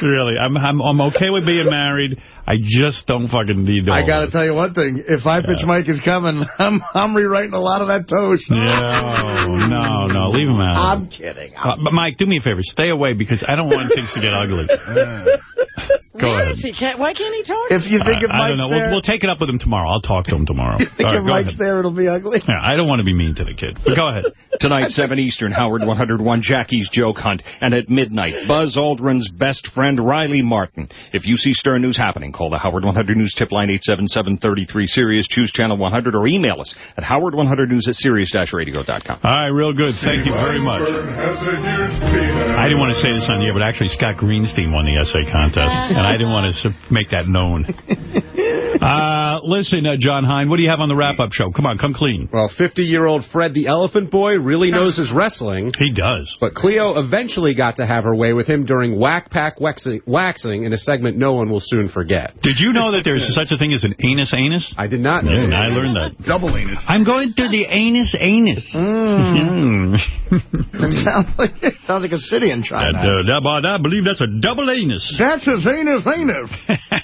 Really, I'm, I'm I'm okay with being married. I just don't fucking need all I got to tell you one thing. If High Pitch Mike is coming, I'm I'm rewriting a lot of that toast. No, no, no, leave him out. I'm kidding. Uh, but Mike, do me a favor, stay away because I don't want things to get ugly. Go Where ahead. is he? Can't, why can't he talk? If you think if I, I don't Mike's know. there, We'll, we'll take it up with him tomorrow. I'll talk to him tomorrow. think All right, if go Mike's ahead. there, it'll be ugly. Yeah, I don't want to be mean to the kid. But go ahead. Tonight, 7 Eastern, Howard 101, Jackie's Joke Hunt. And at midnight, Buzz Aldrin's best friend, Riley Martin. If you see Stern News happening, call the Howard 100 News tip line 877-33-SIRIUS, choose channel 100, or email us at howard100news at sirius-radio.com. All right, real good. Thank you very much. I didn't want to say this on the air, but actually Scott Greenstein won the essay contest, and I didn't want to make that known. Uh, listen, uh, John Hein, what do you have on the wrap-up show? Come on, come clean. Well, 50-year-old Fred the Elephant Boy really knows his wrestling. He does. But Cleo eventually got to have her way with him during Whack Pack waxing, waxing in a segment no one will soon forget. Did you know that there's such a thing as an anus anus? I did not know. Yeah, I learned that. Double anus. I'm going to the anus anus. Mm. sounds, like, sounds like a city in That, China. uh, that- but I believe that's a double anus. That's his anus, anus.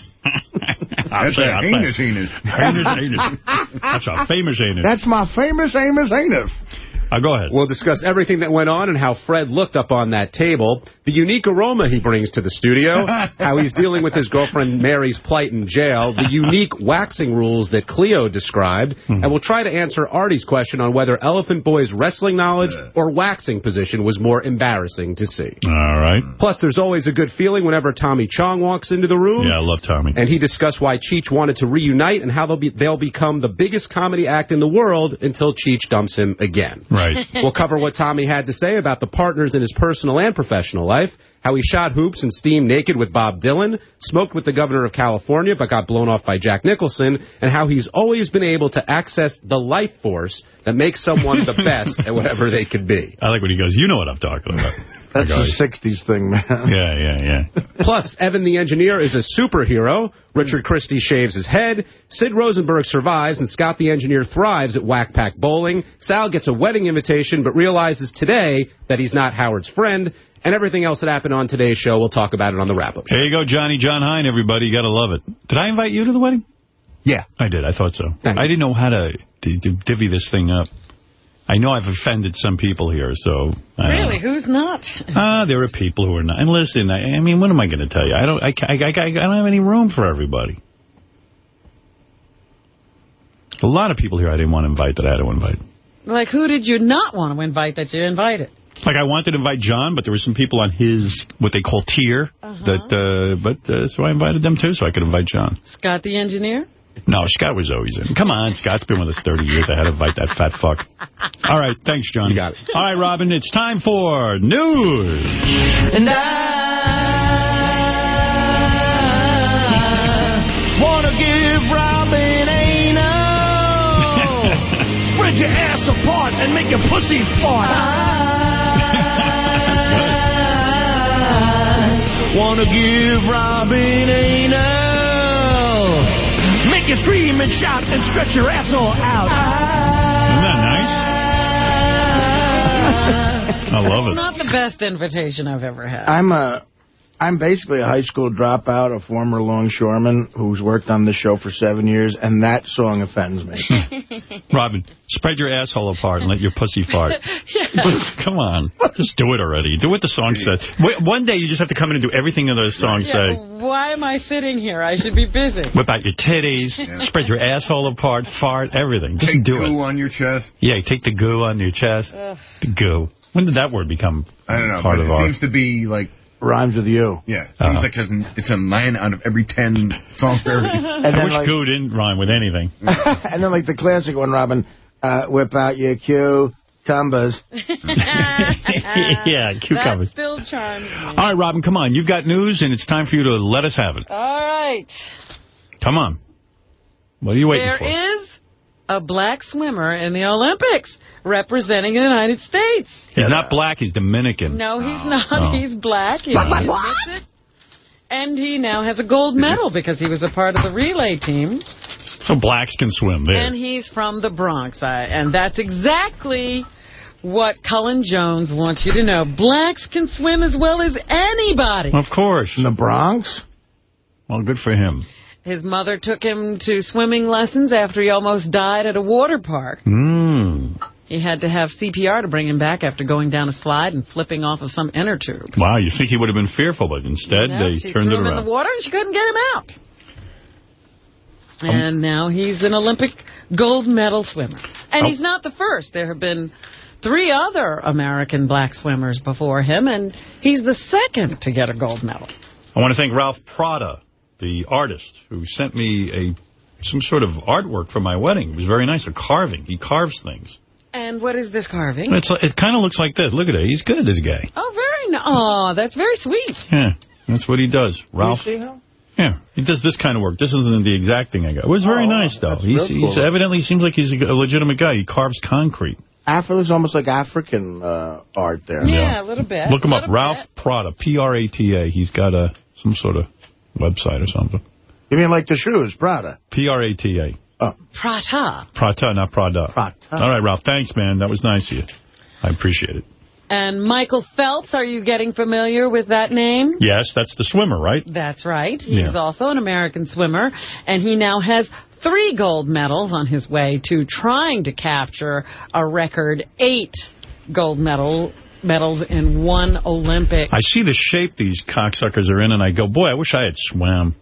I'll say, I'll anus. Anus, anus. That's a famous anus. That's my famous Amos anus. Uh, go ahead. We'll discuss everything that went on and how Fred looked up on that table, the unique aroma he brings to the studio, how he's dealing with his girlfriend Mary's plight in jail, the unique waxing rules that Cleo described, Hmm. and we'll try to answer Artie's question on whether Elephant Boy's wrestling knowledge or waxing position was more embarrassing to see. All right. Plus, there's always a good feeling whenever Tommy Chong walks into the room. Yeah, I love Tommy. And he discussed why Cheech wanted to reunite and how they'll be they'll become the biggest comedy act in the world until Cheech dumps him again. Right. We'll cover what Tommy had to say about the partners in his personal and professional life. How he shot hoops and steam naked with Bob Dylan, smoked with the governor of California but got blown off by Jack Nicholson, and how he's always been able to access the life force that makes someone the best at whatever they could be. I like when he goes, you know what I'm talking about. That's That a 60s thing, man. Yeah, yeah, yeah. Plus, Evan the engineer is a superhero. Richard Christy shaves his head. Sid Rosenberg survives, and Scott the engineer thrives at Whack Pack Bowling. Sal gets a wedding invitation, but realizes today that he's not Howard's friend. And everything else that happened on today's show, we'll talk about it on the wrap-up. There you go, Johnny John Hein, everybody. You got to love it. Did I invite you to the wedding? Yeah. I did. I thought so. I didn't know how to, to, to divvy this thing up. I know I've offended some people here, so... I Really, who's not? Ah, there are people who are not. And listen, I, I mean, what am I going to tell you? I don't. I, I, I, I don't have any room for everybody. A lot of people here I didn't want to invite that I had to invite. Like, who did you not want to invite that you invited? Like I wanted to invite John, but there were some people on his what they call tier. That, uh, but uh, so I invited them too, so I could invite John. Scott the engineer? No, Scott was always in. Come on, Scott's been with us 30 years. I had to invite that fat fuck. All right, thanks, John. You got it. All right, Robin, it's time for news. And I wanna give Robin anal. Spread your ass apart and make your pussy fart. I wanna give Robin anal. Make you scream and shout and stretch your asshole out. Isn't that nice? I love it. Not the best invitation I've ever had. I'm a, I'm basically a high school dropout, a former longshoreman who's worked on this show for seven years, and that song offends me. Robin, spread your asshole apart and let your pussy fart. Come on. Just do it already. Do what the song says. One day you just have to come in and do everything that those songs Yeah, say. why am I sitting here? I should be busy. Whip out your titties, spread your asshole apart, fart, everything. Just do it. on your chest. Yeah, take the goo on your chest. The goo. When did that word become I don't know, part but of it our... seems to be like... Rhymes with you. Yeah, seems Uh-huh. like it's a nine out of every ten songs parody. And I wish like- goo didn't rhyme with anything. and then, like, the classic one, Robin, uh, whip out your Q, cumbers. yeah, cucumbers. That still charms me. All right, Robin, come on. You've got news, and it's time for you to let us have it. All right. Come on. What are you waiting There for? is a black swimmer in the Olympics representing the United States. He's not black, he's Dominican. No, he's oh. not. Oh. He's black. He Black, black, admits. And he now has a gold medal because he was a part of the relay team. So blacks can swim there. And he's from the Bronx. I, and that's exactly what Cullen Jones wants you to know. Blacks can swim as well as anybody. Of course. In the Bronx? Well, good for him. His mother took him to swimming lessons after he almost died at a water park. Mm. He had to have CPR to bring him back after going down a slide and flipping off of some inner tube. Wow, you think he would have been fearful, but instead No, they she turned threw it him around. in the water and she couldn't get him out. Um, And now he's an Olympic gold medal swimmer. And Oh. he's not the first. There have been three other American black swimmers before him, and he's the second to get a gold medal. I want to thank Ralph Prada, the artist, who sent me a some sort of artwork for my wedding. It was very nice, a carving. He carves things. And what is this carving? It's, it kind of looks like this. Look at it. He's good, this guy. Oh, very nice. Oh, that's very sweet. Yeah, that's what he does. Ralph. see how? Yeah, he does this kind of work. This isn't the exact thing I got. It was very Oh, nice, though. He's, real he's evidently seems like he's a, a legitimate guy. He carves concrete. Afro looks almost like African uh, art there. Yeah, a little bit. Look him up, Little Ralph Prada, P-R-A-T-A. He's got a some sort of website or something. You mean like the shoes, Prada? P-R-A-T-A. Oh. Prata. Prata, not Prada. Prada. All right, Ralph. Thanks, man. That was nice of you. I appreciate it. And Michael Phelps, are you getting familiar with that name? Yes, that's the swimmer, right? That's right. He's Yeah. also an American swimmer, and he now has three gold medals on his way to trying to capture a record eight gold medal medals in one Olympic. I see the shape these cocksuckers are in, and I go, boy, I wish I had swam.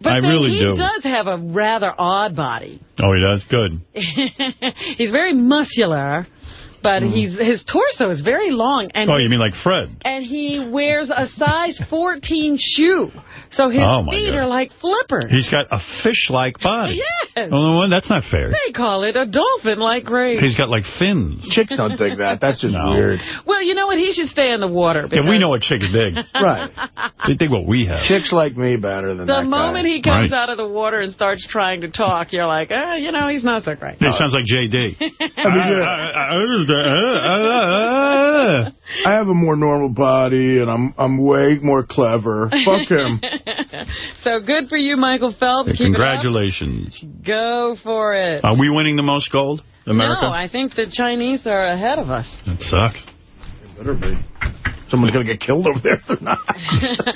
But I really he do. does have a rather odd body. Oh, he does? Good. He's very muscular, but he's his torso is very long. and Oh, you mean like Fred? And he wears a size 14 shoe. So his Oh, feet God. are like flippers. He's got a fish-like body. Yes. Oh, no, that's not fair. They call it a dolphin-like grace. He's got like fins. Chicks don't dig that. That's just No. weird. Well, you know what? He should stay in the water. Yeah, we know what chicks dig. Right. They dig what we have. Chicks like me better than The that moment guy. he comes Right. out of the water and starts trying to talk, you're like, eh, you know, he's not so great. He sounds like JD. I have a more normal body, and I'm I'm way more clever. Fuck him. so good for you, Michael Phelps. Keep Congratulations. Go for it. Are we winning the most gold? America? No, I think the Chinese are ahead of us. That sucks. Better be. Someone's gonna get killed over there if they're not.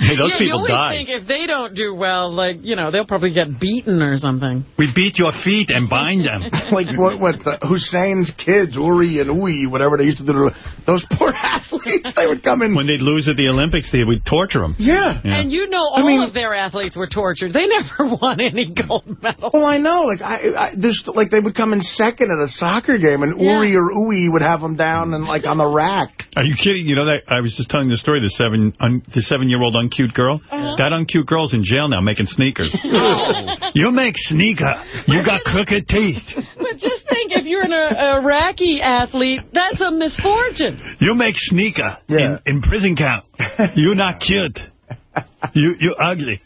Hey, those yeah, you people always die. think if they don't do well, like, you know, they'll probably get beaten or something. We beat your feet and bind them. like what? What? The Hussein's kids, Uri and Uy, whatever they used to do. to- Those poor athletes. They would come in. When they'd lose at the Olympics, they would torture them. Yeah. And you know all I mean- of their athletes were tortured. They never won any gold medal. Well, I know. Like I, I there's like they would come in second at a soccer game, and Yeah. Uri or Uy would have them down and like on the rack. Are you kidding? You know that I was just telling the story. The seven, un, the seven-year-old uncute girl. Uh-huh. That uncute girl's in jail now making sneakers. you make sneaker. You got crooked teeth. But just think, if you're an uh, Iraqi athlete, that's a misfortune. You make sneaker in, in prison camp. You're not cute. You you ugly.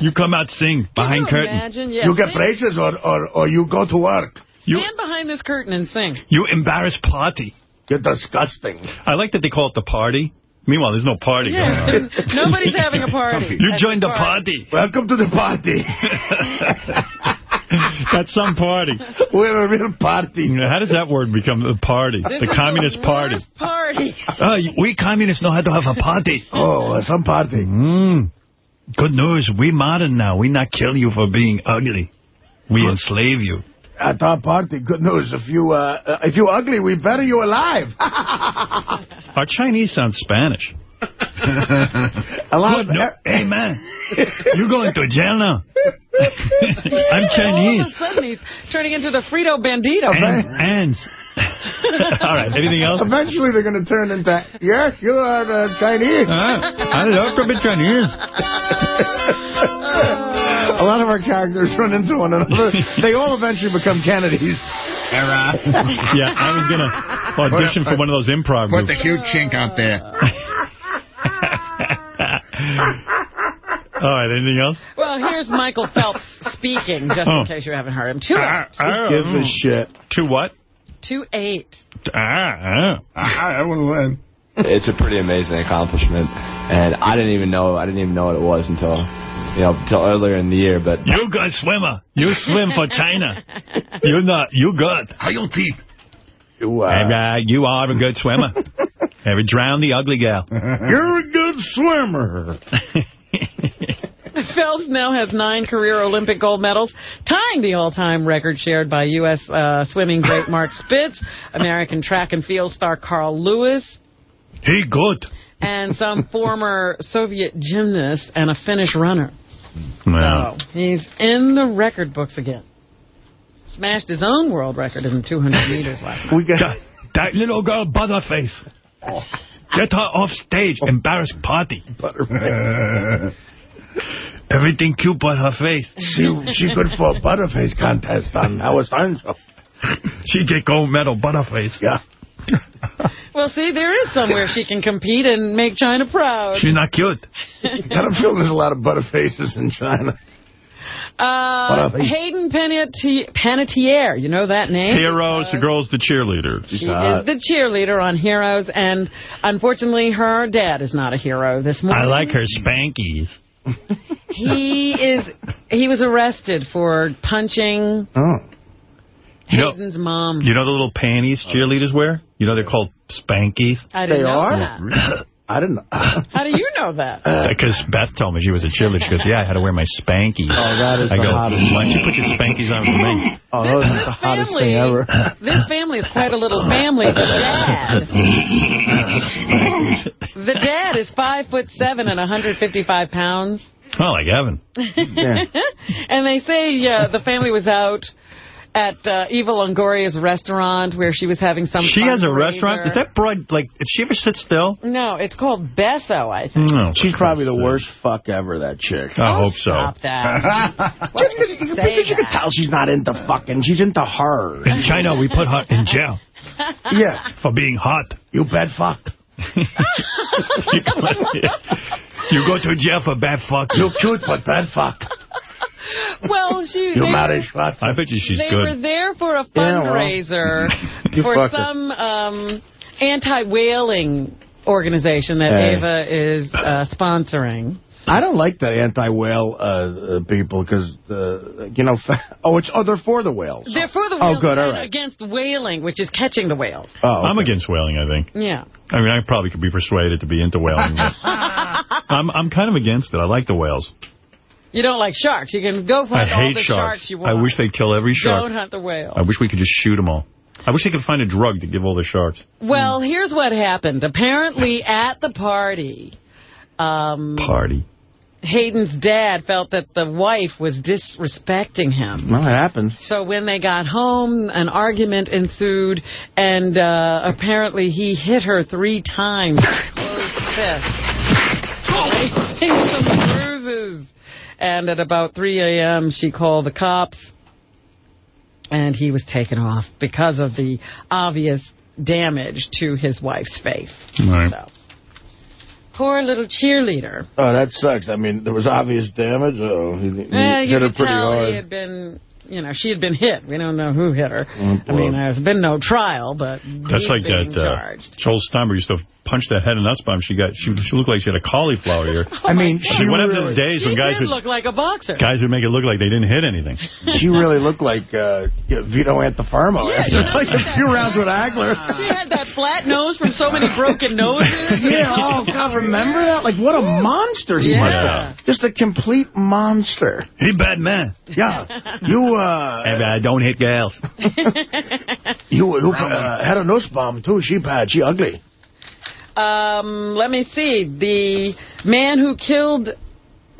You come out sing behind you curtain. imagine? Yeah, you get stand- braces or, or or you go to work. You Stand behind this curtain and sing. you embarrass party. You're disgusting. I like that they call it the party. Meanwhile, there's no party going on. nobody's having a party. You at joined the this party. Welcome to the party. That's some party. We're a real party. You know, How does that word become the party? This the Communist the Party. Party. Oh, we communists know how to have a party. Oh, uh, some party. Mm. Good news. We modern now. We not kill you for being ugly. We enslave you. At our party, good news. If you uh, uh, if you ugly, we bury you alive. Our Chinese sounds Spanish. a lot Good of no- hey, man. You going to jail now? I'm Chinese. All of a sudden, he's turning into the Frito Bandito. And, ends. All right. Anything else? Eventually, they're going to turn into yes, you are uh, Chinese. I love to be Chinese. A lot of our characters run into one another. they all eventually become Kennedys. Era. Yeah, I was going to audition for one of those improv Put groups. the cute chink out there. All right. Anything else? Well, here's Michael Phelps speaking, just Oh. in case you haven't heard him. Two Ah, eight. ah, Give a shit. To what? Two eight. Ah, ah. I want to win. It's a pretty amazing accomplishment, and I didn't even know I didn't even know what it was until you know until earlier in the year. But You good swimmer. You swim for China. You're not. You good. How you teeth? You, uh, And, uh, you are a good swimmer. Ever drown the ugly gal? You're a good swimmer. Phelps now has nine career Olympic gold medals, tying the all-time record shared by U.S. Uh, swimming great Mark Spitz, American track and field star Carl Lewis, He good. and some former Soviet gymnast and a Finnish runner. Wow. So he's in the record books again. Smashed his own world record in 200 meters last night. We got That, that little girl, Butterface. Get her off stage. Oh. Embarrass party. Butterface. Everything cute but her face. she she good for a butterface contest on Howard Stern show. She get gold medal, Butterface. Yeah. Well, see, there is somewhere she can compete and make China proud. She's not cute. I don't feel there's a lot of butterfaces in China. Uh, Hayden Panettiere, Panettiere, you know that name? Heroes, the girl's the cheerleader. She is the cheerleader on Heroes, and unfortunately, her dad is not a hero this morning. I like her spankies. He is. He was arrested for punching Oh. You know, Hayden's mom. you know the little panties cheerleaders wear? You know they're called spankies? I didn't They know are? that. I didn't know. How do you know that? Because Beth told me she was a cheerleader. She goes, yeah, I had to wear my spankies. Oh, that is I the go, hottest. why don't you put your spankies on for me? Oh, those are the hottest thing ever. This family is quite a little family. The dad, the dad is five foot seven and 155 pounds. Oh, like Evan. Yeah. and they say uh, the family was out at uh, Eva Longoria's restaurant where she was having some She has a fundraiser. restaurant? Is that broad, like, did she ever sit still? No, it's called Beso, I think. No. She's probably the worst fuck ever, that chick. I hope so. Stop that. Just because you, say you can tell she's not into fucking. She's into her. In China, we put her in jail Yeah. for being hot. You bad fuck. You go to jail for bad fuck. You cute, but bad fuck. Well, she. You they marry were- Schwartz. I bet you she's they good. were there for a Yeah, well. fundraiser for some um, anti-whaling organization that Hey. Ava is uh, sponsoring. I don't like the anti-whale uh, uh, people because, uh, you know, fa- oh, it's oh, they're for the whales. They're for the whales. Oh, good, all and right. against whaling, which is catching the whales. Oh, I'm against whaling, I think. Yeah. I mean, I probably could be persuaded to be into whaling. I'm, I'm kind of against it. I like the whales. You don't like sharks. You can go I find all the sharks. sharks you want. I wish they'd kill every shark. Don't hunt the whales. I wish we could just shoot them all. I wish they could find a drug to give all the sharks. Well, here's what happened. Apparently, at the party, um, Party. Hayden's dad felt that the wife was disrespecting him. Well, it happens. So when they got home, an argument ensued, and uh, apparently he hit her three times. Closed fist. Making some bruises. And at about 3 a.m., she called the cops, and he was taken off because of the obvious damage to his wife's face. Right. So, poor little cheerleader. Oh, that sucks. I mean, there was obvious damage. Oh, he, he Eh, you hit her could pretty tell hard. he had been, you know, she had been hit. We don't know who hit her. Oh, I mean, there's been no trial, but That's he's like being that. Uh. Joel Steinberg used to punch that Hedda Nussbaum. She got. She, she looked like she had a cauliflower ear. I mean, She she went up to the days when guys would look like a boxer. guys would make it look like they didn't hit anything. she really looked like uh, you know, Vito Antuofermo Yeah, after you know, like a few rounds with Hagler. She had that flat nose from so many broken noses. yeah, oh, God, remember that? Like, what a monster he Yeah. must have. Just a complete monster. He bad man. Yeah. You, uh, Hey, man, don't hit gals. you, you uh, had a nose bomb, too. She bad. She ugly. Um, let me see. The man who killed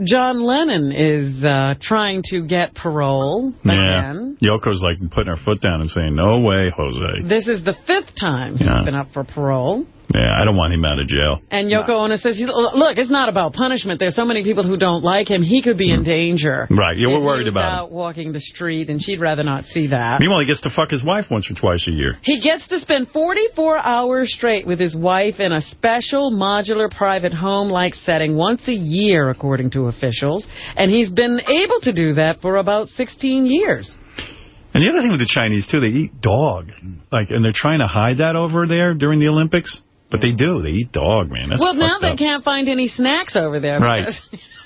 John Lennon is uh, trying to get parole Yeah. again. Yoko's like putting her foot down and saying, "No way, Jose." This is the fifth time he's been up for parole. Yeah, I don't want him out of jail. And Yoko Ono says, look, it's not about punishment. There's so many people who don't like him. He could be in hmm. danger. Right. Yeah, we're worried about him. walking the street, and she'd rather not see that. Meanwhile, he gets to fuck his wife once or twice a year. He gets to spend 44 hours straight with his wife in a special modular private home-like setting once a year, according to officials. And he's been able to do that for about 16 years. And the other thing with the Chinese, too, they eat dog. Like, and they're trying to hide that over there during the Olympics. But they do. They eat dog, man. That's well, now they up. can't find any snacks over there. Right.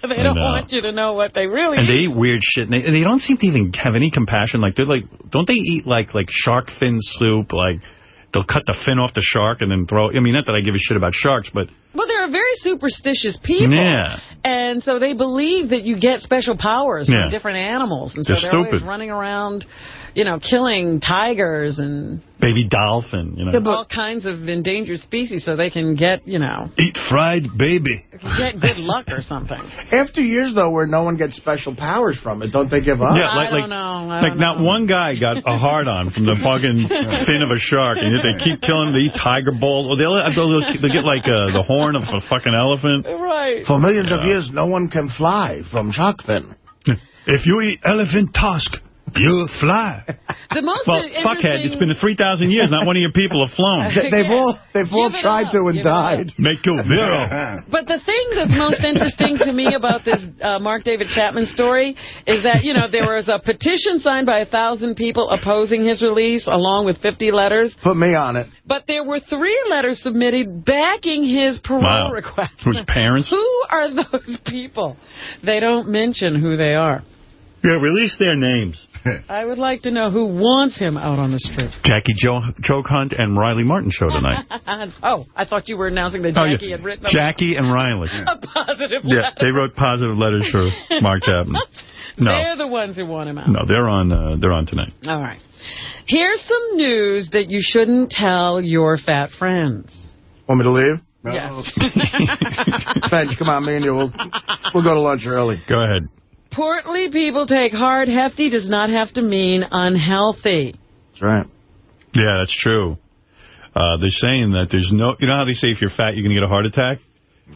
They don't want you to know what they really And they eat. eat weird shit. And they, and they don't seem to even have any compassion. Like, they're like, don't they eat, like, like shark fin soup? Like, they'll cut the fin off the shark and then throw... I mean, not that I give a shit about sharks, but... Well, they're a very superstitious people. Yeah. And so they believe that you get special powers Yeah. from different animals. And They're so they're always stupid. running around, you know, killing tigers and Baby dolphin, you know. all kinds of endangered species so they can get, you know, Eat fried baby. get good luck or something. After years, though, where no one gets special powers from it, don't they give up? Yeah, like, I like, don't know. I like don't not one guy got a hard on from the fucking fin of a shark, and yet they keep killing. They eat tiger balls. Or they'll, they'll, they'll get like uh, the horn of a fucking elephant. Right. For millions of years, no one can fly from shark fin. If you eat elephant tusk, you fly. The most Well, interesting... fuckhead, it's been 3,000 years. Not one of your people have flown. They, they've all they've all Give it tried up, to and give died. Make you virile. But the thing that's most interesting to me about this uh, Mark David Chapman story is that, you know, there was a petition signed by a thousand people opposing his release, along with 50 letters. Put me on it. But there were three letters submitted backing his parole Wow. request. Whose parents? Who are those people? They don't mention who they are. Yeah, release their names. I would like to know who wants him out on the strip. Jackie jo Choke Hunt and Riley Martin show tonight. oh, I thought you were announcing that Oh, yeah. Jackie had written a, Jackie and Riley. a positive Yeah, they wrote positive letters for Mark Chapman. No, They're the ones who want him out. no, they're on. Uh, they're on tonight. All right. Here's some news that you shouldn't tell your fat friends. Want me to leave? Yes. Bench, come on, me and you. We'll, we'll go to lunch early. Go ahead. Portly people take hard, hefty does not have to mean unhealthy. That's right. Yeah, that's true. Uh, they're saying that there's no... You know how they say if you're fat, you're going to get a heart attack?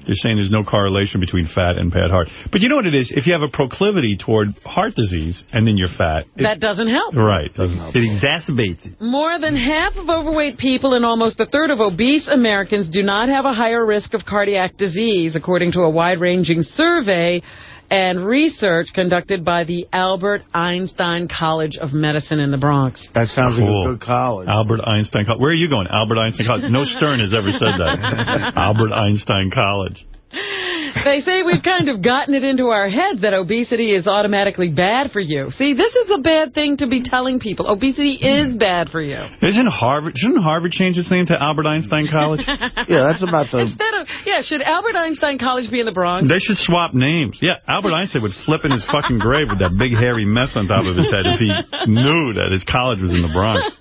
They're saying there's no correlation between fat and bad heart. But you know what it is? If you have a proclivity toward heart disease and then you're fat... it- That doesn't help. Right. Doesn't help. It exacerbates it. More than half of overweight people and almost a third of obese Americans do not have a higher risk of cardiac disease, according to a wide-ranging survey and research conducted by the Albert Einstein College of Medicine in the Bronx. That sounds Cool. like a good college. Albert Einstein College. Where are you going? Albert Einstein College. No Stern has ever said that. Albert Einstein College. They say we've kind of gotten it into our heads that obesity is automatically bad for you. See, this is a bad thing to be telling people. Obesity is bad for you. Isn't Harvard, shouldn't Harvard change its name to Albert Einstein College? yeah, that's about the... Instead of, yeah, should Albert Einstein College be in the Bronx? They should swap names. Yeah, Albert Einstein would flip in his fucking grave with that big hairy mess on top of his head if he knew that his college was in the Bronx.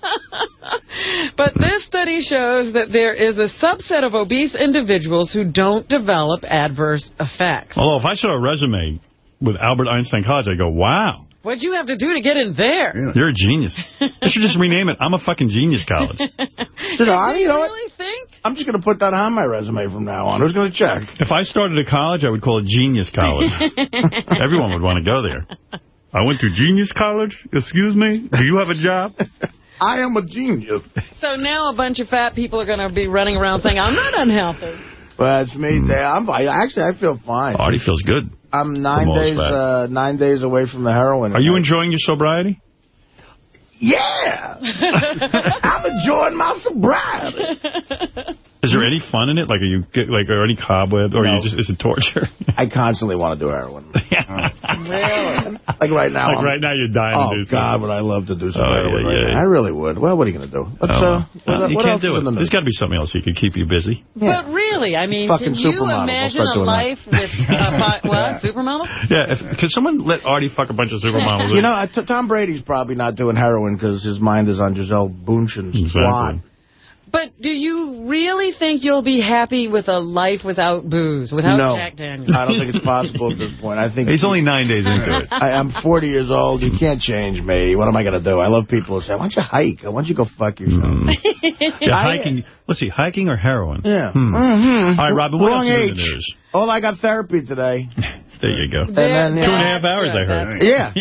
But this study shows that there is a subset of obese individuals who don't develop adverse effects. Although if I saw a resume with Albert Einstein College, I'd go, wow, What'd you have to do to get in there? you're a genius. They should just rename it. I'm a fucking genius college. Did I, Do you you know what? really think? I'm just going to put that on my resume from now on. Who's going to check? If I started a college, I would call it Genius College. Everyone would want to go there. I went to Genius College? Excuse me? Do you have a job? I am a genius. So now a bunch of fat people are going to be running around saying, I'm not unhealthy. Well, it's me. There. I'm fine. Actually, I feel fine. Artie feels good. I'm nine days uh, nine days away from the heroin. Are you enjoying your sobriety? Yeah. I'm enjoying my sobriety. Is there any fun in it? Like, are you get, like, are any cobwebs, or No. you just is it torture? I constantly want to do heroin. Really? Like right now. like I'm- right now, you're dying Oh, to do God, something. would I love to do some Oh, heroin yeah, right yeah. now. I really would. Well, what are you going to do? Let's, Oh, uh, well, what, you what can't else do it. in the There's news? got to be something else you could keep you busy. But really, I mean, Fucking can you supermodels. I'll imagine a doing that. life with a fi- what, supermodel? Yeah, if, could someone let Artie fuck a bunch of supermodels? You know, uh, T- Tom Brady's probably not doing heroin because his mind is on Gisele Bundchen's Exactly. plot. But do you really think you'll be happy with a life without booze, without no, Jack Daniels? I don't think it's possible at this point. I think He's only nine days into it. I, I'm 40 years old. You can't change me. What am I going to do? I love people who say, why don't you hike? Why don't you go fuck yourself? Yeah, hiking. Let's see, hiking or heroin? Yeah. Hmm. Mhm. All right, Robin, what Wrong else is in the news? Oh, I got therapy today. There you go. And then, Two and a half hours, I heard. Yeah.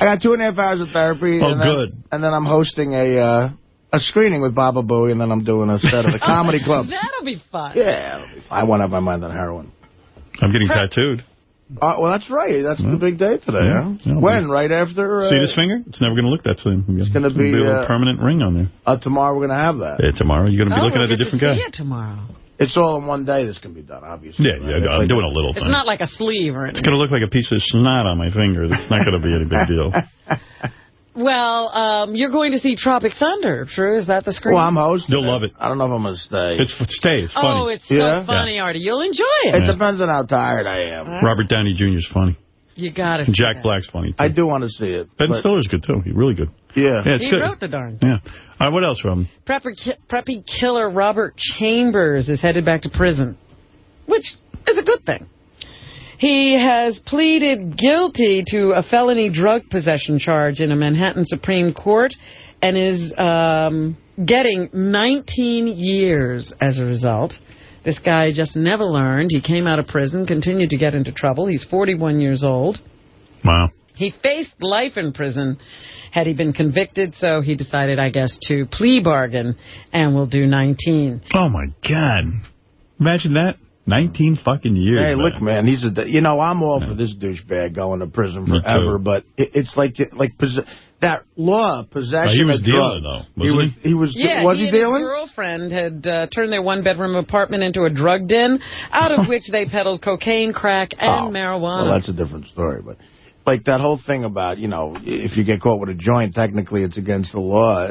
I got two and a half hours of therapy. Oh, and then, good. And then I'm hosting a uh, a screening with Baba Booey, and then I'm doing a set at the Comedy Club. That'll be fun. Yeah, it'll be fine. I won't have my mind on heroin. I'm getting tattooed. Uh, well, that's right. That's the big day today, Yeah. huh? Yeah, when? Right after? Uh, See this finger? It's never going to look that same. It's gonna be, a uh, permanent ring on there. Uh, tomorrow we're going to have that. Yeah, tomorrow you're going to be oh, looking we'll at a different to guy. see it tomorrow. It's all in one day. This to be done, obviously. Yeah, yeah, right? I'm It's doing a little It's thing. not like a sleeve or anything. It's going to look like a piece of snot on my finger. It's not going to be any big deal. Well, um, you're going to see Tropic Thunder, true? Is that the screen? Well, I'm hosting. You'll love it. I don't know if I'm going to stay. It's stay. It's funny. Oh, it's so Yeah? funny, Artie. You'll enjoy it. It depends on how tired I am. Robert Downey Jr. is funny. You got it. And Jack Black's funny. Too. I do want to see it. Ben Stiller's good too. He's really good. Yeah. Yeah, it's He good. wrote the darn. Yeah. All right, what else, Robin? Prepper ki preppy killer Robert Chambers is headed back to prison, which is a good thing. He has pleaded guilty to a felony drug possession charge in a Manhattan Supreme Court and is um, getting 19 years as a result. This guy just never learned. He came out of prison, continued to get into trouble. He's 41 years old. Wow. He faced life in prison had he been convicted, so he decided, I guess, to plea bargain and will do 19. Oh my God. Imagine that. 19 fucking years. Hey, man. look, man, he's a. You know, I'm all for this douchebag going to prison forever, but it, it's like like that law possession. He was of dealing, drugs. though, wasn't he? Was, he was. Yeah, was he, he, and his girlfriend had uh, turned their one-bedroom apartment into a drug den, out of which they peddled cocaine, crack, and Oh, marijuana. Well, that's a different story, but. Like that whole thing about, you know, if you get caught with a joint, technically it's against the law.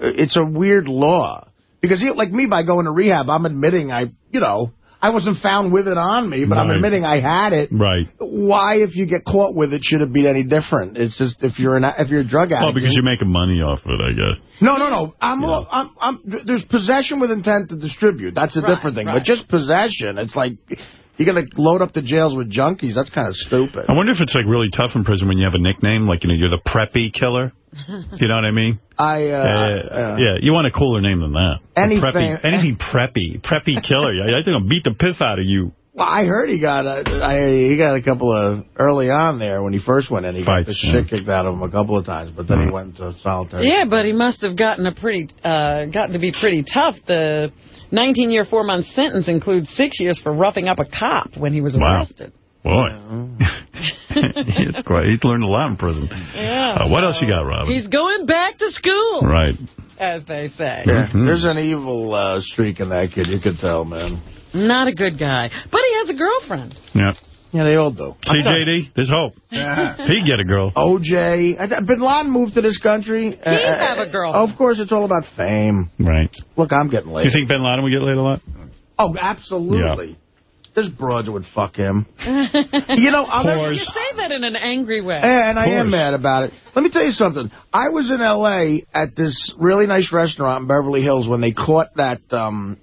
It's a weird law. Because, he, like me, by going to rehab, I'm admitting I, you know, I wasn't found with it on me, but I'm admitting I had it. Right. Why, if you get caught with it, should it be any different? It's just if you're an if you're a drug addict. Well, because you- you're making money off of it, I guess. no, no, no. I'm, all, I'm, I'm, there's possession with intent to distribute. That's a Right, different thing. right. But just possession, it's like, You're going to load up the jails with junkies. That's kind of stupid. I wonder if it's like really tough in prison when you have a nickname, like you know, you're the preppy killer. You know what I mean? I uh, Uh, yeah, you want a cooler name than that. Anything- Preppy, anything preppy, preppy killer. I I think I'll beat the piss out of you. Well, I heard he got a, I, he got a couple of early on there when he first went in. He got Fights, the yeah. shit kicked out of him a couple of times, but then he went to solitary. Yeah, but he must have gotten a pretty, uh, gotten to be pretty tough. The 19-year, four-month sentence includes six years for roughing up a cop when he was Wow. arrested. Boy. it's great. He's learned a lot in prison. Yeah. Uh, what else you got, Robin? He's going back to school, Right. as they say. Yeah, Mhm. there's an evil uh, streak in that kid. You could tell, man. Not a good guy. But he has a girlfriend. Yeah. Yeah, they all do. See, JD, there's hope. He'd get a girl. OJ. I th- Bin Laden moved to this country. He have a girlfriend. Of course, it's all about fame. Right. Look, I'm getting laid. You think Bin Laden would get laid a lot? Oh, absolutely. There's broads that would fuck him. you know, I'll never... You say that in an angry way. And I am mad about it. Let me tell you something. I was in L.A. at this really nice restaurant in Beverly Hills when they caught that um,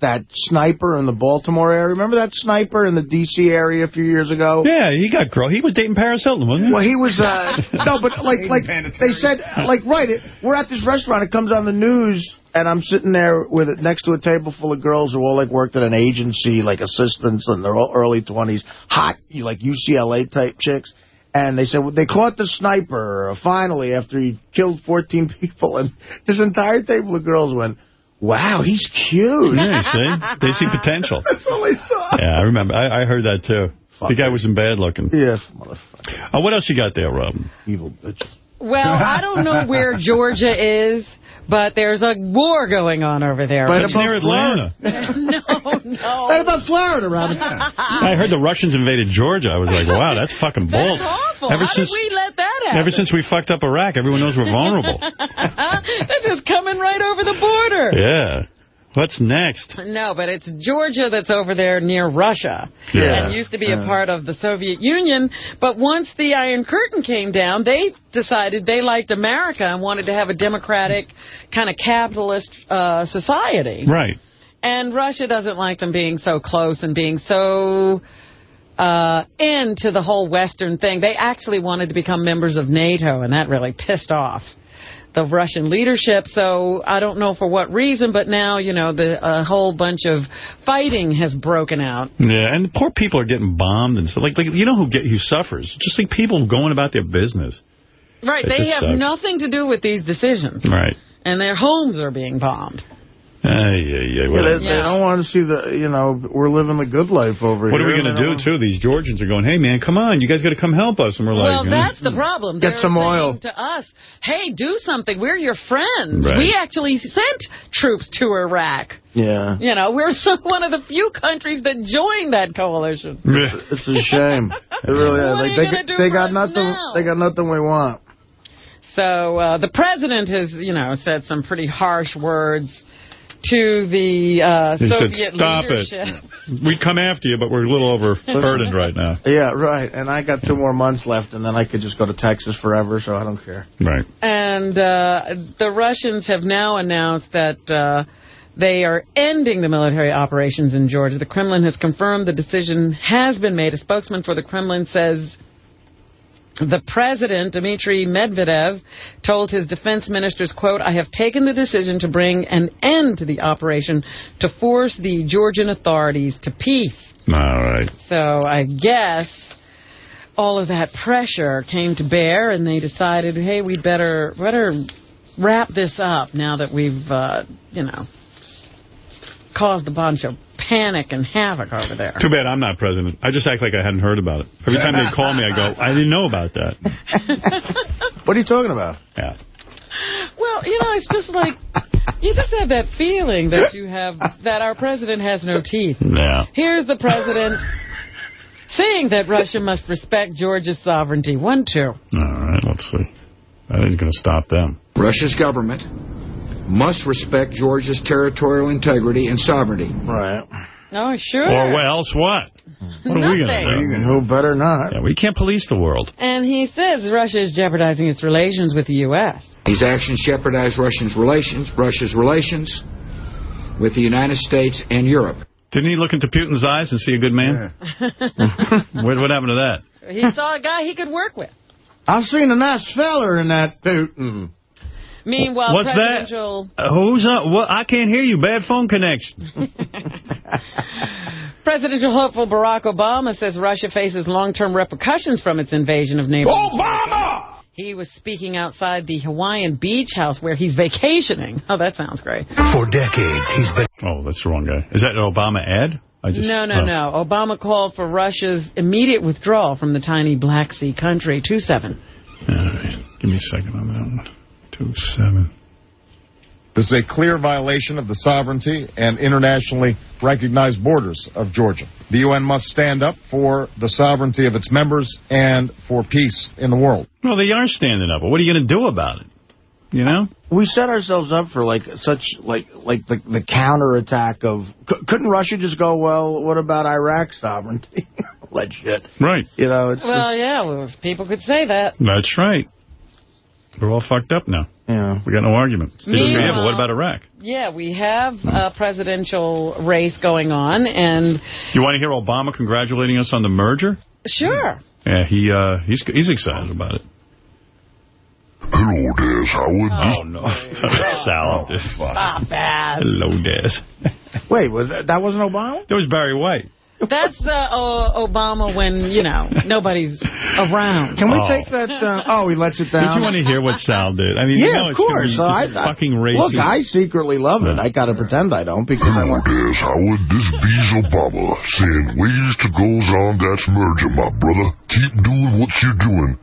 that sniper in the Baltimore area. Remember that sniper in the D.C. area a few years ago? Yeah, he got girl. He was dating Paris Hilton, wasn't he? Well, he was, uh, no, but like, like they said, like, right, it, we're at this restaurant, it comes on the news, and I'm sitting there with it next to a table full of girls who all, like, worked at an agency, like, assistants in their all early 20s, hot, like, UCLA-type chicks. And they said, well, they caught the sniper, uh, finally, after he killed 14 people, and this entire table of girls went, wow, he's cute. Yeah, see? They see potential. That's all they saw. Yeah, I remember. I, I heard that, too. the guy wasn't bad looking. Yes, Uh, what else you got there, Rob? Evil bitch. Well, I don't know where Georgia is, but there's a war going on over there. Right That's above near Atlanta. no, no. Right about Florida, Robin. I heard the Russians invaded Georgia. I was like, wow, that's fucking balls. That's awful. Ever How since did we let that happen? ever since we fucked up Iraq, everyone knows we're vulnerable. They're just coming right over the border. yeah. What's next? No, but it's Georgia that's over there near Russia. Yeah. And used to be a part of the Soviet Union. But once the Iron Curtain came down, they decided they liked America and wanted to have a democratic, kind of capitalist uh, society. Right. And Russia doesn't like them being so close and being so uh, into the whole Western thing. They actually wanted to become members of NATO, and that really pissed off the Russian leadership. So I don't know for what reason, but now, you know, the a whole bunch of fighting has broken out. Yeah, and poor people are getting bombed and stuff. Like, like you know who get who suffers? Just like people going about their business. Right, It they have sucks. nothing to do with these decisions. Right. And their homes are being bombed. Ay, ay, ay, Yeah, they, they don't want to see the, you know, we're living the good life over What here. What are we going to do, too? These Georgians are going, hey, man, come on. You guys got to come help us. And we're like, Well, "Hmm." that's the problem. Get They're some oil. to us, hey, do something. We're your friends. Right. We actually sent troops to Iraq. Yeah. You know, we're some, one of the few countries that joined that coalition. It's a shame. It really is. Like, they, got- they got nothing. now? They got nothing we want. So uh, the president has, you know, said some pretty harsh words to the uh, He said, Soviet "Stop it." We'd come after you, but we're a little overburdened right now. Yeah, right. And I got two more months left, and then I could just go to Texas forever, so I don't care. Right. And uh, the Russians have now announced that uh, they are ending the military operations in Georgia. The Kremlin has confirmed the decision has been made. A spokesman for the Kremlin says the president, Dmitry Medvedev, told his defense ministers, quote, I have taken the decision to bring an end to the operation to force the Georgian authorities to peace. All right. So I guess all of that pressure came to bear, and they decided, hey, we better better wrap this up now that we've, uh, you know, caused a bunch of panic and havoc over there. Too bad I'm not president. I just act like I hadn't heard about it. Every time they call me, I go, I didn't know about that. What are you talking about? Yeah. Well, you know, it's just like you just have that feeling that you have that our president has no teeth. Yeah. Here's the president saying that Russia must respect Georgia's sovereignty. One, two. All right, let's see. That ain't going to stop them. Russia's government must respect Georgia's territorial integrity and sovereignty. Right. Oh, sure. Or what else what? What are we going Nothing. to do? Who better not? Yeah, we can't police the world. And he says Russia is jeopardizing its relations with the U.S. These actions jeopardize Russia's relations, Russia's relations with the United States and Europe. Didn't he look into Putin's eyes and see a good man? what, what happened to that? He saw a guy he could work with. I've seen a nice feller in that Putin. Meanwhile, What's that? presidential Uh, who's up? What? I can't hear you. Bad phone connection. presidential hopeful Barack Obama says Russia faces long-term repercussions from its invasion of neighboring Obama! He was speaking outside the Hawaiian beach house where he's vacationing. Oh, that sounds great. For decades, he's been... Oh, that's the wrong guy. Is that an Obama ad? I just no, no, oh. no. Obama called for Russia's immediate withdrawal from the tiny Black Sea country. 2-7. All right. Give me a second on that one. Two, seven. This is a clear violation of the sovereignty and internationally recognized borders of Georgia. The UN must stand up for the sovereignty of its members and for peace in the world. Well, they are standing up. But what are you going to do about it? You know? We set ourselves up for like such like like the, the counterattack of c couldn't Russia just go well what about Iraq sovereignty let shit right you know it's Well, just, yeah, well, people could say that. That's right. We're all fucked up now. Yeah. We got no argument. They just go, yeah, but what about Iraq? Yeah, we have a presidential race going on, and You want to hear Obama congratulating us on the merger? sure. Yeah, he uh, he's he's excited about it. Hello, Des Howard. Oh, no. Sal. Stop that. Hello, Des. wait was that, that wasn't Obama That was Barry White. That's uh, Obama when, you know, nobody's around. can we Oh. take that uh, oh he lets it down Did you want to hear what Sal did? I mean, yeah you know of course be so I, I- fucking racist. look I secretly love it I gotta pretend I don't because I Hello, want Des Howard. This Bees Obama saying ways to goes on that's merger, my brother. Keep doing what you're doing.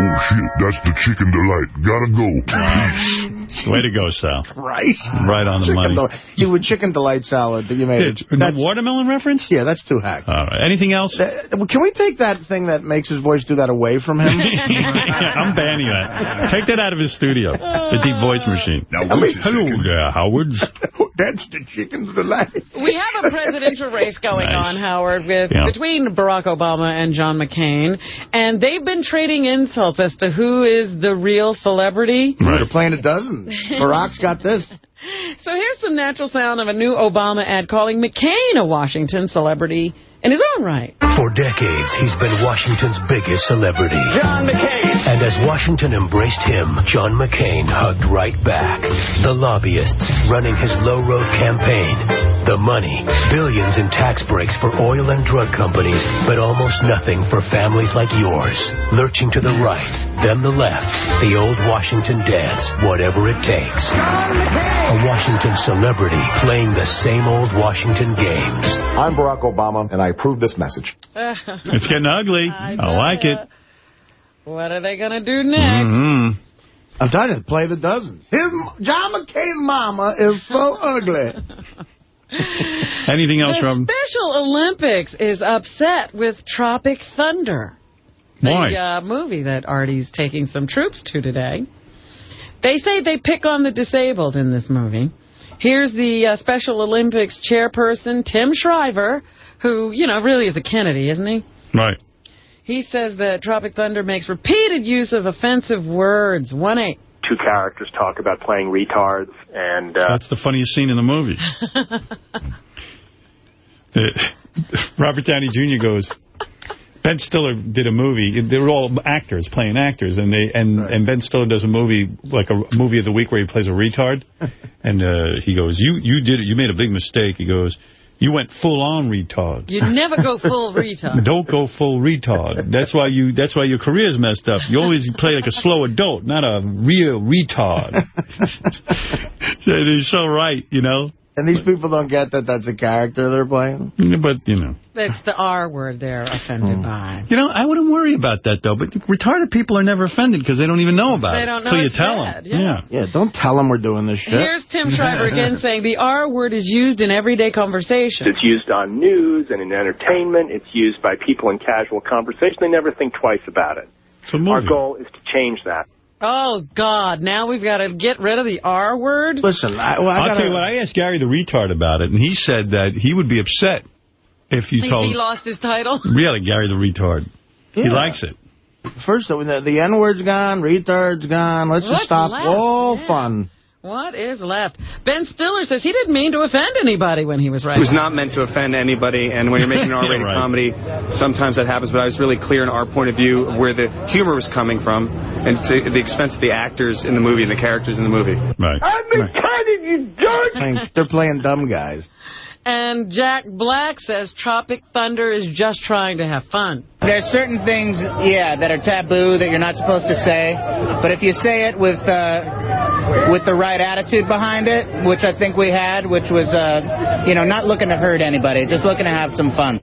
Oh, shit, that's the chicken delight. Gotta go. Peace. Way to go, Sal. Christ. Right on the chicken money. del- see with chicken delight salad that you made it Yeah, no watermelon reference? yeah that's too hack All right. Anything else? Uh, that- can we take that thing that makes his voice do that away from him? I'm banning that. Take that out of his studio. The deep voice machine. Now, I mean, what's the hello chicken? there, Howards. That's the chicken's delight. We have a presidential race going Nice. on, Howard, with Yeah. between Barack Obama and John McCain, and they've been trading insults as to who is the real celebrity. They're playing a dozen. Barack's got this. So here's some natural sound of a new Obama ad calling McCain a Washington celebrity in his own right. For decades, he's been Washington's biggest celebrity. John McCain. And as Washington embraced him, John McCain hugged right back. The lobbyists running his low road campaign. The money, billions in tax breaks for oil and drug companies, but almost nothing for families like yours. Lurching to the right, then the left. The old Washington dance, whatever it takes. A Washington celebrity playing the same old Washington games. I'm Barack Obama, and I approve this message. It's getting ugly. I, like it. What are they going to do next? Mm-hmm. I'm telling you, play the dozens. His John McCain's mama is so ugly. Anything else, the Robin? Special Olympics is upset with Tropic Thunder. The uh, movie that Artie's taking some troops to today. They say they pick on the disabled in this movie. Here's the uh, Special Olympics chairperson, Tim Shriver, who, you know, really is a Kennedy, isn't he? Right. He says that Tropic Thunder makes repeated use of offensive words. 1-8. Two characters talk about playing retards, and uh, That's the funniest scene in the movie. The- Robert Downey Jr. goes, Ben Stiller did a movie. They were all actors playing actors, and they and, and Ben Stiller does a movie like a movie of the week where he plays a retard, and uh, he goes, "You you did it. You made a big mistake." He goes, "You went full on retard." You never go full retard. Don't go full retard. That's why you. That's why your career's messed up. You always play like a slow adult, not a real retard. He's so right, you know. And these people don't get that that's a character they're playing? But, you know. That's the R word they're offended hmm. by. You know, I wouldn't worry about that, though. But retarded people are never offended because they don't even know about They it. don't know Till you tell bad, them. yeah. Yeah, don't tell them we're doing this shit. Here's Tim Shriver again saying the R word is used in everyday conversation. it's used on news and in entertainment. It's used by people in casual conversation. They never think twice about it. So, our goal is to change that. Oh, God. Now we've got to get rid of the R word? Listen, I, I'll tell you what, I asked Gary the retard about it, and he said that he would be upset if you If told... he lost his title? Really, Gary the retard. He likes it. First, the, the N-word's gone, retard's gone. Let's just stop left? all fun. What is left? Ben Stiller says he didn't mean to offend anybody when he was It writing. was not meant to offend anybody, and when you're making an R-rated right. comedy, sometimes that happens, but I was really clear in our point of view of where the humor was coming from, and to the expense of the actors in the movie and the characters in the movie. Right. I've been kidding you, George! They're playing dumb guys. And Jack Black says Tropic Thunder is just trying to have fun. There's certain things, yeah, that are taboo that you're not supposed to say. But if you say it with uh, with the right attitude behind it, which I think we had, which was, uh, you know, not looking to hurt anybody, just looking to have some fun.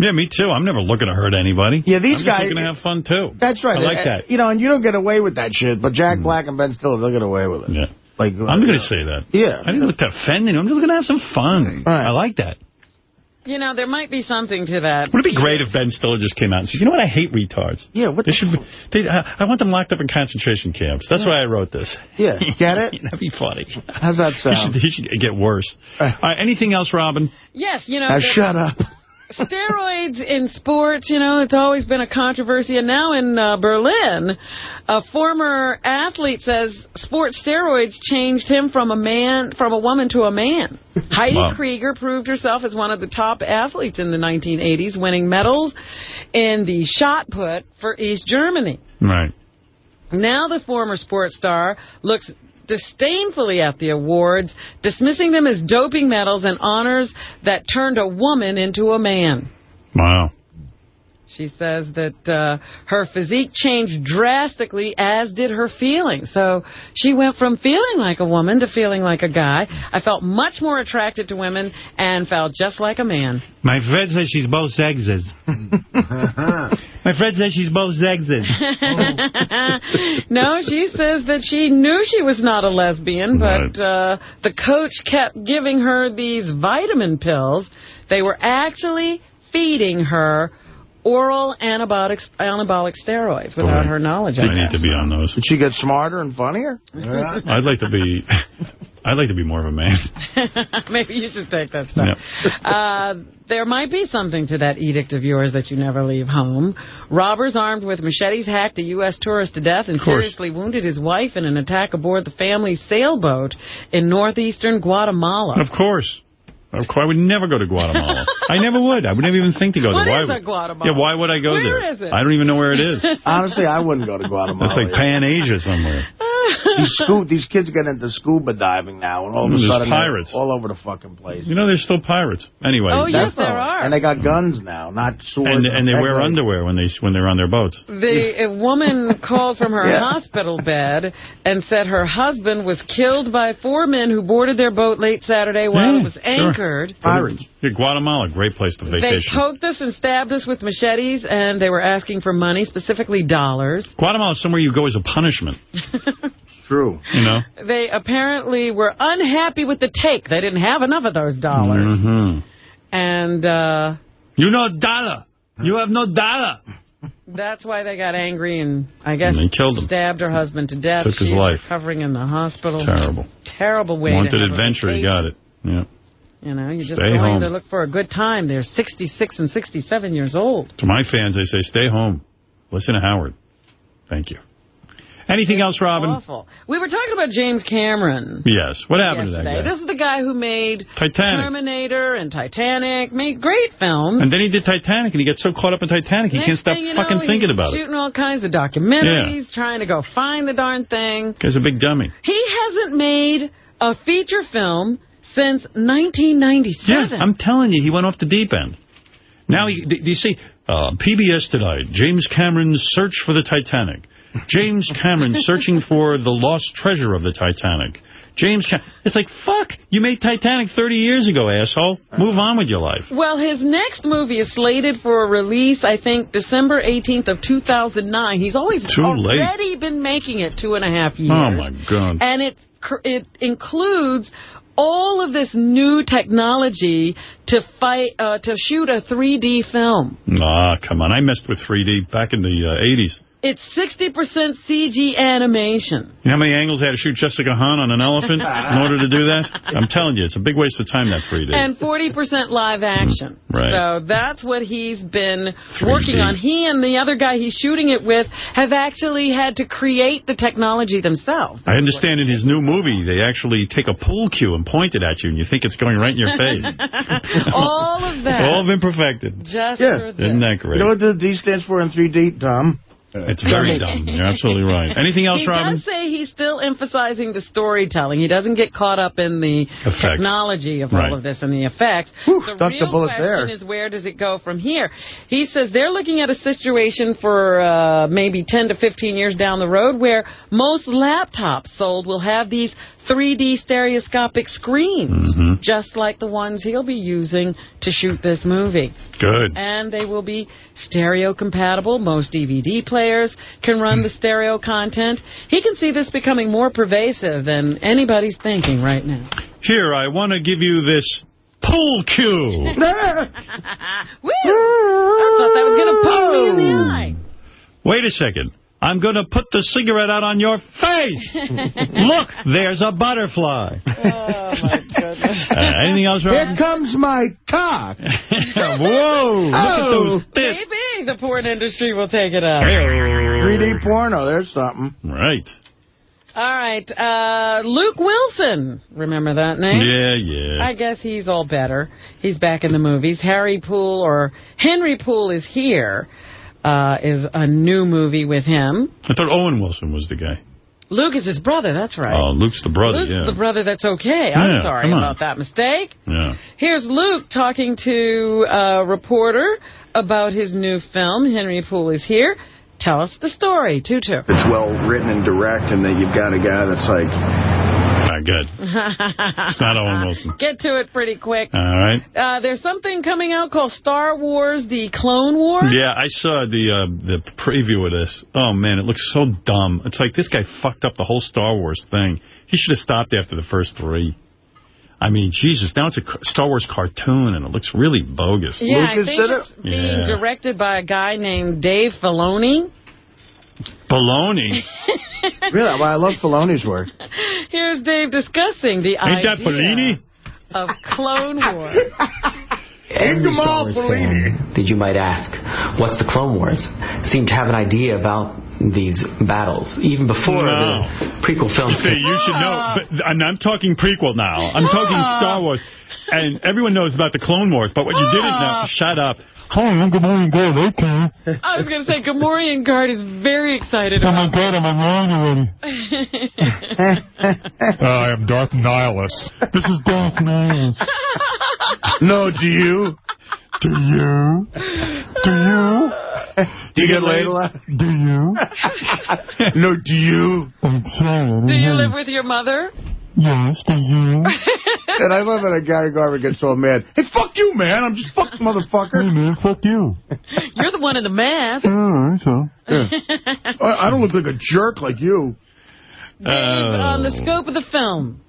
Yeah, me too. I'm never looking to hurt anybody. Yeah, these I'm guys- just looking to have fun, too. That's right. I like Uh, that. You know, and you don't get away with that shit, but Jack Black and Ben Stiller, they'll get away with it. Yeah. Like, I'm going to say that. Yeah. I didn't look to offend anyone. I'm just going to have some fun. I like that. You know, there might be something to that. Would it be great if Ben Stiller just came out and said, you know what, I hate retards. Yeah, what they should be, they, I, I want them locked up in concentration camps. That's why I wrote this. Yeah, get it? That'd be funny. How's that He sound? should, he should get worse. Uh. All right, anything else, Robin? Yes, you know. Uh, now shut up. Steroids in sports, you know, it's always been a controversy. And now in uh, Berlin, a former athlete says sports steroids changed him from a man, from a woman to a man. Heidi Wow. Krieger proved herself as one of the top athletes in the 1980s, winning medals in the shot put for East Germany. Right. Now the former sports star looks disdainfully at the awards, dismissing them as doping medals and honors that turned a woman into a man. Wow. She says that uh, her physique changed drastically, as did her feelings. So she went from feeling like a woman to feeling like a guy. I felt much more attracted to women and felt just like a man. My friend says she's both sexes. My friend says she's both sexes. no, she says that she knew she was not a lesbian, but uh, the coach kept giving her these vitamin pills. They were actually feeding her oral antibiotics, anabolic steroids without her knowledge. I need to be on those. Did she get smarter and funnier? I'd like to be... I'd like to be more of a man. Maybe you should take that stuff. Uh, there might be something to that edict of yours that you never leave home. Robbers armed with machetes hacked a U.S. tourist to death and seriously wounded his wife in an attack aboard the family's sailboat in northeastern Guatemala. Of course. Of course, I would never go to Guatemala. I never would. I would never even think to go What there. Why is would- a Guatemala? Yeah, why would I go Where there? is it? I don't even know where it is. Honestly, I wouldn't go to Guatemala. It's like Pan Asia somewhere. these, scu- these kids get into scuba diving now, and all of a There's sudden, pirates. all over the fucking place. You know, there's still pirates. Anyway. Oh, yes, there are. And they got guns now, not swords. And, and they wear Like- underwear when they when they're on their boats. The a woman called from her Yeah. hospital bed and said her husband was killed by four men who boarded their boat late Saturday while Yeah, it was sure. anchored. Pirates. Yeah, Guatemala, great place to vacation. They vacation. poked us and stabbed us with machetes, and they were asking for money, specifically dollars. Guatemala is somewhere you go as a punishment. True. You know? They apparently were unhappy with the take. They didn't have enough of those dollars. Mm -hmm. And uh, You know dollar. You have no dollar. that's why they got angry and, I guess, And they killed him. stabbed her husband to death. Took his She's life. Covering in the hospital. Terrible. Terrible way Wanted have adventure, you got it. Yeah. You know, you're just Stay go home. to look for a good time. They're 66 and 67 years old. To my fans, I say, stay home. Listen to Howard. Thank you. Anything else, Robin? Awful. We were talking about James Cameron. Yes. What happened to yesterday. that guy? This is the guy who made Titanic. Terminator and Titanic, made great films. And then he did Titanic, and he gets so caught up in Titanic, he Next can't stop thing you know, fucking thinking he's about it. shooting all kinds of documentaries, yeah. trying to go find the darn thing. Guy's a big dummy. He hasn't made a feature film since 1997. Yeah, I'm telling you, he went off the deep end. Now, he, you see, uh, PBS tonight, James Cameron's search for the Titanic. James Cameron searching for the lost treasure of the Titanic. James Cam It's like, fuck, you made Titanic 30 years ago, asshole. Move on with your life. Well, his next movie is slated for a release, I think, December 18th of 2009. He's always Too late. already been making it two and a half years. Oh, my God. And it it includes all of this new technology to fight uh, to shoot a 3D film. Ah, come on. I messed with 3D back in the uh, 80s. It's 60% CG animation. You know how many angles they had to shoot Jessica Hahn on an elephant in order to do that? I'm telling you, it's a big waste of time, that 3D. And 40% live action. Mm, right. So that's what he's been working on. He and the other guy he's shooting it with have actually had to create the technology themselves. I understand in his new movie, they actually take a pool cue and point it at you, and you think it's going right in your face. All of that. All been perfected. Just Yeah. for this. Isn't that great? You know what the D stands for in 3D, Tom? It's very dumb. You're absolutely right. Anything else, he Robin? does say he's still emphasizing the storytelling. He doesn't get caught up in the Effects. technology of Right. all of this and the effects. the real a bullet question there. is where does it go from here? He says they're looking at a situation for uh, maybe 10 to 15 years down the road where most laptops sold will have these 3D stereoscopic screens, Mm-hmm. just like the ones he'll be using to shoot this movie. Good. And they will be stereo compatible. Most DVD players can run the stereo content. He can see this becoming more pervasive than anybody's thinking right now. Here, I want to give you this pool cue. I thought that was going to poke me in the eye. Wait a second. I'm going to put the cigarette out on your face. Look, there's a butterfly. Oh, my goodness. Uh, anything else, Here comes my cock. Whoa, look at those tits. Maybe the porn industry will take it up. 3D porno, there's something. Right. All right. Uh, Luke Wilson. Remember that name? Yeah, yeah. I guess he's all better. He's back in the movies. Harry Poole or Henry Poole is here. Uh, is a new movie with him. I thought Owen Wilson was the guy. Luke is his brother. That's right. Oh, Luke's the brother, Luke's yeah. the brother that's okay. I'm Yeah, sorry about that mistake. Yeah. Here's Luke talking to a reporter about his new film. Henry Poole is here. Tell us the story, Tutu. It's well written and direct, and that you've got a guy that's like Not good. It's not Owen Wilson. Get to it pretty quick. All right. Uh, there's something coming out called Star Wars: The Clone Wars. Yeah, I saw the uh, the preview of this. Oh, man, it looks so dumb. It's like this guy fucked up the whole Star Wars thing. He should have stopped after the first three. I mean, Jesus, now it's a Star Wars cartoon, and it looks really bogus. Yeah, I think it's being Yeah. directed by a guy named Dave Filoni. Baloney. really? Well, I love Filoni's work. Here's Dave discussing the Ain't that idea Fellini? of Clone Wars. Every Star Wars fan, that you might ask, what's the Clone Wars? Seem to have an idea about these battles, even before No. the prequel films. See, you should know. Ah. But I'm, I'm talking prequel now. I'm talking ah. Star Wars. And everyone knows about the Clone Wars, but what you didn't know... Ah. Shut up. Hi, I'm Gamorrean Guard. Okay. I was going to say, Gamorrean Guard is very excited Oh, my God, I'm online already. I am Darth Nihilus. This is Darth Nihilus. no, do you? Do you? Do you? Do you get laid a lot? Do you? no, do you? I'm sorry. Do you live with your mother? Yes, do you? and I love it when Gary Garver gets so mad. Hey, fuck you, man. I'm just fucked, motherfucker. Hey, man, fuck you. You're the one in the mask. All right, so. I I don't look like a jerk like you. Dave, on the scope of the film.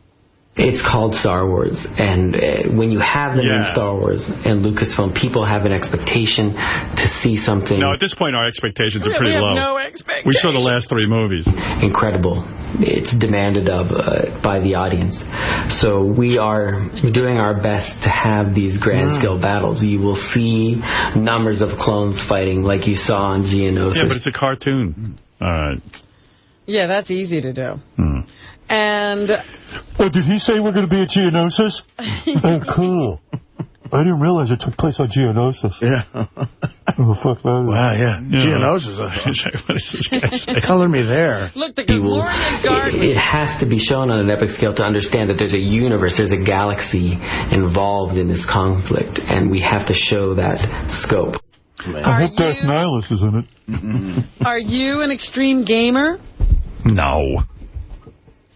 It's called Star Wars, and uh, when you have the name Star Wars and Lucasfilm, people have an expectation to see something No, at this point, our expectations are Yeah, pretty we have low. no We saw the last three movies. incredible. It's demanded of uh, by the audience. So we are doing our best to have these grand Mm. scale battles. You will see numbers of clones fighting like you saw on Geonosis. Yeah, but it's a cartoon. All right. Yeah, that's easy to do. Hmm. And Oh, did he say we're going to be at Geonosis? oh, cool. I didn't realize it took place on Geonosis. Yeah. oh, fuck that. Wow, yeah. Yeah. Geonosis. what is this guy saying? Color me there. Look, the You will- Gamorrean it, it has to be shown on an epic scale to understand that there's a universe, there's a galaxy involved in this conflict, and we have to show that scope. I hope Darth Nihilus is in it. Are you an extreme gamer? No.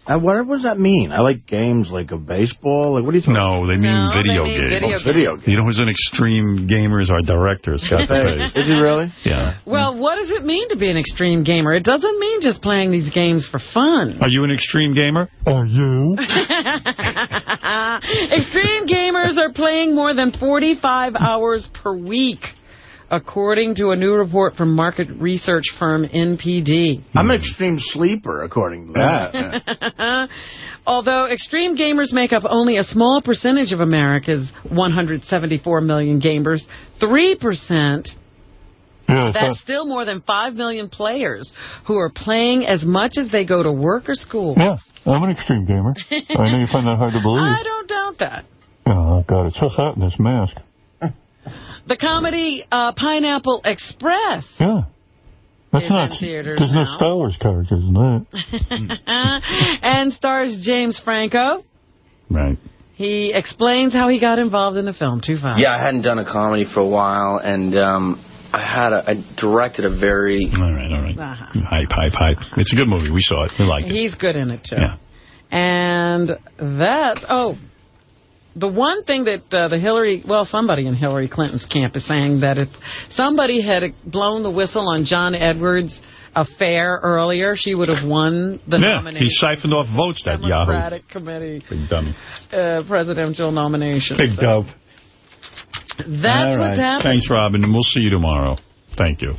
Uh, what does that mean? I like games like a baseball. Like, what do you talking No, they mean No, they video mean games. video games. Video games. You know who's an extreme gamer is our director, Scott DePace. Is he really? Yeah. Well, what does it mean to be an extreme gamer? It doesn't mean just playing these games for fun. Are you an extreme gamer? Are you? extreme gamers are playing more than 45 hours per week. According to a new report from market research firm NPD. I'm an extreme sleeper, according to that. Although extreme gamers make up only a small percentage of America's 174 million gamers, 3%, Yeah, that's still more than 5 million players who are playing as much as they go to work or school. Yeah, I'm an extreme gamer. I know you find that hard to believe. I don't doubt that. Oh, God, it's so hot in this mask. The comedy uh, Pineapple Express Yeah. That's not, in theaters there's no. Star Wars characters in that. and stars James Franco. Right. He explains how he got involved in the film. Too fast. Yeah, I hadn't done a comedy for a while, and um, I had a, I directed a very. All right, all right. Uh-huh. Hype, hype, hype. It's a good movie. We saw it. We liked it. He's good in it, too. Yeah. And that, oh, the one thing that uh, the Hillary, well, somebody in Hillary Clinton's camp is saying that if somebody had blown the whistle on John Edwards' affair earlier, she would have won the yeah, nomination. he siphoned off votes, that Yahoo. Democratic committee Big dummy. uh, presidential nomination. Big So dope. That's All what's happening. Thanks, Robin, and we'll see you tomorrow. Thank you.